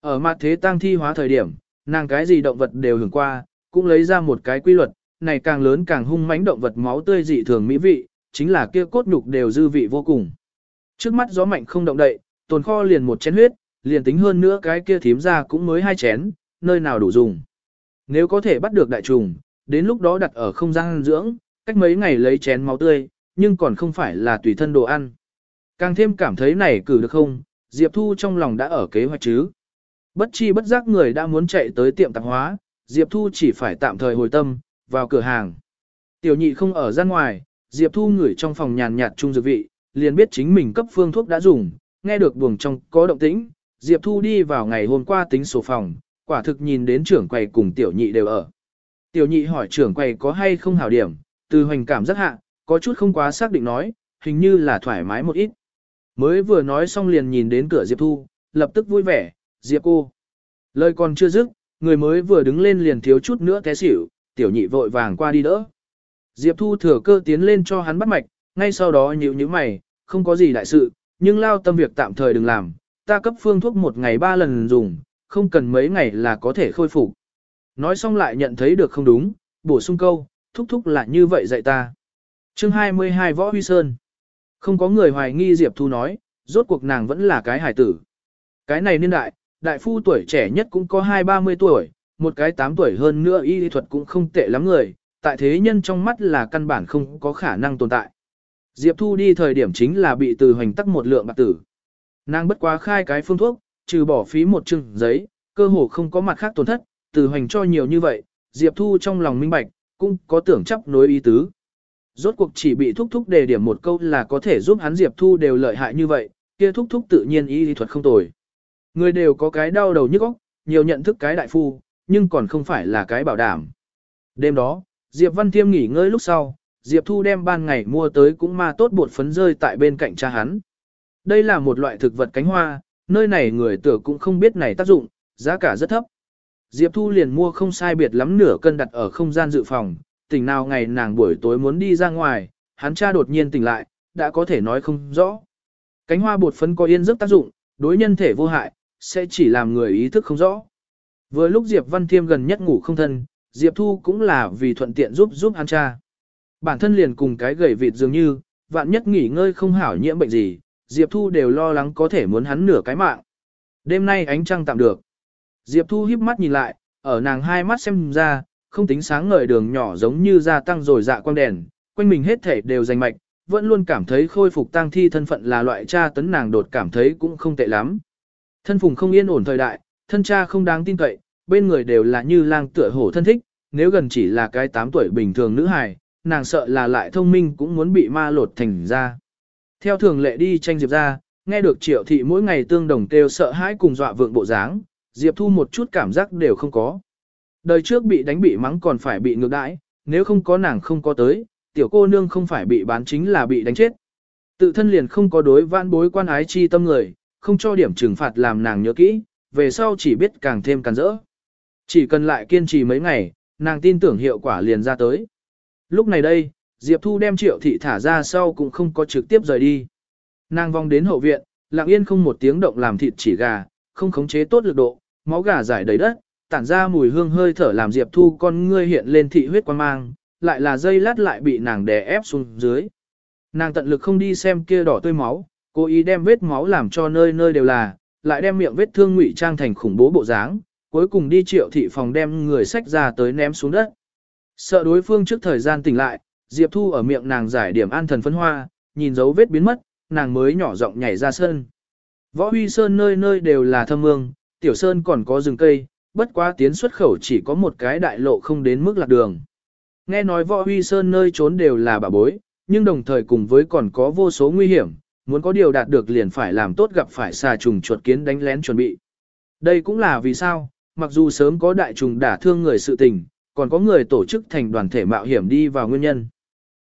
Ở mặt thế tang thi hóa thời điểm, nàng cái gì động vật đều hưởng qua, cũng lấy ra một cái quy luật, này càng lớn càng hung mãnh động vật máu tươi dị thường mỹ vị, chính là kia cốt nhục đều dư vị vô cùng. Trước mắt gió mạnh không động đậy, tồn kho liền một chén huyết, liền tính hơn nữa cái kia thím ra cũng mới hai chén, nơi nào đủ dùng. Nếu có thể bắt được đại trùng, đến lúc đó đặt ở không gian dưỡng, cách mấy ngày lấy chén máu tươi, nhưng còn không phải là tùy thân đồ ăn. Càng thêm cảm thấy này cử được không, Diệp Thu trong lòng đã ở kế hoạch chứ. Bất chi bất giác người đã muốn chạy tới tiệm tạp hóa, Diệp Thu chỉ phải tạm thời hồi tâm, vào cửa hàng. Tiểu nhị không ở ra ngoài, Diệp Thu ngửi trong phòng nhàn nhạt trung dược vị, liền biết chính mình cấp phương thuốc đã dùng, nghe được buồng trong có động tĩnh, Diệp Thu đi vào ngày hôm qua tính sổ phòng, quả thực nhìn đến trưởng quầy cùng tiểu nhị đều ở. Tiểu nhị hỏi trưởng quầy có hay không hảo điểm, từ hoành cảm rất hạ, có chút không quá xác định nói, hình như là thoải mái một ít. Mới vừa nói xong liền nhìn đến cửa Diệp Thu, lập tức vui vẻ, Diệp cô. Lời còn chưa dứt, người mới vừa đứng lên liền thiếu chút nữa té xỉu, tiểu nhị vội vàng qua đi đỡ. Diệp Thu thừa cơ tiến lên cho hắn bắt mạch, ngay sau đó nhíu nhíu mày, không có gì đại sự, nhưng lao tâm việc tạm thời đừng làm, ta cấp phương thuốc một ngày ba lần dùng, không cần mấy ngày là có thể khôi phục. Nói xong lại nhận thấy được không đúng, bổ sung câu, thúc thúc là như vậy dạy ta chương 22 Võ Huy Sơn Không có người hoài nghi Diệp Thu nói, rốt cuộc nàng vẫn là cái hải tử. Cái này niên đại, đại phu tuổi trẻ nhất cũng có hai ba mươi tuổi, một cái tám tuổi hơn nữa y lý thuật cũng không tệ lắm người, tại thế nhân trong mắt là căn bản không có khả năng tồn tại. Diệp Thu đi thời điểm chính là bị từ hoành tắc một lượng bạc tử. Nàng bất quá khai cái phương thuốc, trừ bỏ phí một chừng giấy, cơ hồ không có mặt khác tổn thất, từ hoành cho nhiều như vậy, Diệp Thu trong lòng minh bạch, cũng có tưởng chấp nối ý tứ. Rốt cuộc chỉ bị thúc thúc đề điểm một câu là có thể giúp hắn Diệp Thu đều lợi hại như vậy, kia thúc thúc tự nhiên y lý thuật không tồi. Người đều có cái đau đầu nhức óc, nhiều nhận thức cái đại phu, nhưng còn không phải là cái bảo đảm. Đêm đó, Diệp Văn Thiêm nghỉ ngơi lúc sau, Diệp Thu đem ban ngày mua tới cũng ma tốt bột phấn rơi tại bên cạnh cha hắn. Đây là một loại thực vật cánh hoa, nơi này người tưởng cũng không biết này tác dụng, giá cả rất thấp. Diệp Thu liền mua không sai biệt lắm nửa cân đặt ở không gian dự phòng, tỉnh nào ngày nàng buổi tối muốn đi ra ngoài, hắn cha đột nhiên tỉnh lại, đã có thể nói không rõ. Cánh hoa bột phấn có yên giấc tác dụng, đối nhân thể vô hại, sẽ chỉ làm người ý thức không rõ. Vừa lúc Diệp Văn Thiêm gần nhất ngủ không thân, Diệp Thu cũng là vì thuận tiện giúp giúp hắn cha. Bản thân liền cùng cái gầy vịt dường như, vạn nhất nghỉ ngơi không hảo nhiễm bệnh gì, Diệp Thu đều lo lắng có thể muốn hắn nửa cái mạng. Đêm nay ánh trăng tạm được. Diệp Thu híp mắt nhìn lại, ở nàng hai mắt xem ra, không tính sáng ngời đường nhỏ giống như gia tăng rồi dạ quang đèn, quanh mình hết thể đều rành mạch, vẫn luôn cảm thấy khôi phục tang thi thân phận là loại cha tấn nàng đột cảm thấy cũng không tệ lắm. Thân phùng không yên ổn thời đại, thân cha không đáng tin cậy, bên người đều là như lang tựa hổ thân thích, nếu gần chỉ là cái 8 tuổi bình thường nữ hài, nàng sợ là lại thông minh cũng muốn bị ma lột thành ra. Theo thường lệ đi tranh Diệp ra, nghe được triệu thị mỗi ngày tương đồng kêu sợ hãi cùng dọa vượng bộ dáng, Diệp Thu một chút cảm giác đều không có. Đời trước bị đánh bị mắng còn phải bị ngược đãi, nếu không có nàng không có tới, tiểu cô nương không phải bị bán chính là bị đánh chết. Tự thân liền không có đối vãn bối quan ái chi tâm người, không cho điểm trừng phạt làm nàng nhớ kỹ, về sau chỉ biết càng thêm càng rỡ. Chỉ cần lại kiên trì mấy ngày, nàng tin tưởng hiệu quả liền ra tới. Lúc này đây, Diệp Thu đem triệu thị thả ra sau cũng không có trực tiếp rời đi. Nàng vòng đến hậu viện, lặng yên không một tiếng động làm thịt chỉ gà, không khống chế tốt lực độ, máu gà giải đầy đất, tản ra mùi hương hơi thở làm Diệp Thu con ngươi hiện lên thị huyết quan mang, lại là dây lát lại bị nàng đè ép xuống dưới. Nàng tận lực không đi xem kia đỏ tươi máu, cố ý đem vết máu làm cho nơi nơi đều là, lại đem miệng vết thương ngụy trang thành khủng bố bộ dáng, cuối cùng đi triệu thị phòng đem người sách ra tới ném xuống đất. Sợ đối phương trước thời gian tỉnh lại, Diệp Thu ở miệng nàng giải điểm an thần phấn hoa, nhìn dấu vết biến mất, nàng mới nhỏ giọng nhảy ra sân. Võ Huy Sơn nơi nơi đều là thâm mương, tiểu sơn còn có rừng cây, bất quá tiến xuất khẩu chỉ có một cái đại lộ không đến mức lạc đường. Nghe nói Võ Huy Sơn nơi trốn đều là bà bối, nhưng đồng thời cùng với còn có vô số nguy hiểm, muốn có điều đạt được liền phải làm tốt gặp phải xà trùng chuột kiến đánh lén chuẩn bị. Đây cũng là vì sao, mặc dù sớm có đại trùng đả thương người sự tình, còn có người tổ chức thành đoàn thể mạo hiểm đi vào nguyên nhân.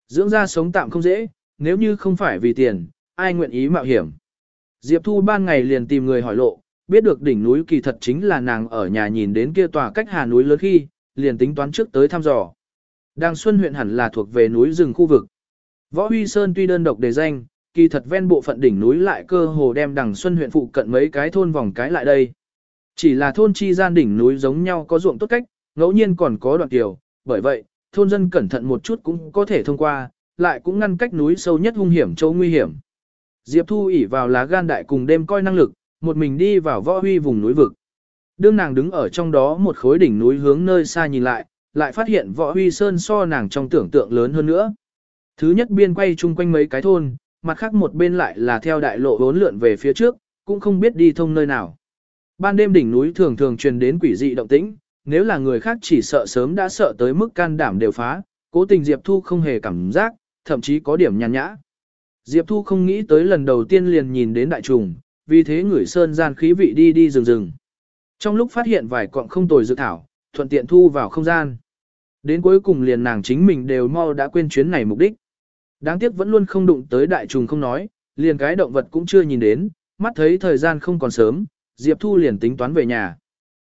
Dưỡng ra sống tạm không dễ, nếu như không phải vì tiền, ai nguyện ý mạo hiểm. Diệp Thu ban ngày liền tìm người hỏi lộ, biết được đỉnh núi kỳ thật chính là nàng ở nhà nhìn đến kia tòa cách hà núi lớn khi, liền tính toán trước tới thăm dò. Đàng Xuân huyện hẳn là thuộc về núi rừng khu vực. Võ Huy Sơn tuy đơn độc đề danh, kỳ thật ven bộ phận đỉnh núi lại cơ hồ đem Đàng Xuân huyện phụ cận mấy cái thôn vòng cái lại đây. Chỉ là thôn chi gian đỉnh núi giống nhau có ruộng tốt cách, ngẫu nhiên còn có đoạn tiểu, bởi vậy, thôn dân cẩn thận một chút cũng có thể thông qua, lại cũng ngăn cách núi sâu nhất hung hiểm chỗ nguy hiểm. Diệp Thu ỉ vào lá gan đại cùng đêm coi năng lực, một mình đi vào võ huy vùng núi vực. Đương nàng đứng ở trong đó một khối đỉnh núi hướng nơi xa nhìn lại, lại phát hiện võ huy sơn so nàng trong tưởng tượng lớn hơn nữa. Thứ nhất biên quay chung quanh mấy cái thôn, mặt khác một bên lại là theo đại lộ vốn lượn về phía trước, cũng không biết đi thông nơi nào. Ban đêm đỉnh núi thường thường truyền đến quỷ dị động tĩnh, nếu là người khác chỉ sợ sớm đã sợ tới mức can đảm đều phá, cố tình Diệp Thu không hề cảm giác, thậm chí có điểm nhàn nhã. Diệp Thu không nghĩ tới lần đầu tiên liền nhìn đến đại trùng, vì thế người sơn gian khí vị đi đi rừng rừng. Trong lúc phát hiện vài cọng không tồi dự thảo, thuận tiện thu vào không gian. Đến cuối cùng liền nàng chính mình đều mau đã quên chuyến này mục đích. Đáng tiếc vẫn luôn không đụng tới đại trùng không nói, liền cái động vật cũng chưa nhìn đến, mắt thấy thời gian không còn sớm, Diệp Thu liền tính toán về nhà.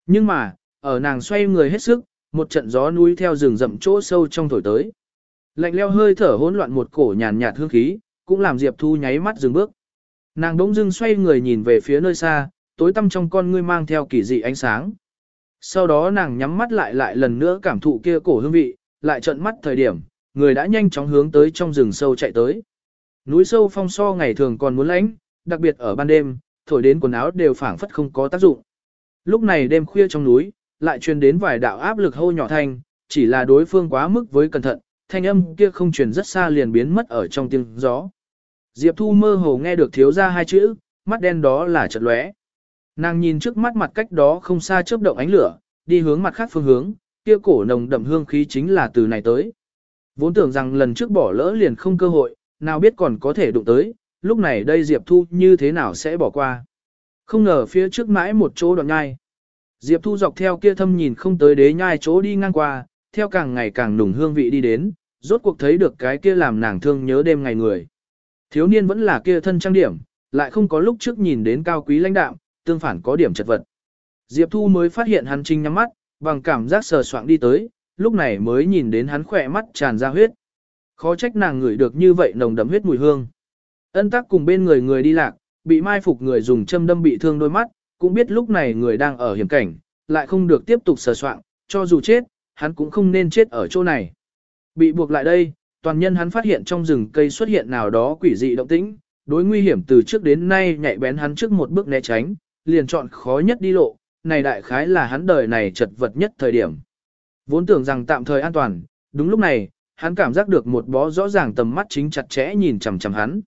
Nhưng mà, ở nàng xoay người hết sức, một trận gió núi theo rừng rậm chỗ sâu trong thổi tới. Lạnh leo hơi thở hỗn loạn một cổ nhàn nhạt hương khí, cũng làm Diệp Thu nháy mắt dừng bước. Nàng đỗng dưng xoay người nhìn về phía nơi xa, tối tăm trong con ngươi mang theo kỳ dị ánh sáng. Sau đó nàng nhắm mắt lại lại lần nữa cảm thụ kia cổ hương vị, lại trợn mắt thời điểm, người đã nhanh chóng hướng tới trong rừng sâu chạy tới. Núi sâu phong so ngày thường còn muốn lánh, đặc biệt ở ban đêm, thổi đến quần áo đều phảng phất không có tác dụng. Lúc này đêm khuya trong núi, lại truyền đến vài đạo áp lực hô nhỏ thanh, chỉ là đối phương quá mức với cẩn thận, thanh âm kia không truyền rất xa liền biến mất ở trong tiếng gió. Diệp Thu mơ hồ nghe được thiếu ra hai chữ, mắt đen đó là chật lóe. Nàng nhìn trước mắt mặt cách đó không xa chớp động ánh lửa, đi hướng mặt khác phương hướng, kia cổ nồng đậm hương khí chính là từ này tới. Vốn tưởng rằng lần trước bỏ lỡ liền không cơ hội, nào biết còn có thể đụng tới, lúc này đây Diệp Thu như thế nào sẽ bỏ qua. Không ngờ phía trước mãi một chỗ đoạn nhai. Diệp Thu dọc theo kia thâm nhìn không tới đế nhai chỗ đi ngang qua, theo càng ngày càng nùng hương vị đi đến, rốt cuộc thấy được cái kia làm nàng thương nhớ đêm ngày người. Thiếu niên vẫn là kia thân trang điểm, lại không có lúc trước nhìn đến cao quý lãnh đạm, tương phản có điểm chật vật. Diệp Thu mới phát hiện hắn trinh nhắm mắt, bằng cảm giác sờ soạng đi tới, lúc này mới nhìn đến hắn khỏe mắt tràn ra huyết. Khó trách nàng ngửi được như vậy nồng đậm huyết mùi hương. Ân tắc cùng bên người người đi lạc, bị mai phục người dùng châm đâm bị thương đôi mắt, cũng biết lúc này người đang ở hiểm cảnh, lại không được tiếp tục sờ soạng, cho dù chết, hắn cũng không nên chết ở chỗ này. Bị buộc lại đây, toàn nhân hắn phát hiện trong rừng cây xuất hiện nào đó quỷ dị động tĩnh, đối nguy hiểm từ trước đến nay nhạy bén hắn trước một bước né tránh, liền chọn khó nhất đi lộ, này đại khái là hắn đời này chật vật nhất thời điểm. Vốn tưởng rằng tạm thời an toàn, đúng lúc này, hắn cảm giác được một bó rõ ràng tầm mắt chính chặt chẽ nhìn chằm chằm hắn.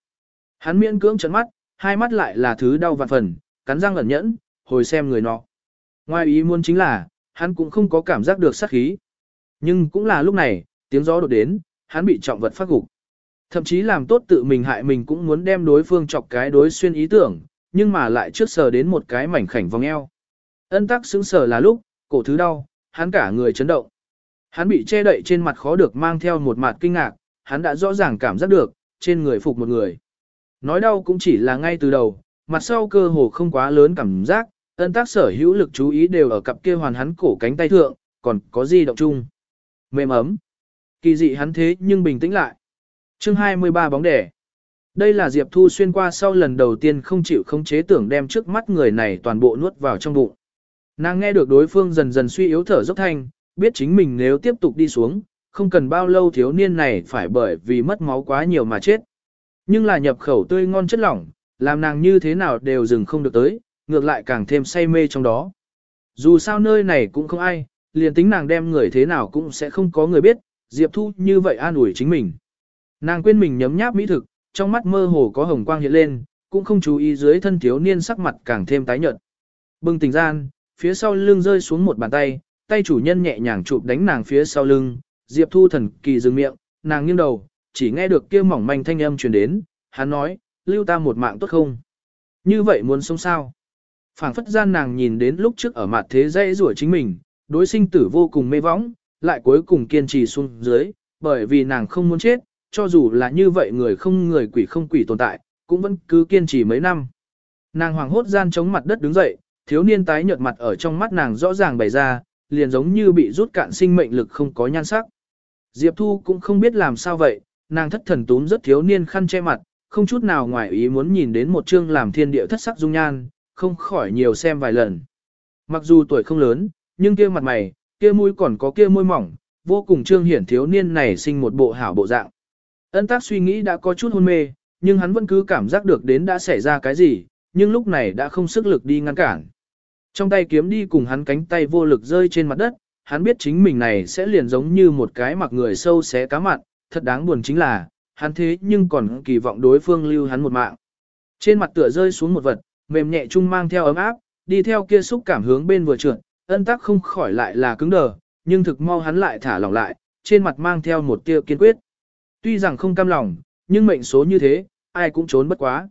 Hắn miễn cưỡng trợn mắt, hai mắt lại là thứ đau vạn phần, cắn răng ẩn nhẫn, hồi xem người nọ. Ngoài ý muốn chính là, hắn cũng không có cảm giác được sát khí. Nhưng cũng là lúc này, tiếng gió đột đến, hắn bị trọng vật phát gục. Thậm chí làm tốt tự mình hại mình cũng muốn đem đối phương chọc cái đối xuyên ý tưởng, nhưng mà lại trước sờ đến một cái mảnh khảnh vòng eo. Ân tắc xứng sờ là lúc, cổ thứ đau, hắn cả người chấn động. Hắn bị che đậy trên mặt khó được mang theo một mặt kinh ngạc, hắn đã rõ ràng cảm giác được, trên người phục một người. Nói đau cũng chỉ là ngay từ đầu, mặt sau cơ hồ không quá lớn cảm giác, ân tác sở hữu lực chú ý đều ở cặp kia hoàn hắn cổ cánh tay thượng, còn có gì động chung. Mềm ấm. Kỳ dị hắn thế nhưng bình tĩnh lại. chương 23 bóng đẻ. Đây là Diệp Thu xuyên qua sau lần đầu tiên không chịu khống chế tưởng đem trước mắt người này toàn bộ nuốt vào trong bụng. Nàng nghe được đối phương dần dần suy yếu thở dốc thanh, biết chính mình nếu tiếp tục đi xuống, không cần bao lâu thiếu niên này phải bởi vì mất máu quá nhiều mà chết. Nhưng là nhập khẩu tươi ngon chất lỏng, làm nàng như thế nào đều dừng không được tới, ngược lại càng thêm say mê trong đó. Dù sao nơi này cũng không ai, liền tính nàng đem người thế nào cũng sẽ không có người biết, Diệp Thu như vậy an ủi chính mình. Nàng quên mình nhấm nháp mỹ thực, trong mắt mơ hồ có hồng quang hiện lên, cũng không chú ý dưới thân thiếu niên sắc mặt càng thêm tái nhợt. Bừng tỉnh gian, phía sau lưng rơi xuống một bàn tay, tay chủ nhân nhẹ nhàng chụp đánh nàng phía sau lưng, Diệp Thu thần kỳ dừng miệng, nàng nghiêng đầu, chỉ nghe được kia mỏng manh thanh âm truyền đến, hắn nói, lưu ta một mạng tốt không? Như vậy muốn sống sao? phảng phất gian nàng nhìn đến lúc trước ở mặt thế dây rủa chính mình, đối sinh tử vô cùng mê võng, lại cuối cùng kiên trì xuống dưới, bởi vì nàng không muốn chết, cho dù là như vậy người không người quỷ không quỷ tồn tại, cũng vẫn cứ kiên trì mấy năm. Nàng hoàng hốt gian chống mặt đất đứng dậy, thiếu niên tái nhợt mặt ở trong mắt nàng rõ ràng bày ra, liền giống như bị rút cạn sinh mệnh lực không có nhan sắc. Diệp Thu cũng không biết làm sao vậy, nàng thất thần túm rất thiếu niên khăn che mặt, không chút nào ngoài ý muốn nhìn đến một chương làm thiên địa thất sắc dung nhan, không khỏi nhiều xem vài lần. Mặc dù tuổi không lớn, nhưng kia mặt mày, kia mũi còn có kia môi mỏng, vô cùng trương hiển thiếu niên này sinh một bộ hảo bộ dạng. Ân tác suy nghĩ đã có chút hôn mê, nhưng hắn vẫn cứ cảm giác được đến đã xảy ra cái gì, nhưng lúc này đã không sức lực đi ngăn cản. Trong tay kiếm đi cùng hắn cánh tay vô lực rơi trên mặt đất, hắn biết chính mình này sẽ liền giống như một cái mặc người sâu xé cá mặn, thật đáng buồn chính là, hắn thế nhưng còn kỳ vọng đối phương lưu hắn một mạng. Trên mặt tựa rơi xuống một vật, mềm nhẹ chung mang theo ấm áp, đi theo kia xúc cảm hướng bên vừa trượt, ân tắc không khỏi lại là cứng đờ, nhưng thực mau hắn lại thả lỏng lại, trên mặt mang theo một tia kiên quyết. Tuy rằng không cam lòng, nhưng mệnh số như thế, ai cũng trốn bất quá.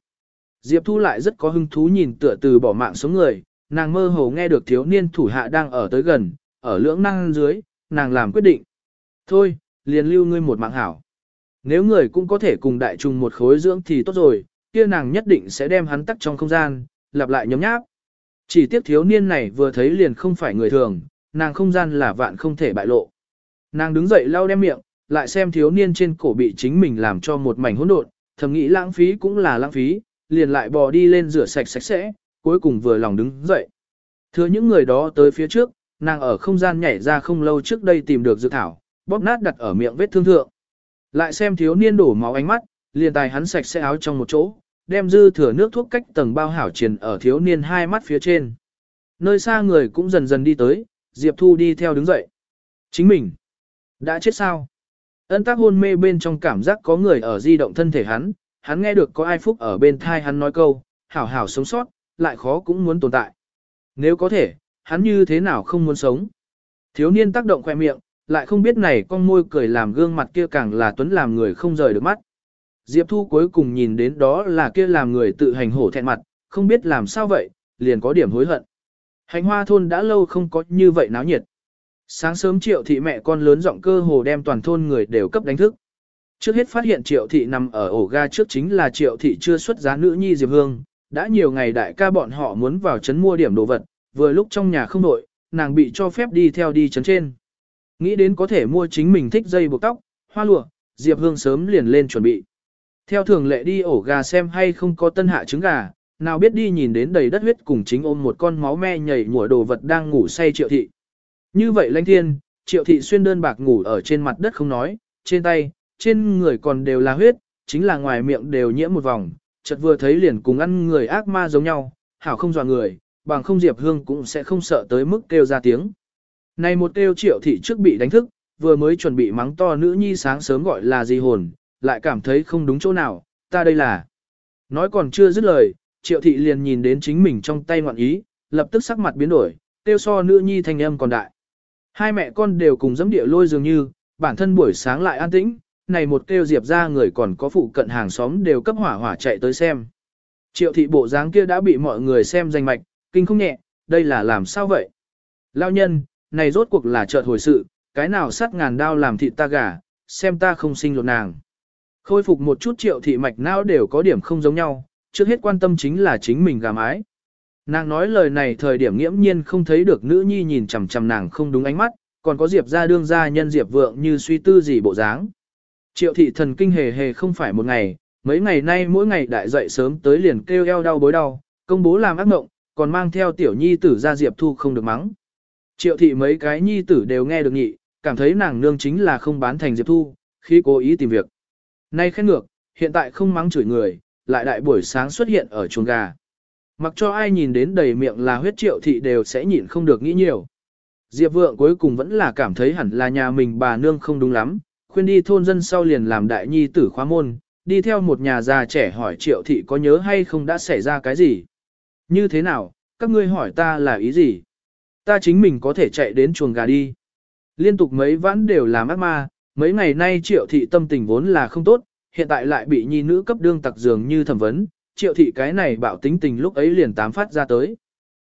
Diệp Thu lại rất có hứng thú nhìn tựa từ bỏ mạng sống người, nàng mơ hồ nghe được thiếu niên thủ hạ đang ở tới gần, ở lưỡng năng dưới, nàng làm quyết định. Thôi, liền lưu ngươi một mạng hảo. Nếu người cũng có thể cùng đại trùng một khối dưỡng thì tốt rồi, kia nàng nhất định sẽ đem hắn tắt trong không gian, lặp lại nhóm nháp. Chỉ tiếc thiếu niên này vừa thấy liền không phải người thường, nàng không gian là vạn không thể bại lộ. Nàng đứng dậy lau đem miệng, lại xem thiếu niên trên cổ bị chính mình làm cho một mảnh hỗn độn, thầm nghĩ lãng phí cũng là lãng phí, liền lại bò đi lên rửa sạch sạch sẽ, cuối cùng vừa lòng đứng dậy. Thưa những người đó tới phía trước, nàng ở không gian nhảy ra không lâu trước đây tìm được dược thảo, bóp nát đặt ở miệng vết thương thượng. Lại xem thiếu niên đổ máu ánh mắt, liền tài hắn sạch sẽ áo trong một chỗ, đem dư thừa nước thuốc cách tầng bao hảo triền ở thiếu niên hai mắt phía trên. Nơi xa người cũng dần dần đi tới, Diệp Thu đi theo đứng dậy. Chính mình, đã chết sao? Ân tác hôn mê bên trong cảm giác có người ở di động thân thể hắn, hắn nghe được có ai phúc ở bên thai hắn nói câu, hảo hảo sống sót, lại khó cũng muốn tồn tại. Nếu có thể, hắn như thế nào không muốn sống? Thiếu niên tác động khoe miệng, lại không biết này con môi cười làm gương mặt kia càng là tuấn làm người không rời được mắt. Diệp Thu cuối cùng nhìn đến đó là kia làm người tự hành hổ thẹn mặt, không biết làm sao vậy, liền có điểm hối hận. Hành hoa thôn đã lâu không có như vậy náo nhiệt. Sáng sớm triệu thị mẹ con lớn giọng cơ hồ đem toàn thôn người đều cấp đánh thức. Trước hết phát hiện triệu thị nằm ở ổ ga trước chính là triệu thị chưa xuất giá nữ nhi Diệp Hương. Đã nhiều ngày đại ca bọn họ muốn vào trấn mua điểm đồ vật, vừa lúc trong nhà không nội, nàng bị cho phép đi theo đi trấn trên. Nghĩ đến có thể mua chính mình thích dây buộc tóc, hoa lụa, Diệp Hương sớm liền lên chuẩn bị. Theo thường lệ đi ổ gà xem hay không có tân hạ trứng gà, nào biết đi nhìn đến đầy đất huyết cùng chính ôm một con máu me nhảy mùa đồ vật đang ngủ say triệu thị. Như vậy lãnh thiên, triệu thị xuyên đơn bạc ngủ ở trên mặt đất không nói, trên tay, trên người còn đều là huyết, chính là ngoài miệng đều nhiễm một vòng, chợt vừa thấy liền cùng ăn người ác ma giống nhau, hảo không dò người, bằng không Diệp Hương cũng sẽ không sợ tới mức kêu ra tiếng. Này một kêu triệu thị trước bị đánh thức, vừa mới chuẩn bị mắng to nữ nhi sáng sớm gọi là gì hồn, lại cảm thấy không đúng chỗ nào, ta đây là. Nói còn chưa dứt lời, triệu thị liền nhìn đến chính mình trong tay ngoạn ý, lập tức sắc mặt biến đổi, tiêu so nữ nhi thanh âm còn đại. Hai mẹ con đều cùng dẫm địa lôi dường như, bản thân buổi sáng lại an tĩnh, này một kêu diệp ra người còn có phụ cận hàng xóm đều cấp hỏa hỏa chạy tới xem. Triệu thị bộ dáng kia đã bị mọi người xem danh mạch, kinh không nhẹ, đây là làm sao vậy? Lao nhân, này rốt cuộc là chợt hồi sự, cái nào sát ngàn đao làm thịt ta gà, xem ta không sinh lột nàng. Khôi phục một chút triệu thị mạch não đều có điểm không giống nhau, trước hết quan tâm chính là chính mình gà mái. Nàng nói lời này thời điểm nghiễm nhiên không thấy được nữ nhi nhìn chằm chằm nàng không đúng ánh mắt, còn có Diệp ra đương ra nhân Diệp vượng như suy tư gì bộ dáng. Triệu thị thần kinh hề hề không phải một ngày, mấy ngày nay mỗi ngày đại dậy sớm tới liền kêu eo đau bối đau, công bố làm ác mộng, còn mang theo tiểu nhi tử ra Diệp thu không được mắng. Triệu thị mấy cái nhi tử đều nghe được nhị, cảm thấy nàng nương chính là không bán thành Diệp thu, khi cố ý tìm việc. Nay khen ngược, hiện tại không mắng chửi người, lại đại buổi sáng xuất hiện ở chuồng gà. Mặc cho ai nhìn đến đầy miệng là huyết triệu thị đều sẽ nhịn không được nghĩ nhiều. Diệp vượng cuối cùng vẫn là cảm thấy hẳn là nhà mình bà nương không đúng lắm, khuyên đi thôn dân sau liền làm đại nhi tử khóa môn, đi theo một nhà già trẻ hỏi triệu thị có nhớ hay không đã xảy ra cái gì. Như thế nào, các ngươi hỏi ta là ý gì? Ta chính mình có thể chạy đến chuồng gà đi. Liên tục mấy vãn đều làm ác ma, mấy ngày nay triệu thị tâm tình vốn là không tốt, hiện tại lại bị nhi nữ cấp đương tặc dường như thẩm vấn, triệu thị cái này bạo tính tình lúc ấy liền tám phát ra tới.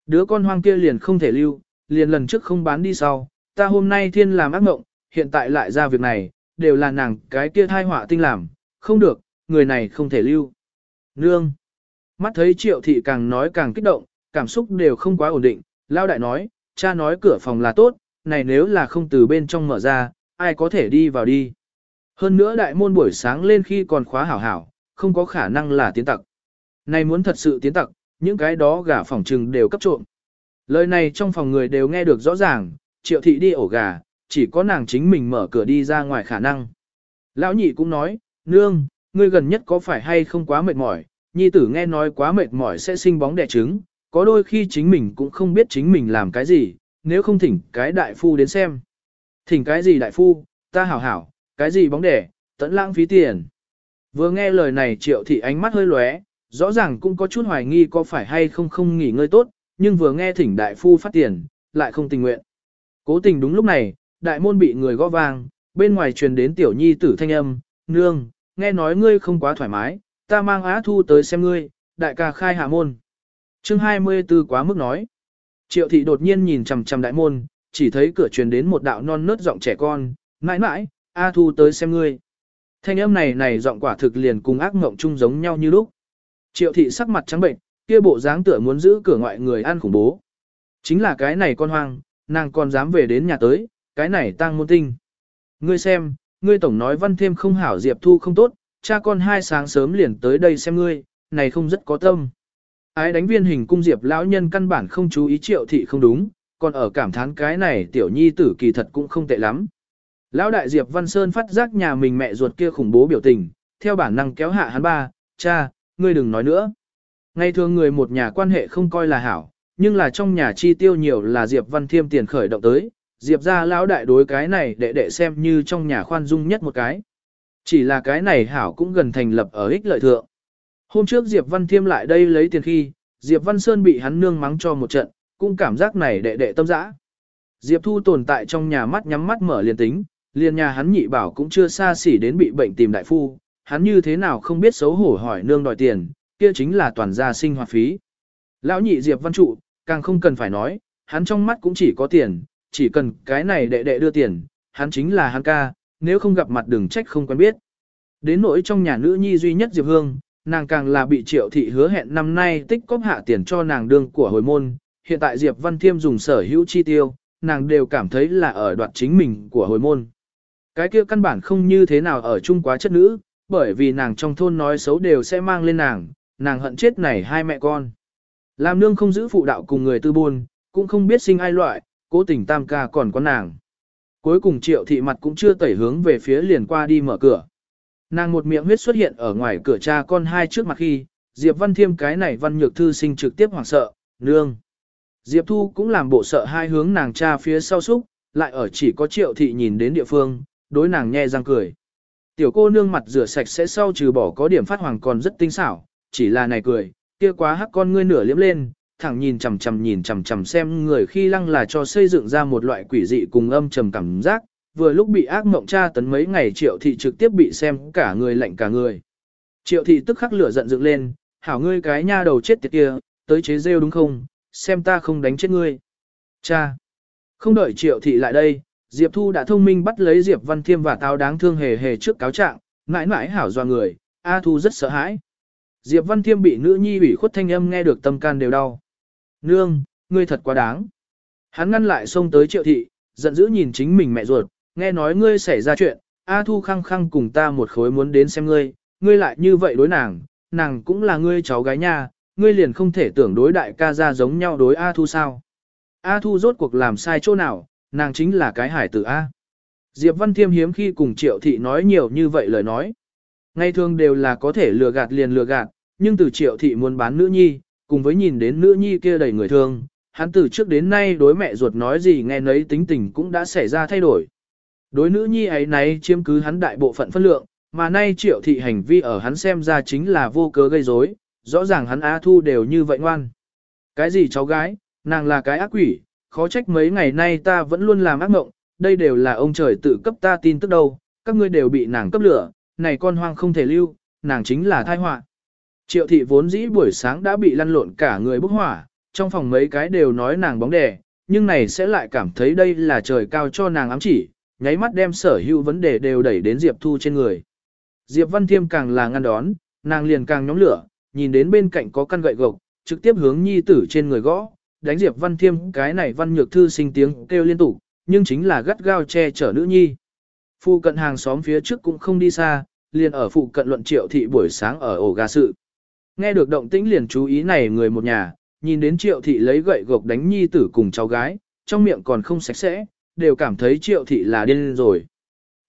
Đứa con hoang kia liền không thể lưu, liền lần trước không bán đi sau, ta hôm nay thiên làm ác mộng, hiện tại lại ra việc này, đều là nàng cái kia thai họa tinh làm, không được, người này không thể lưu. Nương! Mắt thấy triệu thị càng nói càng kích động, cảm xúc đều không quá ổn định, lao đại nói, cha nói cửa phòng là tốt, này nếu là không từ bên trong mở ra, ai có thể đi vào đi. Hơn nữa đại môn buổi sáng lên khi còn khóa hảo hảo, không có khả năng là tiến tặc. Này muốn thật sự tiến tặc, những cái đó gà phòng trừng đều cấp trộm. Lời này trong phòng người đều nghe được rõ ràng, triệu thị đi ổ gà, chỉ có nàng chính mình mở cửa đi ra ngoài khả năng. Lão nhị cũng nói, nương, ngươi gần nhất có phải hay không quá mệt mỏi, nhi tử nghe nói quá mệt mỏi sẽ sinh bóng đẻ trứng, có đôi khi chính mình cũng không biết chính mình làm cái gì, nếu không thỉnh cái đại phu đến xem. Thỉnh cái gì đại phu, ta hảo hảo, cái gì bóng đẻ, tận lãng phí tiền. Vừa nghe lời này triệu thị ánh mắt hơi lóe, rõ ràng cũng có chút hoài nghi có phải hay không không nghỉ ngơi tốt, nhưng vừa nghe thỉnh đại phu phát tiền, lại không tình nguyện. Cố tình đúng lúc này, đại môn bị người gõ vang, bên ngoài truyền đến tiểu nhi tử thanh âm, nương, nghe nói ngươi không quá thoải mái, ta mang á thu tới xem ngươi, đại ca khai hạ môn. chương 24 quá mức nói. Triệu thị đột nhiên nhìn chằm chằm đại môn, chỉ thấy cửa truyền đến một đạo non nớt giọng trẻ con, mãi mãi, A Thu tới xem ngươi. Thanh âm này này giọng quả thực liền cùng ác mộng chung giống nhau như lúc. Triệu thị sắc mặt trắng bệnh, kia bộ dáng tựa muốn giữ cửa ngoại người ăn khủng bố. Chính là cái này con hoang, nàng còn dám về đến nhà tới, cái này tang môn tinh. Ngươi xem, ngươi tổng nói văn thêm không hảo Diệp Thu không tốt, cha con hai sáng sớm liền tới đây xem ngươi, này không rất có tâm. Ái đánh viên hình cung Diệp lão nhân căn bản không chú ý triệu thị không đúng, còn ở cảm thán cái này tiểu nhi tử kỳ thật cũng không tệ lắm. Lão đại Diệp Văn Sơn phát giác nhà mình mẹ ruột kia khủng bố biểu tình, theo bản năng kéo hạ hắn ba, cha, ngươi đừng nói nữa. Ngày thường người một nhà quan hệ không coi là hảo, nhưng là trong nhà chi tiêu nhiều là Diệp Văn Thiêm tiền khởi động tới, Diệp ra lão đại đối cái này để để xem như trong nhà khoan dung nhất một cái. Chỉ là cái này hảo cũng gần thành lập ở ích lợi thượng. Hôm trước Diệp Văn Thiêm lại đây lấy tiền khi, Diệp Văn Sơn bị hắn nương mắng cho một trận, cũng cảm giác này đệ đệ tâm dã. Diệp Thu tồn tại trong nhà mắt nhắm mắt mở liền tính, liền nhà hắn nhị bảo cũng chưa xa xỉ đến bị bệnh tìm đại phu, hắn như thế nào không biết xấu hổ hỏi nương đòi tiền, kia chính là toàn gia sinh hoạt phí. Lão nhị Diệp Văn Trụ, càng không cần phải nói, hắn trong mắt cũng chỉ có tiền, chỉ cần cái này đệ đệ đưa tiền, hắn chính là hắn ca, nếu không gặp mặt đừng trách không quen biết. Đến nỗi trong nhà nữ nhi duy nhất Diệp Hương, nàng càng là bị triệu thị hứa hẹn năm nay tích cóp hạ tiền cho nàng đương của hồi môn, hiện tại Diệp Văn Thiêm dùng sở hữu chi tiêu, nàng đều cảm thấy là ở đoạt chính mình của hồi môn. Cái kia căn bản không như thế nào ở chung quá chất nữ, bởi vì nàng trong thôn nói xấu đều sẽ mang lên nàng, nàng hận chết này hai mẹ con. Làm nương không giữ phụ đạo cùng người tư buôn, cũng không biết sinh ai loại, cố tình tam ca còn có nàng. Cuối cùng triệu thị mặt cũng chưa tẩy hướng về phía liền qua đi mở cửa. Nàng một miệng huyết xuất hiện ở ngoài cửa cha con hai trước mặt khi, Diệp Văn Thiêm cái này văn nhược thư sinh trực tiếp hoảng sợ, nương. Diệp Thu cũng làm bộ sợ hai hướng nàng cha phía sau xúc, lại ở chỉ có triệu thị nhìn đến địa phương, đối nàng nhe răng cười. Tiểu cô nương mặt rửa sạch sẽ sau trừ bỏ có điểm phát hoàng còn rất tinh xảo, chỉ là này cười, kia quá hắc con ngươi nửa liếm lên, thẳng nhìn chằm chằm nhìn chằm chằm xem người khi lăng là cho xây dựng ra một loại quỷ dị cùng âm trầm cảm giác, vừa lúc bị ác mộng tra tấn mấy ngày triệu thị trực tiếp bị xem cả người lạnh cả người. Triệu thị tức khắc lửa giận dựng lên, hảo ngươi cái nha đầu chết tiệt kia, tới chế rêu đúng không, xem ta không đánh chết ngươi. Cha! Không đợi triệu thị lại đây, Diệp Thu đã thông minh bắt lấy Diệp Văn Thiêm và tao đáng thương hề hề trước cáo trạng, mãi mãi hảo doa người, A Thu rất sợ hãi. Diệp Văn Thiêm bị nữ nhi ủy khuất thanh âm nghe được tâm can đều đau. Nương, ngươi thật quá đáng. Hắn ngăn lại xông tới triệu thị, giận dữ nhìn chính mình mẹ ruột, nghe nói ngươi xảy ra chuyện, A Thu khăng khăng cùng ta một khối muốn đến xem ngươi, ngươi lại như vậy đối nàng, nàng cũng là ngươi cháu gái nha, ngươi liền không thể tưởng đối đại ca ra giống nhau đối A Thu sao. A Thu rốt cuộc làm sai chỗ nào, nàng chính là cái hải tử A. Diệp Văn Thiêm hiếm khi cùng Triệu Thị nói nhiều như vậy lời nói. Ngày thường đều là có thể lừa gạt liền lừa gạt, nhưng từ Triệu Thị muốn bán nữ nhi, cùng với nhìn đến nữ nhi kia đầy người thương, hắn từ trước đến nay đối mẹ ruột nói gì nghe nấy tính tình cũng đã xảy ra thay đổi. Đối nữ nhi ấy nấy chiếm cứ hắn đại bộ phận phân lượng, mà nay Triệu Thị hành vi ở hắn xem ra chính là vô cớ gây rối, rõ ràng hắn A Thu đều như vậy ngoan. Cái gì cháu gái, nàng là cái ác quỷ, khó trách mấy ngày nay ta vẫn luôn làm ác mộng, đây đều là ông trời tự cấp ta tin tức đâu, các ngươi đều bị nàng cấp lửa, này con hoang không thể lưu, nàng chính là thai họa. Triệu thị vốn dĩ buổi sáng đã bị lăn lộn cả người bốc hỏa, trong phòng mấy cái đều nói nàng bóng đè, nhưng này sẽ lại cảm thấy đây là trời cao cho nàng ám chỉ, nháy mắt đem sở hữu vấn đề đều đẩy đến Diệp Thu trên người. Diệp Văn Thiêm càng là ngăn đón, nàng liền càng nhóm lửa, nhìn đến bên cạnh có căn gậy gộc, trực tiếp hướng nhi tử trên người gõ, đánh Diệp Văn Thiêm cái này văn nhược thư sinh tiếng kêu liên tục, nhưng chính là gắt gao che chở nữ nhi. Phụ cận hàng xóm phía trước cũng không đi xa, liền ở phụ cận luận triệu thị buổi sáng ở ổ gà sự. Nghe được động tĩnh liền chú ý này người một nhà, nhìn đến triệu thị lấy gậy gộc đánh nhi tử cùng cháu gái, trong miệng còn không sạch sẽ, đều cảm thấy triệu thị là điên rồi.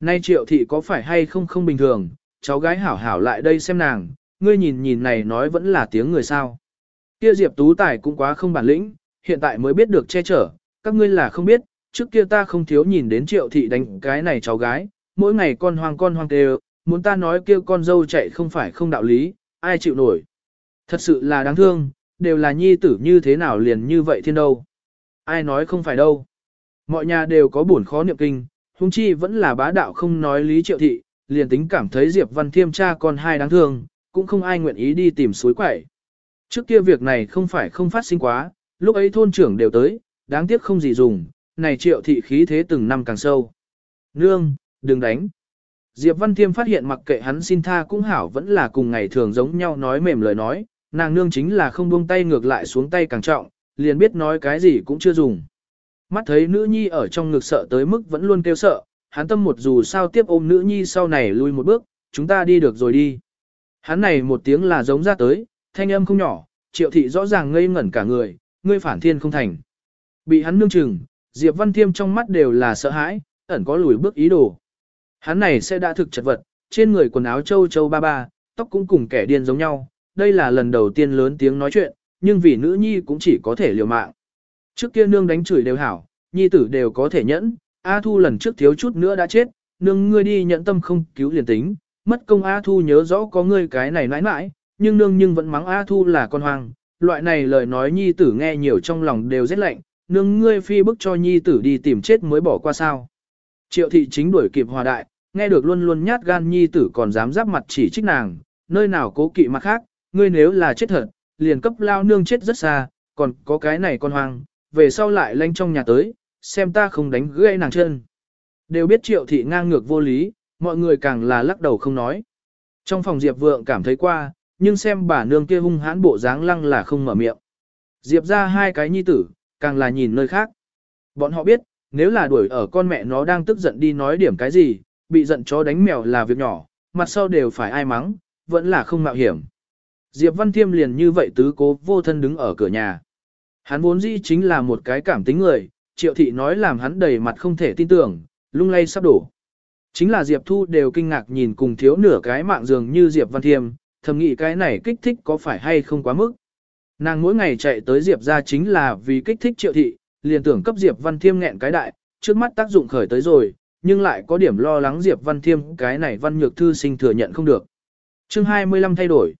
Nay triệu thị có phải hay không không bình thường, cháu gái hảo hảo lại đây xem nàng, ngươi nhìn nhìn này nói vẫn là tiếng người sao. Kia Diệp Tú Tài cũng quá không bản lĩnh, hiện tại mới biết được che chở, các ngươi là không biết, trước kia ta không thiếu nhìn đến triệu thị đánh cái này cháu gái, mỗi ngày con hoang con hoang kêu, muốn ta nói kêu con dâu chạy không phải không đạo lý, ai chịu nổi. Thật sự là đáng thương, đều là nhi tử như thế nào liền như vậy thiên đâu. Ai nói không phải đâu. Mọi nhà đều có buồn khó niệm kinh, hung chi vẫn là bá đạo không nói lý triệu thị, liền tính cảm thấy Diệp Văn Thiêm cha con hai đáng thương, cũng không ai nguyện ý đi tìm suối quẩy. Trước kia việc này không phải không phát sinh quá, lúc ấy thôn trưởng đều tới, đáng tiếc không gì dùng, này triệu thị khí thế từng năm càng sâu. Nương, đừng đánh. Diệp Văn Thiêm phát hiện mặc kệ hắn xin tha cũng hảo vẫn là cùng ngày thường giống nhau nói mềm lời nói, nàng nương chính là không buông tay ngược lại xuống tay càng trọng, liền biết nói cái gì cũng chưa dùng. Mắt thấy nữ nhi ở trong ngực sợ tới mức vẫn luôn kêu sợ, hắn tâm một dù sao tiếp ôm nữ nhi sau này lui một bước, chúng ta đi được rồi đi. Hắn này một tiếng là giống ra tới, thanh âm không nhỏ, triệu thị rõ ràng ngây ngẩn cả người, ngươi phản thiên không thành. Bị hắn nương chừng, Diệp Văn Thiêm trong mắt đều là sợ hãi, ẩn có lùi bước ý đồ. Hắn này sẽ đã thực chật vật, trên người quần áo châu châu ba ba, tóc cũng cùng kẻ điên giống nhau, đây là lần đầu tiên lớn tiếng nói chuyện, nhưng vì nữ nhi cũng chỉ có thể liều mạng. Trước kia nương đánh chửi đều hảo, nhi tử đều có thể nhẫn, A Thu lần trước thiếu chút nữa đã chết, nương ngươi đi nhận tâm không cứu liền tính, mất công A Thu nhớ rõ có ngươi cái này nãi nãi, nhưng nương nhưng vẫn mắng A Thu là con hoang, loại này lời nói nhi tử nghe nhiều trong lòng đều rất lạnh, nương ngươi phi bức cho nhi tử đi tìm chết mới bỏ qua sao. Triệu thị chính đuổi kịp hòa đại, nghe được luôn luôn nhát gan nhi tử còn dám giáp mặt chỉ trích nàng, nơi nào cố kỵ mặt khác, ngươi nếu là chết thật, liền cấp lao nương chết rất xa, còn có cái này con hoang, về sau lại lanh trong nhà tới, xem ta không đánh gãy nàng chân. Đều biết triệu thị ngang ngược vô lý, mọi người càng là lắc đầu không nói. Trong phòng Diệp Vượng cảm thấy qua, nhưng xem bà nương kia hung hãn bộ dáng lăng là không mở miệng. Diệp ra hai cái nhi tử, càng là nhìn nơi khác. Bọn họ biết, nếu là đuổi ở con mẹ nó đang tức giận đi nói điểm cái gì, bị giận chó đánh mèo là việc nhỏ, mặt sau đều phải ai mắng, vẫn là không mạo hiểm. Diệp Văn Thiêm liền như vậy tứ cố vô thân đứng ở cửa nhà. Hắn vốn dĩ chính là một cái cảm tính người, triệu thị nói làm hắn đầy mặt không thể tin tưởng, lung lay sắp đổ. Chính là Diệp Thu đều kinh ngạc nhìn cùng thiếu nửa cái mạng dường như Diệp Văn Thiêm, thầm nghĩ cái này kích thích có phải hay không quá mức. Nàng mỗi ngày chạy tới Diệp ra chính là vì kích thích triệu thị, liền tưởng cấp Diệp Văn Thiêm nghẹn cái đại, trước mắt tác dụng khởi tới rồi, nhưng lại có điểm lo lắng Diệp Văn Thiêm cái này văn nhược thư sinh thừa nhận không được. chương 25 thay đổi.